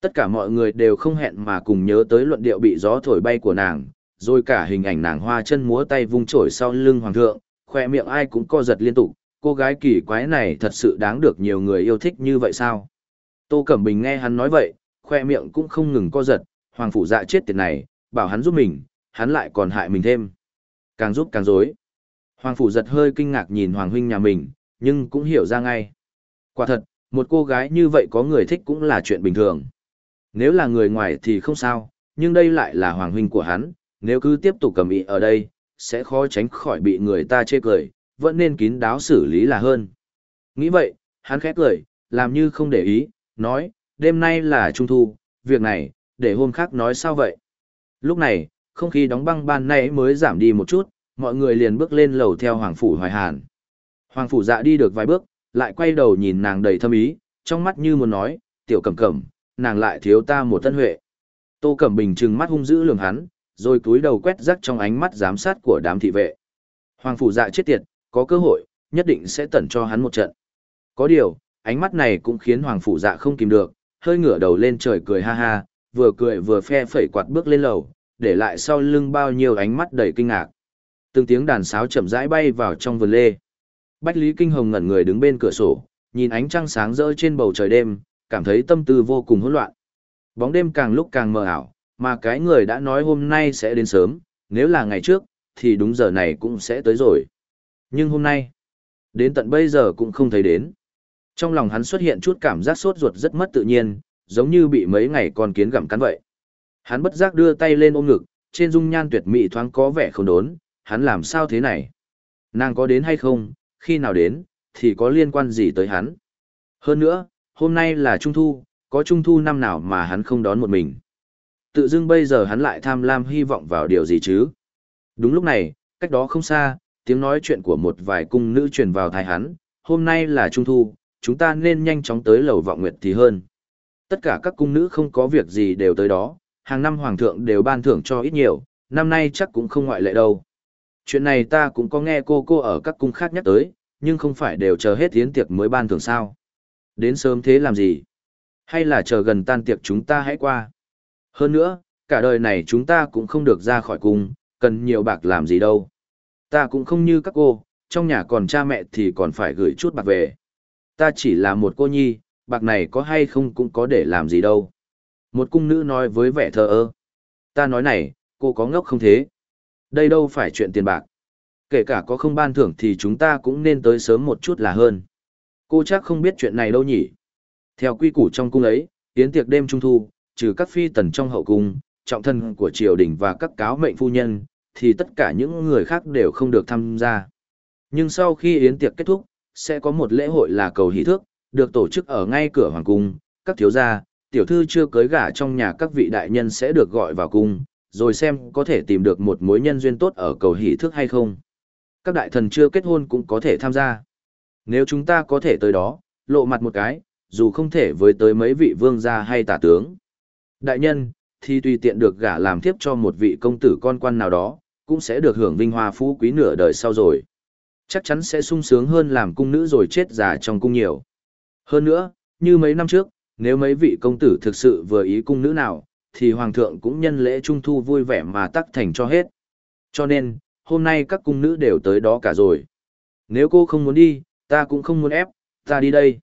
A: Tất cả mọi người đều không hẹn mà cùng nhớ tới luận điệu bị gió thổi bay của nàng, rồi cả hình ảnh nàng hoa chân múa tay vung trổi sau lưng hoàng thượng, khoe miệng ai cũng co giật liên tục, cô gái kỳ quái này thật sự đáng được nhiều người yêu thích như vậy sao? Tô Cẩm Bình nghe hắn nói vậy, khoe miệng cũng không ngừng co giật, hoàng phủ dạ chết tiệt này, bảo hắn giúp mình, hắn lại còn hại mình thêm. Càng giúp càng dối. Hoàng phủ giật hơi kinh ngạc nhìn hoàng huynh nhà mình, nhưng cũng hiểu ra ngay. Quả thật, một cô gái như vậy có người thích cũng là chuyện bình thường. Nếu là người ngoài thì không sao, nhưng đây lại là hoàng huynh của hắn, nếu cứ tiếp tục cầm ý ở đây, sẽ khó tránh khỏi bị người ta chê cười, vẫn nên kín đáo xử lý là hơn. Nghĩ vậy, hắn khép cười, làm như không để ý, nói, đêm nay là trung thu, việc này, để hôm khác nói sao vậy. Lúc này, không khí đóng băng ban nay mới giảm đi một chút, mọi người liền bước lên lầu theo Hoàng Phủ Hoài Hàn. Hoàng Phủ dạ đi được vài bước, lại quay đầu nhìn nàng đầy thâm ý, trong mắt như muốn nói, tiểu cẩm cẩm, nàng lại thiếu ta một tân huệ. Tô Cẩm Bình trừng mắt hung dữ lường hắn, rồi cúi đầu quét rắc trong ánh mắt giám sát của đám thị vệ. Hoàng Phủ dạ chết tiệt, có cơ hội, nhất định sẽ tẩn cho hắn một trận. Có điều, ánh mắt này cũng khiến Hoàng Phủ dạ không kìm được, hơi ngửa đầu lên trời cười ha ha, vừa cười vừa phe phẩy quạt bước lên lầu, để lại sau lưng bao nhiêu ánh mắt đầy kinh ngạc. Từng tiếng đàn sáo chậm rãi bay vào trong vườn lê. Bách Lý Kinh Hồng ngẩn người đứng bên cửa sổ, nhìn ánh trăng sáng rỡ trên bầu trời đêm, cảm thấy tâm tư vô cùng hỗn loạn. Bóng đêm càng lúc càng mờ ảo, mà cái người đã nói hôm nay sẽ đến sớm, nếu là ngày trước, thì đúng giờ này cũng sẽ tới rồi. Nhưng hôm nay, đến tận bây giờ cũng không thấy đến. Trong lòng hắn xuất hiện chút cảm giác sốt ruột rất mất tự nhiên, giống như bị mấy ngày con kiến gặm cắn vậy. Hắn bất giác đưa tay lên ôm ngực, trên dung nhan tuyệt mỹ thoáng có vẻ không đốn, hắn làm sao thế này? Nàng có đến hay không, khi nào đến, thì có liên quan gì tới hắn? Hơn nữa, hôm nay là Trung Thu, có Trung Thu năm nào mà hắn không đón một mình. Tự dưng bây giờ hắn lại tham lam hy vọng vào điều gì chứ? Đúng lúc này, cách đó không xa, tiếng nói chuyện của một vài cung nữ truyền vào tai hắn, hôm nay là Trung Thu, chúng ta nên nhanh chóng tới lầu vọng nguyệt thì hơn. Tất cả các cung nữ không có việc gì đều tới đó, hàng năm hoàng thượng đều ban thưởng cho ít nhiều, năm nay chắc cũng không ngoại lệ đâu. Chuyện này ta cũng có nghe cô cô ở các cung khác nhắc tới, nhưng không phải đều chờ hết tiến tiệc mới ban thưởng sao. Đến sớm thế làm gì? Hay là chờ gần tan tiệc chúng ta hãy qua? Hơn nữa, cả đời này chúng ta cũng không được ra khỏi cung, cần nhiều bạc làm gì đâu. Ta cũng không như các cô, trong nhà còn cha mẹ thì còn phải gửi chút bạc về. Ta chỉ là một cô nhi, bạc này có hay không cũng có để làm gì đâu. Một cung nữ nói với vẻ thờ ơ. Ta nói này, cô có ngốc không thế? Đây đâu phải chuyện tiền bạc. Kể cả có không ban thưởng thì chúng ta cũng nên tới sớm một chút là hơn. Cô chắc không biết chuyện này đâu nhỉ. Theo quy củ trong cung ấy, yến tiệc đêm trung thu, trừ các phi tần trong hậu cung, trọng thân của triều đình và các cáo mệnh phu nhân, thì tất cả những người khác đều không được tham gia. Nhưng sau khi yến tiệc kết thúc, sẽ có một lễ hội là cầu hỷ thước, được tổ chức ở ngay cửa hoàng cung, các thiếu gia, tiểu thư chưa cưới gả trong nhà các vị đại nhân sẽ được gọi vào cung, rồi xem có thể tìm được một mối nhân duyên tốt ở cầu hỷ thước hay không. Các đại thần chưa kết hôn cũng có thể tham gia. Nếu chúng ta có thể tới đó, lộ mặt một cái, dù không thể với tới mấy vị vương gia hay tả tướng. Đại nhân, thì tùy tiện được gả làm thiếp cho một vị công tử con quan nào đó, cũng sẽ được hưởng vinh hoa phú quý nửa đời sau rồi. Chắc chắn sẽ sung sướng hơn làm cung nữ rồi chết già trong cung nhiều. Hơn nữa, như mấy năm trước, nếu mấy vị công tử thực sự vừa ý cung nữ nào, thì hoàng thượng cũng nhân lễ trung thu vui vẻ mà tắc thành cho hết. Cho nên, hôm nay các cung nữ đều tới đó cả rồi. Nếu cô không muốn đi, ta cũng không muốn ép, ta đi đây.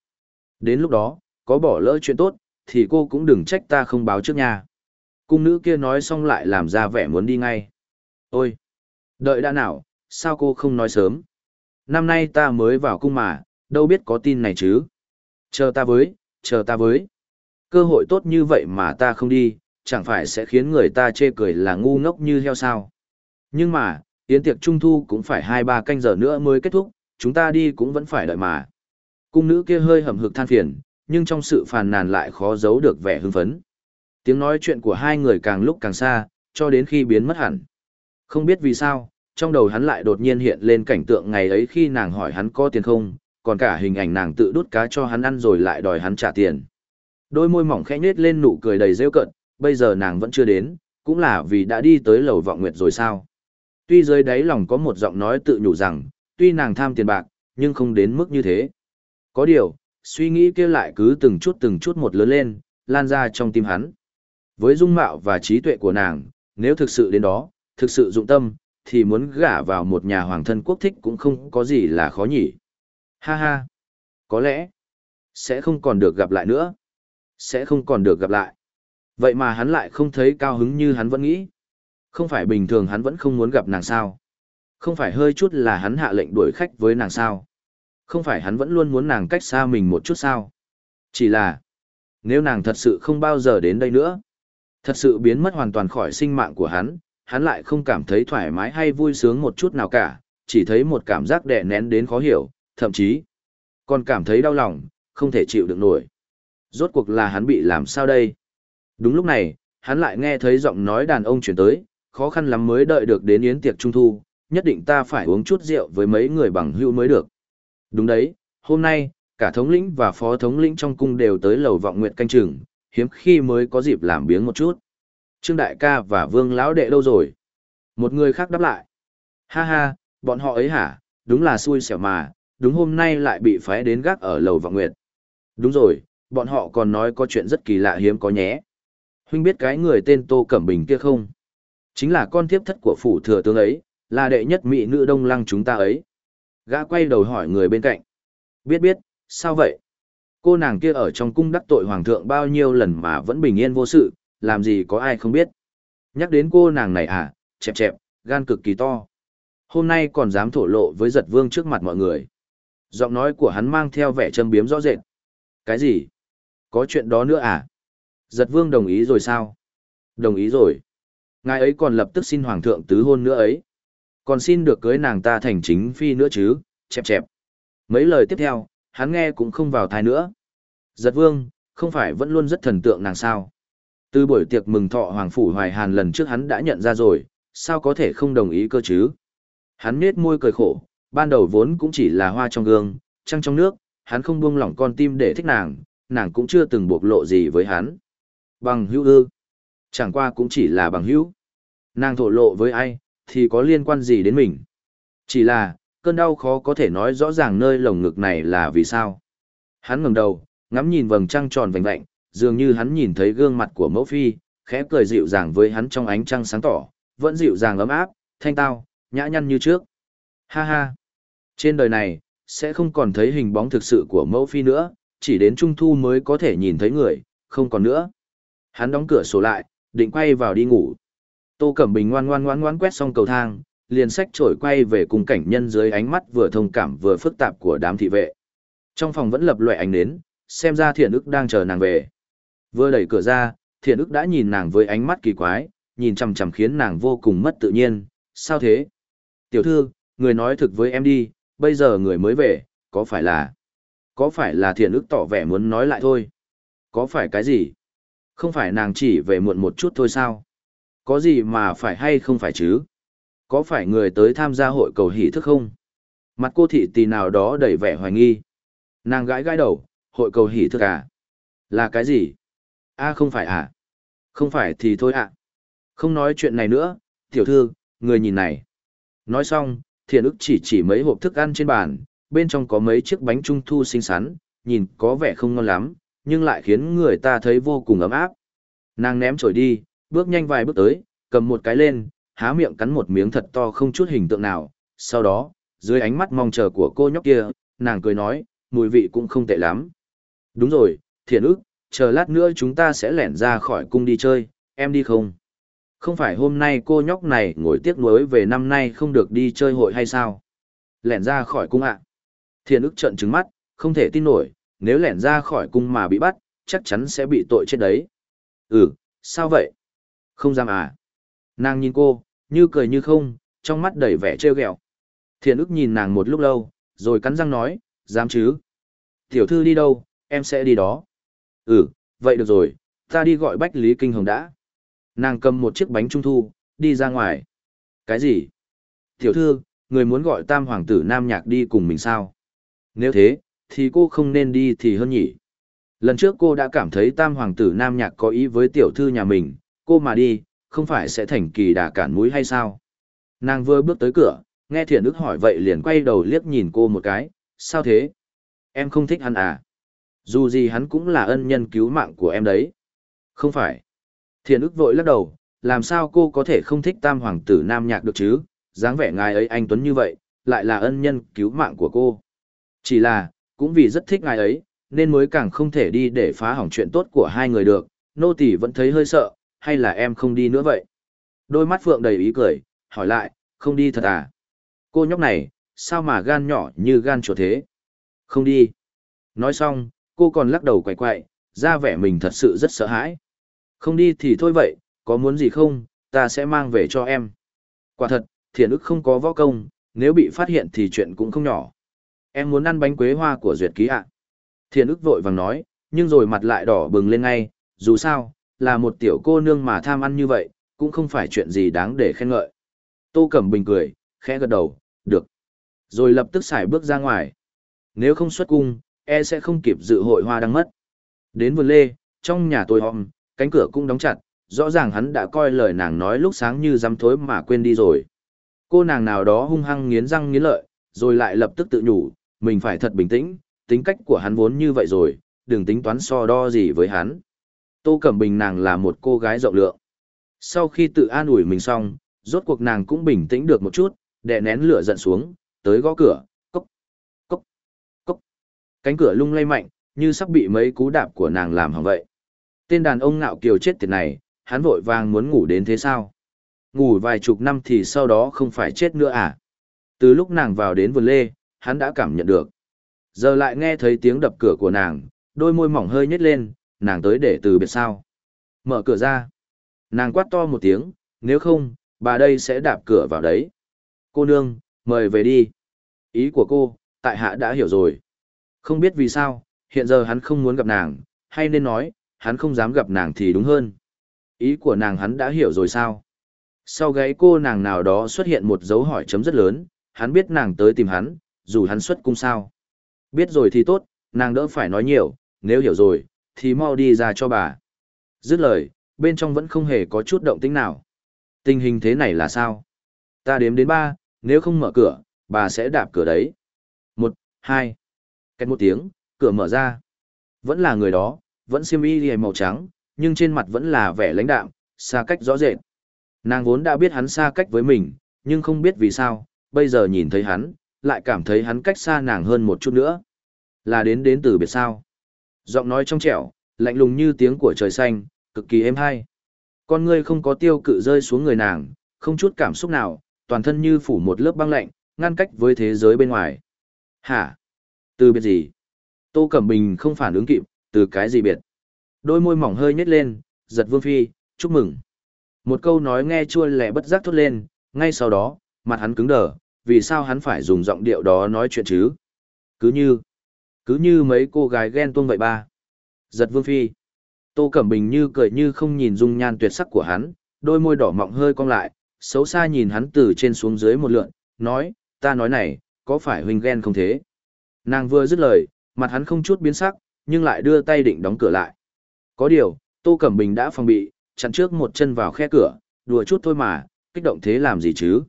A: Đến lúc đó, có bỏ lỡ chuyện tốt, thì cô cũng đừng trách ta không báo trước nha. Cung nữ kia nói xong lại làm ra vẻ muốn đi ngay. Ôi! Đợi đã nào, sao cô không nói sớm? Năm nay ta mới vào cung mà, đâu biết có tin này chứ? Chờ ta với, chờ ta với. Cơ hội tốt như vậy mà ta không đi, chẳng phải sẽ khiến người ta chê cười là ngu ngốc như heo sao. Nhưng mà, yến tiệc trung thu cũng phải hai ba canh giờ nữa mới kết thúc, chúng ta đi cũng vẫn phải đợi mà. Cung nữ kia hơi hầm hực than phiền, nhưng trong sự phàn nàn lại khó giấu được vẻ hưng phấn. Tiếng nói chuyện của hai người càng lúc càng xa, cho đến khi biến mất hẳn. Không biết vì sao, trong đầu hắn lại đột nhiên hiện lên cảnh tượng ngày ấy khi nàng hỏi hắn có tiền không, còn cả hình ảnh nàng tự đút cá cho hắn ăn rồi lại đòi hắn trả tiền. Đôi môi mỏng khẽ nhếch lên nụ cười đầy rêu cận, bây giờ nàng vẫn chưa đến, cũng là vì đã đi tới lầu vọng nguyệt rồi sao. Tuy dưới đáy lòng có một giọng nói tự nhủ rằng, tuy nàng tham tiền bạc, nhưng không đến mức như thế. Có điều, suy nghĩ kia lại cứ từng chút từng chút một lớn lên, lan ra trong tim hắn. Với dung mạo và trí tuệ của nàng, nếu thực sự đến đó, thực sự dụng tâm, thì muốn gả vào một nhà hoàng thân quốc thích cũng không có gì là khó nhỉ. Ha ha, có lẽ, sẽ không còn được gặp lại nữa. Sẽ không còn được gặp lại. Vậy mà hắn lại không thấy cao hứng như hắn vẫn nghĩ. Không phải bình thường hắn vẫn không muốn gặp nàng sao. Không phải hơi chút là hắn hạ lệnh đuổi khách với nàng sao. Không phải hắn vẫn luôn muốn nàng cách xa mình một chút sao. Chỉ là, nếu nàng thật sự không bao giờ đến đây nữa, thật sự biến mất hoàn toàn khỏi sinh mạng của hắn, hắn lại không cảm thấy thoải mái hay vui sướng một chút nào cả, chỉ thấy một cảm giác đè nén đến khó hiểu, thậm chí còn cảm thấy đau lòng, không thể chịu được nổi. Rốt cuộc là hắn bị làm sao đây? Đúng lúc này, hắn lại nghe thấy giọng nói đàn ông chuyển tới, khó khăn lắm mới đợi được đến yến tiệc trung thu, nhất định ta phải uống chút rượu với mấy người bằng hữu mới được. Đúng đấy, hôm nay, cả thống lĩnh và phó thống lĩnh trong cung đều tới lầu vọng nguyện canh chừng, hiếm khi mới có dịp làm biếng một chút. Trương Đại ca và Vương Lão Đệ đâu rồi? Một người khác đáp lại. Ha ha, bọn họ ấy hả, đúng là xui xẻo mà, đúng hôm nay lại bị phái đến gác ở lầu vọng nguyệt. Đúng rồi, bọn họ còn nói có chuyện rất kỳ lạ hiếm có nhé. Huynh biết cái người tên Tô Cẩm Bình kia không? Chính là con thiếp thất của phủ thừa tướng ấy, là đệ nhất mỹ nữ đông lăng chúng ta ấy. Gã quay đầu hỏi người bên cạnh. Biết biết, sao vậy? Cô nàng kia ở trong cung đắc tội hoàng thượng bao nhiêu lần mà vẫn bình yên vô sự, làm gì có ai không biết. Nhắc đến cô nàng này à, chẹp chẹp, gan cực kỳ to. Hôm nay còn dám thổ lộ với giật vương trước mặt mọi người. Giọng nói của hắn mang theo vẻ châm biếm rõ rệt. Cái gì? Có chuyện đó nữa à? Giật vương đồng ý rồi sao? Đồng ý rồi. Ngài ấy còn lập tức xin hoàng thượng tứ hôn nữa ấy. Còn xin được cưới nàng ta thành chính phi nữa chứ, chẹp chẹp. Mấy lời tiếp theo, hắn nghe cũng không vào thai nữa. Giật vương, không phải vẫn luôn rất thần tượng nàng sao? Từ buổi tiệc mừng thọ Hoàng Phủ Hoài Hàn lần trước hắn đã nhận ra rồi, sao có thể không đồng ý cơ chứ? Hắn nết môi cười khổ, ban đầu vốn cũng chỉ là hoa trong gương, trăng trong nước, hắn không buông lỏng con tim để thích nàng, nàng cũng chưa từng bộc lộ gì với hắn. Bằng hữu ư? Chẳng qua cũng chỉ là bằng hữu. Nàng thổ lộ với ai, thì có liên quan gì đến mình? Chỉ là, cơn đau khó có thể nói rõ ràng nơi lồng ngực này là vì sao. Hắn ngẩng đầu, ngắm nhìn vầng trăng tròn vành vạnh, dường như hắn nhìn thấy gương mặt của mẫu phi, khẽ cười dịu dàng với hắn trong ánh trăng sáng tỏ, vẫn dịu dàng ấm áp, thanh tao, nhã nhăn như trước. Ha ha! Trên đời này, sẽ không còn thấy hình bóng thực sự của mẫu phi nữa, chỉ đến trung thu mới có thể nhìn thấy người, không còn nữa. Hắn đóng cửa sổ lại, định quay vào đi ngủ. Tô Cẩm Bình ngoan ngoan ngoan ngoan quét xong cầu thang, liền sách trổi quay về cùng cảnh nhân dưới ánh mắt vừa thông cảm vừa phức tạp của đám thị vệ. Trong phòng vẫn lập loại ánh nến, xem ra thiện ức đang chờ nàng về. Vừa đẩy cửa ra, thiện ức đã nhìn nàng với ánh mắt kỳ quái, nhìn chằm chằm khiến nàng vô cùng mất tự nhiên, sao thế? Tiểu thư, người nói thực với em đi, bây giờ người mới về, có phải là... Có phải là thiện ức tỏ vẻ muốn nói lại thôi? Có phải cái gì? Không phải nàng chỉ về muộn một chút thôi sao? Có gì mà phải hay không phải chứ? Có phải người tới tham gia hội cầu hỷ thức không? Mặt cô thị tì nào đó đầy vẻ hoài nghi. Nàng gãi gãi đầu, hội cầu hỷ thức à? Là cái gì? a không phải à? Không phải thì thôi ạ. À. Không nói chuyện này nữa, tiểu thư, người nhìn này. Nói xong, thiện ức chỉ chỉ mấy hộp thức ăn trên bàn, bên trong có mấy chiếc bánh trung thu xinh xắn, nhìn có vẻ không ngon lắm, nhưng lại khiến người ta thấy vô cùng ấm áp. Nàng ném trổi đi, bước nhanh vài bước tới, cầm một cái lên, há miệng cắn một miếng thật to không chút hình tượng nào. Sau đó, dưới ánh mắt mong chờ của cô nhóc kia, nàng cười nói, mùi vị cũng không tệ lắm. Đúng rồi, thiện ức, chờ lát nữa chúng ta sẽ lẻn ra khỏi cung đi chơi, em đi không? Không phải hôm nay cô nhóc này ngồi tiếc nuối về năm nay không được đi chơi hội hay sao? Lẻn ra khỏi cung ạ. À? Thiện ức trợn trứng mắt, không thể tin nổi, nếu lẻn ra khỏi cung mà bị bắt, chắc chắn sẽ bị tội chết đấy. Ừ, sao vậy? Không dám à? Nàng nhìn cô, như cười như không, trong mắt đầy vẻ trêu ghẹo. Thiện ức nhìn nàng một lúc lâu, rồi cắn răng nói, dám chứ? Tiểu thư đi đâu, em sẽ đi đó. Ừ, vậy được rồi, ta đi gọi Bách Lý Kinh Hồng đã. Nàng cầm một chiếc bánh trung thu, đi ra ngoài. Cái gì? Tiểu thư, người muốn gọi tam hoàng tử Nam Nhạc đi cùng mình sao? Nếu thế, thì cô không nên đi thì hơn nhỉ. Lần trước cô đã cảm thấy tam hoàng tử nam nhạc có ý với tiểu thư nhà mình, cô mà đi, không phải sẽ thành kỳ đà cản mũi hay sao? Nàng vừa bước tới cửa, nghe thiện ức hỏi vậy liền quay đầu liếc nhìn cô một cái, sao thế? Em không thích hắn à? Dù gì hắn cũng là ân nhân cứu mạng của em đấy. Không phải. Thiện ức vội lắc đầu, làm sao cô có thể không thích tam hoàng tử nam nhạc được chứ? dáng vẻ ngài ấy anh Tuấn như vậy, lại là ân nhân cứu mạng của cô. Chỉ là, cũng vì rất thích ngài ấy, nên mới càng không thể đi để phá hỏng chuyện tốt của hai người được, nô tỳ vẫn thấy hơi sợ, hay là em không đi nữa vậy? Đôi mắt Phượng đầy ý cười, hỏi lại, không đi thật à? Cô nhóc này, sao mà gan nhỏ như gan chuột thế? Không đi. Nói xong, cô còn lắc đầu quậy quậy, ra vẻ mình thật sự rất sợ hãi. Không đi thì thôi vậy, có muốn gì không, ta sẽ mang về cho em. Quả thật, thiện ức không có võ công, nếu bị phát hiện thì chuyện cũng không nhỏ. Em muốn ăn bánh quế hoa của duyệt ký ạ. À? Thiện ức vội vàng nói, nhưng rồi mặt lại đỏ bừng lên ngay, dù sao, là một tiểu cô nương mà tham ăn như vậy, cũng không phải chuyện gì đáng để khen ngợi. Tô Cẩm Bình cười, khẽ gật đầu, được. Rồi lập tức xài bước ra ngoài. Nếu không xuất cung, e sẽ không kịp dự hội hoa đang mất. Đến vườn lê, trong nhà tôi hòm, cánh cửa cũng đóng chặt, rõ ràng hắn đã coi lời nàng nói lúc sáng như dám thối mà quên đi rồi. Cô nàng nào đó hung hăng nghiến răng nghiến lợi, rồi lại lập tức tự nhủ, mình phải thật bình tĩnh, tính cách của hắn vốn như vậy rồi, đừng tính toán so đo gì với hắn. Tô Cẩm Bình nàng là một cô gái rộng lượng. Sau khi tự an ủi mình xong, rốt cuộc nàng cũng bình tĩnh được một chút, đè nén lửa giận xuống, tới gõ cửa, cốc, cốc, cốc. Cánh cửa lung lay mạnh, như sắp bị mấy cú đạp của nàng làm hỏng vậy. Tên đàn ông ngạo kiều chết tiệt này, hắn vội vàng muốn ngủ đến thế sao? Ngủ vài chục năm thì sau đó không phải chết nữa à? Từ lúc nàng vào đến vườn lê, hắn đã cảm nhận được. Giờ lại nghe thấy tiếng đập cửa của nàng, đôi môi mỏng hơi nhếch lên, nàng tới để từ biệt sao. Mở cửa ra. Nàng quát to một tiếng, nếu không, bà đây sẽ đạp cửa vào đấy. Cô nương, mời về đi. Ý của cô, tại hạ đã hiểu rồi. Không biết vì sao, hiện giờ hắn không muốn gặp nàng, hay nên nói, hắn không dám gặp nàng thì đúng hơn. Ý của nàng hắn đã hiểu rồi sao? Sau gáy cô nàng nào đó xuất hiện một dấu hỏi chấm rất lớn, hắn biết nàng tới tìm hắn, dù hắn xuất cung sao. Biết rồi thì tốt, nàng đỡ phải nói nhiều, nếu hiểu rồi, thì mau đi ra cho bà. Dứt lời, bên trong vẫn không hề có chút động tĩnh nào. Tình hình thế này là sao? Ta đếm đến ba, nếu không mở cửa, bà sẽ đạp cửa đấy. Một, hai. Cách một tiếng, cửa mở ra. Vẫn là người đó, vẫn xiêm y hề màu trắng, nhưng trên mặt vẫn là vẻ lãnh đạm, xa cách rõ rệt. Nàng vốn đã biết hắn xa cách với mình, nhưng không biết vì sao, bây giờ nhìn thấy hắn, lại cảm thấy hắn cách xa nàng hơn một chút nữa. Là đến đến từ biệt sao. Giọng nói trong trẻo, lạnh lùng như tiếng của trời xanh, cực kỳ êm hay. Con ngươi không có tiêu cự rơi xuống người nàng, không chút cảm xúc nào, toàn thân như phủ một lớp băng lạnh, ngăn cách với thế giới bên ngoài. Hả? Từ biệt gì? Tô Cẩm Bình không phản ứng kịp, từ cái gì biệt? Đôi môi mỏng hơi nhếch lên, giật vương phi, chúc mừng. Một câu nói nghe chua lẹ bất giác thốt lên, ngay sau đó, mặt hắn cứng đờ, vì sao hắn phải dùng giọng điệu đó nói chuyện chứ? Cứ như, cứ như mấy cô gái ghen tuông vậy ba. Giật vương phi. Tô Cẩm Bình như cười như không nhìn dung nhan tuyệt sắc của hắn, đôi môi đỏ mọng hơi cong lại, xấu xa nhìn hắn từ trên xuống dưới một lượn, nói, ta nói này, có phải huynh ghen không thế? Nàng vừa dứt lời, mặt hắn không chút biến sắc, nhưng lại đưa tay định đóng cửa lại. Có điều, Tô Cẩm Bình đã phòng bị, chặn trước một chân vào khe cửa, đùa chút thôi mà, kích động thế làm gì chứ?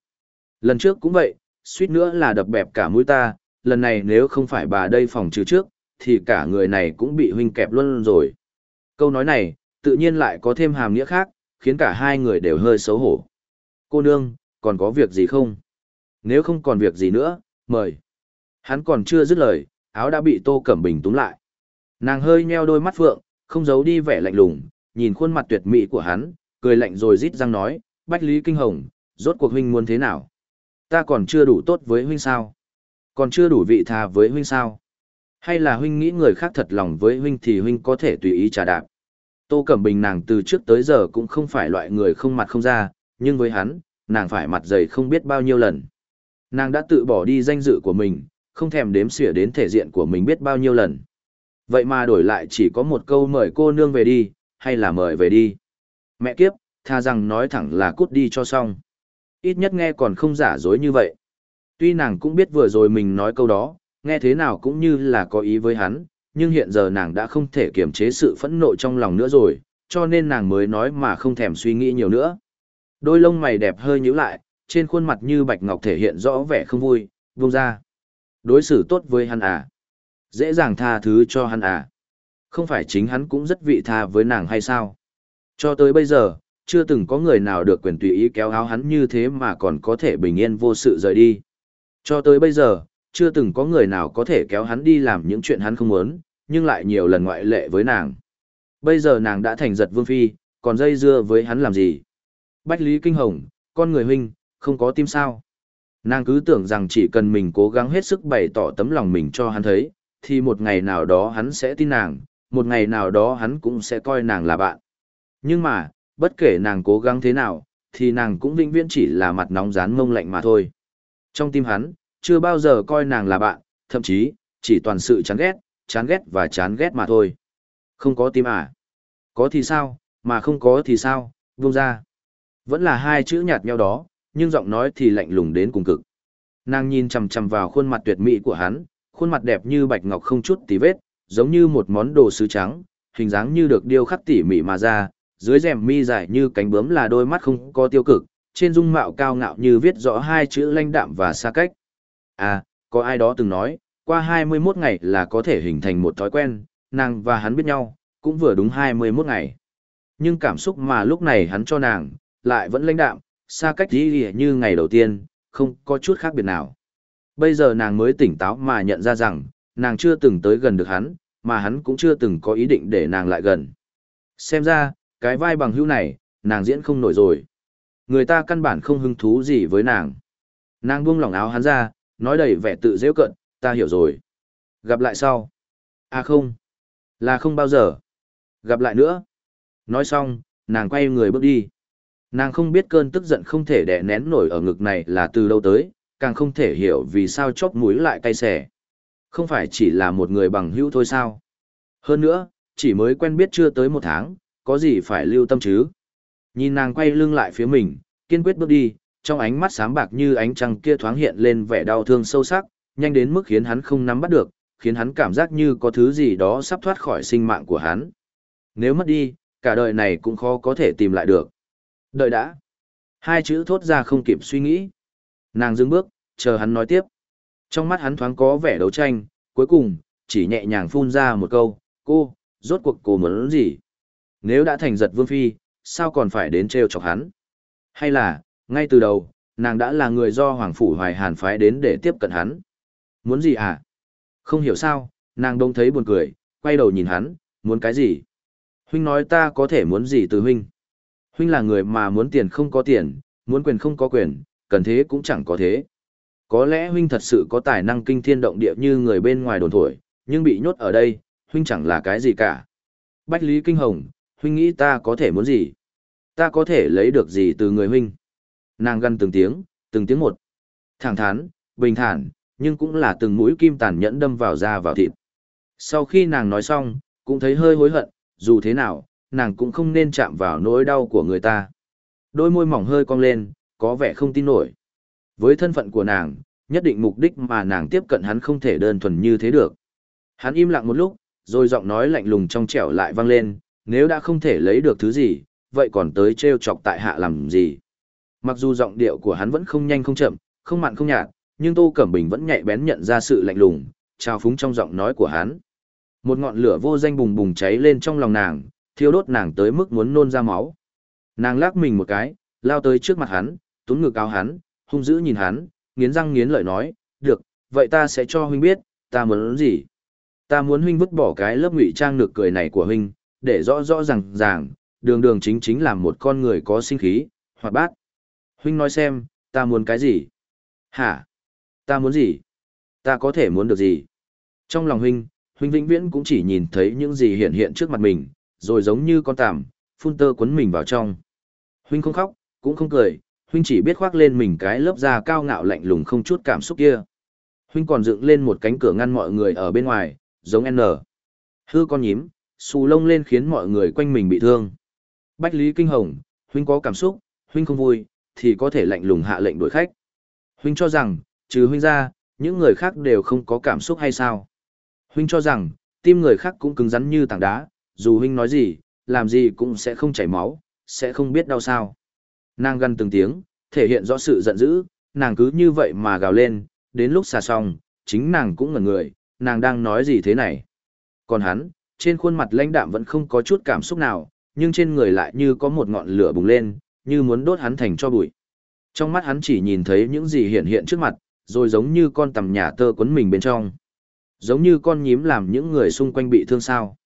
A: Lần trước cũng vậy, suýt nữa là đập bẹp cả mũi ta, lần này nếu không phải bà đây phòng trừ trước, thì cả người này cũng bị huynh kẹp luôn rồi. Câu nói này, tự nhiên lại có thêm hàm nghĩa khác, khiến cả hai người đều hơi xấu hổ. Cô nương, còn có việc gì không? Nếu không còn việc gì nữa, mời. Hắn còn chưa dứt lời, áo đã bị Tô Cẩm Bình túm lại. Nàng hơi nheo đôi mắt phượng, không giấu đi vẻ lạnh lùng, nhìn khuôn mặt tuyệt mỹ của hắn, cười lạnh rồi rít răng nói, Bách Lý Kinh Hồng, rốt cuộc huynh muốn thế nào? Ta còn chưa đủ tốt với huynh sao? Còn chưa đủ vị tha với huynh sao? Hay là huynh nghĩ người khác thật lòng với huynh thì huynh có thể tùy ý trả đạp? Tô Cẩm Bình nàng từ trước tới giờ cũng không phải loại người không mặt không ra, nhưng với hắn, nàng phải mặt dày không biết bao nhiêu lần. Nàng đã tự bỏ đi danh dự của mình, không thèm đếm xỉa đến thể diện của mình biết bao nhiêu lần. Vậy mà đổi lại chỉ có một câu mời cô nương về đi, hay là mời về đi. Mẹ kiếp, tha rằng nói thẳng là cút đi cho xong. Ít nhất nghe còn không giả dối như vậy. Tuy nàng cũng biết vừa rồi mình nói câu đó, nghe thế nào cũng như là có ý với hắn, nhưng hiện giờ nàng đã không thể kiềm chế sự phẫn nộ trong lòng nữa rồi, cho nên nàng mới nói mà không thèm suy nghĩ nhiều nữa. Đôi lông mày đẹp hơi nhíu lại, trên khuôn mặt như bạch ngọc thể hiện rõ vẻ không vui, buông ra. Đối xử tốt với hắn à? Dễ dàng tha thứ cho hắn à? Không phải chính hắn cũng rất vị tha với nàng hay sao? Cho tới bây giờ, chưa từng có người nào được quyền tùy ý kéo áo hắn như thế mà còn có thể bình yên vô sự rời đi. Cho tới bây giờ, chưa từng có người nào có thể kéo hắn đi làm những chuyện hắn không muốn, nhưng lại nhiều lần ngoại lệ với nàng. Bây giờ nàng đã thành giật vương phi, còn dây dưa với hắn làm gì? Bách Lý Kinh Hồng, con người huynh, không có tim sao? Nàng cứ tưởng rằng chỉ cần mình cố gắng hết sức bày tỏ tấm lòng mình cho hắn thấy, thì một ngày nào đó hắn sẽ tin nàng, một ngày nào đó hắn cũng sẽ coi nàng là bạn. Nhưng mà, bất kể nàng cố gắng thế nào, thì nàng cũng vĩnh viễn chỉ là mặt nóng rán mông lạnh mà thôi. Trong tim hắn, chưa bao giờ coi nàng là bạn, thậm chí, chỉ toàn sự chán ghét, chán ghét và chán ghét mà thôi. Không có tim à? Có thì sao, mà không có thì sao, buông ra. Vẫn là hai chữ nhạt nhau đó, nhưng giọng nói thì lạnh lùng đến cùng cực. Nàng nhìn chằm chằm vào khuôn mặt tuyệt mỹ của hắn, khuôn mặt đẹp như bạch ngọc không chút tí vết, giống như một món đồ sứ trắng, hình dáng như được điêu khắc tỉ mỉ mà ra, dưới rèm mi dài như cánh bướm là đôi mắt không có tiêu cực, trên dung mạo cao ngạo như viết rõ hai chữ lãnh đạm và xa cách. À, có ai đó từng nói, qua 21 ngày là có thể hình thành một thói quen, nàng và hắn biết nhau, cũng vừa đúng 21 ngày. Nhưng cảm xúc mà lúc này hắn cho nàng, lại vẫn lãnh đạm, xa cách đi như ngày đầu tiên, không có chút khác biệt nào. Bây giờ nàng mới tỉnh táo mà nhận ra rằng, nàng chưa từng tới gần được hắn, mà hắn cũng chưa từng có ý định để nàng lại gần. Xem ra, cái vai bằng hữu này, nàng diễn không nổi rồi. Người ta căn bản không hứng thú gì với nàng. Nàng buông lỏng áo hắn ra, nói đầy vẻ tự dễ cận, ta hiểu rồi. Gặp lại sau. À không. Là không bao giờ. Gặp lại nữa. Nói xong, nàng quay người bước đi. Nàng không biết cơn tức giận không thể đè nén nổi ở ngực này là từ đâu tới, càng không thể hiểu vì sao chóp mũi lại cay xẻ. Không phải chỉ là một người bằng hữu thôi sao. Hơn nữa, chỉ mới quen biết chưa tới một tháng, có gì phải lưu tâm chứ. Nhìn nàng quay lưng lại phía mình, kiên quyết bước đi, trong ánh mắt sáng bạc như ánh trăng kia thoáng hiện lên vẻ đau thương sâu sắc, nhanh đến mức khiến hắn không nắm bắt được, khiến hắn cảm giác như có thứ gì đó sắp thoát khỏi sinh mạng của hắn. Nếu mất đi, cả đời này cũng khó có thể tìm lại được. Đợi đã. Hai chữ thốt ra không kịp suy nghĩ. Nàng dừng bước, chờ hắn nói tiếp. Trong mắt hắn thoáng có vẻ đấu tranh, cuối cùng, chỉ nhẹ nhàng phun ra một câu, cô, rốt cuộc cô muốn gì? Nếu đã thành giật vương phi, sao còn phải đến trêu chọc hắn? Hay là, ngay từ đầu, nàng đã là người do Hoàng Phủ Hoài Hàn phái đến để tiếp cận hắn? Muốn gì à? Không hiểu sao, nàng đông thấy buồn cười, quay đầu nhìn hắn, muốn cái gì? Huynh nói ta có thể muốn gì từ huynh? Huynh là người mà muốn tiền không có tiền, muốn quyền không có quyền, cần thế cũng chẳng có thế. Có lẽ huynh thật sự có tài năng kinh thiên động địa như người bên ngoài đồn thổi, nhưng bị nhốt ở đây, huynh chẳng là cái gì cả. Bách Lý Kinh Hồng, huynh nghĩ ta có thể muốn gì? Ta có thể lấy được gì từ người huynh? Nàng gằn từng tiếng, từng tiếng một. Thẳng thắn, bình thản, nhưng cũng là từng mũi kim tàn nhẫn đâm vào da vào thịt. Sau khi nàng nói xong, cũng thấy hơi hối hận, dù thế nào, nàng cũng không nên chạm vào nỗi đau của người ta. Đôi môi mỏng hơi cong lên, có vẻ không tin nổi. Với thân phận của nàng, nhất định mục đích mà nàng tiếp cận hắn không thể đơn thuần như thế được. Hắn im lặng một lúc, rồi giọng nói lạnh lùng trong trẻo lại vang lên, nếu đã không thể lấy được thứ gì, vậy còn tới trêu chọc tại hạ làm gì? Mặc dù giọng điệu của hắn vẫn không nhanh không chậm, không mặn không nhạt, nhưng Tô Cẩm Bình vẫn nhạy bén nhận ra sự lạnh lùng, trao phúng trong giọng nói của hắn. Một ngọn lửa vô danh bùng bùng cháy lên trong lòng nàng, thiêu đốt nàng tới mức muốn nôn ra máu. Nàng lắc mình một cái, lao tới trước mặt hắn, túm ngực áo hắn, hung dữ nhìn hắn, nghiến răng nghiến lợi nói, được, vậy ta sẽ cho huynh biết, ta muốn gì. Ta muốn huynh vứt bỏ cái lớp ngụy trang nực cười này của huynh, để rõ rõ ràng ràng, đường đường chính chính là một con người có sinh khí, hoạt bát. Huynh nói xem, ta muốn cái gì? Hả? Ta muốn gì? Ta có thể muốn được gì? Trong lòng huynh, huynh vĩnh viễn cũng chỉ nhìn thấy những gì hiện hiện trước mặt mình, rồi giống như con tằm, phun tơ cuốn mình vào trong. Huynh không khóc, cũng không cười, huynh chỉ biết khoác lên mình cái lớp da cao ngạo lạnh lùng không chút cảm xúc kia. Huynh còn dựng lên một cánh cửa ngăn mọi người ở bên ngoài, giống N. Hư con nhím, xù lông lên khiến mọi người quanh mình bị thương. Bách Lý Kinh Hồng, huynh có cảm xúc, huynh không vui, thì có thể lạnh lùng hạ lệnh đuổi khách. Huynh cho rằng, trừ huynh ra, những người khác đều không có cảm xúc hay sao? Huynh cho rằng, tim người khác cũng cứng rắn như tảng đá, dù huynh nói gì, làm gì cũng sẽ không chảy máu, sẽ không biết đau sao. Nàng gằn từng tiếng, thể hiện rõ sự giận dữ, nàng cứ như vậy mà gào lên, đến lúc xà xong, chính nàng cũng ngẩn người, nàng đang nói gì thế này. Còn hắn, trên khuôn mặt lãnh đạm vẫn không có chút cảm xúc nào, nhưng trên người lại như có một ngọn lửa bùng lên, như muốn đốt hắn thành cho bụi. Trong mắt hắn chỉ nhìn thấy những gì hiện hiện trước mặt, rồi giống như con tầm nhà tơ quấn mình bên trong. Giống như con nhím làm những người xung quanh bị thương sao.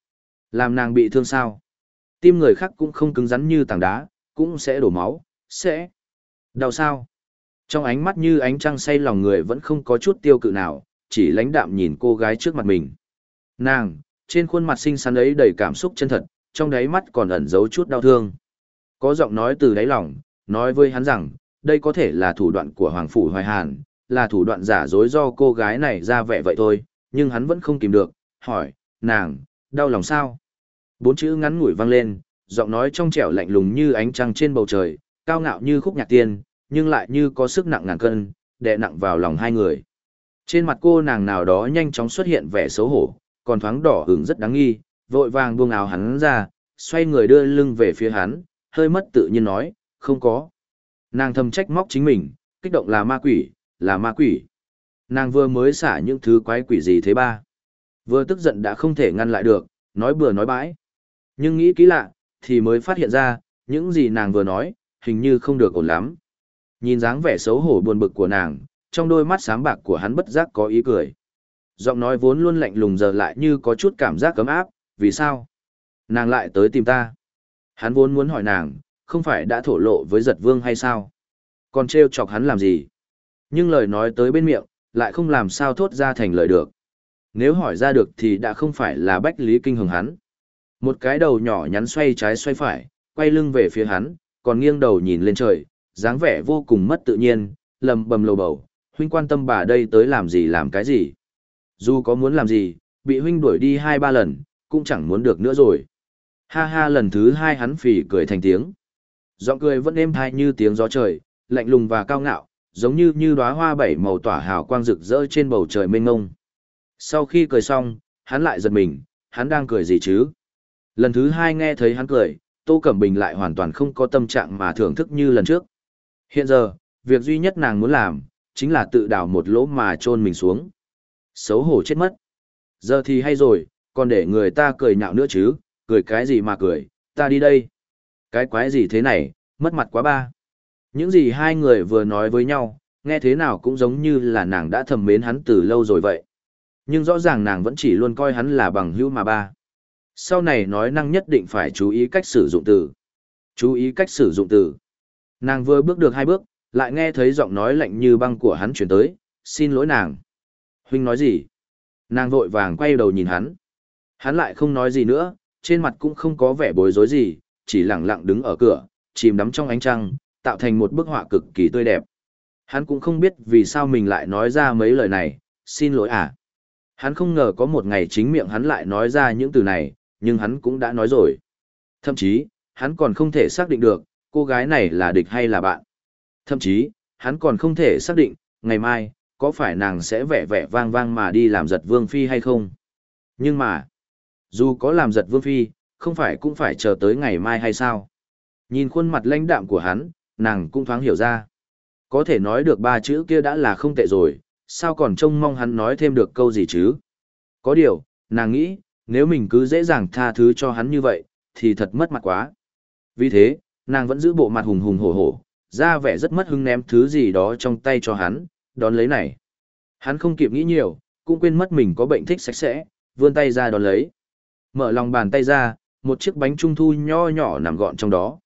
A: Làm nàng bị thương sao. Tim người khác cũng không cứng rắn như tảng đá, cũng sẽ đổ máu, sẽ đau sao. Trong ánh mắt như ánh trăng say lòng người vẫn không có chút tiêu cự nào, chỉ lãnh đạm nhìn cô gái trước mặt mình. Nàng, trên khuôn mặt xinh xắn ấy đầy cảm xúc chân thật, trong đáy mắt còn ẩn giấu chút đau thương. Có giọng nói từ đáy lòng, nói với hắn rằng, đây có thể là thủ đoạn của Hoàng Phủ Hoài Hàn, là thủ đoạn giả dối do cô gái này ra vẻ vậy thôi, nhưng hắn vẫn không kìm được, hỏi, nàng, đau lòng sao? Bốn chữ ngắn ngủi vang lên, giọng nói trong trẻo lạnh lùng như ánh trăng trên bầu trời, cao ngạo như khúc nhạc tiên, nhưng lại như có sức nặng ngàn cân, đè nặng vào lòng hai người. Trên mặt cô nàng nào đó nhanh chóng xuất hiện vẻ xấu hổ, còn thoáng đỏ hứng rất đáng nghi, vội vàng buông áo hắn ra, xoay người đưa lưng về phía hắn, hơi mất tự nhiên nói, không có. Nàng thầm trách móc chính mình, kích động là ma quỷ, là ma quỷ. Nàng vừa mới xả những thứ quái quỷ gì thế ba. Vừa tức giận đã không thể ngăn lại được, nói bừa nói bãi. Nhưng nghĩ kỹ lạ, thì mới phát hiện ra, những gì nàng vừa nói, hình như không được ổn lắm. Nhìn dáng vẻ xấu hổ buồn bực của nàng, trong đôi mắt sáng bạc của hắn bất giác có ý cười. Giọng nói vốn luôn lạnh lùng giờ lại như có chút cảm giác cấm áp, vì sao? Nàng lại tới tìm ta. Hắn vốn muốn hỏi nàng, không phải đã thổ lộ với giật vương hay sao? Còn trêu chọc hắn làm gì? Nhưng lời nói tới bên miệng, lại không làm sao thốt ra thành lời được. Nếu hỏi ra được thì đã không phải là bách lý kinh hồng hắn. Một cái đầu nhỏ nhắn xoay trái xoay phải, quay lưng về phía hắn, còn nghiêng đầu nhìn lên trời, dáng vẻ vô cùng mất tự nhiên, lầm bầm lầu bầu, huynh quan tâm bà đây tới làm gì làm cái gì. Dù có muốn làm gì, bị huynh đuổi đi hai ba lần, cũng chẳng muốn được nữa rồi. Ha ha lần thứ hai hắn phì cười thành tiếng. Giọng cười vẫn êm thai như tiếng gió trời, lạnh lùng và cao ngạo, giống như như đóa hoa bảy màu tỏa hào quang rực rỡ trên bầu trời mênh mông. Sau khi cười xong, hắn lại giật mình, hắn đang cười gì chứ? Lần thứ hai nghe thấy hắn cười, Tô Cẩm Bình lại hoàn toàn không có tâm trạng mà thưởng thức như lần trước. Hiện giờ, việc duy nhất nàng muốn làm, chính là tự đào một lỗ mà chôn mình xuống. Xấu hổ chết mất. Giờ thì hay rồi, còn để người ta cười nhạo nữa chứ, cười cái gì mà cười, ta đi đây. Cái quái gì thế này, mất mặt quá ba. Những gì hai người vừa nói với nhau, nghe thế nào cũng giống như là nàng đã thầm mến hắn từ lâu rồi vậy. Nhưng rõ ràng nàng vẫn chỉ luôn coi hắn là bằng hữu mà ba. Sau này nói năng nhất định phải chú ý cách sử dụng từ. Chú ý cách sử dụng từ. Nàng vừa bước được hai bước, lại nghe thấy giọng nói lạnh như băng của hắn chuyển tới, xin lỗi nàng. Huynh nói gì? Nàng vội vàng quay đầu nhìn hắn. Hắn lại không nói gì nữa, trên mặt cũng không có vẻ bối rối gì, chỉ lặng lặng đứng ở cửa, chìm đắm trong ánh trăng, tạo thành một bức họa cực kỳ tươi đẹp. Hắn cũng không biết vì sao mình lại nói ra mấy lời này, xin lỗi à. Hắn không ngờ có một ngày chính miệng hắn lại nói ra những từ này, nhưng hắn cũng đã nói rồi. Thậm chí, hắn còn không thể xác định được, cô gái này là địch hay là bạn. Thậm chí, hắn còn không thể xác định, ngày mai, có phải nàng sẽ vẻ vẻ vang vang mà đi làm giật vương phi hay không. Nhưng mà, dù có làm giật vương phi, không phải cũng phải chờ tới ngày mai hay sao. Nhìn khuôn mặt lãnh đạm của hắn, nàng cũng thoáng hiểu ra. Có thể nói được ba chữ kia đã là không tệ rồi, sao còn trông mong hắn nói thêm được câu gì chứ? Có điều, nàng nghĩ, nếu mình cứ dễ dàng tha thứ cho hắn như vậy, thì thật mất mặt quá. Vì thế, nàng vẫn giữ bộ mặt hùng hùng hổ hổ, ra vẻ rất mất hứng ném thứ gì đó trong tay cho hắn, đón lấy này. Hắn không kịp nghĩ nhiều, cũng quên mất mình có bệnh thích sạch sẽ, vươn tay ra đón lấy. Mở lòng bàn tay ra, một chiếc bánh trung thu nho nhỏ nằm gọn trong đó.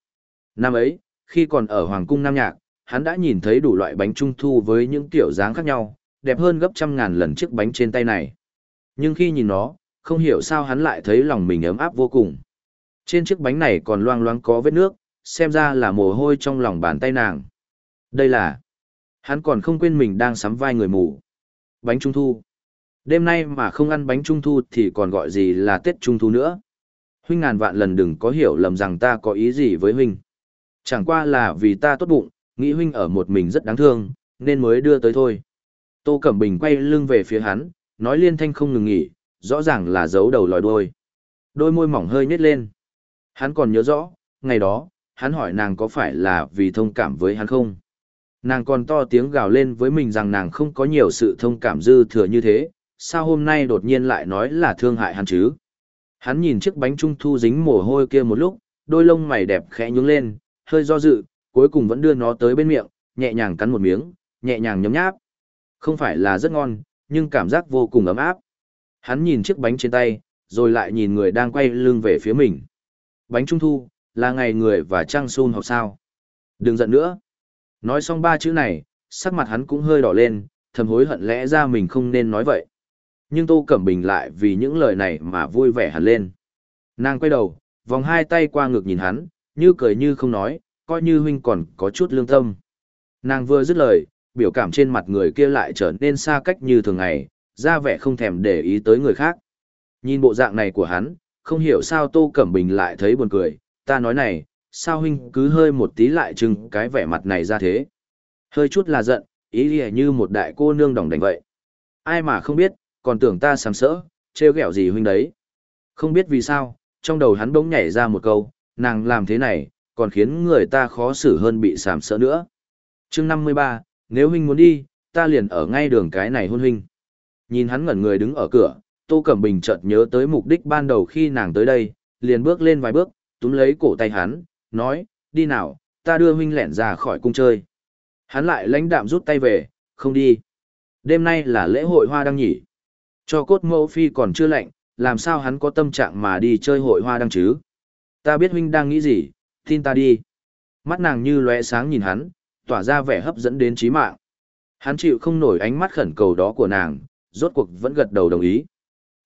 A: Năm ấy, khi còn ở Hoàng cung Nam Nhạc, hắn đã nhìn thấy đủ loại bánh trung thu với những kiểu dáng khác nhau, đẹp hơn gấp trăm ngàn lần chiếc bánh trên tay này. Nhưng khi nhìn nó, không hiểu sao hắn lại thấy lòng mình ấm áp vô cùng. Trên chiếc bánh này còn loang loáng có vết nước, xem ra là mồ hôi trong lòng bàn tay nàng. Đây là... Hắn còn không quên mình đang sắm vai người mù. Bánh trung thu. Đêm nay mà không ăn bánh trung thu thì còn gọi gì là Tết trung thu nữa. Huynh ngàn vạn lần đừng có hiểu lầm rằng ta có ý gì với huynh. Chẳng qua là vì ta tốt bụng, nghĩ huynh ở một mình rất đáng thương, nên mới đưa tới thôi. Tô Cẩm Bình quay lưng về phía hắn, nói liên thanh không ngừng nghỉ, rõ ràng là giấu đầu lòi đuôi. Đôi môi mỏng hơi nhếch lên. Hắn còn nhớ rõ, ngày đó, hắn hỏi nàng có phải là vì thông cảm với hắn không? Nàng còn to tiếng gào lên với mình rằng nàng không có nhiều sự thông cảm dư thừa như thế, sao hôm nay đột nhiên lại nói là thương hại hắn chứ? Hắn nhìn chiếc bánh trung thu dính mồ hôi kia một lúc, đôi lông mày đẹp khẽ nhướng lên, hơi do dự, cuối cùng vẫn đưa nó tới bên miệng, nhẹ nhàng cắn một miếng, nhẹ nhàng nhấm nháp. Không phải là rất ngon, nhưng cảm giác vô cùng ấm áp. Hắn nhìn chiếc bánh trên tay, rồi lại nhìn người đang quay lưng về phía mình. Bánh trung thu, là ngày người và trăng xôn học sao. Đừng giận nữa. Nói xong ba chữ này, sắc mặt hắn cũng hơi đỏ lên, thầm hối hận lẽ ra mình không nên nói vậy. Nhưng Tô Cẩm Bình lại vì những lời này mà vui vẻ hẳn lên. Nàng quay đầu, vòng hai tay qua ngực nhìn hắn, như cười như không nói, coi như huynh còn có chút lương tâm. Nàng vừa dứt lời, biểu cảm trên mặt người kia lại trở nên xa cách như thường ngày, ra vẻ không thèm để ý tới người khác. Nhìn bộ dạng này của hắn, không hiểu sao Tô Cẩm Bình lại thấy buồn cười, ta nói này, sao huynh cứ hơi một tí lại chừng cái vẻ mặt này ra thế. Hơi chút là giận, ý lìa như một đại cô nương đồng đánh vậy. Ai mà không biết, còn tưởng ta sám sỡ, trêu ghẹo gì huynh đấy. Không biết vì sao, trong đầu hắn bỗng nhảy ra một câu, nàng làm thế này, còn khiến người ta khó xử hơn bị sàm sỡ nữa. chương 53, nếu huynh muốn đi, ta liền ở ngay đường cái này hôn huynh. Nhìn hắn ngẩn người đứng ở cửa, Tô Cẩm Bình chợt nhớ tới mục đích ban đầu khi nàng tới đây, liền bước lên vài bước, túm lấy cổ tay hắn, nói, đi nào, ta đưa huynh lẻn ra khỏi cung chơi. Hắn lại lãnh đạm rút tay về, không đi. Đêm nay là lễ hội hoa đăng nhỉ. Cho cốt mẫu phi còn chưa lạnh, làm sao hắn có tâm trạng mà đi chơi hội hoa đăng chứ? Ta biết huynh đang nghĩ gì, tin ta đi. Mắt nàng như lóe sáng nhìn hắn, tỏa ra vẻ hấp dẫn đến trí mạng. Hắn chịu không nổi ánh mắt khẩn cầu đó của nàng, rốt cuộc vẫn gật đầu đồng ý.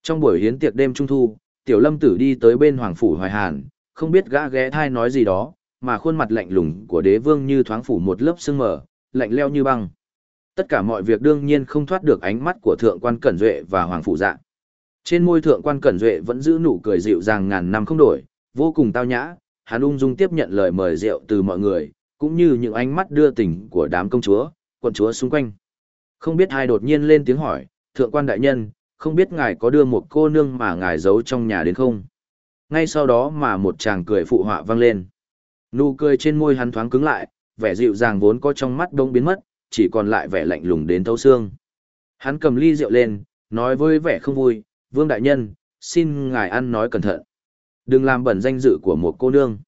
A: Trong buổi hiến tiệc đêm trung thu, tiểu lâm tử đi tới bên hoàng phủ hoài hàn, không biết gã ghé thai nói gì đó, mà khuôn mặt lạnh lùng của đế vương như thoáng phủ một lớp sương mờ, lạnh leo như băng. Tất cả mọi việc đương nhiên không thoát được ánh mắt của thượng quan Cẩn Duệ và hoàng phủ dạ. Trên môi thượng quan Cẩn Duệ vẫn giữ nụ cười dịu dàng ngàn năm không đổi, vô cùng tao nhã, hắn ung dung tiếp nhận lời mời rượu từ mọi người, cũng như những ánh mắt đưa tình của đám công chúa, quận chúa xung quanh. Không biết ai đột nhiên lên tiếng hỏi, thượng quan đại nhân, không biết ngài có đưa một cô nương mà ngài giấu trong nhà đến không? Ngay sau đó mà một chàng cười phụ họa vang lên. Nụ cười trên môi hắn thoáng cứng lại, vẻ dịu dàng vốn có trong mắt đông biến mất, chỉ còn lại vẻ lạnh lùng đến thấu xương. Hắn cầm ly rượu lên, nói với vẻ không vui, vương đại nhân, xin ngài ăn nói cẩn thận. Đừng làm bẩn danh dự của một cô nương.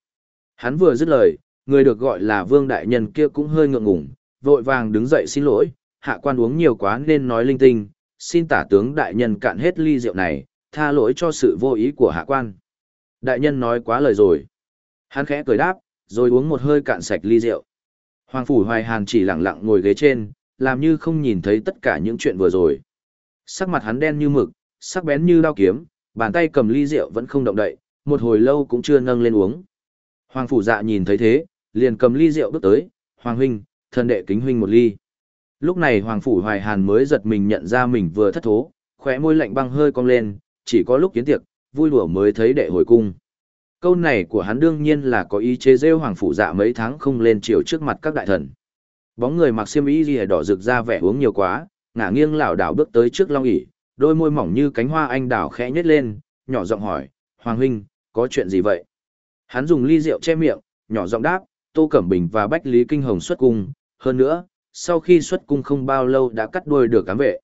A: Hắn vừa dứt lời, người được gọi là vương đại nhân kia cũng hơi ngượng ngùng, vội vàng đứng dậy xin lỗi, hạ quan uống nhiều quá nên nói linh tinh, xin tả tướng đại nhân cạn hết ly rượu này, tha lỗi cho sự vô ý của hạ quan. Đại nhân nói quá lời rồi. Hắn khẽ cười đáp, rồi uống một hơi cạn sạch ly rượu. Hoàng Phủ Hoài Hàn chỉ lặng lặng ngồi ghế trên, làm như không nhìn thấy tất cả những chuyện vừa rồi. Sắc mặt hắn đen như mực, sắc bén như đao kiếm, bàn tay cầm ly rượu vẫn không động đậy, một hồi lâu cũng chưa nâng lên uống. Hoàng Phủ Dạ nhìn thấy thế, liền cầm ly rượu bước tới, Hoàng Huynh, thân đệ kính huynh một ly. Lúc này Hoàng Phủ Hoài Hàn mới giật mình nhận ra mình vừa thất thố, khóe môi lạnh băng hơi cong lên, chỉ có lúc kiến tiệc, vui lùa mới thấy đệ hồi cung. Câu này của hắn đương nhiên là có ý chế rêu Hoàng Phủ Dạ mấy tháng không lên chiều trước mặt các đại thần. Bóng người mặc xiêm y lìa đỏ rực ra vẻ uống nhiều quá, ngả nghiêng lảo đảo bước tới trước long ỷ, đôi môi mỏng như cánh hoa anh đào khẽ nhếch lên, nhỏ giọng hỏi, "Hoàng huynh, có chuyện gì vậy?" Hắn dùng ly rượu che miệng, nhỏ giọng đáp, Tô Cẩm Bình và Bách Lý Kinh Hồng xuất cung, hơn nữa, sau khi xuất cung không bao lâu đã cắt đuôi được cám vệ.